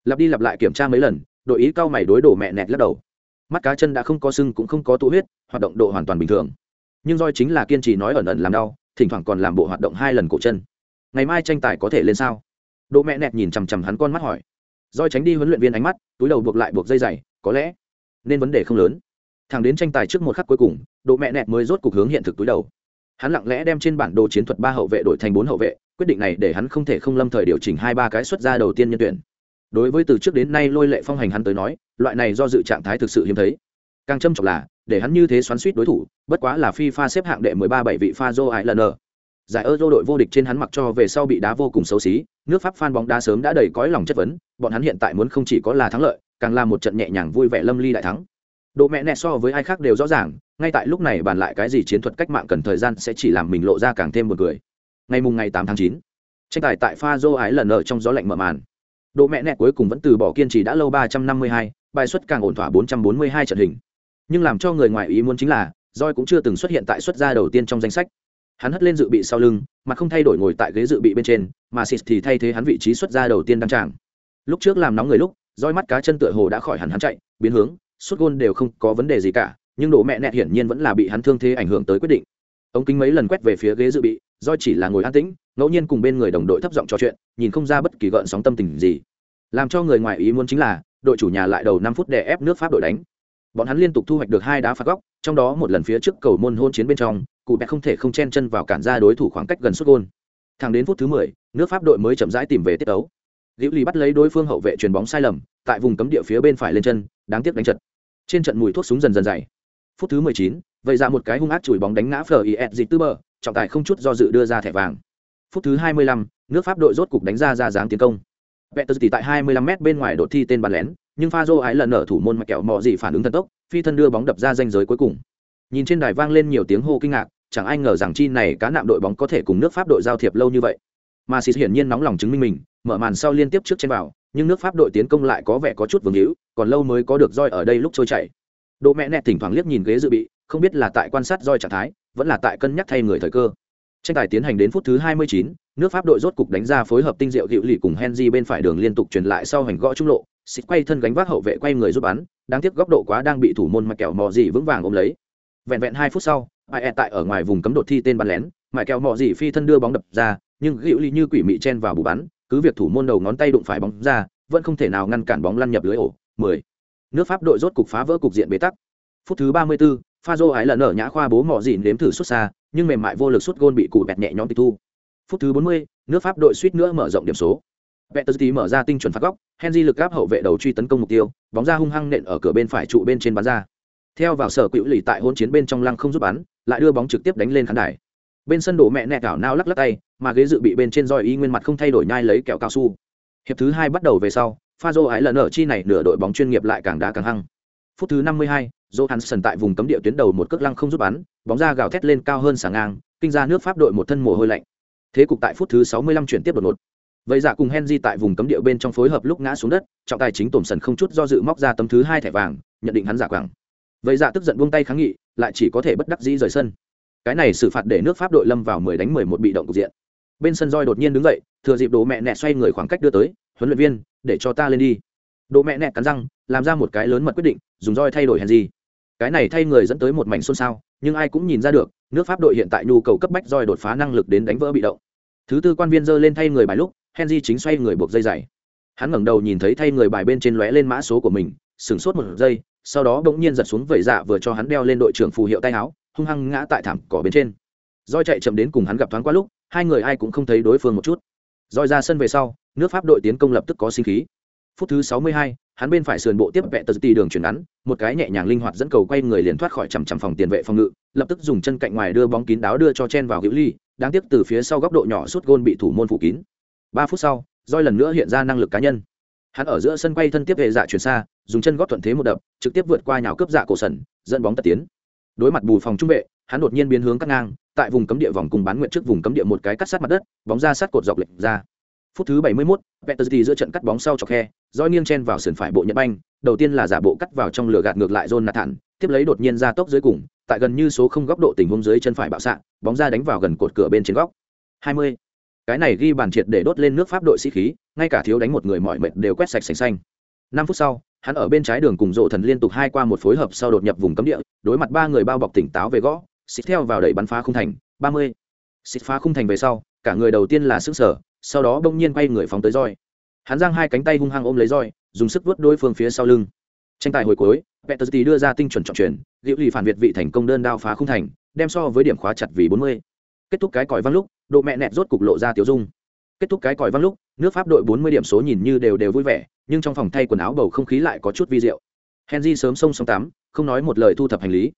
Lặp đi lặp lại kiểm tra mấy lần đội ý cao mày đối đổ mẹ nẹt lắc đầu. Mắt cá chân đã không có sưng cũng không có tụ huyết, hoạt động độ hoàn toàn bình thường. Nhưng roi chính là kiên trì nói ẩn ẩn làm đau, thỉnh thoảng còn làm bộ hoạt động hai lần cổ chân. Ngày mai tranh tài có thể lên sao? Đỗ mẹ nẹt nhìn chằm chằm hắn con mắt hỏi. Roi tránh đi huấn luyện viên ánh mắt, túi đầu buộc lại buộc dây dày có lẽ nên vấn đề không lớn. Thằng đến tranh tài trước một khắc cuối cùng, đỗ mẹ nẹt mới rốt cục hướng hiện thực túi đầu. Hắn lặng lẽ đem trên bản đồ chiến thuật ba hậu vệ đổi thành bốn hậu vệ, quyết định này để hắn không thể không lâm thời điều chỉnh hai ba cái xuất ra đầu tiên nhân tuyển đối với từ trước đến nay lôi lệ phong hành hắn tới nói loại này do dự trạng thái thực sự hiếm thấy càng trâm trọng là để hắn như thế xoắn suýt đối thủ bất quá là FIFA xếp hạng đệ 13 bảy vị pha Joe Island. Giải Euro đội vô địch trên hắn mặc cho về sau bị đá vô cùng xấu xí, nước Pháp fan bóng đá sớm đã đầy cõi lòng chất vấn, bọn hắn hiện tại muốn không chỉ có là thắng lợi, càng là một trận nhẹ nhàng vui vẻ lâm ly đại thắng. Độ mẹ nẹ so với ai khác đều rõ ràng, ngay tại lúc này bàn lại cái gì chiến thuật cách mạng cần thời gian sẽ chỉ làm mình lộ ra càng thêm một người. Ngày mùng ngày 8 tháng 9, tranh tài tại pha Joe lần ở trong gió lạnh mở màn. Độ mẹ nẹ cuối cùng vẫn từ bỏ kiên trì đã lâu 352, bài xuất càng ổn thỏa 442 trận hình. Nhưng làm cho người ngoài ý muốn chính là, Joy cũng chưa từng xuất hiện tại xuất gia đầu tiên trong danh sách. Hắn hất lên dự bị sau lưng, mà không thay đổi ngồi tại ghế dự bị bên trên, mà Sis thì thay thế hắn vị trí xuất gia đầu tiên đăng tràng. Lúc trước làm nóng người lúc, Joy mắt cá chân tựa hồ đã khỏi hẳn hắn chạy, biến hướng, sút gôn đều không có vấn đề gì cả, nhưng độ mẹ nẹ hiển nhiên vẫn là bị hắn thương thế ảnh hưởng tới quyết định. Ông kính mấy lần quét về phía ghế dự bị, Joy chỉ là ngồi an tĩnh, ngẫu nhiên cùng bên người đồng đội thấp giọng trò chuyện, nhìn không ra bất kỳ gợn sóng tâm tình gì. Làm cho người ngoài ý muốn chính là, đội chủ nhà lại đầu năm phút để ép nước Pháp đội đánh. Bọn hắn liên tục thu hoạch được hai đá phạt góc, trong đó một lần phía trước cầu môn hôn chiến bên trong, cụ bẹt không thể không chen chân vào cản ra đối thủ khoảng cách gần suốt gôn. Thẳng đến phút thứ 10, nước Pháp đội mới chậm rãi tìm về tiết tấu. Liễu Ly bắt lấy đối phương hậu vệ chuyền bóng sai lầm, tại vùng cấm địa phía bên phải lên chân, đáng tiếc đánh trận. Trên trận mùi thuốc súng dần dần dày. Phút thứ 19, vậy ra một cái hung ác chùi bóng đánh ngã phờ IS dịch tư bờ, trọng tài không chút do dự đưa ra thẻ vàng phút thứ 25, nước pháp đội rốt cục đánh ra ra dáng tiến công. Peter tỷ tại 25 m bên ngoài đột thi tên bắn lén nhưng pha ái lần ở thủ môn mà kẹo mò gì phản ứng thần tốc phi thân đưa bóng đập ra danh giới cuối cùng. Nhìn trên đài vang lên nhiều tiếng hô kinh ngạc chẳng ai ngờ rằng chi này cá nạm đội bóng có thể cùng nước pháp đội giao thiệp lâu như vậy. Mà xịt hiển nhiên nóng lòng chứng minh mình mở màn sau liên tiếp trước trên vào nhưng nước pháp đội tiến công lại có vẻ có chút vương hữu còn lâu mới có được roi ở đây lúc trôi chảy. Độ mẹ nẹt thỉnh thoảng liếc nhìn ghế dự bị không biết là tại quan sát roi trạng thái vẫn là tại cân nhắc thay người thời cơ tranh tài tiến hành đến phút thứ 29, nước pháp đội rốt cục đánh ra phối hợp tinh diệu hữu lì cùng henry bên phải đường liên tục truyền lại sau hành gõ trung lộ. Xịt quay thân gánh vác hậu vệ quay người giúp bắn đáng tiếc góc độ quá đang bị thủ môn mà kẹo mò gì vững vàng ôm lấy. Vẹn vẹn hai phút sau ai e tại ở ngoài vùng cấm đột thi tên bắn lén mà kẹo mò gì phi thân đưa bóng đập ra nhưng hữu lì như quỷ mị chen vào bù bắn cứ việc thủ môn đầu ngón tay đụng phải bóng ra vẫn không thể nào ngăn cản bóng lăn nhập lưới ổ. 10. nước pháp đội rốt cục phá vỡ cục diện bế tắc. Phút thứ 34, pha dô ái lần ở nhã khoa bố mò gì nếm thử xuất xa nhưng mềm mại vô lực sút gôn bị cụ bẹt nhẹ nhõm tịch thu phút thứ 40, nước pháp đội suýt nữa mở rộng điểm số Peterti mở ra tinh chuẩn phạt góc, Henry lực áp hậu vệ đầu truy tấn công mục tiêu, bóng ra hung hăng nện ở cửa bên phải trụ bên trên bắn ra. Theo vào sở quỹ lì tại hỗn chiến bên trong lăng không giúp bắn, lại đưa bóng trực tiếp đánh lên khán đài. Bên sân đổ mẹ nẹ cảo nao lắc lắc tay, mà ghế dự bị bên trên roi y nguyên mặt không thay đổi nhai lấy kẹo cao su. Hiệp thứ hai bắt đầu về sau, Fazo ái lần ở chi này nửa đội bóng chuyên nghiệp lại càng đá càng hăng. Phút thứ 52, Johansson tại vùng cấm địa tuyến đầu một cước lăng không giúp bắn, bóng ra gào thét lên cao hơn sàng ngang, kinh ra nước Pháp đội một thân mồ hôi lạnh. Thế cục tại phút thứ 65 chuyển tiếp đột ngột. Vậy giả cùng Henry tại vùng cấm địa bên trong phối hợp lúc ngã xuống đất, trọng tài chính Tổm Sần không chút do dự móc ra tấm thứ hai thẻ vàng, nhận định hắn giả quảng. Vậy giả tức giận buông tay kháng nghị, lại chỉ có thể bất đắc dĩ rời sân. Cái này xử phạt để nước Pháp đội lâm vào 10 đánh 11 bị động cục diện. Bên sân roi đột nhiên đứng dậy, thừa dịp đố mẹ nẹ xoay người khoảng cách đưa tới, huấn luyện viên, để cho ta lên đi. Đố mẹ nẹ cắn răng, làm ra một cái lớn mật quyết định, dùng roi thay đổi Henry cái này thay người dẫn tới một mảnh xôn xao nhưng ai cũng nhìn ra được nước pháp đội hiện tại nhu cầu cấp bách roi đột phá năng lực đến đánh vỡ bị động. Thứ tư quan viên giơ lên thay người bài lúc henry chính xoay người buộc dây dày hắn ngẩng đầu nhìn thấy thay người bài bên trên lóe lên mã số của mình sửng sốt một giây sau đó bỗng nhiên giật xuống vẩy dạ vừa cho hắn đeo lên đội trưởng phù hiệu tay áo hung hăng ngã tại thảm cỏ bên trên. Roi chạy chậm đến cùng hắn gặp thoáng qua lúc hai người ai cũng không thấy đối phương một chút. Roi ra sân về sau nước pháp đội tiến công lập tức có sinh khí. Phút thứ 62, hắn bên phải sườn bộ tiếp vẹt tờ tì đường chuyển ngắn, một cái nhẹ nhàng linh hoạt dẫn cầu quay người liền thoát khỏi chằm chằm phòng tiền vệ phòng ngự, lập tức dùng chân cạnh ngoài đưa bóng kín đáo đưa cho chen vào hữu ly, đáng tiếc từ phía sau góc độ nhỏ suốt gôn bị thủ môn phủ kín. Ba phút sau roi lần nữa hiện ra năng lực cá nhân. Hắn ở giữa sân quay thân tiếp về dạ chuyển xa, dùng chân góp thuận thế một đập, trực tiếp vượt qua nhào cướp dạ cổ sẩn dẫn bóng tật tiến. Đối mặt bù phòng trung vệ, hắn đột nhiên biến hướng cắt ngang, tại vùng cấm địa vòng cùng bán nguyện trước vùng cấm địa một cái cắt sát mặt đất, bóng ra sát cột dọc lệch ra phút thứ 71, Peterzi giữa trận cắt bóng sau chọc khe, roi nghiêng chen vào sườn phải bộ Nhật Banh, đầu tiên là giả bộ cắt vào trong lửa gạt ngược lại Jonathan, tiếp lấy đột nhiên ra tốc dưới cùng, tại gần như số không góc độ tình huống dưới chân phải bạo xạ, bóng ra đánh vào gần cột cửa bên trên góc. 20. Cái này ghi bàn triệt để đốt lên nước Pháp đội sĩ khí, ngay cả thiếu đánh một người mỏi mệt đều quét sạch sành xanh. 5 phút sau, hắn ở bên trái đường cùng rộ thần liên tục hai qua một phối hợp sau đột nhập vùng cấm địa, đối mặt ba người bao bọc tỉnh táo về gõ, xịt theo vào đẩy bắn phá khung thành, 30. Xịt phá khung thành về sau, cả người đầu tiên là sức sở, sau đó bỗng nhiên quay người phóng tới roi. Hắn giang hai cánh tay hung hăng ôm lấy roi, dùng sức vớt đối phương phía sau lưng. Tranh tài hồi cuối Peterti đưa ra tinh chuẩn trọng truyền liệu lì phản việt vị thành công đơn đao phá khung thành, đem so với điểm khóa chặt vì 40. kết thúc cái còi văng lúc, độ mẹ nẹt rốt cục lộ ra tiểu dung. Kết thúc cái còi văng lúc, nước pháp đội 40 điểm số nhìn như đều đều vui vẻ, nhưng trong phòng thay quần áo bầu không khí lại có chút vi diệu. Henry sớm xông xong tắm không nói một lời thu thập hành lý.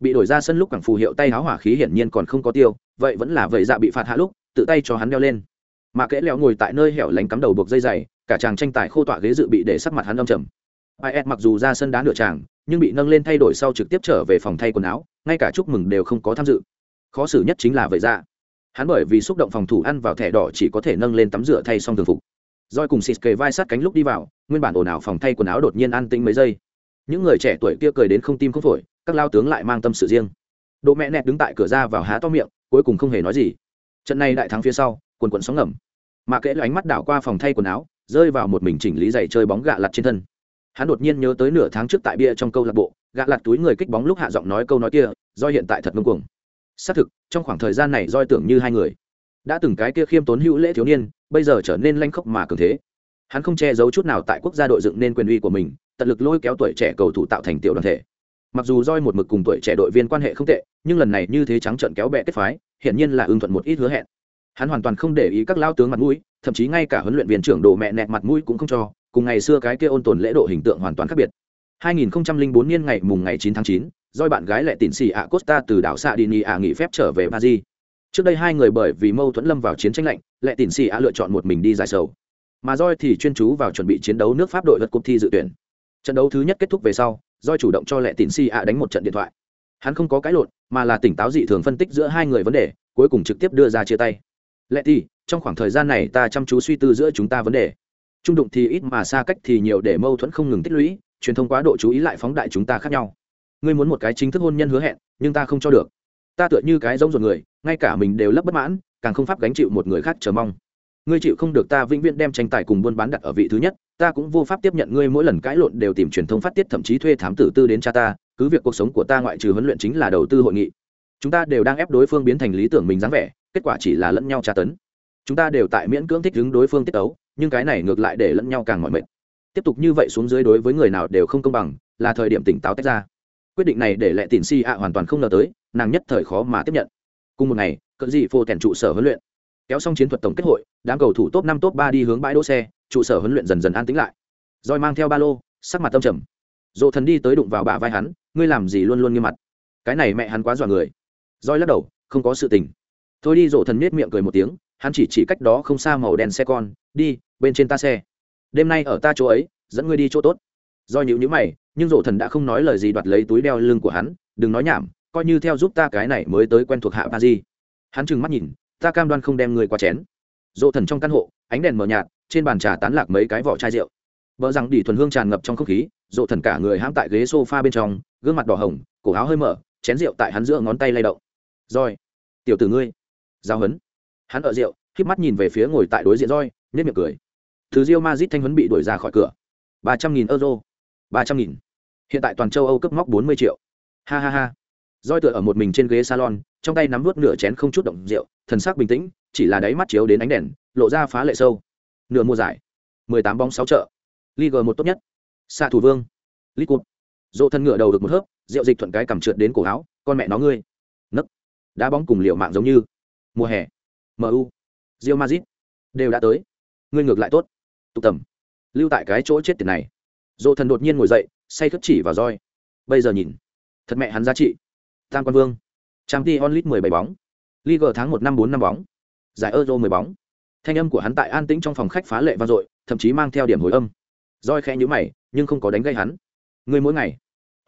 Bị đổi ra sân lúc cảng phù hiệu tay áo hỏa khí hiển nhiên còn không có tiêu, vậy vẫn là vậy dạ bị phạt hạ lúc, tự tay cho hắn đeo lên mà kẽ leo ngồi tại nơi hẻo lánh cắm đầu buộc dây dày, cả chàng tranh tài khô tọa ghế dự bị để sắc mặt hắn âm trầm. Is mặc dù ra sân đá nửa chàng, nhưng bị nâng lên thay đổi sau trực tiếp trở về phòng thay quần áo, ngay cả chúc mừng đều không có tham dự. Khó xử nhất chính là vậy ra hắn bởi vì xúc động phòng thủ ăn vào thẻ đỏ chỉ có thể nâng lên tắm rửa thay xong thường phục. Roi cùng xịt kề vai sát cánh lúc đi vào, nguyên bản ồn ào phòng thay quần áo đột nhiên an tĩnh mấy giây. Những người trẻ tuổi kia cười đến không tim không phổi, các lao tướng lại mang tâm sự riêng. Độ mẹ nẹt đứng tại cửa ra vào há to miệng, cuối cùng không hề nói gì. Trận này đại thắng phía sau quần quần sóng ngầm. Mà kẽ ánh mắt đảo qua phòng thay quần áo, rơi vào một mình chỉnh lý giày chơi bóng gạ lặt trên thân. Hắn đột nhiên nhớ tới nửa tháng trước tại bia trong câu lạc bộ, gạ lặt túi người kích bóng lúc hạ giọng nói câu nói kia, do hiện tại thật ngưng cuồng. Xác thực, trong khoảng thời gian này roi tưởng như hai người đã từng cái kia khiêm tốn hữu lễ thiếu niên, bây giờ trở nên lanh khốc mà cường thế. Hắn không che giấu chút nào tại quốc gia đội dựng nên quyền uy của mình, tận lực lôi kéo tuổi trẻ cầu thủ tạo thành tiểu đoàn thể. Mặc dù roi một mực cùng tuổi trẻ đội viên quan hệ không tệ, nhưng lần này như thế trắng trận kéo bẹ kết phái, hiển nhiên là ưng thuận một ít hứa hẹn hắn hoàn toàn không để ý các lao tướng mặt mũi thậm chí ngay cả huấn luyện viên trưởng đồ mẹ nẹt mặt mũi cũng không cho cùng ngày xưa cái kia ôn tồn lễ độ hình tượng hoàn toàn khác biệt. 2004 niên ngày mùng ngày 9 tháng 9, doi bạn gái lệ tịn xì ạ Costa từ đảo Sardinia nghỉ phép trở về Paris. trước đây hai người bởi vì mâu thuẫn lâm vào chiến tranh lạnh lệ tịn xì ạ lựa chọn một mình đi giải sầu. Mà roi thì chuyên chú vào chuẩn bị chiến đấu nước pháp đội vật cuộc thi dự tuyển. Trận đấu thứ nhất kết thúc về sau roi chủ động cho lệ tịn xì ạ đánh một trận điện thoại. Hắn không có cãi lộn mà là tỉnh táo dị thường phân tích giữa hai người vấn đề cuối cùng trực tiếp đưa ra chia tay lệ thì trong khoảng thời gian này ta chăm chú suy tư giữa chúng ta vấn đề. Trung đụng thì ít mà xa cách thì nhiều để mâu thuẫn không ngừng tích lũy, truyền thông quá độ chú ý lại phóng đại chúng ta khác nhau. Ngươi muốn một cái chính thức hôn nhân hứa hẹn, nhưng ta không cho được. Ta tựa như cái giống ruột người, ngay cả mình đều lấp bất mãn, càng không pháp gánh chịu một người khác chờ mong. Ngươi chịu không được ta vĩnh viễn đem tranh tài cùng buôn bán đặt ở vị thứ nhất, ta cũng vô pháp tiếp nhận ngươi mỗi lần cãi lộn đều tìm truyền thông phát tiết thậm chí thuê thám tử tư đến cha ta, cứ việc cuộc sống của ta ngoại trừ huấn luyện chính là đầu tư hội nghị. Chúng ta đều đang ép đối phương biến thành lý tưởng mình dáng vẻ kết quả chỉ là lẫn nhau tra tấn. Chúng ta đều tại miễn cưỡng thích ứng đối phương tiết tấu, nhưng cái này ngược lại để lẫn nhau càng mỏi mệt. Tiếp tục như vậy xuống dưới đối với người nào đều không công bằng, là thời điểm tỉnh táo tách ra. Quyết định này để lệ tỉn si ạ hoàn toàn không ngờ tới, nàng nhất thời khó mà tiếp nhận. Cùng một ngày, cỡ dị phô kèn trụ sở huấn luyện. Kéo xong chiến thuật tổng kết hội, đám cầu thủ top năm, top ba đi hướng bãi đỗ xe, trụ sở huấn luyện dần dần an tĩnh lại. Roi mang theo ba lô, sắc mặt tâm trầm. Dỗ thần đi tới đụng vào bả vai hắn, ngươi làm gì luôn luôn nghiêm mặt? Cái này mẹ hắn quá dọa người. Roi lắc đầu, không có sự tình thôi đi dỗ thần nết miệng cười một tiếng, hắn chỉ chỉ cách đó không xa màu đen xe con, đi, bên trên ta xe. Đêm nay ở ta chỗ ấy, dẫn ngươi đi chỗ tốt. Do nhịu nhữ mày, nhưng dỗ thần đã không nói lời gì đoạt lấy túi đeo lưng của hắn, đừng nói nhảm, coi như theo giúp ta cái này mới tới quen thuộc hạ ba di. Hắn trừng mắt nhìn, ta cam đoan không đem ngươi qua chén. Dỗ thần trong căn hộ, ánh đèn mờ nhạt, trên bàn trà tán lạc mấy cái vỏ chai rượu. Vợ rằng đỉ thuần hương tràn ngập trong không khí rộ thần cả người hãm tại ghế s o f a bên trong, gương mặt đỏ hồng, cổ áo hơi mở, chén rượu tại hắn giữa ngón tay lay động. Rồi, tiểu tử ngươi giao hấn. Hắn ở rượu k mắt nhìn về phía ngồi tại đối diện roi nhất miệng cười. Thứ rio mazit thanh huấn bị đuổi ra khỏi cửa. ba trăm nghìn euro. ba trăm nghìn. Hiện tại toàn châu âu cấp móc bốn mươi triệu. Ha ha ha. Roi tựa ở một mình trên ghế salon, trong tay nắm vút nửa chén không chút động rượu, thần sắc bình tĩnh, chỉ là đáy mắt chiếu đến ánh đèn, lộ ra phá lệ sâu. Nửa mùa giải, mười tám bóng sáu chợ. League một tốt nhất. Xạ thủ vương. Ligue cup dỗ thân ngựa đầu được một hớp, rượu dịch thuận cái cầm trượt đến cổ áo, con mẹ nó ngươi. Nấc. Đá bóng cùng liệu mạng giống như mùa hè. Mu. Rio mazit đều đã tới. Ngươi ngược lại tốt. Tụ tầm. Lưu tại cái chỗ chết tiền này. Dỗ thần đột nhiên ngồi dậy, say khất chỉ vào roi. Bây giờ nhìn. Thật mẹ hắn giá trị. Tam quan vương. Trang t onlit mười bảy bóng. League tháng một năm bốn năm bóng. Giải euro mười bóng. Thanh âm của hắn tại an tĩnh trong phòng khách phá lệ vang dội, thậm chí mang theo điểm hồi âm. Roi khẽ nhữ mày, nhưng không có đánh gây hắn. Ngươi mỗi ngày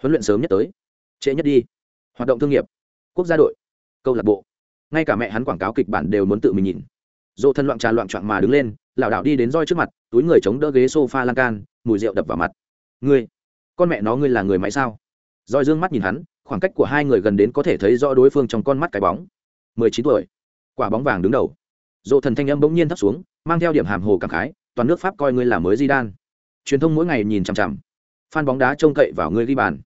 huấn luyện sớm nhất tới. Trễ nhất đi. Hoạt động thương nghiệp. Quốc gia đội. Câu lạc bộ ngay cả mẹ hắn quảng cáo kịch bản đều muốn tự mình nhìn. Dỗ thân loạn trà loạn trạng mà đứng lên, lảo đảo đi đến roi trước mặt, túi người chống đỡ ghế sofa lan can, mùi rượu đập vào mặt. Ngươi, con mẹ nó ngươi là người máy sao? Roi dương mắt nhìn hắn, khoảng cách của hai người gần đến có thể thấy rõ đối phương trong con mắt cái bóng. Mười chín tuổi. Quả bóng vàng đứng đầu. Dỗ thần thanh âm bỗng nhiên thấp xuống, mang theo điểm hàm hồ cảm khái, toàn nước pháp coi ngươi là mới di đan. Truyền thông mỗi ngày nhìn chằm chằm. Phan bóng đá trông cậy vào ngươi ghi bàn.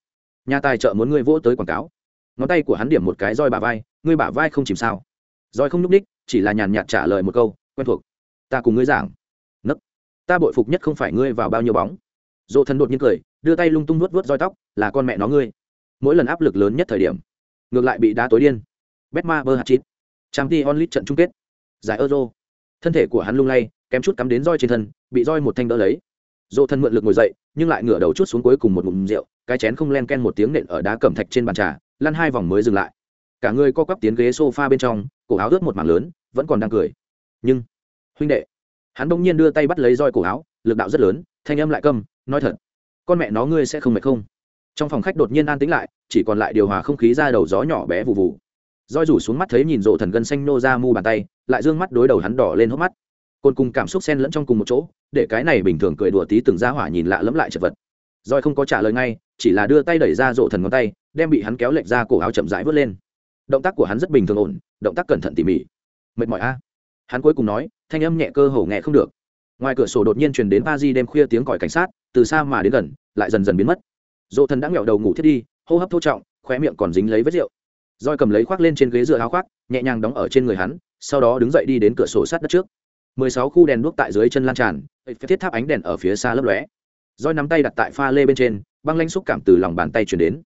Nhà tài trợ muốn ngươi vỗ tới quảng cáo ngón tay của hắn điểm một cái roi bả vai, ngươi bả vai không chìm sao? Roi không n ú c ních chỉ là nhàn nhạt trả lời một câu, quen thuộc. Ta cùng ngươi giảng. Nấc. Ta bội phục nhất không phải ngươi vào bao nhiêu bóng. Dỗ thần đột nhiên cười, đưa tay lung tung vuốt vớt roi tóc, là con mẹ nó ngươi. Mỗi lần áp lực lớn nhất thời điểm, ngược lại bị đá tối điên. Betma bơ hạt chít. Trang t onlit trận chung kết. Giải euro. Thân thể của hắn lung lay, kém chút cắm đến roi trên thân, bị roi một thanh đỡ lấy. Dỗ thân mượn lực ngồi dậy, nhưng lại ngửa đầu chút xuống cuối cùng một ngụm rượu, cái chén không len ken một tiếng nện ở đá cẩm thạch trên bàn trà lăn hai vòng mới dừng lại. Cả người co quắp tiến ghế sofa bên trong, cổ áo ướt một mảng lớn, vẫn còn đang cười. Nhưng, huynh đệ, hắn bỗng nhiên đưa tay bắt lấy roi cổ áo, lực đạo rất lớn, thanh âm lại câm, nói thật, con mẹ nó ngươi sẽ không mệt không? Trong phòng khách đột nhiên an tĩnh lại, chỉ còn lại điều hòa không khí ra đầu gió nhỏ bé vụ vụ roi rủ xuống mắt thấy nhìn rộ thần gân xanh nô ra mu bàn tay, lại d ư ơ n g mắt đối đầu hắn đỏ lên hốc mắt. Côn cùng cảm xúc sen lẫn trong cùng một chỗ, để cái này bình thường cười đùa tí từng ra hỏa nhìn lạ lẫm lại chật vật. Roi không có trả lời ngay, chỉ là đưa tay đẩy ra rộ thần ngón tay đem bị hắn kéo lệch ra cổ áo chậm rãi vớt lên. Động tác của hắn rất bình thường ổn, động tác cẩn thận tỉ mỉ. Mệt mỏi a. Hắn cuối cùng nói, thanh âm nhẹ cơ hồ nghe không được. Ngoài cửa sổ đột nhiên truyền đến ba di đêm khuya tiếng còi cảnh sát, từ xa mà đến gần, lại dần dần biến mất. Dỗ thần đã nghẹo đầu ngủ thiết đi, hô hấp thô trọng, khóe miệng còn dính lấy vết rượu. Roi cầm lấy khoác lên trên ghế dựa áo khoác, nhẹ nhàng đóng ở trên người hắn, sau đó đứng dậy đi đến cửa sổ sát đất trước. Mười sáu khu đèn đuốc tại dưới chân lan tràn thiết tháp ánh đèn ở phía xa lấp lóe. Roi nắm tay đặt tại pha lê bên trên, băng lanh xúc cảm từ lòng bàn tay chuyển đến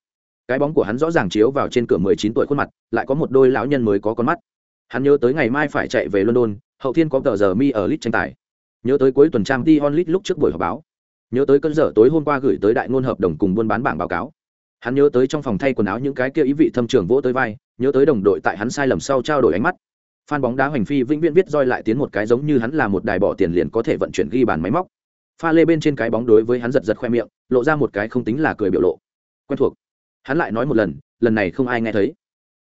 cái bóng của hắn rõ ràng chiếu vào trên cửa mười chín tuổi khuôn mặt, lại có một đôi lão nhân mới có con mắt. Hắn nhớ tới ngày mai phải chạy về london, hậu thiên có tờ giờ mi ở lit tranh tài. Nhớ tới cuối tuần trang t onlit lúc trước buổi họp báo. Nhớ tới cơn dở tối hôm qua gửi tới đại ngôn hợp đồng cùng buôn bán bảng báo cáo. Hắn nhớ tới trong phòng thay quần áo những cái kia ý vị thâm trường vỗ tới vai, nhớ tới đồng đội tại hắn sai lầm sau trao đổi ánh mắt. Phan bóng đá hoành phi vĩnh viễn viết roi lại tiến một cái giống như hắn là một đài bỏ tiền liền có thể vận chuyển ghi bàn máy móc. Pha lê bên trên cái bóng đối với hắn giật giật khoe miệng, lộ ra một cái không tính là cười biểu lộ. Quen thuộc hắn lại nói một lần lần này không ai nghe thấy.